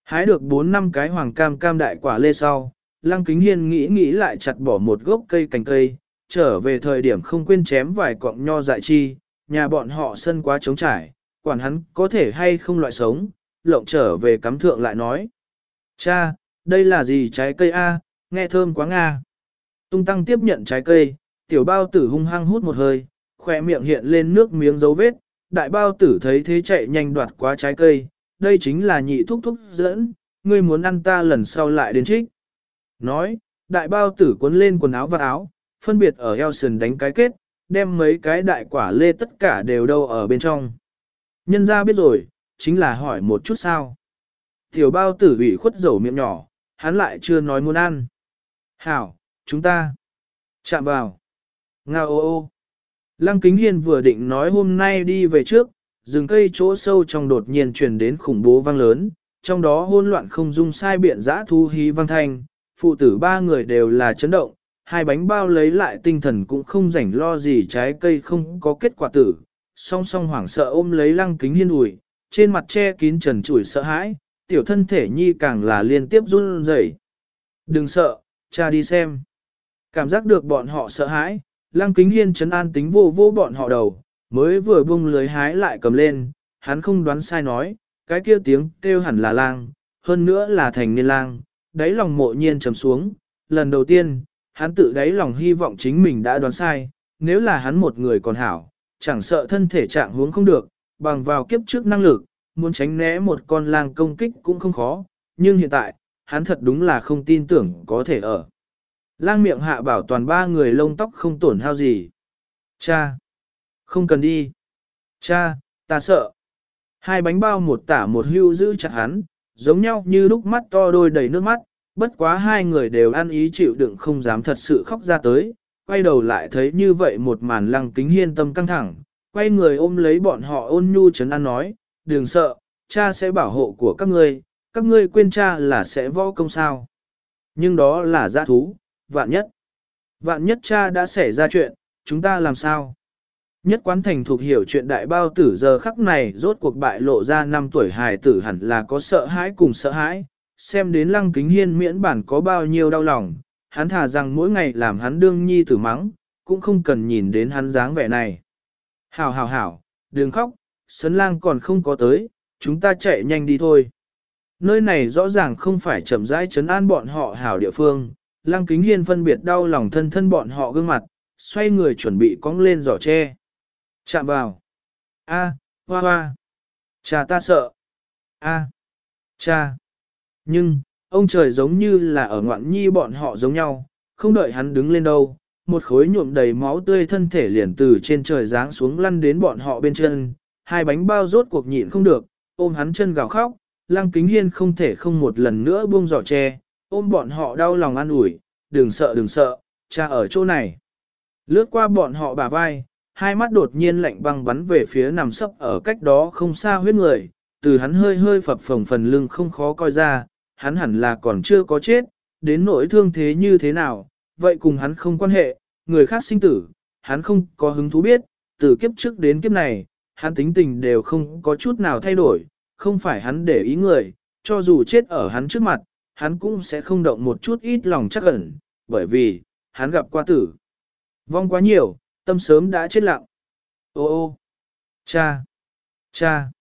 Hái được 4 năm cái hoàng cam cam đại quả lê sau, Lăng Kính Hiên nghĩ nghĩ lại chặt bỏ một gốc cây cành cây, trở về thời điểm không quên chém vài cọng nho dại chi, nhà bọn họ sân quá trống trải, quản hắn có thể hay không loại sống, lộng trở về cắm thượng lại nói. Cha, đây là gì trái cây a? nghe thơm quá nga. Tung tăng tiếp nhận trái cây, tiểu bao tử hung hăng hút một hơi, khỏe miệng hiện lên nước miếng dấu vết, đại bao tử thấy thế chạy nhanh đoạt quá trái cây, đây chính là nhị thúc thúc dẫn, ngươi muốn ăn ta lần sau lại đến trích. Nói, đại bao tử cuốn lên quần áo và áo, phân biệt ở eo sườn đánh cái kết, đem mấy cái đại quả lê tất cả đều đâu ở bên trong. Nhân ra biết rồi, chính là hỏi một chút sao. Tiểu bao tử ủy khuất dầu miệng nhỏ, hắn lại chưa nói muốn ăn. Hảo, chúng ta. Chạm vào. Nga ô ô. Lăng Kính Hiên vừa định nói hôm nay đi về trước, rừng cây chỗ sâu trong đột nhiên truyền đến khủng bố vang lớn, trong đó hỗn loạn không dung sai biện giã thu hí vang thanh, phụ tử ba người đều là chấn động, hai bánh bao lấy lại tinh thần cũng không rảnh lo gì trái cây không có kết quả tử, song song hoảng sợ ôm lấy lăng kính hiên ủi, trên mặt che kín trần trụi sợ hãi, tiểu thân thể nhi càng là liên tiếp run rẩy. Đừng sợ, cha đi xem. Cảm giác được bọn họ sợ hãi, lăng kính hiên chấn an tính vô vô bọn họ đầu, mới vừa bung lưới hái lại cầm lên, hắn không đoán sai nói, cái kia tiếng kêu hẳn là lang, hơn nữa là thành niên lang, đáy lòng mộ nhiên trầm xuống, lần đầu tiên, hắn tự đáy lòng hy vọng chính mình đã đoán sai, nếu là hắn một người còn hảo, chẳng sợ thân thể trạng huống không được, bằng vào kiếp trước năng lực, muốn tránh né một con lang công kích cũng không khó, nhưng hiện tại, hắn thật đúng là không tin tưởng có thể ở. Lang miệng hạ bảo toàn ba người lông tóc không tổn hao gì. Cha! Không cần đi. Cha, ta sợ. Hai bánh bao một tả một hưu giữ chặt hắn, giống nhau như lúc mắt to đôi đầy nước mắt, bất quá hai người đều ăn ý chịu đựng không dám thật sự khóc ra tới, quay đầu lại thấy như vậy một màn lăng kính hiên tâm căng thẳng, quay người ôm lấy bọn họ ôn nhu chấn an nói, đừng sợ, cha sẽ bảo hộ của các ngươi, các ngươi quên cha là sẽ võ công sao. Nhưng đó là giã thú, vạn nhất. Vạn nhất cha đã xảy ra chuyện, chúng ta làm sao? Nhất quán thành thuộc hiểu chuyện đại bao tử giờ khắc này rốt cuộc bại lộ ra năm tuổi hài tử hẳn là có sợ hãi cùng sợ hãi, xem đến lăng kính hiên miễn bản có bao nhiêu đau lòng, hắn thà rằng mỗi ngày làm hắn đương nhi tử mắng, cũng không cần nhìn đến hắn dáng vẻ này. Hảo hảo hảo, đừng khóc, sấn lang còn không có tới, chúng ta chạy nhanh đi thôi. Nơi này rõ ràng không phải chậm rãi chấn an bọn họ hảo địa phương, Lang kính hiên phân biệt đau lòng thân thân bọn họ gương mặt, xoay người chuẩn bị cong lên giỏ tre. Chạm vào. A, hoa hoa. Cha ta sợ. A, cha. Nhưng, ông trời giống như là ở ngoạn nhi bọn họ giống nhau, không đợi hắn đứng lên đâu. Một khối nhuộm đầy máu tươi thân thể liền từ trên trời giáng xuống lăn đến bọn họ bên chân, hai bánh bao rốt cuộc nhịn không được, ôm hắn chân gào khóc, lăng kính hiên không thể không một lần nữa buông giỏ tre, ôm bọn họ đau lòng an ủi, đừng sợ đừng sợ, cha ở chỗ này. Lướt qua bọn họ bả vai, hai mắt đột nhiên lạnh băng bắn về phía nằm sấp ở cách đó không xa huyết người, từ hắn hơi hơi phập phồng phần lưng không khó coi ra, hắn hẳn là còn chưa có chết, đến nỗi thương thế như thế nào, vậy cùng hắn không quan hệ, người khác sinh tử, hắn không có hứng thú biết, từ kiếp trước đến kiếp này, hắn tính tình đều không có chút nào thay đổi, không phải hắn để ý người, cho dù chết ở hắn trước mặt, hắn cũng sẽ không động một chút ít lòng chắc ẩn, bởi vì, hắn gặp qua tử. Vong quá nhiều, tâm sớm đã chết lặng. Ô ô, cha, cha,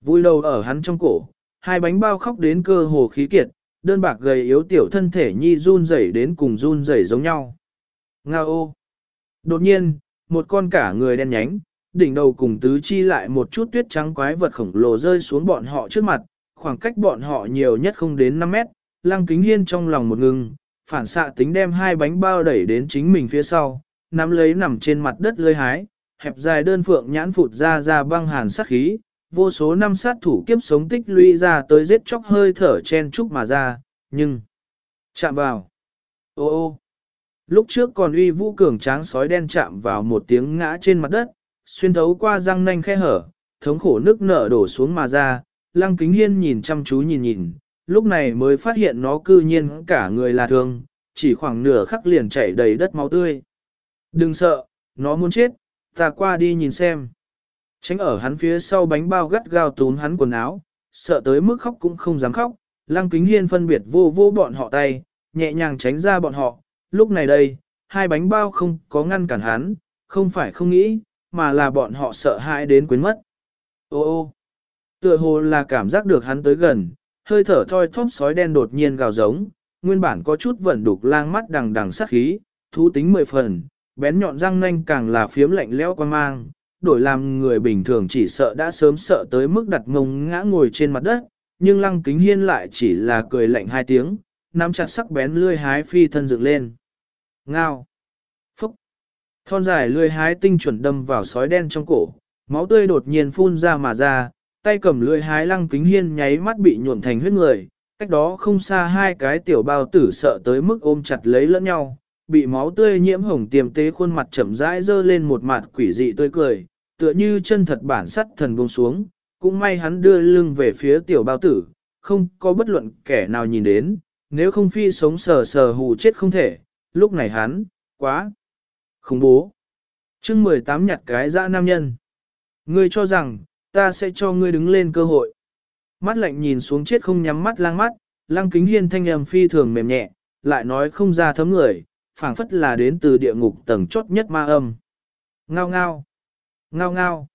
vui đầu ở hắn trong cổ, hai bánh bao khóc đến cơ hồ khí kiệt, đơn bạc gầy yếu tiểu thân thể nhi run rẩy đến cùng run rẩy giống nhau. Nga ô. Đột nhiên, một con cả người đen nhánh, đỉnh đầu cùng tứ chi lại một chút tuyết trắng quái vật khổng lồ rơi xuống bọn họ trước mặt, khoảng cách bọn họ nhiều nhất không đến 5 mét, lăng kính hiên trong lòng một ngừng, phản xạ tính đem hai bánh bao đẩy đến chính mình phía sau, nắm lấy nằm trên mặt đất lơi hái, hẹp dài đơn phượng nhãn phụt ra ra băng hàn sát khí, vô số năm sát thủ kiếp sống tích lũy ra tới giết chóc hơi thở chen chúc mà ra, nhưng chạm vào. Ô ô lúc trước còn uy vũ cường tráng sói đen chạm vào một tiếng ngã trên mặt đất, xuyên thấu qua răng nanh khe hở, thống khổ nước nở đổ xuống mà ra, lăng kính hiên nhìn chăm chú nhìn nhìn, lúc này mới phát hiện nó cư nhiên cả người là thương, chỉ khoảng nửa khắc liền chảy đầy đất máu tươi. Đừng sợ, nó muốn chết, ta qua đi nhìn xem. Tránh ở hắn phía sau bánh bao gắt gao tún hắn quần áo, sợ tới mức khóc cũng không dám khóc, lăng kính hiên phân biệt vô vô bọn họ tay, nhẹ nhàng tránh ra bọn họ, lúc này đây, hai bánh bao không có ngăn cản hắn, không phải không nghĩ, mà là bọn họ sợ hãi đến quên mất. Ô ô, tựa hồ là cảm giác được hắn tới gần, hơi thở thoi thóp sói đen đột nhiên gào giống, nguyên bản có chút vẩn đục lang mắt đằng đằng sát khí, thú tính mười phần, bén nhọn răng nanh càng là phiếm lạnh lẽo quan mang, đổi làm người bình thường chỉ sợ đã sớm sợ tới mức đặt ngông ngã ngồi trên mặt đất, nhưng lăng kính hiên lại chỉ là cười lạnh hai tiếng, nắm chặt sắc bén lươi hái phi thân dựng lên. Ngao! Phúc! Thon dài lươi hái tinh chuẩn đâm vào sói đen trong cổ, máu tươi đột nhiên phun ra mà ra, tay cầm lươi hái lăng kính hiên nháy mắt bị nhuộm thành huyết người, cách đó không xa hai cái tiểu bao tử sợ tới mức ôm chặt lấy lẫn nhau, bị máu tươi nhiễm hồng tiềm tế khuôn mặt chậm rãi dơ lên một mặt quỷ dị tươi cười, tựa như chân thật bản sắt thần buông xuống, cũng may hắn đưa lưng về phía tiểu bao tử, không có bất luận kẻ nào nhìn đến, nếu không phi sống sờ sờ hù chết không thể, lúc này hắn, quá, khủng bố. chương 18 nhặt cái dã nam nhân. Ngươi cho rằng, ta sẽ cho ngươi đứng lên cơ hội. Mắt lạnh nhìn xuống chết không nhắm mắt lang mắt, lang kính hiên thanh âm phi thường mềm nhẹ, lại nói không ra thấm người, phảng phất là đến từ địa ngục tầng chốt nhất ma âm. Ngao ngao, ngao ngao.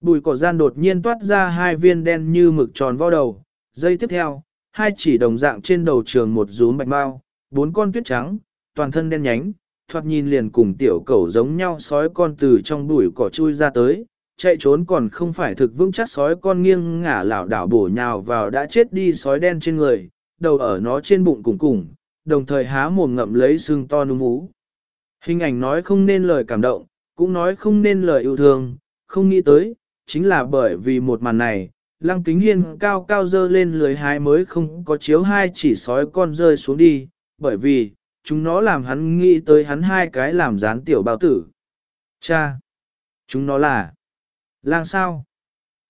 Bùi cỏ gian đột nhiên toát ra hai viên đen như mực tròn vo đầu, giây tiếp theo, hai chỉ đồng dạng trên đầu trường một rúm bạch bao, bốn con tuyết trắng, toàn thân đen nhánh, thoạt nhìn liền cùng tiểu cẩu giống nhau sói con từ trong bụi cỏ chui ra tới, chạy trốn còn không phải thực vững chắc sói con nghiêng ngả lảo đảo bổ nhào vào đã chết đi sói đen trên người, đầu ở nó trên bụng cùng cùng, đồng thời há mồm ngậm lấy xương to núm vú. Hình ảnh nói không nên lời cảm động, cũng nói không nên lời yêu thương, không nghĩ tới, chính là bởi vì một màn này, lăng kính hiên cao cao dơ lên lưới hái mới không có chiếu hai chỉ sói con rơi xuống đi, bởi vì, chúng nó làm hắn nghĩ tới hắn hai cái làm gián tiểu bao tử. Cha! Chúng nó là lang sao?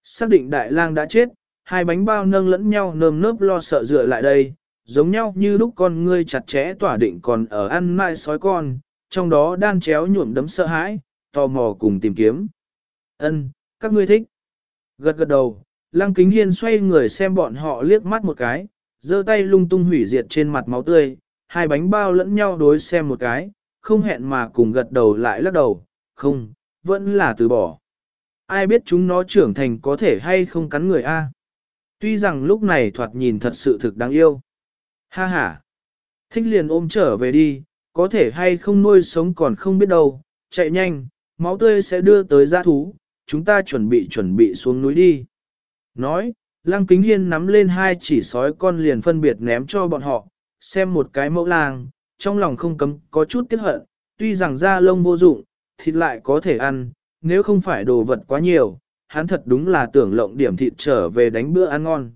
Xác định đại lang đã chết, hai bánh bao nâng lẫn nhau nơm nớp lo sợ dựa lại đây, giống nhau như lúc con ngươi chặt chẽ tỏa định còn ở ăn mãi sói con, trong đó đan chéo nhuộm đấm sợ hãi, tò mò cùng tìm kiếm. Ân, các ngươi thích. Gật gật đầu, Lăng Kính Hiên xoay người xem bọn họ liếc mắt một cái, giơ tay lung tung hủy diệt trên mặt máu tươi, hai bánh bao lẫn nhau đối xem một cái, không hẹn mà cùng gật đầu lại lắc đầu, không, vẫn là từ bỏ. Ai biết chúng nó trưởng thành có thể hay không cắn người a? Tuy rằng lúc này thoạt nhìn thật sự thực đáng yêu. Ha ha! Thích liền ôm trở về đi, có thể hay không nuôi sống còn không biết đâu, chạy nhanh, máu tươi sẽ đưa tới giã thú, chúng ta chuẩn bị chuẩn bị xuống núi đi. Nói, Lăng Kính Hiên nắm lên hai chỉ sói con liền phân biệt ném cho bọn họ, xem một cái mẫu lang, trong lòng không cấm có chút tiếc hận, tuy rằng da lông vô dụng, thịt lại có thể ăn, nếu không phải đồ vật quá nhiều, hắn thật đúng là tưởng lộng điểm thịt trở về đánh bữa ăn ngon.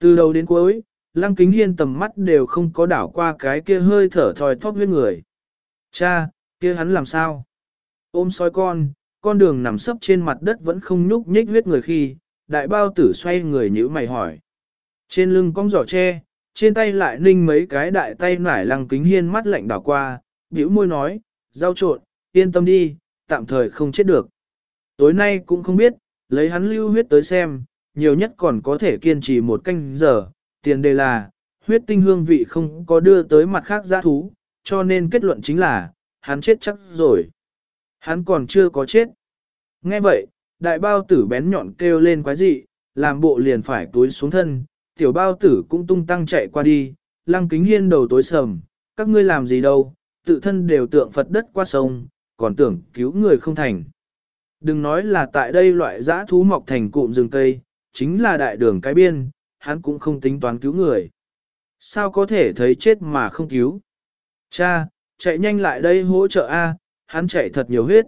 Từ đầu đến cuối, Lăng Kính Hiên tầm mắt đều không có đảo qua cái kia hơi thở thòi thóp huyết người. Cha, kia hắn làm sao? Ôm sói con, con đường nằm sấp trên mặt đất vẫn không nhúc nhích huyết người khi, đại bao tử xoay người nhữ mày hỏi. Trên lưng cong giỏ tre, trên tay lại ninh mấy cái đại tay nải lăng kính hiên mắt lạnh đảo qua, bĩu môi nói, rau trộn, yên tâm đi, tạm thời không chết được. Tối nay cũng không biết, lấy hắn lưu huyết tới xem, nhiều nhất còn có thể kiên trì một canh giờ, tiền đề là, huyết tinh hương vị không có đưa tới mặt khác giã thú, cho nên kết luận chính là, hắn chết chắc rồi. Hắn còn chưa có chết. Nghe vậy, đại bao tử bén nhọn kêu lên quái dị, làm bộ liền phải túi xuống thân, tiểu bao tử cũng tung tăng chạy qua đi, lăng kính hiên đầu tối sầm, các ngươi làm gì đâu, tự thân đều tượng Phật đất qua sông, còn tưởng cứu người không thành. Đừng nói là tại đây loại dã thú mọc thành cụm rừng cây, chính là đại đường cái biên, hắn cũng không tính toán cứu người. Sao có thể thấy chết mà không cứu? Cha, chạy nhanh lại đây hỗ trợ A, hắn chạy thật nhiều huyết.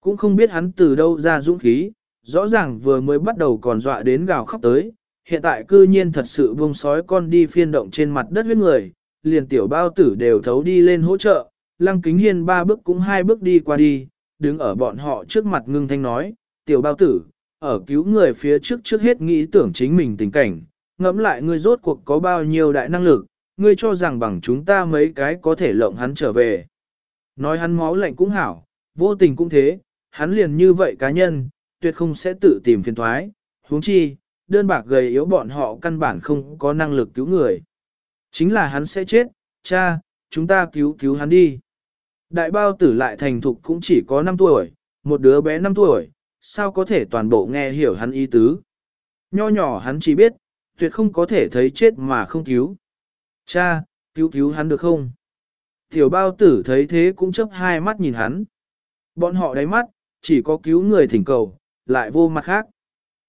Cũng không biết hắn từ đâu ra dũng khí, rõ ràng vừa mới bắt đầu còn dọa đến gào khóc tới, hiện tại cư nhiên thật sự buông sói con đi phiên động trên mặt đất huyết người, liền tiểu bao tử đều thấu đi lên hỗ trợ, lăng kính hiên ba bước cũng hai bước đi qua đi, đứng ở bọn họ trước mặt ngưng thanh nói, tiểu bao tử, ở cứu người phía trước trước hết nghĩ tưởng chính mình tình cảnh, ngẫm lại ngươi rốt cuộc có bao nhiêu đại năng lực, ngươi cho rằng bằng chúng ta mấy cái có thể lộng hắn trở về. Nói hắn máu lạnh cũng hảo, vô tình cũng thế, hắn liền như vậy cá nhân, tuyệt không sẽ tự tìm phiền thoái, huống chi, đơn bạc gầy yếu bọn họ căn bản không có năng lực cứu người. Chính là hắn sẽ chết, cha, chúng ta cứu cứu hắn đi. Đại bao tử lại thành thục cũng chỉ có 5 tuổi, một đứa bé 5 tuổi, sao có thể toàn bộ nghe hiểu hắn ý tứ. Nho nhỏ hắn chỉ biết, tuyệt không có thể thấy chết mà không cứu. Cha, cứu cứu hắn được không? Tiểu bao tử thấy thế cũng chấp hai mắt nhìn hắn. Bọn họ đáy mắt, chỉ có cứu người thỉnh cầu, lại vô mặt khác.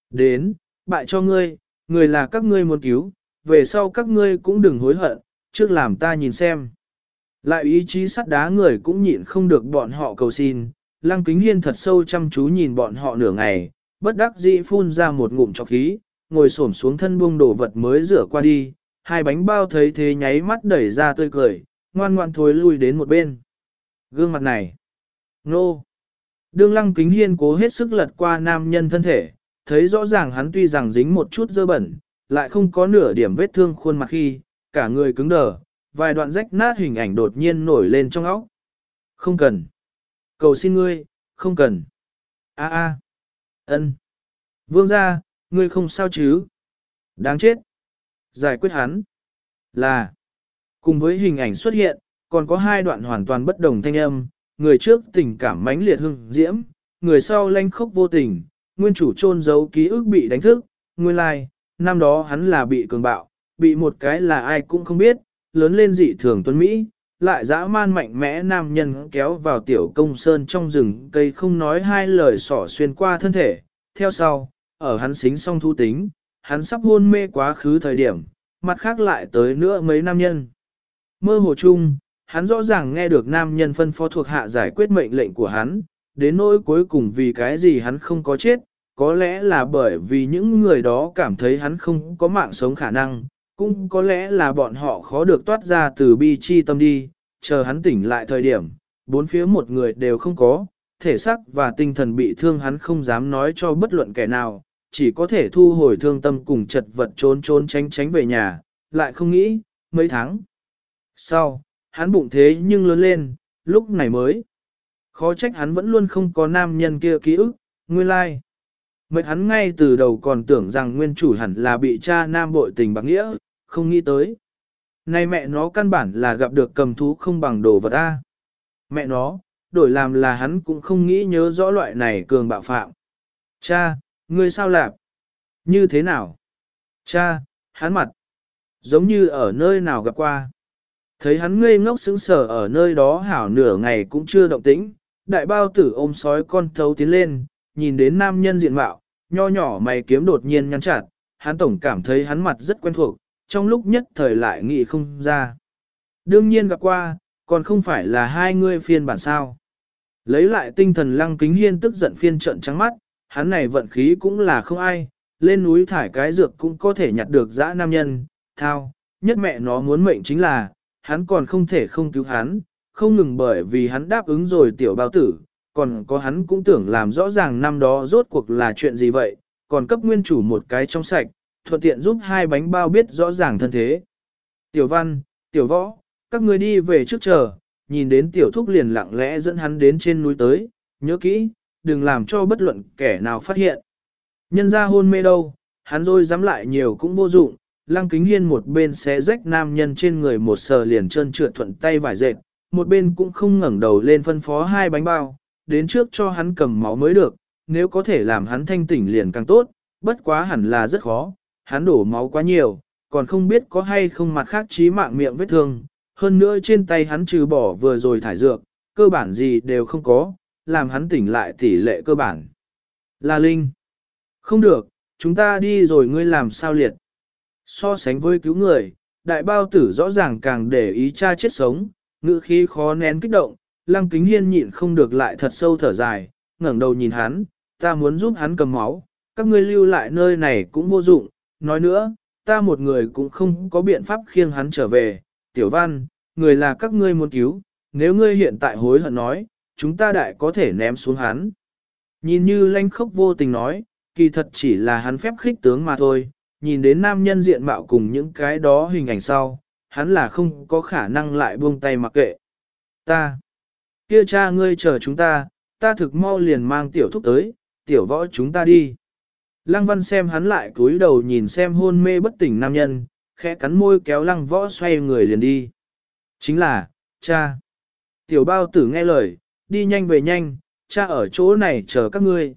Đến, bại cho ngươi, người là các ngươi muốn cứu, về sau các ngươi cũng đừng hối hận, trước làm ta nhìn xem. Lại ý chí sắt đá người cũng nhịn không được bọn họ cầu xin, lăng kính hiên thật sâu chăm chú nhìn bọn họ nửa ngày, bất đắc dĩ phun ra một ngụm cho khí, ngồi xổm xuống thân buông đổ vật mới rửa qua đi, hai bánh bao thấy thế nháy mắt đẩy ra tươi cười, ngoan ngoan thối lui đến một bên. Gương mặt này, nô, đương lăng kính hiên cố hết sức lật qua nam nhân thân thể, thấy rõ ràng hắn tuy rằng dính một chút dơ bẩn, lại không có nửa điểm vết thương khuôn mặt khi, cả người cứng đờ, vài đoạn rách nát hình ảnh đột nhiên nổi lên trong óc. Không cần. Cầu xin ngươi, không cần. A a. Ân. Vương gia, ngươi không sao chứ? Đáng chết. Giải quyết hắn. Là. Cùng với hình ảnh xuất hiện, còn có hai đoạn hoàn toàn bất đồng thanh âm, người trước tình cảm mãnh liệt hưng diễm, người sau lanh khốc vô tình, nguyên chủ trôn giấu ký ức bị đánh thức, nguyên lai, like, năm đó hắn là bị cường bạo, bị một cái là ai cũng không biết, lớn lên dị thường tuấn Mỹ, lại dã man mạnh mẽ nam nhân kéo vào tiểu công sơn trong rừng cây không nói hai lời sỏ xuyên qua thân thể. Theo sau, ở hắn xính xong thu tính, hắn sắp hôn mê quá khứ thời điểm, mặt khác lại tới nữa mấy nam nhân. Mơ hồ chung, hắn rõ ràng nghe được nam nhân phân phó thuộc hạ giải quyết mệnh lệnh của hắn, đến nỗi cuối cùng vì cái gì hắn không có chết, có lẽ là bởi vì những người đó cảm thấy hắn không có mạng sống khả năng, cũng có lẽ là bọn họ khó được toát ra từ bi chi tâm đi, chờ hắn tỉnh lại thời điểm, bốn phía một người đều không có, thể xác và tinh thần bị thương hắn không dám nói cho bất luận kẻ nào, chỉ có thể thu hồi thương tâm cùng chật vật trốn trốn tránh tránh về nhà, lại không nghĩ, mấy tháng. Sau, hắn bụng thế nhưng lớn lên, lúc này mới. Khó trách hắn vẫn luôn không có nam nhân kia ký ức, nguyên lai. Like. Mệt hắn ngay từ đầu còn tưởng rằng nguyên chủ hẳn là bị cha nam bội tình bằng nghĩa, không nghĩ tới. Này mẹ nó căn bản là gặp được cầm thú không bằng đồ vật A. Mẹ nó, đổi làm là hắn cũng không nghĩ nhớ rõ loại này cường bạo phạm. Cha, ngươi sao lạp? Như thế nào? Cha, hắn mặt. Giống như ở nơi nào gặp qua. Thấy hắn ngây ngốc sững sờ ở nơi đó hảo nửa ngày cũng chưa động tĩnh, đại bao tử ôm sói con thấu tiến lên, nhìn đến nam nhân diện mạo, nho nhỏ mày kiếm đột nhiên nhăn chặt, hắn tổng cảm thấy hắn mặt rất quen thuộc, trong lúc nhất thời lại nghĩ không ra. Đương nhiên gặp qua, còn không phải là hai người phiên bản sao. Lấy lại tinh thần lăng kính hiên tức giận phiên trận trắng mắt, hắn này vận khí cũng là không ai, lên núi thải cái dược cũng có thể nhặt được dã nam nhân, thao, nhất mẹ nó muốn mệnh chính là, hắn còn không thể không cứu hắn, không ngừng bởi vì hắn đáp ứng rồi tiểu bao tử, còn có hắn cũng tưởng làm rõ ràng năm đó rốt cuộc là chuyện gì vậy, còn cấp nguyên chủ một cái trong sạch, thuận tiện giúp hai bánh bao biết rõ ràng thân thế. Tiểu văn, tiểu võ, các người đi về trước chờ, nhìn đến tiểu thúc liền lặng lẽ dẫn hắn đến trên núi tới, nhớ kỹ, đừng làm cho bất luận kẻ nào phát hiện. Nhân ra hôn mê đâu, hắn rồi dám lại nhiều cũng vô dụng, lăng kính hiên một bên xé rách nam nhân trên người một sờ liền chân trượt thuận tay vải dệt, một bên cũng không ngẩng đầu lên phân phó hai bánh bao, đến trước cho hắn cầm máu mới được, nếu có thể làm hắn thanh tỉnh liền càng tốt, bất quá hẳn là rất khó, hắn đổ máu quá nhiều, còn không biết có hay không mặt khác chí mạng miệng vết thương, hơn nữa trên tay hắn trừ bỏ vừa rồi thải dược, cơ bản gì đều không có, làm hắn tỉnh lại tỷ lệ cơ bản. Là Linh. Không được, chúng ta đi rồi ngươi làm sao liệt. So sánh với cứu người, đại bao tử rõ ràng càng để ý cha chết sống, ngữ khí khó nén kích động, lăng kính hiên nhịn không được lại thật sâu thở dài, ngẩng đầu nhìn hắn, ta muốn giúp hắn cầm máu, các ngươi lưu lại nơi này cũng vô dụng, nói nữa, ta một người cũng không có biện pháp khiêng hắn trở về, tiểu văn, người là các ngươi muốn cứu, nếu ngươi hiện tại hối hận nói, chúng ta đại có thể ném xuống hắn. Nhìn như lanh khốc vô tình nói, kỳ thật chỉ là hắn phép khích tướng mà thôi, nhìn đến nam nhân diện mạo cùng những cái đó hình ảnh sau, hắn là không có khả năng lại buông tay mặc kệ. Ta, kia cha ngươi chờ chúng ta, ta thực mau liền mang tiểu thúc tới, tiểu võ chúng ta đi. Lăng văn xem hắn lại cúi đầu nhìn xem hôn mê bất tỉnh nam nhân, khẽ cắn môi kéo lăng võ xoay người liền đi. Chính là, cha. Tiểu bao tử nghe lời, đi nhanh về nhanh, cha ở chỗ này chờ các ngươi.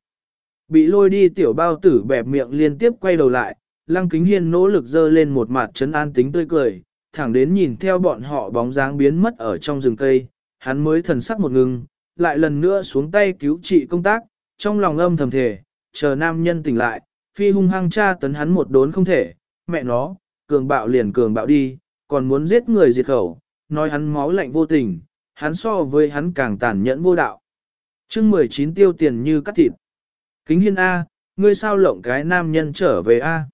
Bị lôi đi tiểu bao tử bẹp miệng liên tiếp quay đầu lại, lăng kính hiên nỗ lực dơ lên một mặt trấn an tính tươi cười, thẳng đến nhìn theo bọn họ bóng dáng biến mất ở trong rừng cây, hắn mới thần sắc một ngừng, lại lần nữa xuống tay cứu trị công tác, trong lòng âm thầm thể, chờ nam nhân tỉnh lại, phi hung hăng cha tấn hắn một đốn không thể, mẹ nó, cường bạo liền cường bạo đi, còn muốn giết người diệt khẩu, nói hắn máu lạnh vô tình, hắn so với hắn càng tàn nhẫn vô đạo. chương 19 tiêu tiền như cắt thịt. Kính hiên A, ngươi sao lộng cái nam nhân trở về A.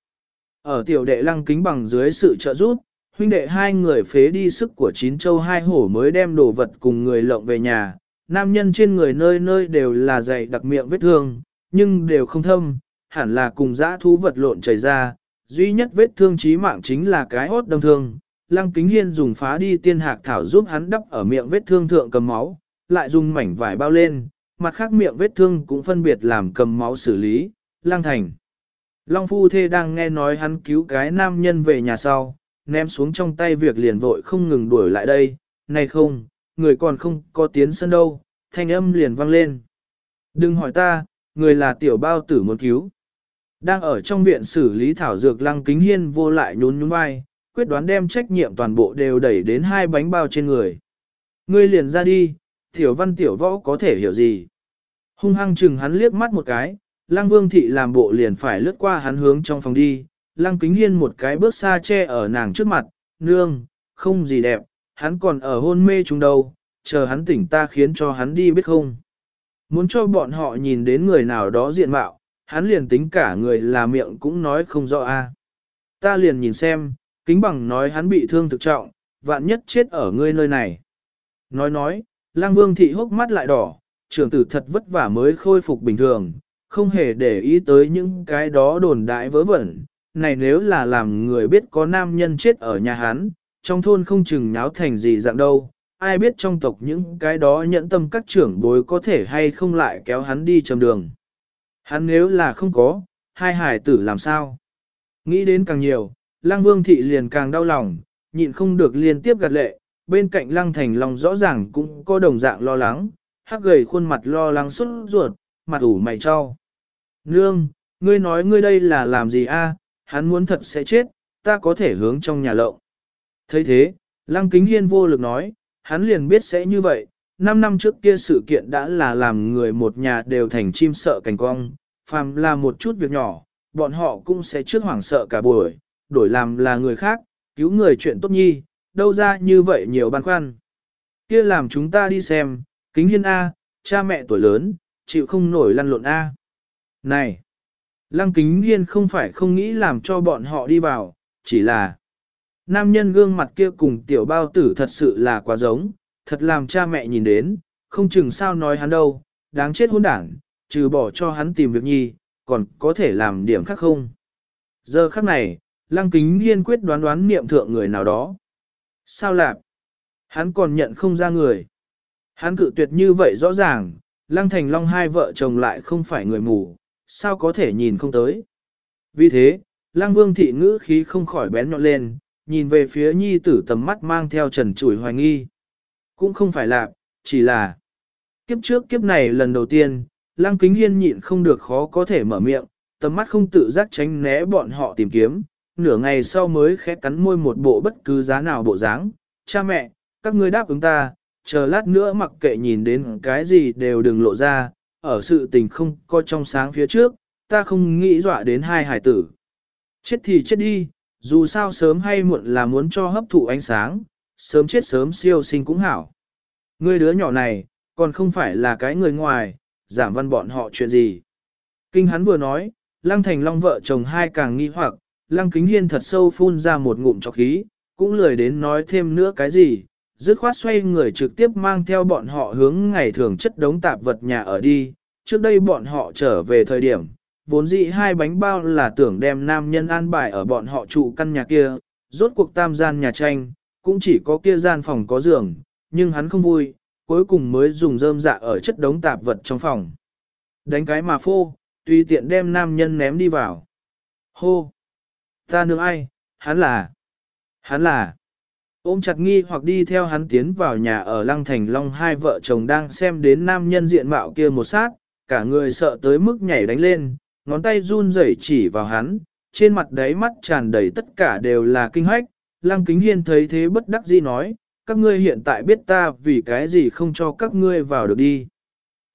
Ở tiểu đệ lăng kính bằng dưới sự trợ giúp, huynh đệ hai người phế đi sức của chín châu hai hổ mới đem đồ vật cùng người lộng về nhà. Nam nhân trên người nơi nơi đều là dày đặc miệng vết thương, nhưng đều không thâm, hẳn là cùng dã thú vật lộn chảy ra. Duy nhất vết thương chí mạng chính là cái hốt đâm thương. Lăng kính hiên dùng phá đi tiên hạc thảo giúp hắn đắp ở miệng vết thương thượng cầm máu, lại dùng mảnh vải bao lên, mặt khác miệng vết thương cũng phân biệt làm cầm máu xử lý, lang thành. Long phu thê đang nghe nói hắn cứu cái nam nhân về nhà sau, ném xuống trong tay việc liền vội không ngừng đuổi lại đây, này không, người còn không có tiến sân đâu, thanh âm liền vang lên. Đừng hỏi ta, người là tiểu bao tử muốn cứu. Đang ở trong viện xử lý thảo dược lăng kính hiên vô lại nhún nhún vai, quyết đoán đem trách nhiệm toàn bộ đều đẩy đến hai bánh bao trên người. Ngươi liền ra đi, tiểu văn tiểu võ có thể hiểu gì. Hung hăng chừng hắn liếc mắt một cái, lăng vương thị làm bộ liền phải lướt qua hắn hướng trong phòng đi, lăng kính hiên một cái bước xa che ở nàng trước mặt, nương, không gì đẹp, hắn còn ở hôn mê chúng đâu, chờ hắn tỉnh ta khiến cho hắn đi biết không. Muốn cho bọn họ nhìn đến người nào đó diện mạo, hắn liền tính cả người là miệng cũng nói không rõ a. Ta liền nhìn xem, kính bằng nói hắn bị thương thực trọng, vạn nhất chết ở ngươi nơi này. Nói nói, lang vương thị hốc mắt lại đỏ, trưởng tử thật vất vả mới khôi phục bình thường, không hề để ý tới những cái đó đồn đại vớ vẩn. Này nếu là làm người biết có nam nhân chết ở nhà hắn, trong thôn không chừng nháo thành gì dạng đâu, ai biết trong tộc những cái đó nhẫn tâm các trưởng bối có thể hay không lại kéo hắn đi chầm đường. Hắn nếu là không có, hai hải tử làm sao? Nghĩ đến càng nhiều, lang vương thị liền càng đau lòng, nhịn không được liên tiếp gật lệ, bên cạnh lăng thành lòng rõ ràng cũng có đồng dạng lo lắng, hắc gầy khuôn mặt lo lắng xuất ruột, mặt ủ mày cho. Nương, ngươi nói ngươi đây là làm gì a? hắn muốn thật sẽ chết, ta có thể hướng trong nhà lộng. thấy thế, lăng kính hiên vô lực nói, hắn liền biết sẽ như vậy, năm năm trước kia sự kiện đã là làm người một nhà đều thành chim sợ cảnh cong, phàm là một chút việc nhỏ, bọn họ cũng sẽ trước hoảng sợ cả buổi, đổi làm là người khác, cứu người chuyện tốt nhi, đâu ra như vậy nhiều băn khoăn. Kia làm chúng ta đi xem, kính hiên A, cha mẹ tuổi lớn, chịu không nổi lăn lộn A. Này, lăng kính hiên không phải không nghĩ làm cho bọn họ đi vào, chỉ là nam nhân gương mặt kia cùng tiểu bao tử thật sự là quá giống, thật làm cha mẹ nhìn đến, không chừng sao nói hắn đâu, đáng chết hôn đảng, trừ bỏ cho hắn tìm việc nhi, còn có thể làm điểm khác không. Giờ khắc này, lăng kính hiên quyết đoán đoán niệm thượng người nào đó. Sao lạc? Hắn còn nhận không ra người. Hắn cự tuyệt như vậy rõ ràng, lăng thành long hai vợ chồng lại không phải người mù, sao có thể nhìn không tới. Vì thế, lăng vương thị ngữ khí không khỏi bén nhọn lên, nhìn về phía nhi tử tầm mắt mang theo trần chủi hoài nghi. Cũng không phải là, chỉ là kiếp trước kiếp này lần đầu tiên, lăng kính hiên nhịn không được khó có thể mở miệng, tầm mắt không tự giác tránh né bọn họ tìm kiếm, nửa ngày sau mới khẽ cắn môi một bộ bất cứ giá nào bộ dáng. Cha mẹ, các ngươi đáp ứng ta, chờ lát nữa mặc kệ nhìn đến cái gì đều đừng lộ ra, ở sự tình không có trong sáng phía trước, ta không nghĩ dọa đến hai hải tử. Chết thì chết đi, dù sao sớm hay muộn là muốn cho hấp thụ ánh sáng, sớm chết sớm siêu sinh cũng hảo. Ngươi đứa nhỏ này, còn không phải là cái người ngoài, giảm văn bọn họ chuyện gì. Kinh hắn vừa nói, Lăng Thành Long vợ chồng hai càng nghi hoặc, Lăng Kính Hiên thật sâu phun ra một ngụm chọc khí, cũng lười đến nói thêm nữa cái gì, dứt khoát xoay người trực tiếp mang theo bọn họ hướng ngày thường chất đống tạp vật nhà ở đi, trước đây bọn họ trở về thời điểm, vốn dĩ hai bánh bao là tưởng đem nam nhân an bài ở bọn họ trụ căn nhà kia, rốt cuộc tam gian nhà tranh, cũng chỉ có kia gian phòng có giường, nhưng hắn không vui, cuối cùng mới dùng rơm dạ ở chất đống tạp vật trong phòng. Đánh cái mà phô, tùy tiện đem nam nhân ném đi vào. Hô! Ta nương ai? Hắn là... Hắn là... Ôm chặt nghi hoặc đi theo hắn tiến vào nhà ở Lăng Thành Long hai vợ chồng đang xem đến nam nhân diện mạo kia một sát, cả người sợ tới mức nhảy đánh lên, ngón tay run rẩy chỉ vào hắn, trên mặt đáy mắt tràn đầy tất cả đều là kinh hoách. Lăng Kính Hiên thấy thế bất đắc dĩ nói, các ngươi hiện tại biết ta vì cái gì không cho các ngươi vào được đi.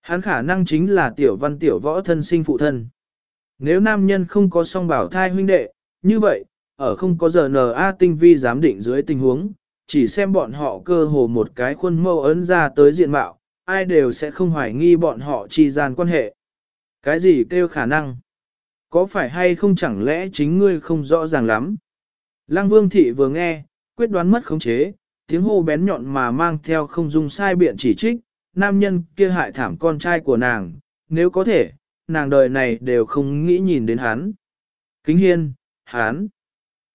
Hắn khả năng chính là tiểu văn tiểu võ thân sinh phụ thân. Nếu nam nhân không có song bảo thai huynh đệ, như vậy, ở không có giờ NA tinh vi giám định dưới tình huống, chỉ xem bọn họ cơ hồ một cái khuôn mẫu ấn ra tới diện mạo, ai đều sẽ không hoài nghi bọn họ chi gian quan hệ. Cái gì kêu khả năng? Có phải hay không chẳng lẽ chính ngươi không rõ ràng lắm? Lăng vương thị vừa nghe, quyết đoán mất khống chế, tiếng hô bén nhọn mà mang theo không dung sai biện chỉ trích, nam nhân kia hại thảm con trai của nàng, nếu có thể, nàng đời này đều không nghĩ nhìn đến hắn. Kính hiên, hắn.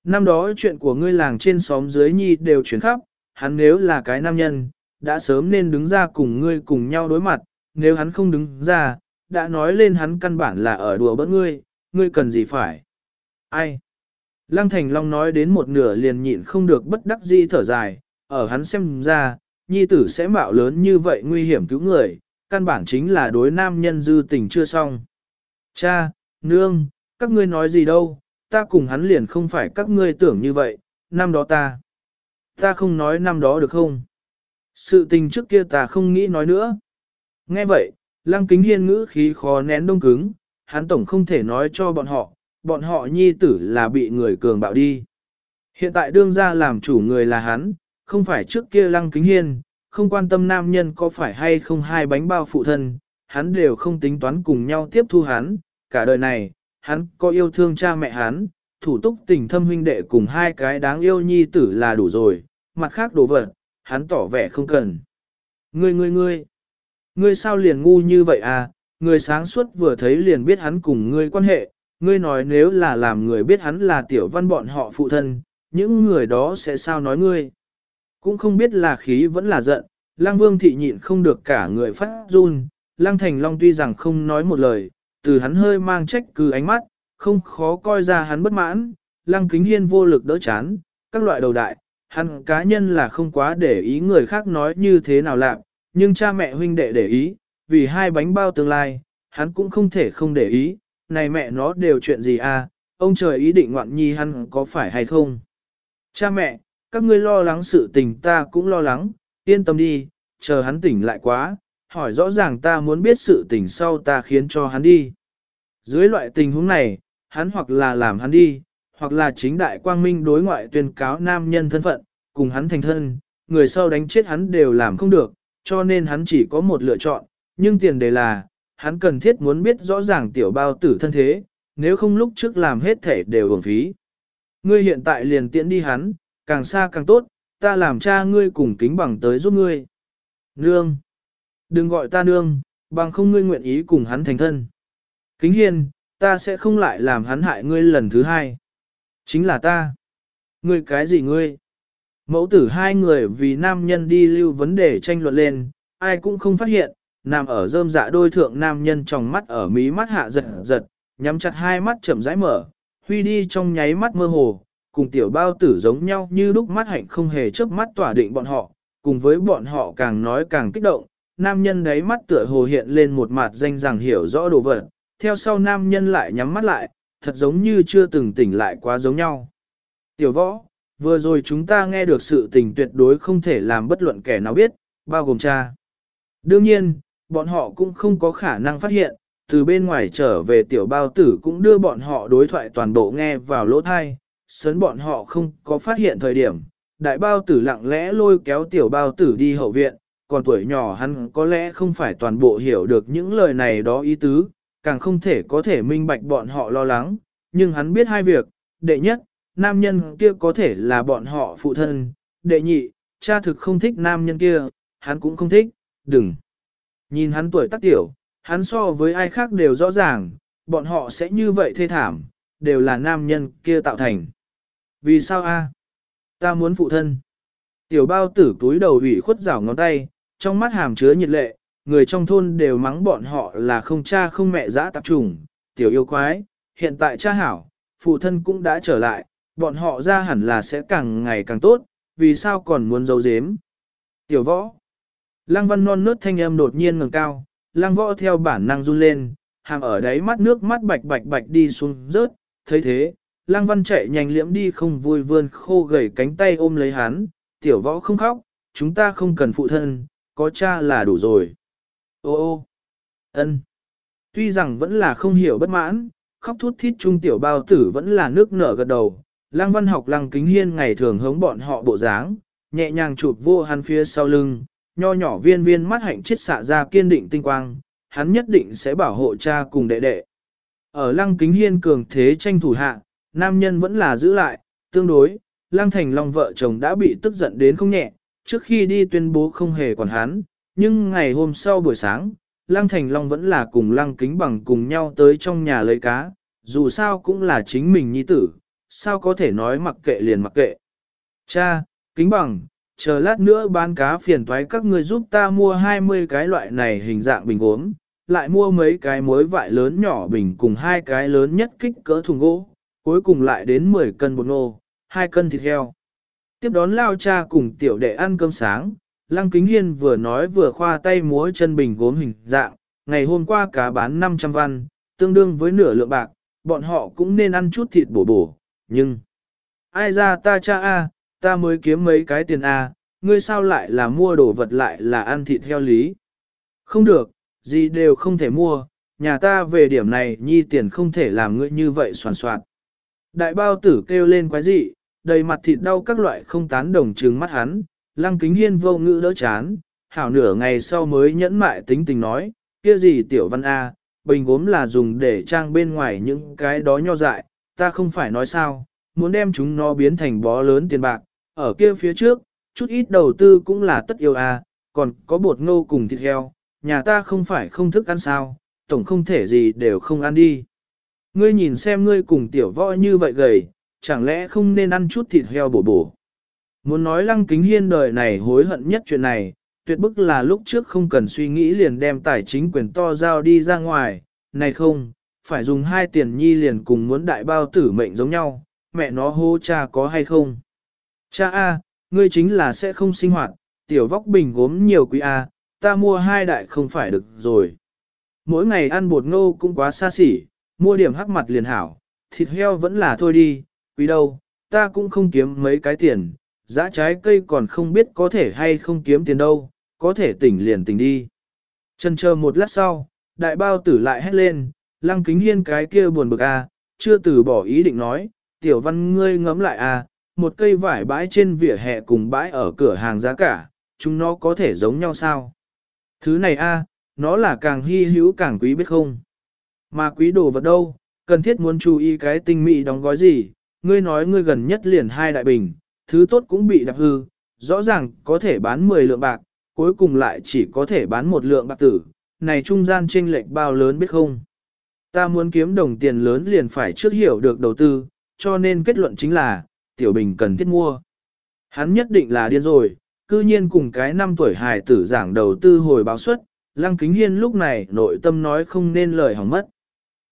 Năm đó chuyện của ngươi làng trên xóm dưới nhi đều chuyển khắp, hắn nếu là cái nam nhân, đã sớm nên đứng ra cùng ngươi cùng nhau đối mặt, nếu hắn không đứng ra, đã nói lên hắn căn bản là ở đùa bỡn ngươi, ngươi cần gì phải. Ai? Lăng Thành Long nói đến một nửa liền nhịn không được bất đắc dĩ thở dài, ở hắn xem ra, nhi tử sẽ mạo lớn như vậy nguy hiểm cứu người, căn bản chính là đối nam nhân dư tình chưa xong. Cha, nương, các ngươi nói gì đâu, ta cùng hắn liền không phải các ngươi tưởng như vậy, năm đó ta. Ta không nói năm đó được không? Sự tình trước kia ta không nghĩ nói nữa. Nghe vậy, lăng kính hiên ngữ khí khó nén đông cứng, hắn tổng không thể nói cho bọn họ, bọn họ nhi tử là bị người cường bạo đi. Hiện tại đương ra làm chủ người là hắn, không phải trước kia lăng kính hiên, không quan tâm nam nhân có phải hay không hai bánh bao phụ thân, hắn đều không tính toán cùng nhau tiếp thu hắn, cả đời này, hắn có yêu thương cha mẹ hắn, thủ túc tình thâm huynh đệ cùng hai cái đáng yêu nhi tử là đủ rồi, mặt khác đồ vật, hắn tỏ vẻ không cần. Ngươi ngươi ngươi, ngươi sao liền ngu như vậy à, người sáng suốt vừa thấy liền biết hắn cùng ngươi quan hệ, ngươi nói nếu là làm người biết hắn là tiểu văn bọn họ phụ thân, những người đó sẽ sao nói ngươi. Cũng không biết là khí vẫn là giận, lang vương thị nhịn không được cả người phát run, lang thành long tuy rằng không nói một lời, từ hắn hơi mang trách cứ ánh mắt, không khó coi ra hắn bất mãn, lăng kính hiên vô lực đỡ chán, các loại đầu đại, hắn cá nhân là không quá để ý người khác nói như thế nào làm, nhưng cha mẹ huynh đệ để ý, vì hai bánh bao tương lai, hắn cũng không thể không để ý, này mẹ nó đều chuyện gì à, ông trời ý định ngoạn nhi hắn có phải hay không. Cha mẹ, các ngươi lo lắng sự tình ta cũng lo lắng, yên tâm đi, chờ hắn tỉnh lại quá, hỏi rõ ràng ta muốn biết sự tình sau ta khiến cho hắn đi. Dưới loại tình huống này, hắn hoặc là làm hắn đi, hoặc là chính đại quang minh đối ngoại tuyên cáo nam nhân thân phận, cùng hắn thành thân, người sau đánh chết hắn đều làm không được, cho nên hắn chỉ có một lựa chọn, nhưng tiền đề là, hắn cần thiết muốn biết rõ ràng tiểu bao tử thân thế, nếu không lúc trước làm hết thể đều uổng phí. Ngươi hiện tại liền tiễn đi hắn, càng xa càng tốt, ta làm cha ngươi cùng kính bằng tới giúp ngươi. Nương! Đừng gọi ta nương, bằng không ngươi nguyện ý cùng hắn thành thân. Kính hiên, ta sẽ không lại làm hắn hại ngươi lần thứ hai. Chính là ta. Ngươi cái gì ngươi? Mẫu tử hai người vì nam nhân đi lưu vấn đề tranh luận lên, ai cũng không phát hiện, nằm ở rơm dạ đôi thượng nam nhân trong mắt ở mí mắt hạ giật giật, nhắm chặt hai mắt chậm rãi mở, huy đi trong nháy mắt mơ hồ, cùng tiểu bao tử giống nhau như lúc mắt hạnh không hề chớp mắt tỏa định bọn họ, cùng với bọn họ càng nói càng kích động, nam nhân đấy mắt tựa hồ hiện lên một mặt danh rằng hiểu rõ đồ vật, theo sau nam nhân lại nhắm mắt lại, thật giống như chưa từng tỉnh lại quá giống nhau. Tiểu võ, vừa rồi chúng ta nghe được sự tình tuyệt đối không thể làm bất luận kẻ nào biết, bao gồm cha. Đương nhiên, bọn họ cũng không có khả năng phát hiện, từ bên ngoài trở về tiểu bao tử cũng đưa bọn họ đối thoại toàn bộ nghe vào lỗ thai, sớn bọn họ không có phát hiện thời điểm, đại bao tử lặng lẽ lôi kéo tiểu bao tử đi hậu viện, còn tuổi nhỏ hắn có lẽ không phải toàn bộ hiểu được những lời này đó ý tứ, càng không thể có thể minh bạch bọn họ lo lắng, nhưng hắn biết hai việc, đệ nhất, nam nhân kia có thể là bọn họ phụ thân, đệ nhị, cha thực không thích nam nhân kia, hắn cũng không thích, đừng. Nhìn hắn tuổi tác tiểu, hắn so với ai khác đều rõ ràng, bọn họ sẽ như vậy thê thảm, đều là nam nhân kia tạo thành. Vì sao a? Ta muốn phụ thân. Tiểu bao tử túi đầu ủy khuất rảo ngón tay, trong mắt hàm chứa nhiệt lệ, người trong thôn đều mắng bọn họ là không cha không mẹ dã tạp trùng, tiểu yêu quái, hiện tại cha hảo, phụ thân cũng đã trở lại, bọn họ ra hẳn là sẽ càng ngày càng tốt, vì sao còn muốn giấu giếm. Tiểu võ, lăng văn non nớt thanh âm đột nhiên ngừng cao, lăng võ theo bản năng run lên, hàm ở đáy mắt nước mắt bạch bạch bạch đi xuống rớt, thấy thế, lăng văn chạy nhanh liễm đi không vui vươn khô gầy cánh tay ôm lấy hắn, tiểu võ không khóc, chúng ta không cần phụ thân, có cha là đủ rồi. Ô ô, ân. Tuy rằng vẫn là không hiểu bất mãn, khóc thút thít trung tiểu bao tử vẫn là nước nở gật đầu. Lăng văn học lăng kính hiên ngày thường hống bọn họ bộ dáng, nhẹ nhàng chụp vô hắn phía sau lưng, nho nhỏ viên viên mắt hạnh chết xạ ra kiên định tinh quang, hắn nhất định sẽ bảo hộ cha cùng đệ đệ. Ở lăng kính hiên cường thế tranh thủ hạ, nam nhân vẫn là giữ lại, tương đối, lăng thành long vợ chồng đã bị tức giận đến không nhẹ, trước khi đi tuyên bố không hề quản hắn, nhưng ngày hôm sau buổi sáng, Lăng Thành Long vẫn là cùng Lăng Kính Bằng cùng nhau tới trong nhà lấy cá, dù sao cũng là chính mình nhi tử, sao có thể nói mặc kệ liền mặc kệ. Cha, Kính Bằng, chờ lát nữa bán cá phiền thoái các người giúp ta mua 20 cái loại này hình dạng bình gốm, lại mua mấy cái muối vại lớn nhỏ bình cùng hai cái lớn nhất kích cỡ thùng gỗ, cuối cùng lại đến 10 cân bột nô, 2 cân thịt heo. Tiếp đón lao cha cùng tiểu đệ ăn cơm sáng, Lăng Kính Hiên vừa nói vừa khoa tay múa chân bình gốm hình dạng, ngày hôm qua cá bán 500 văn, tương đương với nửa lượng bạc, bọn họ cũng nên ăn chút thịt bổ bổ, nhưng... Ai ra ta cha a, ta mới kiếm mấy cái tiền a, ngươi sao lại là mua đồ vật lại là ăn thịt theo lý. Không được, gì đều không thể mua, nhà ta về điểm này nhi tiền không thể làm ngươi như vậy soàn soạn. Đại bao tử kêu lên quái dị, đầy mặt thịt đau các loại không tán đồng trừng mắt hắn, lăng kính hiên vô ngữ đỡ chán, hảo nửa ngày sau mới nhẫn mại tính tình nói, kia gì tiểu văn A, bình gốm là dùng để trang bên ngoài những cái đó nho dại, ta không phải nói sao, muốn đem chúng nó biến thành bó lớn tiền bạc, ở kia phía trước, chút ít đầu tư cũng là tất yêu A, còn có bột ngô cùng thịt heo, nhà ta không phải không thức ăn sao, tổng không thể gì đều không ăn đi. Ngươi nhìn xem ngươi cùng tiểu võ như vậy gầy, chẳng lẽ không nên ăn chút thịt heo bổ bổ. Muốn nói lăng kính hiên đời này hối hận nhất chuyện này, tuyệt bức là lúc trước không cần suy nghĩ liền đem tài chính quyền to giao đi ra ngoài, này không, phải dùng hai tiền nhi liền cùng muốn đại bao tử mệnh giống nhau, mẹ nó hô cha có hay không. Cha A, ngươi chính là sẽ không sinh hoạt, tiểu vóc bình gốm nhiều quý A, ta mua hai đại không phải được rồi. Mỗi ngày ăn bột ngô cũng quá xa xỉ, mua điểm hắc mặt liền hảo, thịt heo vẫn là thôi đi, quý đâu, ta cũng không kiếm mấy cái tiền, giá trái cây còn không biết có thể hay không kiếm tiền đâu, có thể tỉnh liền tỉnh đi. Chân chờ một lát sau, đại bao tử lại hét lên, lăng kính hiên cái kia buồn bực à, chưa từ bỏ ý định nói, tiểu văn ngươi ngấm lại à, một cây vải bãi trên vỉa hè cùng bãi ở cửa hàng giá cả, chúng nó có thể giống nhau sao? Thứ này a, à, nó là càng hy hữu càng quý biết không? Mà quý đồ vật đâu, cần thiết muốn chú ý cái tinh mỹ đóng gói gì, ngươi nói ngươi gần nhất liền hai đại bình, thứ tốt cũng bị đạp hư, rõ ràng có thể bán 10 lượng bạc, cuối cùng lại chỉ có thể bán một lượng bạc tử, này trung gian chênh lệch bao lớn biết không? Ta muốn kiếm đồng tiền lớn liền phải trước hiểu được đầu tư, cho nên kết luận chính là, tiểu bình cần thiết mua. Hắn nhất định là điên rồi, cư nhiên cùng cái năm tuổi hài tử giảng đầu tư hồi báo suất, Lăng Kính Hiên lúc này nội tâm nói không nên lời hỏng mất.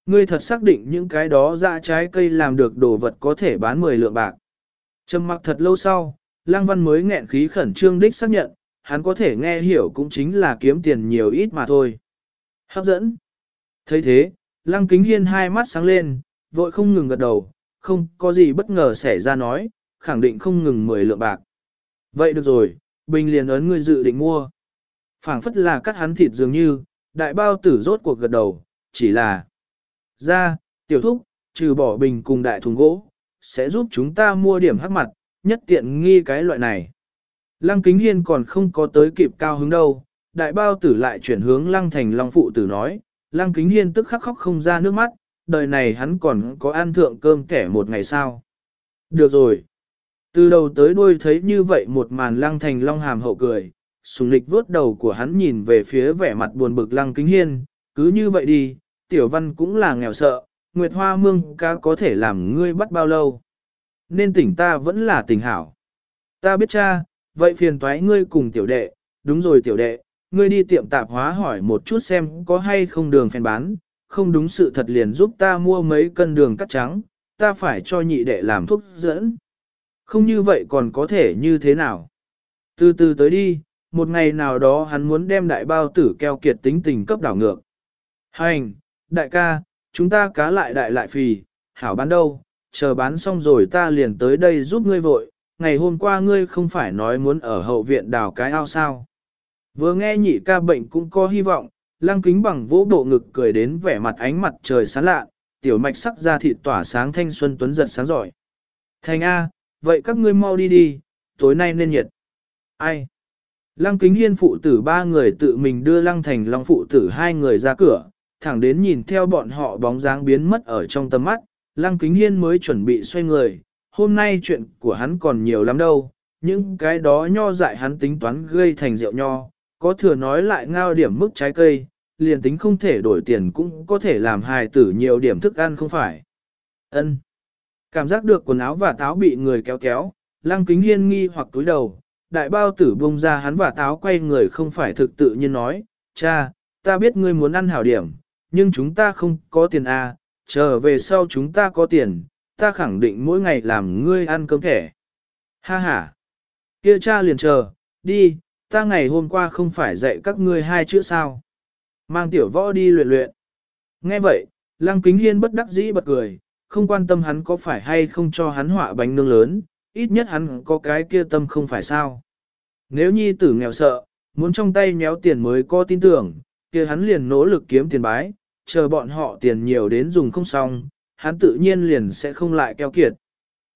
Ngươi thật xác định những cái đó ra trái cây làm được đồ vật có thể bán 10 lượng bạc. Trầm mặc thật lâu sau, Lăng Văn mới nghẹn khí khẩn trương đích xác nhận, hắn có thể nghe hiểu cũng chính là kiếm tiền nhiều ít mà thôi. Hấp dẫn. thấy thế, Lăng Kính Hiên hai mắt sáng lên, vội không ngừng gật đầu, không có gì bất ngờ xảy ra nói, khẳng định không ngừng 10 lượng bạc. Vậy được rồi, Bình liền ấn ngươi dự định mua. phảng phất là cắt hắn thịt dường như, đại bao tử rốt cuộc gật đầu, chỉ là ra, tiểu thúc, trừ bỏ Bình cùng đại thùng gỗ, sẽ giúp chúng ta mua điểm hắc mặt, nhất tiện nghi cái loại này. Lăng Kính Hiên còn không có tới kịp cao hứng đâu, đại bao tử lại chuyển hướng Lăng Thành Long phụ tử nói, Lăng Kính Hiên tức khắc khóc không ra nước mắt, đời này hắn còn có ăn thượng cơm kẻ một ngày sao. Được rồi. Từ đầu tới đuôi thấy như vậy một màn Lăng Thành Long hàm hậu cười, sùng lịch vuốt đầu của hắn nhìn về phía vẻ mặt buồn bực Lăng Kính Hiên, cứ như vậy đi, tiểu văn cũng là nghèo sợ, Nguyệt Hoa Mương ca có thể làm ngươi bắt bao lâu. Nên tỉnh ta vẫn là tỉnh hảo. Ta biết cha, vậy phiền toái ngươi cùng tiểu đệ, đúng rồi tiểu đệ, ngươi đi tiệm tạp hóa hỏi một chút xem có hay không đường phèn bán, không đúng sự thật liền giúp ta mua mấy cân đường cắt trắng, ta phải cho nhị đệ làm thuốc dẫn. Không như vậy còn có thể như thế nào? Từ từ tới đi, một ngày nào đó hắn muốn đem đại bao tử keo kiệt tính tình cấp đảo ngược. Hành, đại ca, chúng ta cá lại đại lại phì, hảo bán đâu, chờ bán xong rồi ta liền tới đây giúp ngươi vội, ngày hôm qua ngươi không phải nói muốn ở hậu viện đào cái ao sao. Vừa nghe nhị ca bệnh cũng có hy vọng, lăng kính bằng vỗ bộ ngực cười đến vẻ mặt ánh mặt trời sáng lạ, tiểu mạch sắc ra thịt tỏa sáng thanh xuân tuấn giật sáng giỏi. Thành A, vậy các ngươi mau đi đi, tối nay nên nhiệt. Ai? Lăng kính hiên phụ tử ba người tự mình đưa lăng thành long phụ tử hai người ra cửa, thẳng đến nhìn theo bọn họ bóng dáng biến mất ở trong tầm mắt, lăng kính hiên mới chuẩn bị xoay người, hôm nay chuyện của hắn còn nhiều lắm đâu, những cái đó nho dại hắn tính toán gây thành rượu nho, có thừa nói lại ngao điểm mức trái cây, liền tính không thể đổi tiền cũng có thể làm hài tử nhiều điểm thức ăn không phải. Ân. Cảm giác được quần áo và táo bị người kéo kéo, lăng kính hiên nghi hoặc túi đầu, đại bao tử bông ra hắn và táo quay người không phải thực tự nhiên nói, cha, ta biết ngươi muốn ăn hảo điểm, nhưng chúng ta không có tiền à, chờ về sau chúng ta có tiền, ta khẳng định mỗi ngày làm ngươi ăn cơm thẻ. Ha ha. Kia cha liền chờ, đi, ta ngày hôm qua không phải dạy các ngươi hai chữ sao. Mang tiểu võ đi luyện luyện. Nghe vậy, lăng kính hiên bất đắc dĩ bật cười, không quan tâm hắn có phải hay không cho hắn họa bánh nương lớn, ít nhất hắn có cái kia tâm không phải sao. Nếu nhi tử nghèo sợ, muốn trong tay méo tiền mới có tin tưởng, kia hắn liền nỗ lực kiếm tiền bái, chờ bọn họ tiền nhiều đến dùng không xong, hắn tự nhiên liền sẽ không lại keo kiệt.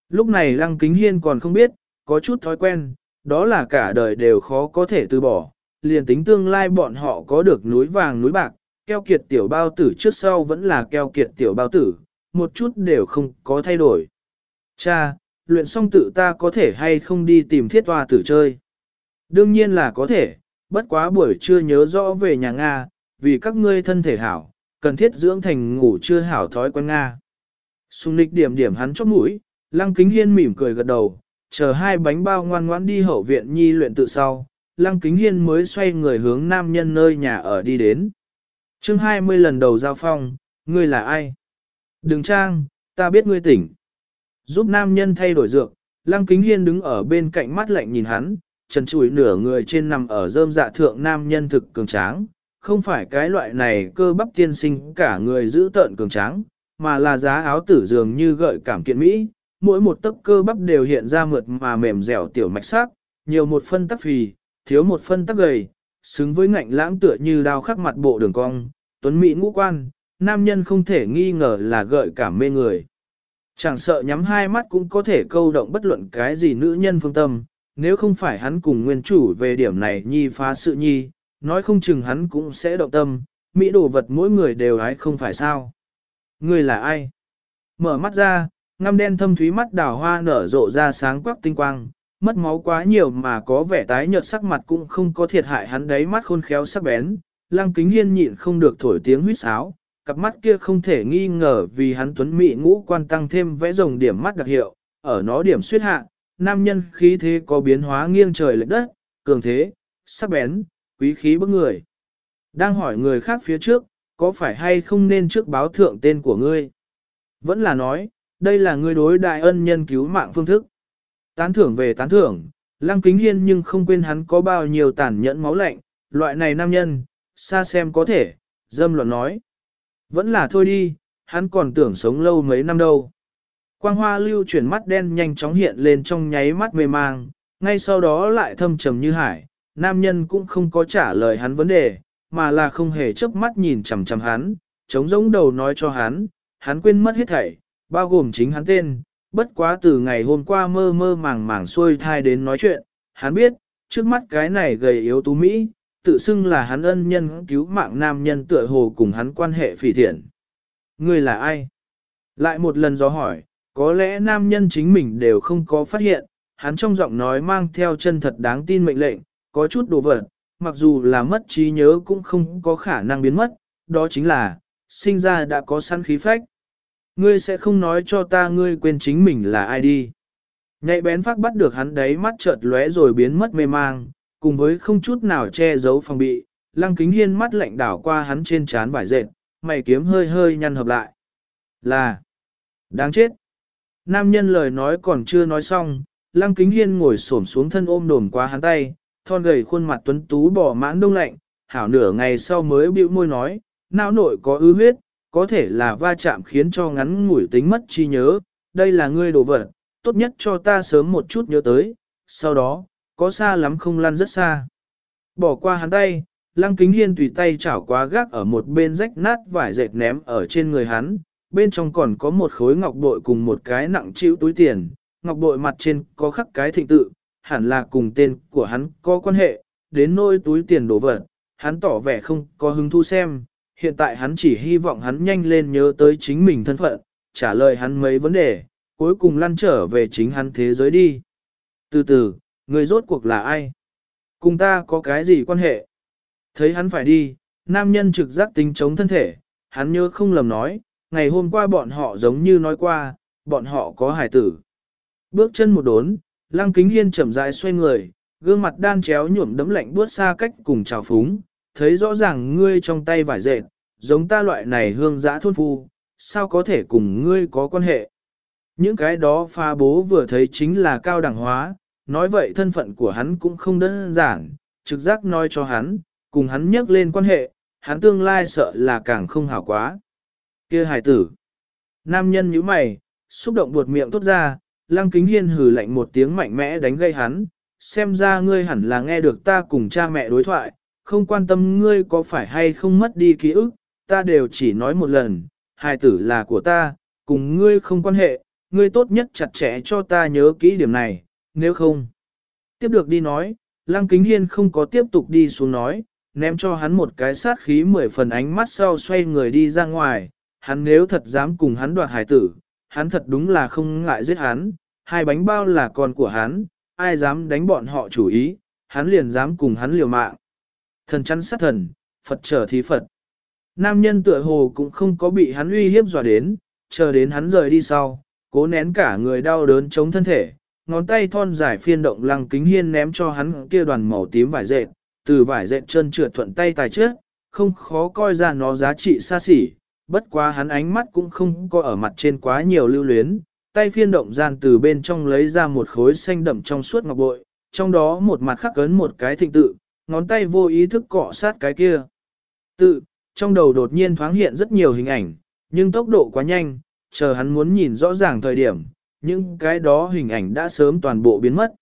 Lúc này lăng kính hiên còn không biết, có chút thói quen, đó là cả đời đều khó có thể từ bỏ, liền tính tương lai bọn họ có được núi vàng núi bạc, keo kiệt tiểu bao tử trước sau vẫn là keo kiệt tiểu bao tử, một chút đều không có thay đổi. Cha, luyện xong tự ta có thể hay không đi tìm thiết hoa tử chơi? Đương nhiên là có thể, bất quá buổi trưa nhớ rõ về nhà Nga, vì các ngươi thân thể hảo, cần thiết dưỡng thành ngủ chưa hảo thói quen Nga. Xung lịch điểm điểm hắn chóp mũi, lăng kính hiên mỉm cười gật đầu, chờ hai bánh bao ngoan ngoãn đi hậu viện nhi luyện tự sau, lăng kính hiên mới xoay người hướng nam nhân nơi nhà ở đi đến. chương 20 lần đầu giao phong, ngươi là ai? Đừng trang, ta biết ngươi tỉnh. Giúp nam nhân thay đổi dược, lăng kính hiên đứng ở bên cạnh mắt lạnh nhìn hắn, trần trụi nửa người trên nằm ở rơm dạ thượng nam nhân thực cường tráng, không phải cái loại này cơ bắp tiên sinh cả người giữ tợn cường tráng, mà là giá áo tử dường như gợi cảm kiện Mỹ, mỗi một tấc cơ bắp đều hiện ra mượt mà mềm dẻo tiểu mạch sắc, nhiều một phân tắc phì, thiếu một phân tắc gầy, xứng với ngạnh lãng tựa như đao khắc mặt bộ đường cong, tuấn mỹ ngũ quan, nam nhân không thể nghi ngờ là gợi cảm mê người. Chẳng sợ nhắm hai mắt cũng có thể câu động bất luận cái gì nữ nhân phương tâm, nếu không phải hắn cùng nguyên chủ về điểm này nhi phá sự nhi, nói không chừng hắn cũng sẽ động tâm, mỹ đồ vật mỗi người đều ái không phải sao. Người là ai? Mở mắt ra, ngăm đen thâm thúy mắt đào hoa nở rộ ra sáng quắc tinh quang, mất máu quá nhiều mà có vẻ tái nhợt sắc mặt cũng không có thiệt hại hắn đấy mắt khôn khéo sắc bén. Lăng kính hiên nhịn không được thổi tiếng huýt sáo, cặp mắt kia không thể nghi ngờ vì hắn tuấn mỹ ngũ quan tăng thêm vẽ rồng điểm mắt đặc hiệu, ở nó điểm suyết hạ, nam nhân khí thế có biến hóa nghiêng trời lệch đất, cường thế, sắc bén, quý khí bức người. Đang hỏi người khác phía trước, có phải hay không nên trước báo thượng tên của ngươi? Vẫn là nói, đây là ngươi đối đại ân nhân cứu mạng phương thức. Tán thưởng về tán thưởng, lăng kính hiên nhưng không quên hắn có bao nhiêu tàn nhẫn máu lạnh, loại này nam nhân, xa xem có thể, dâm luận nói. Vẫn là thôi đi, hắn còn tưởng sống lâu mấy năm đâu. Quang hoa lưu chuyển mắt đen nhanh chóng hiện lên trong nháy mắt mê mang, ngay sau đó lại thâm trầm như hải, nam nhân cũng không có trả lời hắn vấn đề, mà là không hề chớp mắt nhìn chằm chằm hắn, chống giống đầu nói cho hắn, hắn quên mất hết thảy, bao gồm chính hắn tên, bất quá từ ngày hôm qua mơ mơ màng màng xuôi thai đến nói chuyện, hắn biết, trước mắt cái này gầy yếu tú Mỹ, tự xưng là hắn ân nhân cứu mạng nam nhân tựa hồ cùng hắn quan hệ phỉ thiện. Ngươi là ai? Lại một lần gió hỏi, có lẽ nam nhân chính mình đều không có phát hiện, hắn trong giọng nói mang theo chân thật đáng tin mệnh lệnh, có chút đồ vật, mặc dù là mất trí nhớ cũng không có khả năng biến mất, đó chính là, sinh ra đã có săn khí phách. Ngươi sẽ không nói cho ta ngươi quên chính mình là ai đi. Nhạy bén phát bắt được hắn đấy mắt chợt lóe rồi biến mất mê mang, cùng với không chút nào che giấu phòng bị, lăng kính hiên mắt lạnh đảo qua hắn trên trán vải dệt, mày kiếm hơi hơi nhăn hợp lại. Là, đáng chết. Nam nhân lời nói còn chưa nói xong, lăng kính hiên ngồi xổm xuống thân ôm đồm qua hắn tay, thon gầy khuôn mặt tuấn tú bỏ mãn đông lạnh, hảo nửa ngày sau mới bĩu môi nói, não nội có ứ huyết, có thể là va chạm khiến cho ngắn ngủi tính mất chi nhớ, đây là ngươi đồ vật, tốt nhất cho ta sớm một chút nhớ tới, sau đó, có xa lắm không lăn rất xa. Bỏ qua hắn tay, lăng kính hiên tùy tay chảo quá gác ở một bên rách nát vải dệt ném ở trên người hắn, bên trong còn có một khối ngọc bội cùng một cái nặng chịu túi tiền, ngọc bội mặt trên có khắc cái thịnh tự, hẳn là cùng tên của hắn có quan hệ, đến nôi túi tiền đổ vật, hắn tỏ vẻ không có hứng thu xem, hiện tại hắn chỉ hy vọng hắn nhanh lên nhớ tới chính mình thân phận, trả lời hắn mấy vấn đề, cuối cùng lăn trở về chính hắn thế giới đi. Từ từ, người rốt cuộc là ai? Cùng ta có cái gì quan hệ? Thấy hắn phải đi, nam nhân trực giác tính chống thân thể, hắn nhớ không lầm nói, ngày hôm qua bọn họ giống như nói qua, bọn họ có hải tử. Bước chân một đốn, lăng kính hiên chậm rãi xoay người, gương mặt đan chéo nhuộm đấm lạnh buốt xa cách cùng chào phúng, thấy rõ ràng ngươi trong tay vải dệt, giống ta loại này hương giã thôn phu, sao có thể cùng ngươi có quan hệ. Những cái đó pha bố vừa thấy chính là cao đẳng hóa, nói vậy thân phận của hắn cũng không đơn giản, trực giác nói cho hắn, cùng hắn nhắc lên quan hệ, hắn tương lai sợ là càng không hảo quá kia hài tử. Nam nhân nhíu mày, xúc động buột miệng tốt ra, lăng kính hiên hừ lạnh một tiếng mạnh mẽ đánh gây hắn, xem ra ngươi hẳn là nghe được ta cùng cha mẹ đối thoại, không quan tâm ngươi có phải hay không mất đi ký ức, ta đều chỉ nói một lần, hài tử là của ta, cùng ngươi không quan hệ, ngươi tốt nhất chặt chẽ cho ta nhớ kỹ điểm này, nếu không. Tiếp được đi nói, Lăng Kính Hiên không có tiếp tục đi xuống nói, ném cho hắn một cái sát khí mười phần ánh mắt sau xoay người đi ra ngoài, hắn nếu thật dám cùng hắn đoạt hải tử, hắn thật đúng là không ngại giết hắn, hai bánh bao là con của hắn, ai dám đánh bọn họ chủ ý, hắn liền dám cùng hắn liều mạng. Thần chắn sát thần, Phật trở thí Phật. Nam nhân tựa hồ cũng không có bị hắn uy hiếp dọa đến, chờ đến hắn rời đi sau, cố nén cả người đau đớn chống thân thể, ngón tay thon dài phiên động lăng kính hiên ném cho hắn kia đoàn màu tím vải dệt, từ vải dệt chân trượt thuận tay tài trước, không khó coi ra nó giá trị xa xỉ, bất quá hắn ánh mắt cũng không có ở mặt trên quá nhiều lưu luyến, tay phiên động gian từ bên trong lấy ra một khối xanh đậm trong suốt ngọc bội, trong đó một mặt khắc ấn một cái thịnh tự, ngón tay vô ý thức cọ sát cái kia. Tự, trong đầu đột nhiên thoáng hiện rất nhiều hình ảnh, nhưng tốc độ quá nhanh, chờ hắn muốn nhìn rõ ràng thời điểm, những cái đó hình ảnh đã sớm toàn bộ biến mất.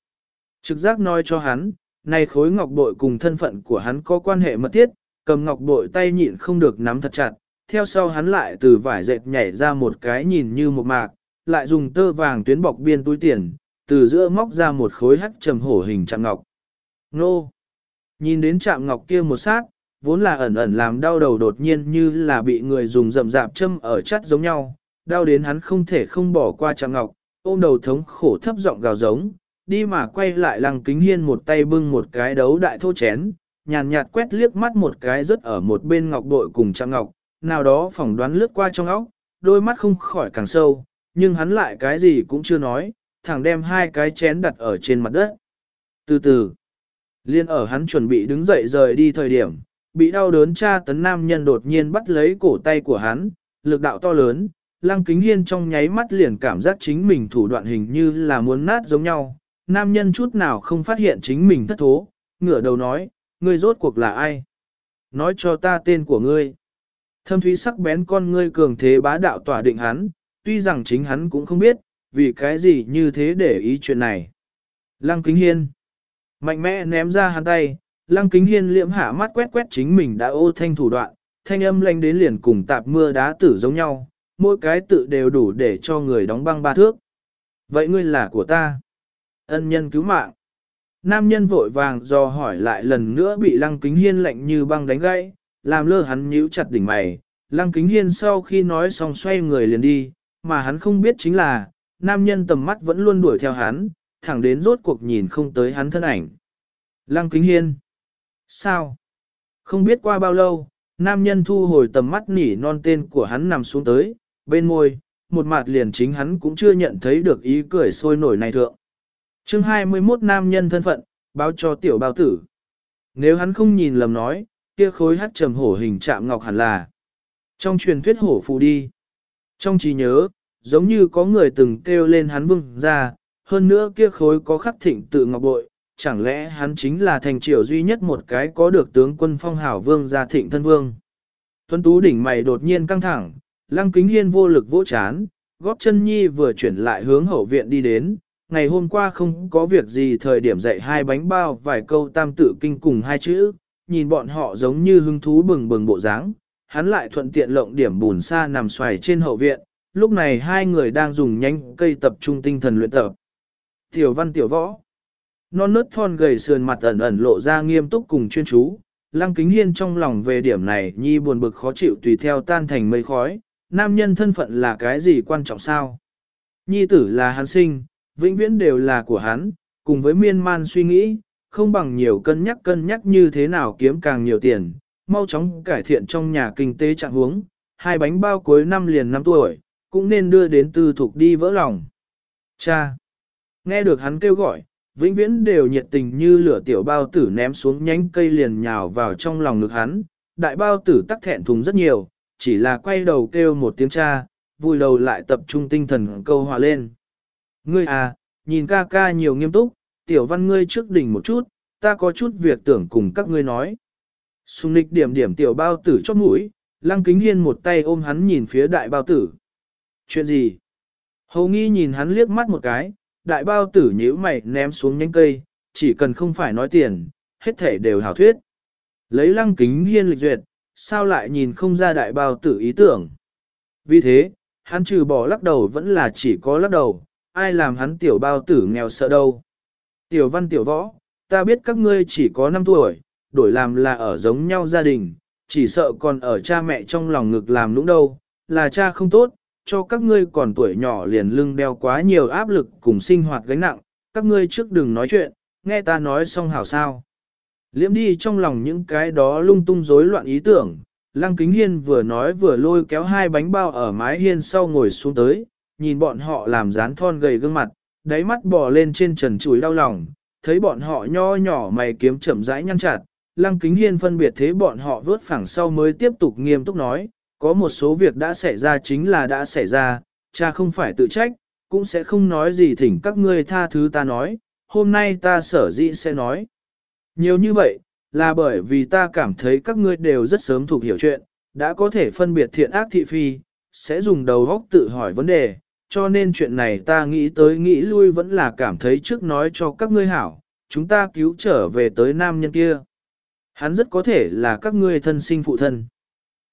Trực giác nói cho hắn, này khối ngọc bội cùng thân phận của hắn có quan hệ mật thiết, cầm ngọc bội tay nhịn không được nắm thật chặt, theo sau hắn lại từ vải dệt nhảy ra một cái nhìn như một mạc, lại dùng tơ vàng tuyến bọc biên túi tiền, từ giữa móc ra một khối hắc trầm hổ hình chạm ngọc. Nô! Nhìn đến chạm ngọc kia một sát, vốn là ẩn ẩn làm đau đầu đột nhiên như là bị người dùng rậm rạp châm ở chắt giống nhau, đau đến hắn không thể không bỏ qua chạm ngọc, ôm đầu thống khổ thấp giọng gào giống, đi mà quay lại lăng kính hiên một tay bưng một cái đấu đại thô chén, nhàn nhạt quét liếc mắt một cái rất ở một bên ngọc bội cùng chạm ngọc, nào đó phỏng đoán lướt qua trong óc, đôi mắt không khỏi càng sâu, nhưng hắn lại cái gì cũng chưa nói, thẳng đem hai cái chén đặt ở trên mặt đất. Từ từ, liên ở hắn chuẩn bị đứng dậy rời đi thời điểm, bị đau đớn cha tấn nam nhân đột nhiên bắt lấy cổ tay của hắn, lực đạo to lớn, lăng kính hiên trong nháy mắt liền cảm giác chính mình thủ đoạn hình như là muốn nát giống nhau. Nam nhân chút nào không phát hiện chính mình thất thố, ngửa đầu nói, ngươi rốt cuộc là ai? Nói cho ta tên của ngươi. Thâm thúy sắc bén con ngươi cường thế bá đạo tỏa định hắn, tuy rằng chính hắn cũng không biết, vì cái gì như thế để ý chuyện này. Lăng kính hiên. Mạnh mẽ ném ra hắn tay, lăng kính hiên liễm hạ mắt quét quét chính mình đã ô thanh thủ đoạn, thanh âm lanh đến liền cùng tạp mưa đá tử giống nhau, mỗi cái tự đều đủ để cho người đóng băng ba thước. Vậy ngươi là của ta. Ân nhân cứu mạng. Nam nhân vội vàng do hỏi lại lần nữa bị lăng kính hiên lạnh như băng đánh gãy, làm lơ hắn nhíu chặt đỉnh mày. Lăng kính hiên sau khi nói xong xoay người liền đi, mà hắn không biết chính là, nam nhân tầm mắt vẫn luôn đuổi theo hắn, thẳng đến rốt cuộc nhìn không tới hắn thân ảnh. Lăng kính hiên. Sao? Không biết qua bao lâu, nam nhân thu hồi tầm mắt nỉ non tên của hắn nằm xuống tới, bên môi, một mặt liền chính hắn cũng chưa nhận thấy được ý cười sôi nổi này thượng. chương 21 nam nhân thân phận, báo cho tiểu bao tử. Nếu hắn không nhìn lầm nói, kia khối hát trầm hổ hình chạm ngọc hẳn là. Trong truyền thuyết hổ phù đi. Trong trí nhớ, giống như có người từng kêu lên hắn vương ra, hơn nữa kia khối có khắc thịnh tự ngọc bội, chẳng lẽ hắn chính là thành triều duy nhất một cái có được tướng quân phong hảo vương gia thịnh thân vương. Tuấn Tú đỉnh mày đột nhiên căng thẳng, lăng kính hiên vô lực vỗ chán, góp chân nhi vừa chuyển lại hướng hậu viện đi đến, ngày hôm qua không có việc gì thời điểm dạy hai bánh bao vài câu tam tự kinh cùng hai chữ, nhìn bọn họ giống như hứng thú bừng bừng bộ dáng, hắn lại thuận tiện lộng điểm bùn xa nằm xoài trên hậu viện, lúc này hai người đang dùng nhanh cây tập trung tinh thần luyện tập. Tiểu văn tiểu võ Non nớt thon gầy sườn mặt ẩn ẩn lộ ra nghiêm túc cùng chuyên chú, lăng kính hiên trong lòng về điểm này nhi buồn bực khó chịu tùy theo tan thành mây khói, nam nhân thân phận là cái gì quan trọng sao? Nhi tử là hắn sinh, vĩnh viễn đều là của hắn, cùng với miên man suy nghĩ, không bằng nhiều cân nhắc cân nhắc như thế nào kiếm càng nhiều tiền, mau chóng cải thiện trong nhà kinh tế trạng huống, hai bánh bao cuối năm liền năm tuổi, cũng nên đưa đến tư thục đi vỡ lòng. Cha! Nghe được hắn kêu gọi, vĩnh viễn đều nhiệt tình như lửa tiểu bao tử ném xuống nhánh cây liền nhào vào trong lòng ngực hắn, đại bao tử tắc thẹn thùng rất nhiều, chỉ là quay đầu kêu một tiếng cha, vui đầu lại tập trung tinh thần câu hòa lên. Ngươi à, nhìn ca ca nhiều nghiêm túc, tiểu văn ngươi trước đỉnh một chút, ta có chút việc tưởng cùng các ngươi nói. Sùng nịch điểm điểm tiểu bao tử chót mũi, lăng kính hiên một tay ôm hắn nhìn phía đại bao tử. Chuyện gì? Hầu nghi nhìn hắn liếc mắt một cái, đại bao tử nhíu mày ném xuống nhánh cây, chỉ cần không phải nói tiền, hết thể đều hảo thuyết. Lấy lăng kính hiên lịch duyệt, sao lại nhìn không ra đại bao tử ý tưởng. Vì thế, hắn trừ bỏ lắc đầu vẫn là chỉ có lắc đầu, ai làm hắn tiểu bao tử nghèo sợ đâu. Tiểu văn tiểu võ, ta biết các ngươi chỉ có 5 tuổi, đổi làm là ở giống nhau gia đình, chỉ sợ còn ở cha mẹ trong lòng ngực làm nũng đâu, là cha không tốt, cho các ngươi còn tuổi nhỏ liền lưng đeo quá nhiều áp lực cùng sinh hoạt gánh nặng, các ngươi trước đừng nói chuyện, nghe ta nói xong hảo sao. Liễm đi trong lòng những cái đó lung tung rối loạn ý tưởng, Lăng Kính Hiên vừa nói vừa lôi kéo hai bánh bao ở mái hiên sau ngồi xuống tới, nhìn bọn họ làm dán thon gầy gương mặt, đáy mắt bò lên trên trần chuối đau lòng, thấy bọn họ nho nhỏ mày kiếm chậm rãi nhăn chặt, Lăng Kính Hiên phân biệt thế bọn họ vớt phẳng sau mới tiếp tục nghiêm túc nói, có một số việc đã xảy ra chính là đã xảy ra, cha không phải tự trách, cũng sẽ không nói gì thỉnh các ngươi tha thứ ta nói, hôm nay ta sở dĩ sẽ nói. Nhiều như vậy, là bởi vì ta cảm thấy các ngươi đều rất sớm thuộc hiểu chuyện, đã có thể phân biệt thiện ác thị phi, sẽ dùng đầu óc tự hỏi vấn đề, cho nên chuyện này ta nghĩ tới nghĩ lui vẫn là cảm thấy trước nói cho các ngươi hảo, chúng ta cứu trở về tới nam nhân kia. Hắn rất có thể là các ngươi thân sinh phụ thân.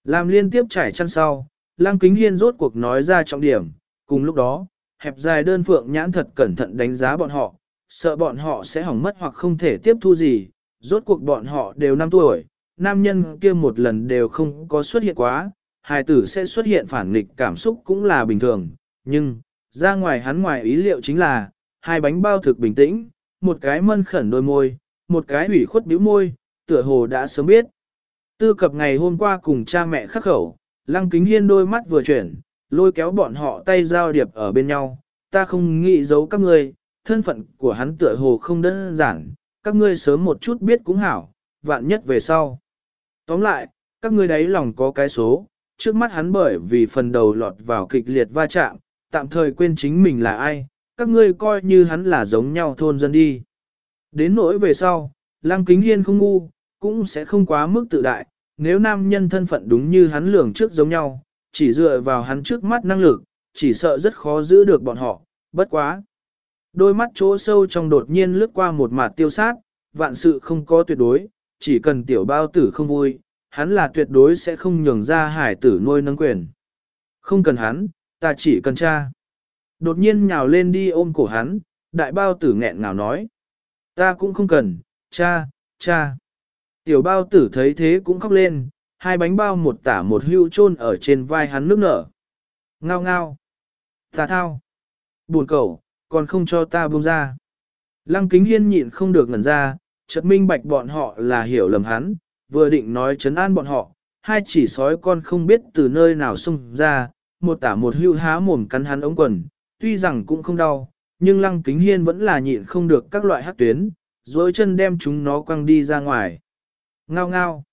Làm liên tiếp trải chăn sau, Lăng Kính Hiên rốt cuộc nói ra trọng điểm, cùng lúc đó, hẹp dài đơn phượng nhãn thật cẩn thận đánh giá bọn họ, sợ bọn họ sẽ hỏng mất hoặc không thể tiếp thu gì, rốt cuộc bọn họ đều 5 tuổi, nam nhân kia một lần đều không có xuất hiện quá, hài tử sẽ xuất hiện phản nghịch cảm xúc cũng là bình thường, nhưng, ra ngoài hắn ngoài ý liệu chính là, hai bánh bao thực bình tĩnh, một cái mân khẩn đôi môi, một cái ủy khuất bĩu môi, tựa hồ đã sớm biết. Tư cập ngày hôm qua cùng cha mẹ khắc khẩu, lăng kính hiên đôi mắt vừa chuyển, lôi kéo bọn họ tay giao điệp ở bên nhau, ta không nghĩ giấu các ngươi, thân phận của hắn tựa hồ không đơn giản, các ngươi sớm một chút biết cũng hảo, vạn nhất về sau. Tóm lại, các ngươi đấy lòng có cái số, trước mắt hắn bởi vì phần đầu lọt vào kịch liệt va chạm, tạm thời quên chính mình là ai, các ngươi coi như hắn là giống nhau thôn dân đi. Đến nỗi về sau, Lăng Kính Hiên không ngu, cũng sẽ không quá mức tự đại, nếu nam nhân thân phận đúng như hắn lường trước giống nhau, chỉ dựa vào hắn trước mắt năng lực, chỉ sợ rất khó giữ được bọn họ, bất quá. Đôi mắt chỗ sâu trong đột nhiên lướt qua một mặt tiêu sát, vạn sự không có tuyệt đối, chỉ cần tiểu bao tử không vui, hắn là tuyệt đối sẽ không nhường ra hải tử nuôi nâng quyền. Không cần hắn, ta chỉ cần cha. Đột nhiên nhào lên đi ôm cổ hắn, đại bao tử nghẹn ngào nói. Ta cũng không cần, cha, cha. Tiểu bao tử thấy thế cũng khóc lên, hai bánh bao một tả một hưu chôn ở trên vai hắn nước nở. Ngao ngao. Ta thao. Buồn cầu, còn không cho ta buông ra. Lăng kính hiên nhịn không được ngẩn ra, chợt minh bạch bọn họ là hiểu lầm hắn, vừa định nói chấn an bọn họ, hai chỉ sói con không biết từ nơi nào xông ra, một tả một hưu há mồm cắn hắn ống quần, tuy rằng cũng không đau, nhưng lăng kính hiên vẫn là nhịn không được các loại hát tuyến, dối chân đem chúng nó quăng đi ra ngoài. Ngao ngao.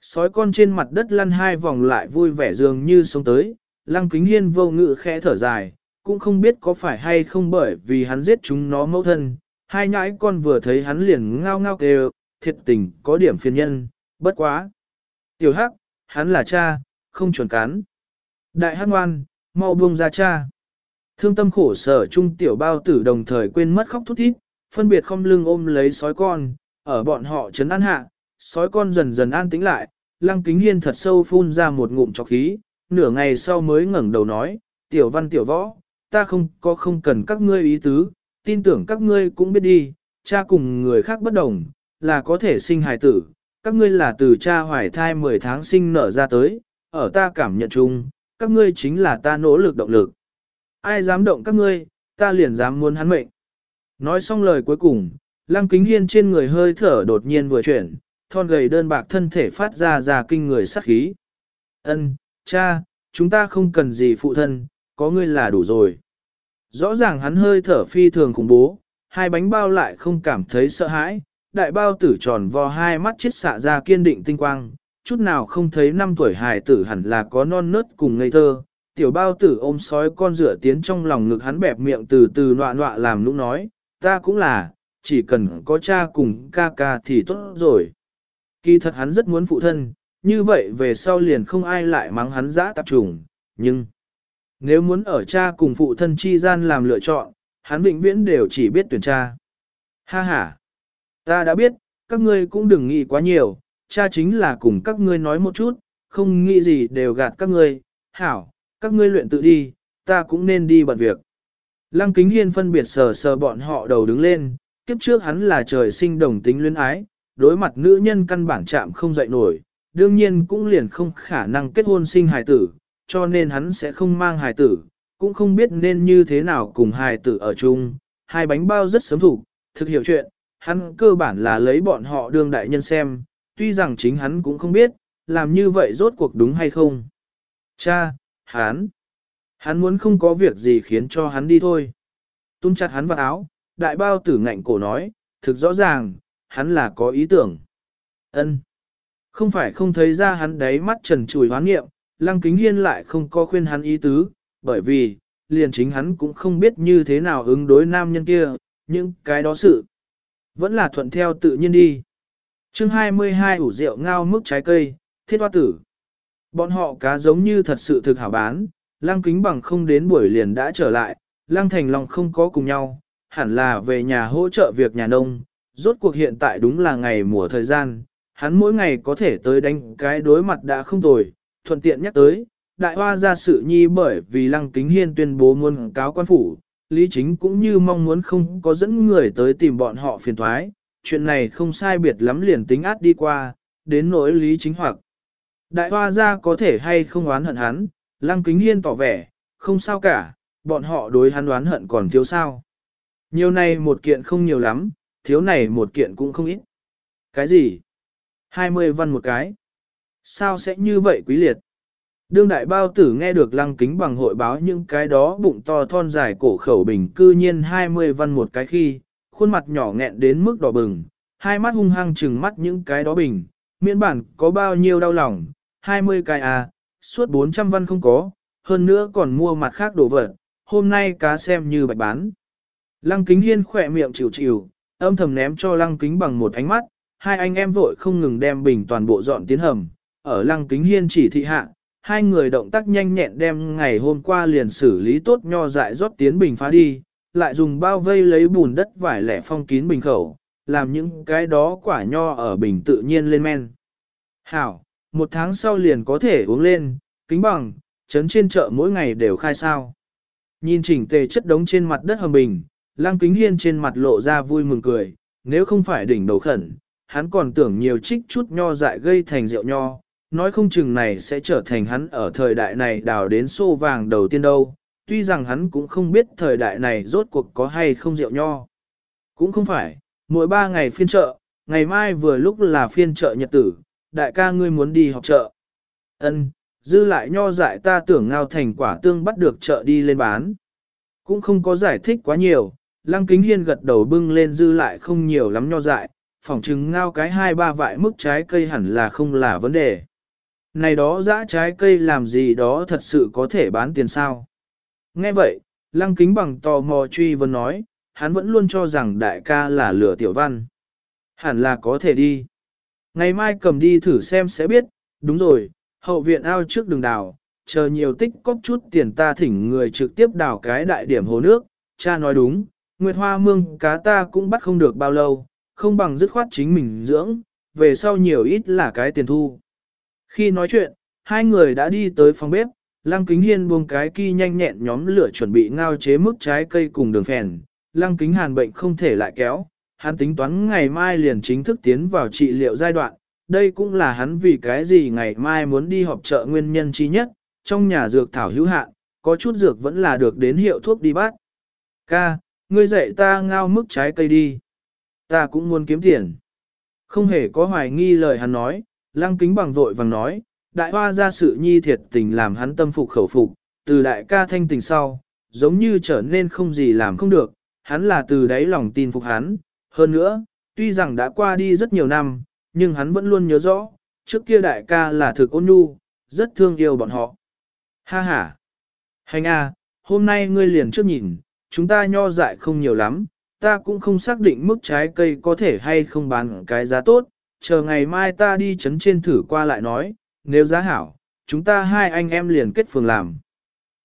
Sói con trên mặt đất lăn hai vòng lại vui vẻ dường như sống tới, lăng kính hiên vô ngự khẽ thở dài, cũng không biết có phải hay không bởi vì hắn giết chúng nó mẫu thân, hai nhãi con vừa thấy hắn liền ngao ngao kêu, thiệt tình có điểm phiền nhân, bất quá. Tiểu hắc, hắn là cha, không chuẩn cán. Đại hát ngoan, mau buông ra cha. Thương tâm khổ sở trung tiểu bao tử đồng thời quên mất khóc thút thít, phân biệt không lưng ôm lấy sói con, ở bọn họ chấn an hạ, sói con dần dần an tĩnh lại, lăng kính hiên thật sâu phun ra một ngụm chọc khí, nửa ngày sau mới ngẩng đầu nói, tiểu văn tiểu võ, ta không có không cần các ngươi ý tứ, tin tưởng các ngươi cũng biết đi, cha cùng người khác bất đồng, là có thể sinh hài tử, các ngươi là từ cha hoài thai 10 tháng sinh nở ra tới, ở ta cảm nhận chung, các ngươi chính là ta nỗ lực động lực. Ai dám động các ngươi, ta liền dám muốn hắn mệnh. Nói xong lời cuối cùng, lăng kính hiên trên người hơi thở đột nhiên vừa chuyển, thon gầy đơn bạc thân thể phát ra ra kinh người sát khí. Ân, cha, chúng ta không cần gì phụ thân, có ngươi là đủ rồi. Rõ ràng hắn hơi thở phi thường khủng bố, hai bánh bao lại không cảm thấy sợ hãi, đại bao tử tròn vo hai mắt chết xạ ra kiên định tinh quang, chút nào không thấy năm tuổi hài tử hẳn là có non nớt cùng ngây thơ. Tiểu bao tử ôm sói con rửa tiến trong lòng ngực hắn bẹp miệng từ từ nọa nọa làm lúc nói, ta cũng là, chỉ cần có cha cùng ca ca thì tốt rồi. Kỳ thật hắn rất muốn phụ thân, như vậy về sau liền không ai lại mắng hắn dã tạp trùng, nhưng nếu muốn ở cha cùng phụ thân chi gian làm lựa chọn, hắn vĩnh viễn đều chỉ biết tuyển cha. Ha ha! Ta đã biết, các ngươi cũng đừng nghĩ quá nhiều, cha chính là cùng các ngươi nói một chút, không nghĩ gì đều gạt các ngươi, hảo, các ngươi luyện tự đi, ta cũng nên đi bận việc. Lăng kính hiên phân biệt sờ sờ bọn họ đầu đứng lên, kiếp trước hắn là trời sinh đồng tính luyến ái, đối mặt nữ nhân căn bản chạm không dậy nổi, đương nhiên cũng liền không khả năng kết hôn sinh hài tử, cho nên hắn sẽ không mang hài tử, cũng không biết nên như thế nào cùng hài tử ở chung. Hai bánh bao rất sớm thủ, thực hiểu chuyện, hắn cơ bản là lấy bọn họ đương đại nhân xem, tuy rằng chính hắn cũng không biết, làm như vậy rốt cuộc đúng hay không. Cha, hắn, hắn muốn không có việc gì khiến cho hắn đi thôi. Tung chặt hắn vào áo, đại bao tử ngạnh cổ nói, thực rõ ràng, hắn là có ý tưởng. ân Không phải không thấy ra hắn đáy mắt trần trùi hoán nghiệm, lăng kính hiên lại không có khuyên hắn ý tứ, bởi vì, liền chính hắn cũng không biết như thế nào ứng đối nam nhân kia, nhưng cái đó sự. Vẫn là thuận theo tự nhiên đi chương 22 ủ rượu ngao mức trái cây, thiết hoa tử. Bọn họ cá giống như thật sự thực hảo bán, lăng kính bằng không đến buổi liền đã trở lại, lăng thành lòng không có cùng nhau, hẳn là về nhà hỗ trợ việc nhà nông. Rốt cuộc hiện tại đúng là ngày mùa thời gian, hắn mỗi ngày có thể tới đánh cái đối mặt đã không tồi, thuận tiện nhắc tới, đại hoa ra sự nhi bởi vì lăng kính hiên tuyên bố muốn cáo quan phủ, Lý Chính cũng như mong muốn không có dẫn người tới tìm bọn họ phiền thoái, chuyện này không sai biệt lắm liền tính át đi qua, đến nỗi Lý Chính hoặc. Đại hoa gia có thể hay không oán hận hắn, lăng kính hiên tỏ vẻ, không sao cả, bọn họ đối hắn oán hận còn thiếu sao. Nhiều này một kiện không nhiều lắm, thiếu này một kiện cũng không ít. Cái gì? 20 văn một cái. Sao sẽ như vậy quý liệt? Đương đại bao tử nghe được lăng kính bằng hội báo những cái đó bụng to thon dài cổ khẩu bình cư nhiên 20 văn một cái khi, khuôn mặt nhỏ nghẹn đến mức đỏ bừng, hai mắt hung hăng trừng mắt những cái đó bình, miễn bản có bao nhiêu đau lòng, 20 cái à, suốt 400 văn không có, hơn nữa còn mua mặt khác đồ vật, hôm nay cá xem như bạch bán. Lăng kính hiên khỏe miệng chịu chịu, âm thầm ném cho lăng kính bằng một ánh mắt, hai anh em vội không ngừng đem bình toàn bộ dọn tiến hầm, ở lăng kính hiên chỉ thị hạ, hai người động tác nhanh nhẹn đem ngày hôm qua liền xử lý tốt nho dại rót tiến bình phá đi, lại dùng bao vây lấy bùn đất vải lẻ phong kín bình khẩu, làm những cái đó quả nho ở bình tự nhiên lên men. Hảo, một tháng sau liền có thể uống lên, kính bằng, chấn trên chợ mỗi ngày đều khai sao. Nhìn chỉnh tề chất đống trên mặt đất hầm bình, lang Kính Hiên trên mặt lộ ra vui mừng cười, nếu không phải đỉnh đầu khẩn, hắn còn tưởng nhiều trích chút nho dại gây thành rượu nho, nói không chừng này sẽ trở thành hắn ở thời đại này đào đến xô vàng đầu tiên đâu, tuy rằng hắn cũng không biết thời đại này rốt cuộc có hay không rượu nho. Cũng không phải, mỗi ba ngày phiên chợ, ngày mai vừa lúc là phiên chợ nhật tử, đại ca ngươi muốn đi học chợ. Ân, dư lại nho dại ta tưởng ngao thành quả tương bắt được chợ đi lên bán. Cũng không có giải thích quá nhiều, lăng kính hiên gật đầu bưng lên dư lại không nhiều lắm nho dại, phỏng chừng ngao cái hai ba vại mức trái cây hẳn là không là vấn đề. Này đó dã trái cây làm gì đó thật sự có thể bán tiền sao? Nghe vậy, lăng kính bằng tò mò truy vấn nói, hắn vẫn luôn cho rằng đại ca là lửa tiểu văn. Hẳn là có thể đi. Ngày mai cầm đi thử xem sẽ biết, đúng rồi, hậu viện ao trước đường đào, chờ nhiều tích cóp chút tiền ta thỉnh người trực tiếp đào cái đại điểm hồ nước, cha nói đúng, Nguyệt Hoa Mương cá ta cũng bắt không được bao lâu, không bằng dứt khoát chính mình dưỡng, về sau nhiều ít là cái tiền thu. Khi nói chuyện, hai người đã đi tới phòng bếp, Lăng Kính Hiên buông cái kỳ nhanh nhẹn nhóm lửa chuẩn bị ngao chế mức trái cây cùng đường phèn. Lăng Kính Hàn bệnh không thể lại kéo, hắn tính toán ngày mai liền chính thức tiến vào trị liệu giai đoạn. Đây cũng là hắn vì cái gì ngày mai muốn đi họp chợ nguyên nhân chi nhất, trong nhà dược thảo hữu hạn, có chút dược vẫn là được đến hiệu thuốc đi bắt. Ca, ngươi dạy ta ngao mức trái cây đi. Ta cũng muốn kiếm tiền. Không hề có hoài nghi lời hắn nói, lăng kính bằng vội vàng nói, đại hoa ra sự nhi thiệt tình làm hắn tâm phục khẩu phục, từ đại ca thanh tình sau, giống như trở nên không gì làm không được, hắn là từ đáy lòng tin phục hắn. Hơn nữa, tuy rằng đã qua đi rất nhiều năm, nhưng hắn vẫn luôn nhớ rõ, trước kia đại ca là thực ôn nhu, rất thương yêu bọn họ. Ha ha! Hành a, hôm nay ngươi liền trước nhìn, chúng ta nho dại không nhiều lắm, ta cũng không xác định mức trái cây có thể hay không bán cái giá tốt, chờ ngày mai ta đi chấn trên thử qua lại nói, nếu giá hảo, chúng ta hai anh em liền kết phường làm.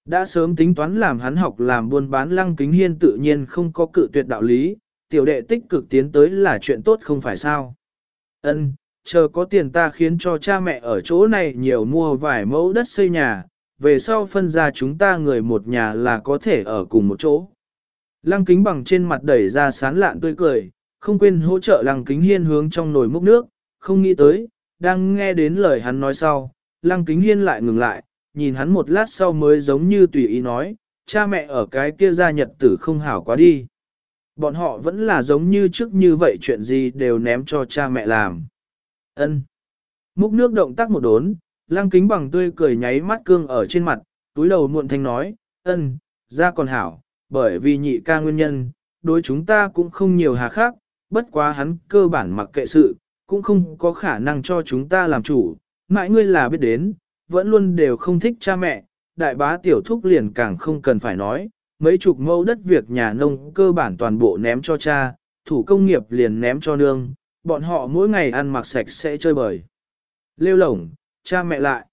Đã sớm tính toán làm hắn học làm buôn bán lăng kính hiên tự nhiên không có cự tuyệt đạo lý, tiểu đệ tích cực tiến tới là chuyện tốt không phải sao. Ân, chờ có tiền ta khiến cho cha mẹ ở chỗ này nhiều mua vài mẫu đất xây nhà, về sau phân ra chúng ta người một nhà là có thể ở cùng một chỗ. Lăng kính bằng trên mặt đẩy ra sán lạn tươi cười, không quên hỗ trợ lăng kính hiên hướng trong nồi múc nước, không nghĩ tới, đang nghe đến lời hắn nói sau, lăng kính hiên lại ngừng lại, nhìn hắn một lát sau mới giống như tùy ý nói, cha mẹ ở cái kia gia nhật tử không hảo quá đi. Bọn họ vẫn là giống như trước như vậy chuyện gì đều ném cho cha mẹ làm. Ân. Múc nước động tác một đốn, lăng kính bằng tươi cười nháy mắt cương ở trên mặt, túi đầu muộn thanh nói, ân, ra còn hảo, bởi vì nhị ca nguyên nhân, đối chúng ta cũng không nhiều hà khác, bất quá hắn cơ bản mặc kệ sự, cũng không có khả năng cho chúng ta làm chủ, mãi ngươi là biết đến, vẫn luôn đều không thích cha mẹ, đại bá tiểu thúc liền càng không cần phải nói, mấy chục mẫu đất việc nhà nông cơ bản toàn bộ ném cho cha, thủ công nghiệp liền ném cho nương, bọn họ mỗi ngày ăn mặc sạch sẽ chơi bời. Lêu lổng, cha mẹ lại.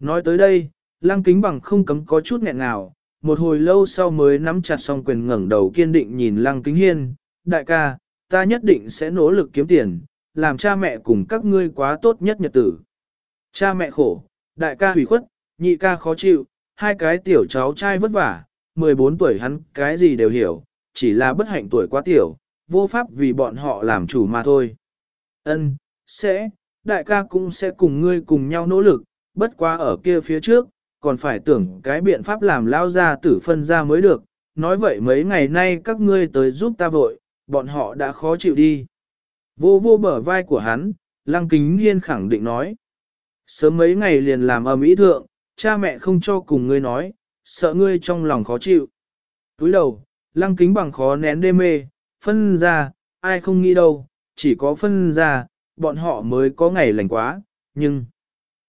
Nói tới đây, lăng kính bằng không cấm có chút nghẹn nào, một hồi lâu sau mới nắm chặt song quyền ngẩng đầu kiên định nhìn lăng kính hiên, đại ca, ta nhất định sẽ nỗ lực kiếm tiền, làm cha mẹ cùng các ngươi quá tốt nhất nhật tử. Cha mẹ khổ, đại ca hủy khuất, nhị ca khó chịu, hai cái tiểu cháu trai vất vả, 14 tuổi hắn cái gì đều hiểu, chỉ là bất hạnh tuổi quá tiểu, vô pháp vì bọn họ làm chủ mà thôi. Ân, sẽ, đại ca cũng sẽ cùng ngươi cùng nhau nỗ lực, bất quá ở kia phía trước, còn phải tưởng cái biện pháp làm lao ra tử phân ra mới được, nói vậy mấy ngày nay các ngươi tới giúp ta vội, bọn họ đã khó chịu đi. Vô vô bờ vai của hắn, lăng kính hiên khẳng định nói. Sớm mấy ngày liền làm ở mỹ thượng, cha mẹ không cho cùng ngươi nói, sợ ngươi trong lòng khó chịu. Túi đầu, lăng kính bằng khó nén đê mê, phân ra, ai không nghĩ đâu, chỉ có phân ra, bọn họ mới có ngày lành quá, nhưng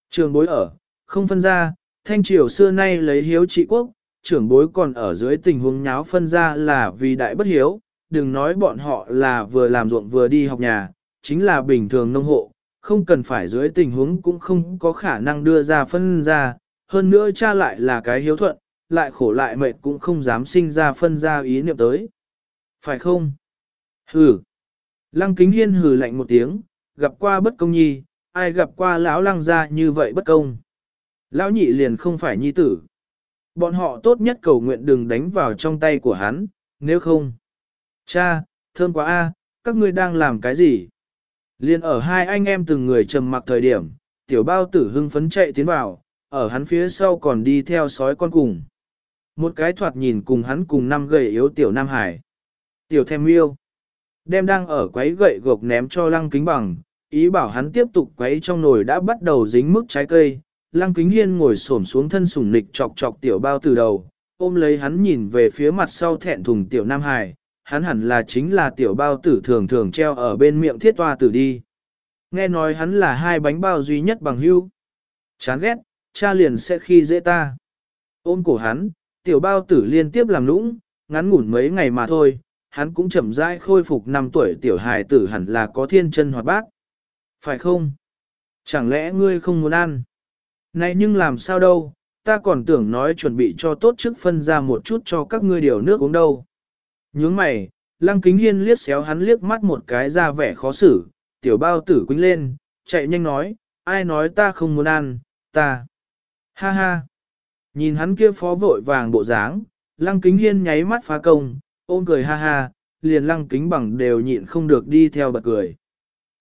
trường bối ở, không phân ra, thanh triều xưa nay lấy hiếu trị quốc, trưởng bối còn ở dưới tình huống nháo phân ra là vì đại bất hiếu, đừng nói bọn họ là vừa làm ruộng vừa đi học nhà, chính là bình thường nông hộ, không cần phải dưới tình huống cũng không có khả năng đưa ra phân ra, hơn nữa cha lại là cái hiếu thuận, lại khổ lại mệt cũng không dám sinh ra phân ra ý niệm tới. Phải không? Hừ. Lăng kính hiên hừ lạnh một tiếng, gặp qua bất công nhi, ai gặp qua lão lăng ra như vậy bất công. Lão nhị liền không phải nhi tử. Bọn họ tốt nhất cầu nguyện đừng đánh vào trong tay của hắn, nếu không. Cha, thơm quá a, các ngươi đang làm cái gì? Liên ở hai anh em từng người trầm mặc thời điểm, tiểu bao tử hưng phấn chạy tiến vào, ở hắn phía sau còn đi theo sói con cùng. Một cái thoạt nhìn cùng hắn cùng năm gầy yếu tiểu Nam Hải. Tiểu thèm yêu. Đem đang ở quấy gậy gộc ném cho lăng kính bằng, ý bảo hắn tiếp tục quấy trong nồi đã bắt đầu dính mức trái cây. Lăng kính hiên ngồi xổm xuống thân sủng nịch chọc chọc tiểu bao từ đầu, ôm lấy hắn nhìn về phía mặt sau thẹn thùng tiểu Nam Hải, hắn hẳn là chính là tiểu bao tử thường thường treo ở bên miệng thiết toa tử đi. Nghe nói hắn là hai bánh bao duy nhất bằng hưu. Chán ghét, cha liền sẽ khi dễ ta. Ôm cổ hắn, tiểu bao tử liên tiếp làm lũng, ngắn ngủn mấy ngày mà thôi, hắn cũng chậm rãi khôi phục năm tuổi tiểu hài tử hẳn là có thiên chân hoạt bát. Phải không? Chẳng lẽ ngươi không muốn ăn? Này nhưng làm sao đâu, ta còn tưởng nói chuẩn bị cho tốt trước phân ra một chút cho các ngươi điều nước uống đâu. Nhướng mày, lăng kính hiên liếc xéo hắn liếc mắt một cái ra vẻ khó xử, tiểu bao tử quýnh lên, chạy nhanh nói, ai nói ta không muốn ăn, ta. Ha ha. Nhìn hắn kia phó vội vàng bộ dáng, lăng kính hiên nháy mắt phá công, ôm cười ha ha, liền lăng kính bằng đều nhịn không được đi theo bật cười.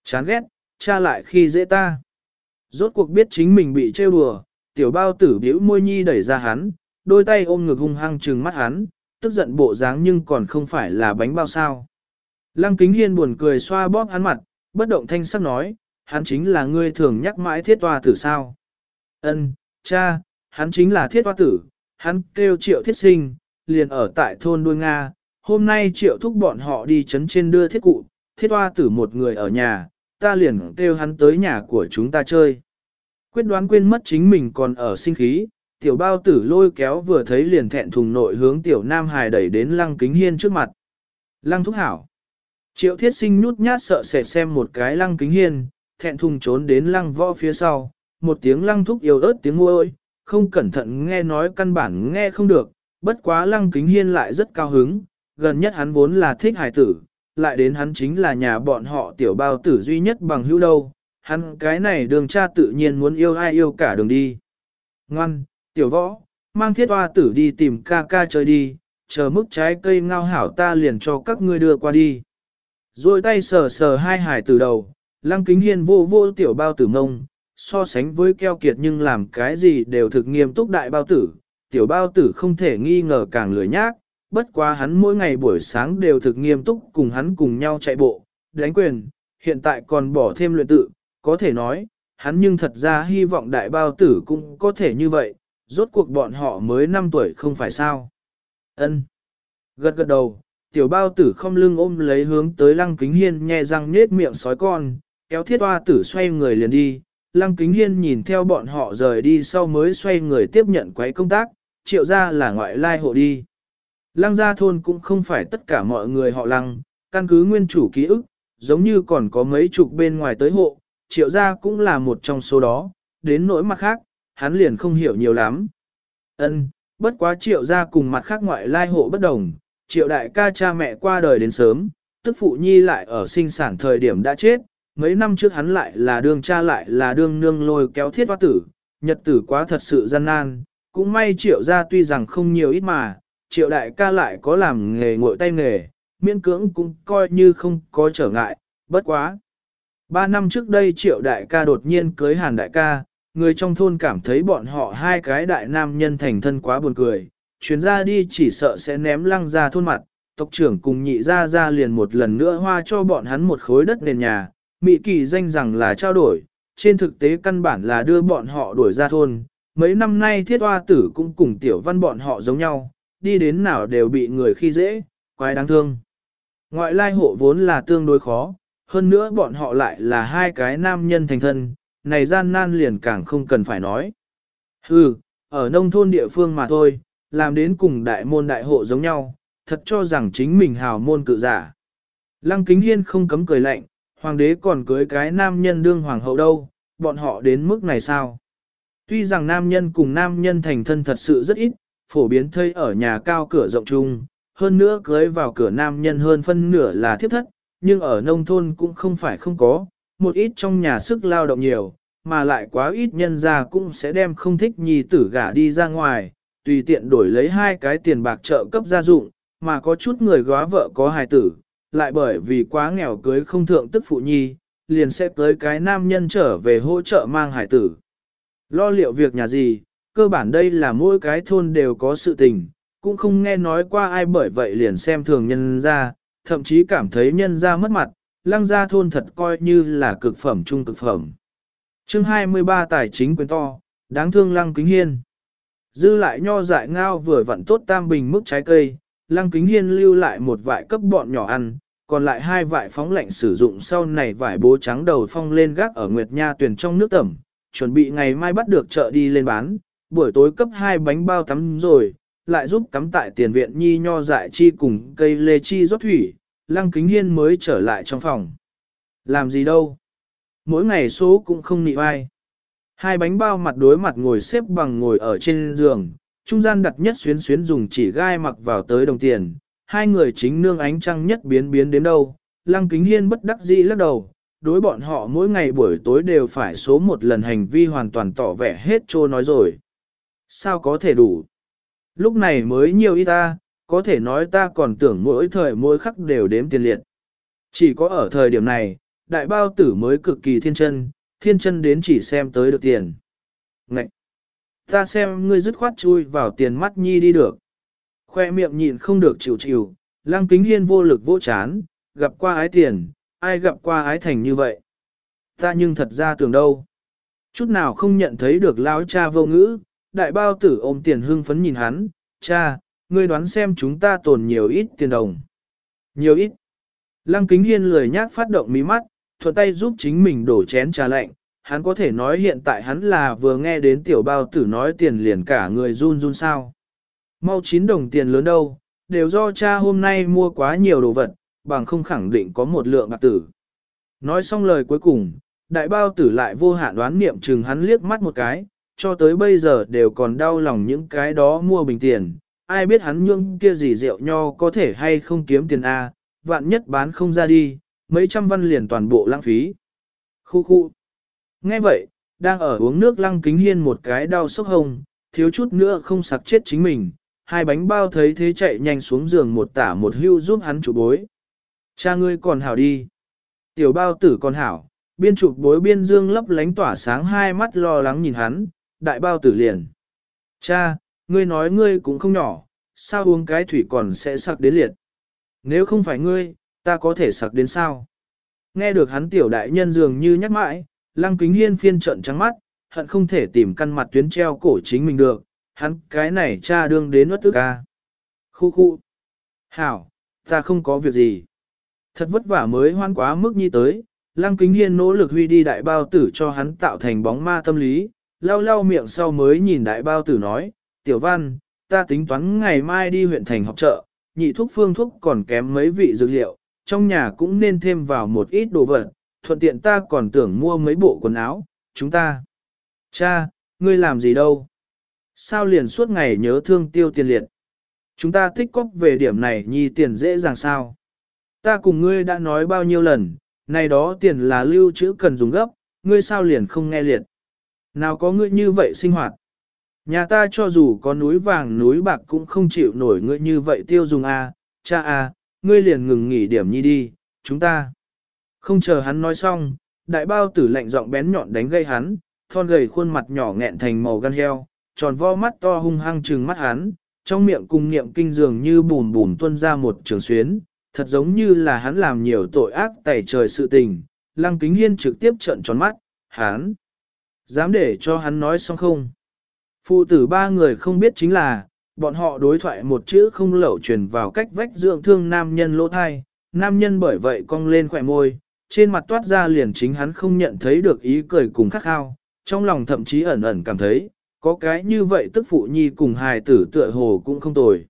Chán ghét, cha lại khi dễ ta. Rốt cuộc biết chính mình bị trêu đùa, tiểu bao tử biểu môi nhi đẩy ra hắn, đôi tay ôm ngực hung hăng trừng mắt hắn, tức giận bộ dáng nhưng còn không phải là bánh bao sao. Lăng kính hiên buồn cười xoa bóp hắn mặt, bất động thanh sắc nói, hắn chính là ngươi thường nhắc mãi thiết toa tử sao. Ân, cha, hắn chính là thiết toa tử, hắn kêu triệu thiết sinh, liền ở tại thôn đuôi Nga, hôm nay triệu thúc bọn họ đi chấn trên đưa thiết cụ, thiết toa tử một người ở nhà, ta liền kêu hắn tới nhà của chúng ta chơi. Quyết đoán quên mất chính mình còn ở sinh khí, tiểu bao tử lôi kéo vừa thấy liền thẹn thùng nội hướng tiểu nam hài đẩy đến lăng kính hiên trước mặt. Lăng thúc hảo. Triệu thiết sinh nhút nhát sợ sệt xem một cái lăng kính hiên, thẹn thùng trốn đến lăng võ phía sau, một tiếng lăng thúc yếu ớt tiếng ôi, không cẩn thận nghe nói căn bản nghe không được, bất quá lăng kính hiên lại rất cao hứng, gần nhất hắn vốn là thích hài tử, lại đến hắn chính là nhà bọn họ tiểu bao tử duy nhất bằng hữu đâu, hắn cái này đường cha tự nhiên muốn yêu ai yêu cả đường đi. Ngoan, tiểu võ, mang thiết hoa tử đi tìm ca ca chơi đi, chờ mức trái cây ngao hảo ta liền cho các ngươi đưa qua đi. Rồi tay sờ sờ hai hải tử đầu, lăng kính hiên vô vô tiểu bao tử ngông, so sánh với keo kiệt nhưng làm cái gì đều thực nghiêm túc đại bao tử, tiểu bao tử không thể nghi ngờ càng lười nhác, bất quá hắn mỗi ngày buổi sáng đều thực nghiêm túc cùng hắn cùng nhau chạy bộ, đánh quyền, hiện tại còn bỏ thêm luyện tự, có thể nói, hắn nhưng thật ra hy vọng đại bao tử cũng có thể như vậy, rốt cuộc bọn họ mới 5 tuổi không phải sao. Ân. Gật gật đầu, tiểu bao tử không lưng ôm lấy hướng tới lăng kính hiên nhẹ răng nết miệng sói con, kéo thiết hoa tử xoay người liền đi. Lăng kính hiên nhìn theo bọn họ rời đi sau mới xoay người tiếp nhận quấy công tác, triệu ra là ngoại lai hộ đi. Lăng gia thôn cũng không phải tất cả mọi người họ lăng, căn cứ nguyên chủ ký ức, giống như còn có mấy chục bên ngoài tới hộ, triệu gia cũng là một trong số đó, đến nỗi mặt khác, hắn liền không hiểu nhiều lắm. Ân, bất quá triệu gia cùng mặt khác ngoại lai hộ bất đồng, triệu đại ca cha mẹ qua đời đến sớm, tức phụ nhi lại ở sinh sản thời điểm đã chết, mấy năm trước hắn lại là đương cha lại là đương nương lôi kéo thiết hoa tử, nhật tử quá thật sự gian nan, cũng may triệu gia tuy rằng không nhiều ít mà, triệu đại ca lại có làm nghề ngội tay nghề, miễn cưỡng cũng coi như không có trở ngại, bất quá. Ba năm trước đây triệu đại ca đột nhiên cưới hàn đại ca, người trong thôn cảm thấy bọn họ hai cái đại nam nhân thành thân quá buồn cười, chuyến ra đi chỉ sợ sẽ ném lăng ra thôn mặt, tộc trưởng cùng nhị ra ra liền một lần nữa hoa cho bọn hắn một khối đất nền nhà, Mỹ kỳ danh rằng là trao đổi, trên thực tế căn bản là đưa bọn họ đuổi ra thôn, mấy năm nay thiết hoa tử cũng cùng tiểu văn bọn họ giống nhau, đi đến nào đều bị người khi dễ, quái đáng thương. Ngoại lai hộ vốn là tương đối khó, hơn nữa bọn họ lại là hai cái nam nhân thành thân, này gian nan liền càng không cần phải nói. Hừ, ở nông thôn địa phương mà thôi, làm đến cùng đại môn đại hộ giống nhau, thật cho rằng chính mình hào môn cự giả. Lăng kính hiên không cấm cười lạnh, hoàng đế còn cưới cái nam nhân đương hoàng hậu đâu, bọn họ đến mức này sao? Tuy rằng nam nhân cùng nam nhân thành thân thật sự rất ít, phổ biến thây ở nhà cao cửa rộng chung, hơn nữa cưới vào cửa nam nhân hơn phân nửa là thiếp thất, nhưng ở nông thôn cũng không phải không có, một ít trong nhà sức lao động nhiều, mà lại quá ít nhân ra cũng sẽ đem không thích nhi tử gả đi ra ngoài, tùy tiện đổi lấy hai cái tiền bạc trợ cấp gia dụng, mà có chút người góa vợ có hài tử, lại bởi vì quá nghèo cưới không thượng tức phụ nhi, liền sẽ tới cái nam nhân trở về hỗ trợ mang hài tử. Lo liệu việc nhà gì, cơ bản đây là mỗi cái thôn đều có sự tình, cũng không nghe nói qua ai bởi vậy liền xem thường nhân ra, thậm chí cảm thấy nhân ra mất mặt, lăng gia thôn thật coi như là cực phẩm trung cực phẩm. chương 23 tài chính quyền to, đáng thương lăng kính hiên. Dư lại nho dại ngao vừa vặn tốt tam bình mức trái cây, lăng kính hiên lưu lại một vại cấp bọn nhỏ ăn, còn lại hai vại phóng lạnh sử dụng sau này vải bố trắng đầu phong lên gác ở Nguyệt Nha tuyển trong nước tẩm, chuẩn bị ngày mai bắt được chợ đi lên bán, buổi tối cấp hai bánh bao tắm rồi, lại giúp cắm tại tiền viện nhi nho dại chi cùng cây lê chi rót thủy, lăng kính hiên mới trở lại trong phòng. Làm gì đâu? Mỗi ngày số cũng không nị ai. Hai bánh bao mặt đối mặt ngồi xếp bằng ngồi ở trên giường, trung gian đặt nhất xuyến xuyến dùng chỉ gai mặc vào tới đồng tiền, hai người chính nương ánh trăng nhất biến biến đến đâu. Lăng kính hiên bất đắc dĩ lắc đầu, đối bọn họ mỗi ngày buổi tối đều phải số một lần hành vi hoàn toàn tỏ vẻ hết trô nói rồi. Sao có thể đủ? Lúc này mới nhiều ít ta, có thể nói ta còn tưởng mỗi thời mỗi khắc đều đếm tiền liệt. Chỉ có ở thời điểm này, đại bao tử mới cực kỳ thiên chân, thiên chân đến chỉ xem tới được tiền. Ngậy! Ta xem ngươi dứt khoát chui vào tiền mắt nhi đi được. Khoe miệng nhịn không được chịu chịu, lăng kính hiên vô lực vô chán, gặp qua ái tiền, ai gặp qua ái thành như vậy. Ta nhưng thật ra tưởng đâu. Chút nào không nhận thấy được lão cha vô ngữ, đại bao tử ôm tiền hưng phấn nhìn hắn, cha, ngươi đoán xem chúng ta tồn nhiều ít tiền đồng. Nhiều ít. Lăng kính hiên lười nhác phát động mí mắt, thuận tay giúp chính mình đổ chén trà lạnh. Hắn có thể nói hiện tại hắn là vừa nghe đến tiểu bao tử nói tiền liền cả người run run sao. Mau chín đồng tiền lớn đâu, đều do cha hôm nay mua quá nhiều đồ vật, bằng không khẳng định có một lượng bạc tử. Nói xong lời cuối cùng, đại bao tử lại vô hạn đoán niệm chừng hắn liếc mắt một cái, cho tới bây giờ đều còn đau lòng những cái đó mua bình tiền, ai biết hắn nhương kia gì rượu nho có thể hay không kiếm tiền A, vạn nhất bán không ra đi, mấy trăm văn liền toàn bộ lãng phí. Khu khu. Nghe vậy, đang ở uống nước lăng kính hiên một cái đau sốc hồng, thiếu chút nữa không sặc chết chính mình, hai bánh bao thấy thế chạy nhanh xuống giường một tả một hưu giúp hắn chủ bối. Cha ngươi còn hảo đi. Tiểu bao tử còn hảo, biên chụp bối biên dương lấp lánh tỏa sáng hai mắt lo lắng nhìn hắn, đại bao tử liền. Cha, ngươi nói ngươi cũng không nhỏ, sao uống cái thủy còn sẽ sặc đến liệt. Nếu không phải ngươi, ta có thể sặc đến sao? Nghe được hắn tiểu đại nhân dường như nhắc mãi, lăng kính hiên phiên trận trắng mắt, hận không thể tìm căn mặt tuyến treo cổ chính mình được, hắn cái này cha đương đến nuốt tức ca. Khu khu. Hảo, ta không có việc gì. Thật vất vả mới hoan quá mức nhi tới, lăng kính hiên nỗ lực huy đi đại bao tử cho hắn tạo thành bóng ma tâm lý, lau lau miệng sau mới nhìn đại bao tử nói, tiểu văn, ta tính toán ngày mai đi huyện thành học chợ, nhị thuốc phương thuốc còn kém mấy vị dược liệu, trong nhà cũng nên thêm vào một ít đồ vật, thuận tiện ta còn tưởng mua mấy bộ quần áo, chúng ta. Cha, ngươi làm gì đâu? Sao liền suốt ngày nhớ thương tiêu tiền liệt? Chúng ta tích cóp về điểm này nhi tiền dễ dàng sao? Ta cùng ngươi đã nói bao nhiêu lần, này đó tiền là lưu trữ cần dùng gấp, ngươi sao liền không nghe liệt? Nào có ngươi như vậy sinh hoạt? Nhà ta cho dù có núi vàng núi bạc cũng không chịu nổi ngươi như vậy tiêu dùng a, à, cha a, à, ngươi liền ngừng nghỉ điểm nhi đi, chúng ta. Không chờ hắn nói xong, đại bao tử lạnh giọng bén nhọn đánh gây hắn, thon gầy khuôn mặt nhỏ nghẹn thành màu gan heo, tròn vo mắt to hung hăng trừng mắt hắn, trong miệng cùng niệm kinh dường như bùn bùn tuôn ra một trường xuyến, thật giống như là hắn làm nhiều tội ác tẩy trời sự tình. Lăng kính hiên trực tiếp trợn tròn mắt, hắn. Dám để cho hắn nói xong không? Phụ tử ba người không biết chính là, bọn họ đối thoại một chữ không lẩu truyền vào cách vách dưỡng thương nam nhân lỗ thai, nam nhân bởi vậy cong lên khỏe môi, trên mặt toát ra liền chính hắn không nhận thấy được ý cười cùng khắc khao, trong lòng thậm chí ẩn ẩn cảm thấy, có cái như vậy tức phụ nhi cùng hài tử tựa hồ cũng không tồi.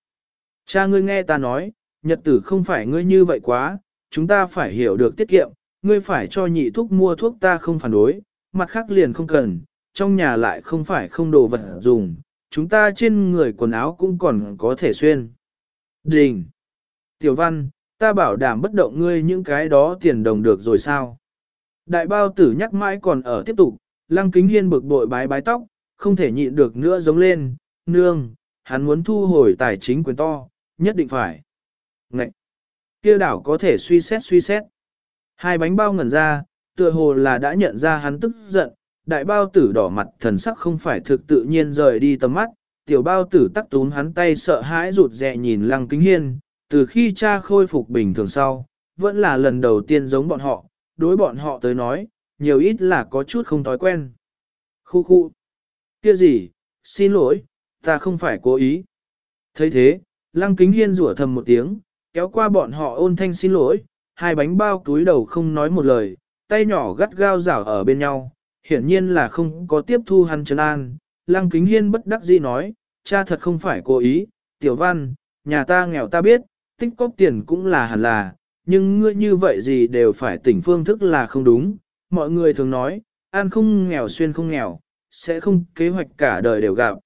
Cha ngươi nghe ta nói, nhật tử không phải ngươi như vậy quá, chúng ta phải hiểu được tiết kiệm, ngươi phải cho nhị thuốc mua thuốc ta không phản đối, mặt khác liền không cần, trong nhà lại không phải không đồ vật dùng, chúng ta trên người quần áo cũng còn có thể xuyên. Đình! Tiểu văn, ta bảo đảm bất động ngươi những cái đó tiền đồng được rồi sao? Đại bao tử nhắc mãi còn ở tiếp tục, lăng kính hiên bực bội bái bái tóc, không thể nhịn được nữa giống lên, nương, hắn muốn thu hồi tài chính quyền to, nhất định phải. Ngậy! kia đảo có thể suy xét suy xét. Hai bánh bao ngẩn ra, tựa hồ là đã nhận ra hắn tức giận, đại bao tử đỏ mặt thần sắc không phải thực tự nhiên rời đi tầm mắt, tiểu bao tử tắc túm hắn tay sợ hãi rụt rè nhìn lăng kính hiên, từ khi cha khôi phục bình thường sau, vẫn là lần đầu tiên giống bọn họ, đối bọn họ tới nói, nhiều ít là có chút không thói quen. Khu khu. Kia gì, xin lỗi, ta không phải cố ý. thấy thế, lăng kính hiên rủa thầm một tiếng, kéo qua bọn họ ôn thanh xin lỗi, hai bánh bao túi đầu không nói một lời, tay nhỏ gắt gao rảo ở bên nhau, hiển nhiên là không có tiếp thu hắn trấn an. Lăng kính hiên bất đắc dĩ nói, cha thật không phải cố ý, tiểu văn, nhà ta nghèo ta biết, tích cóp tiền cũng là hẳn là, nhưng ngươi như vậy gì đều phải tỉnh phương thức là không đúng. Mọi người thường nói, ăn không nghèo xuyên không nghèo, sẽ không kế hoạch cả đời đều gặp,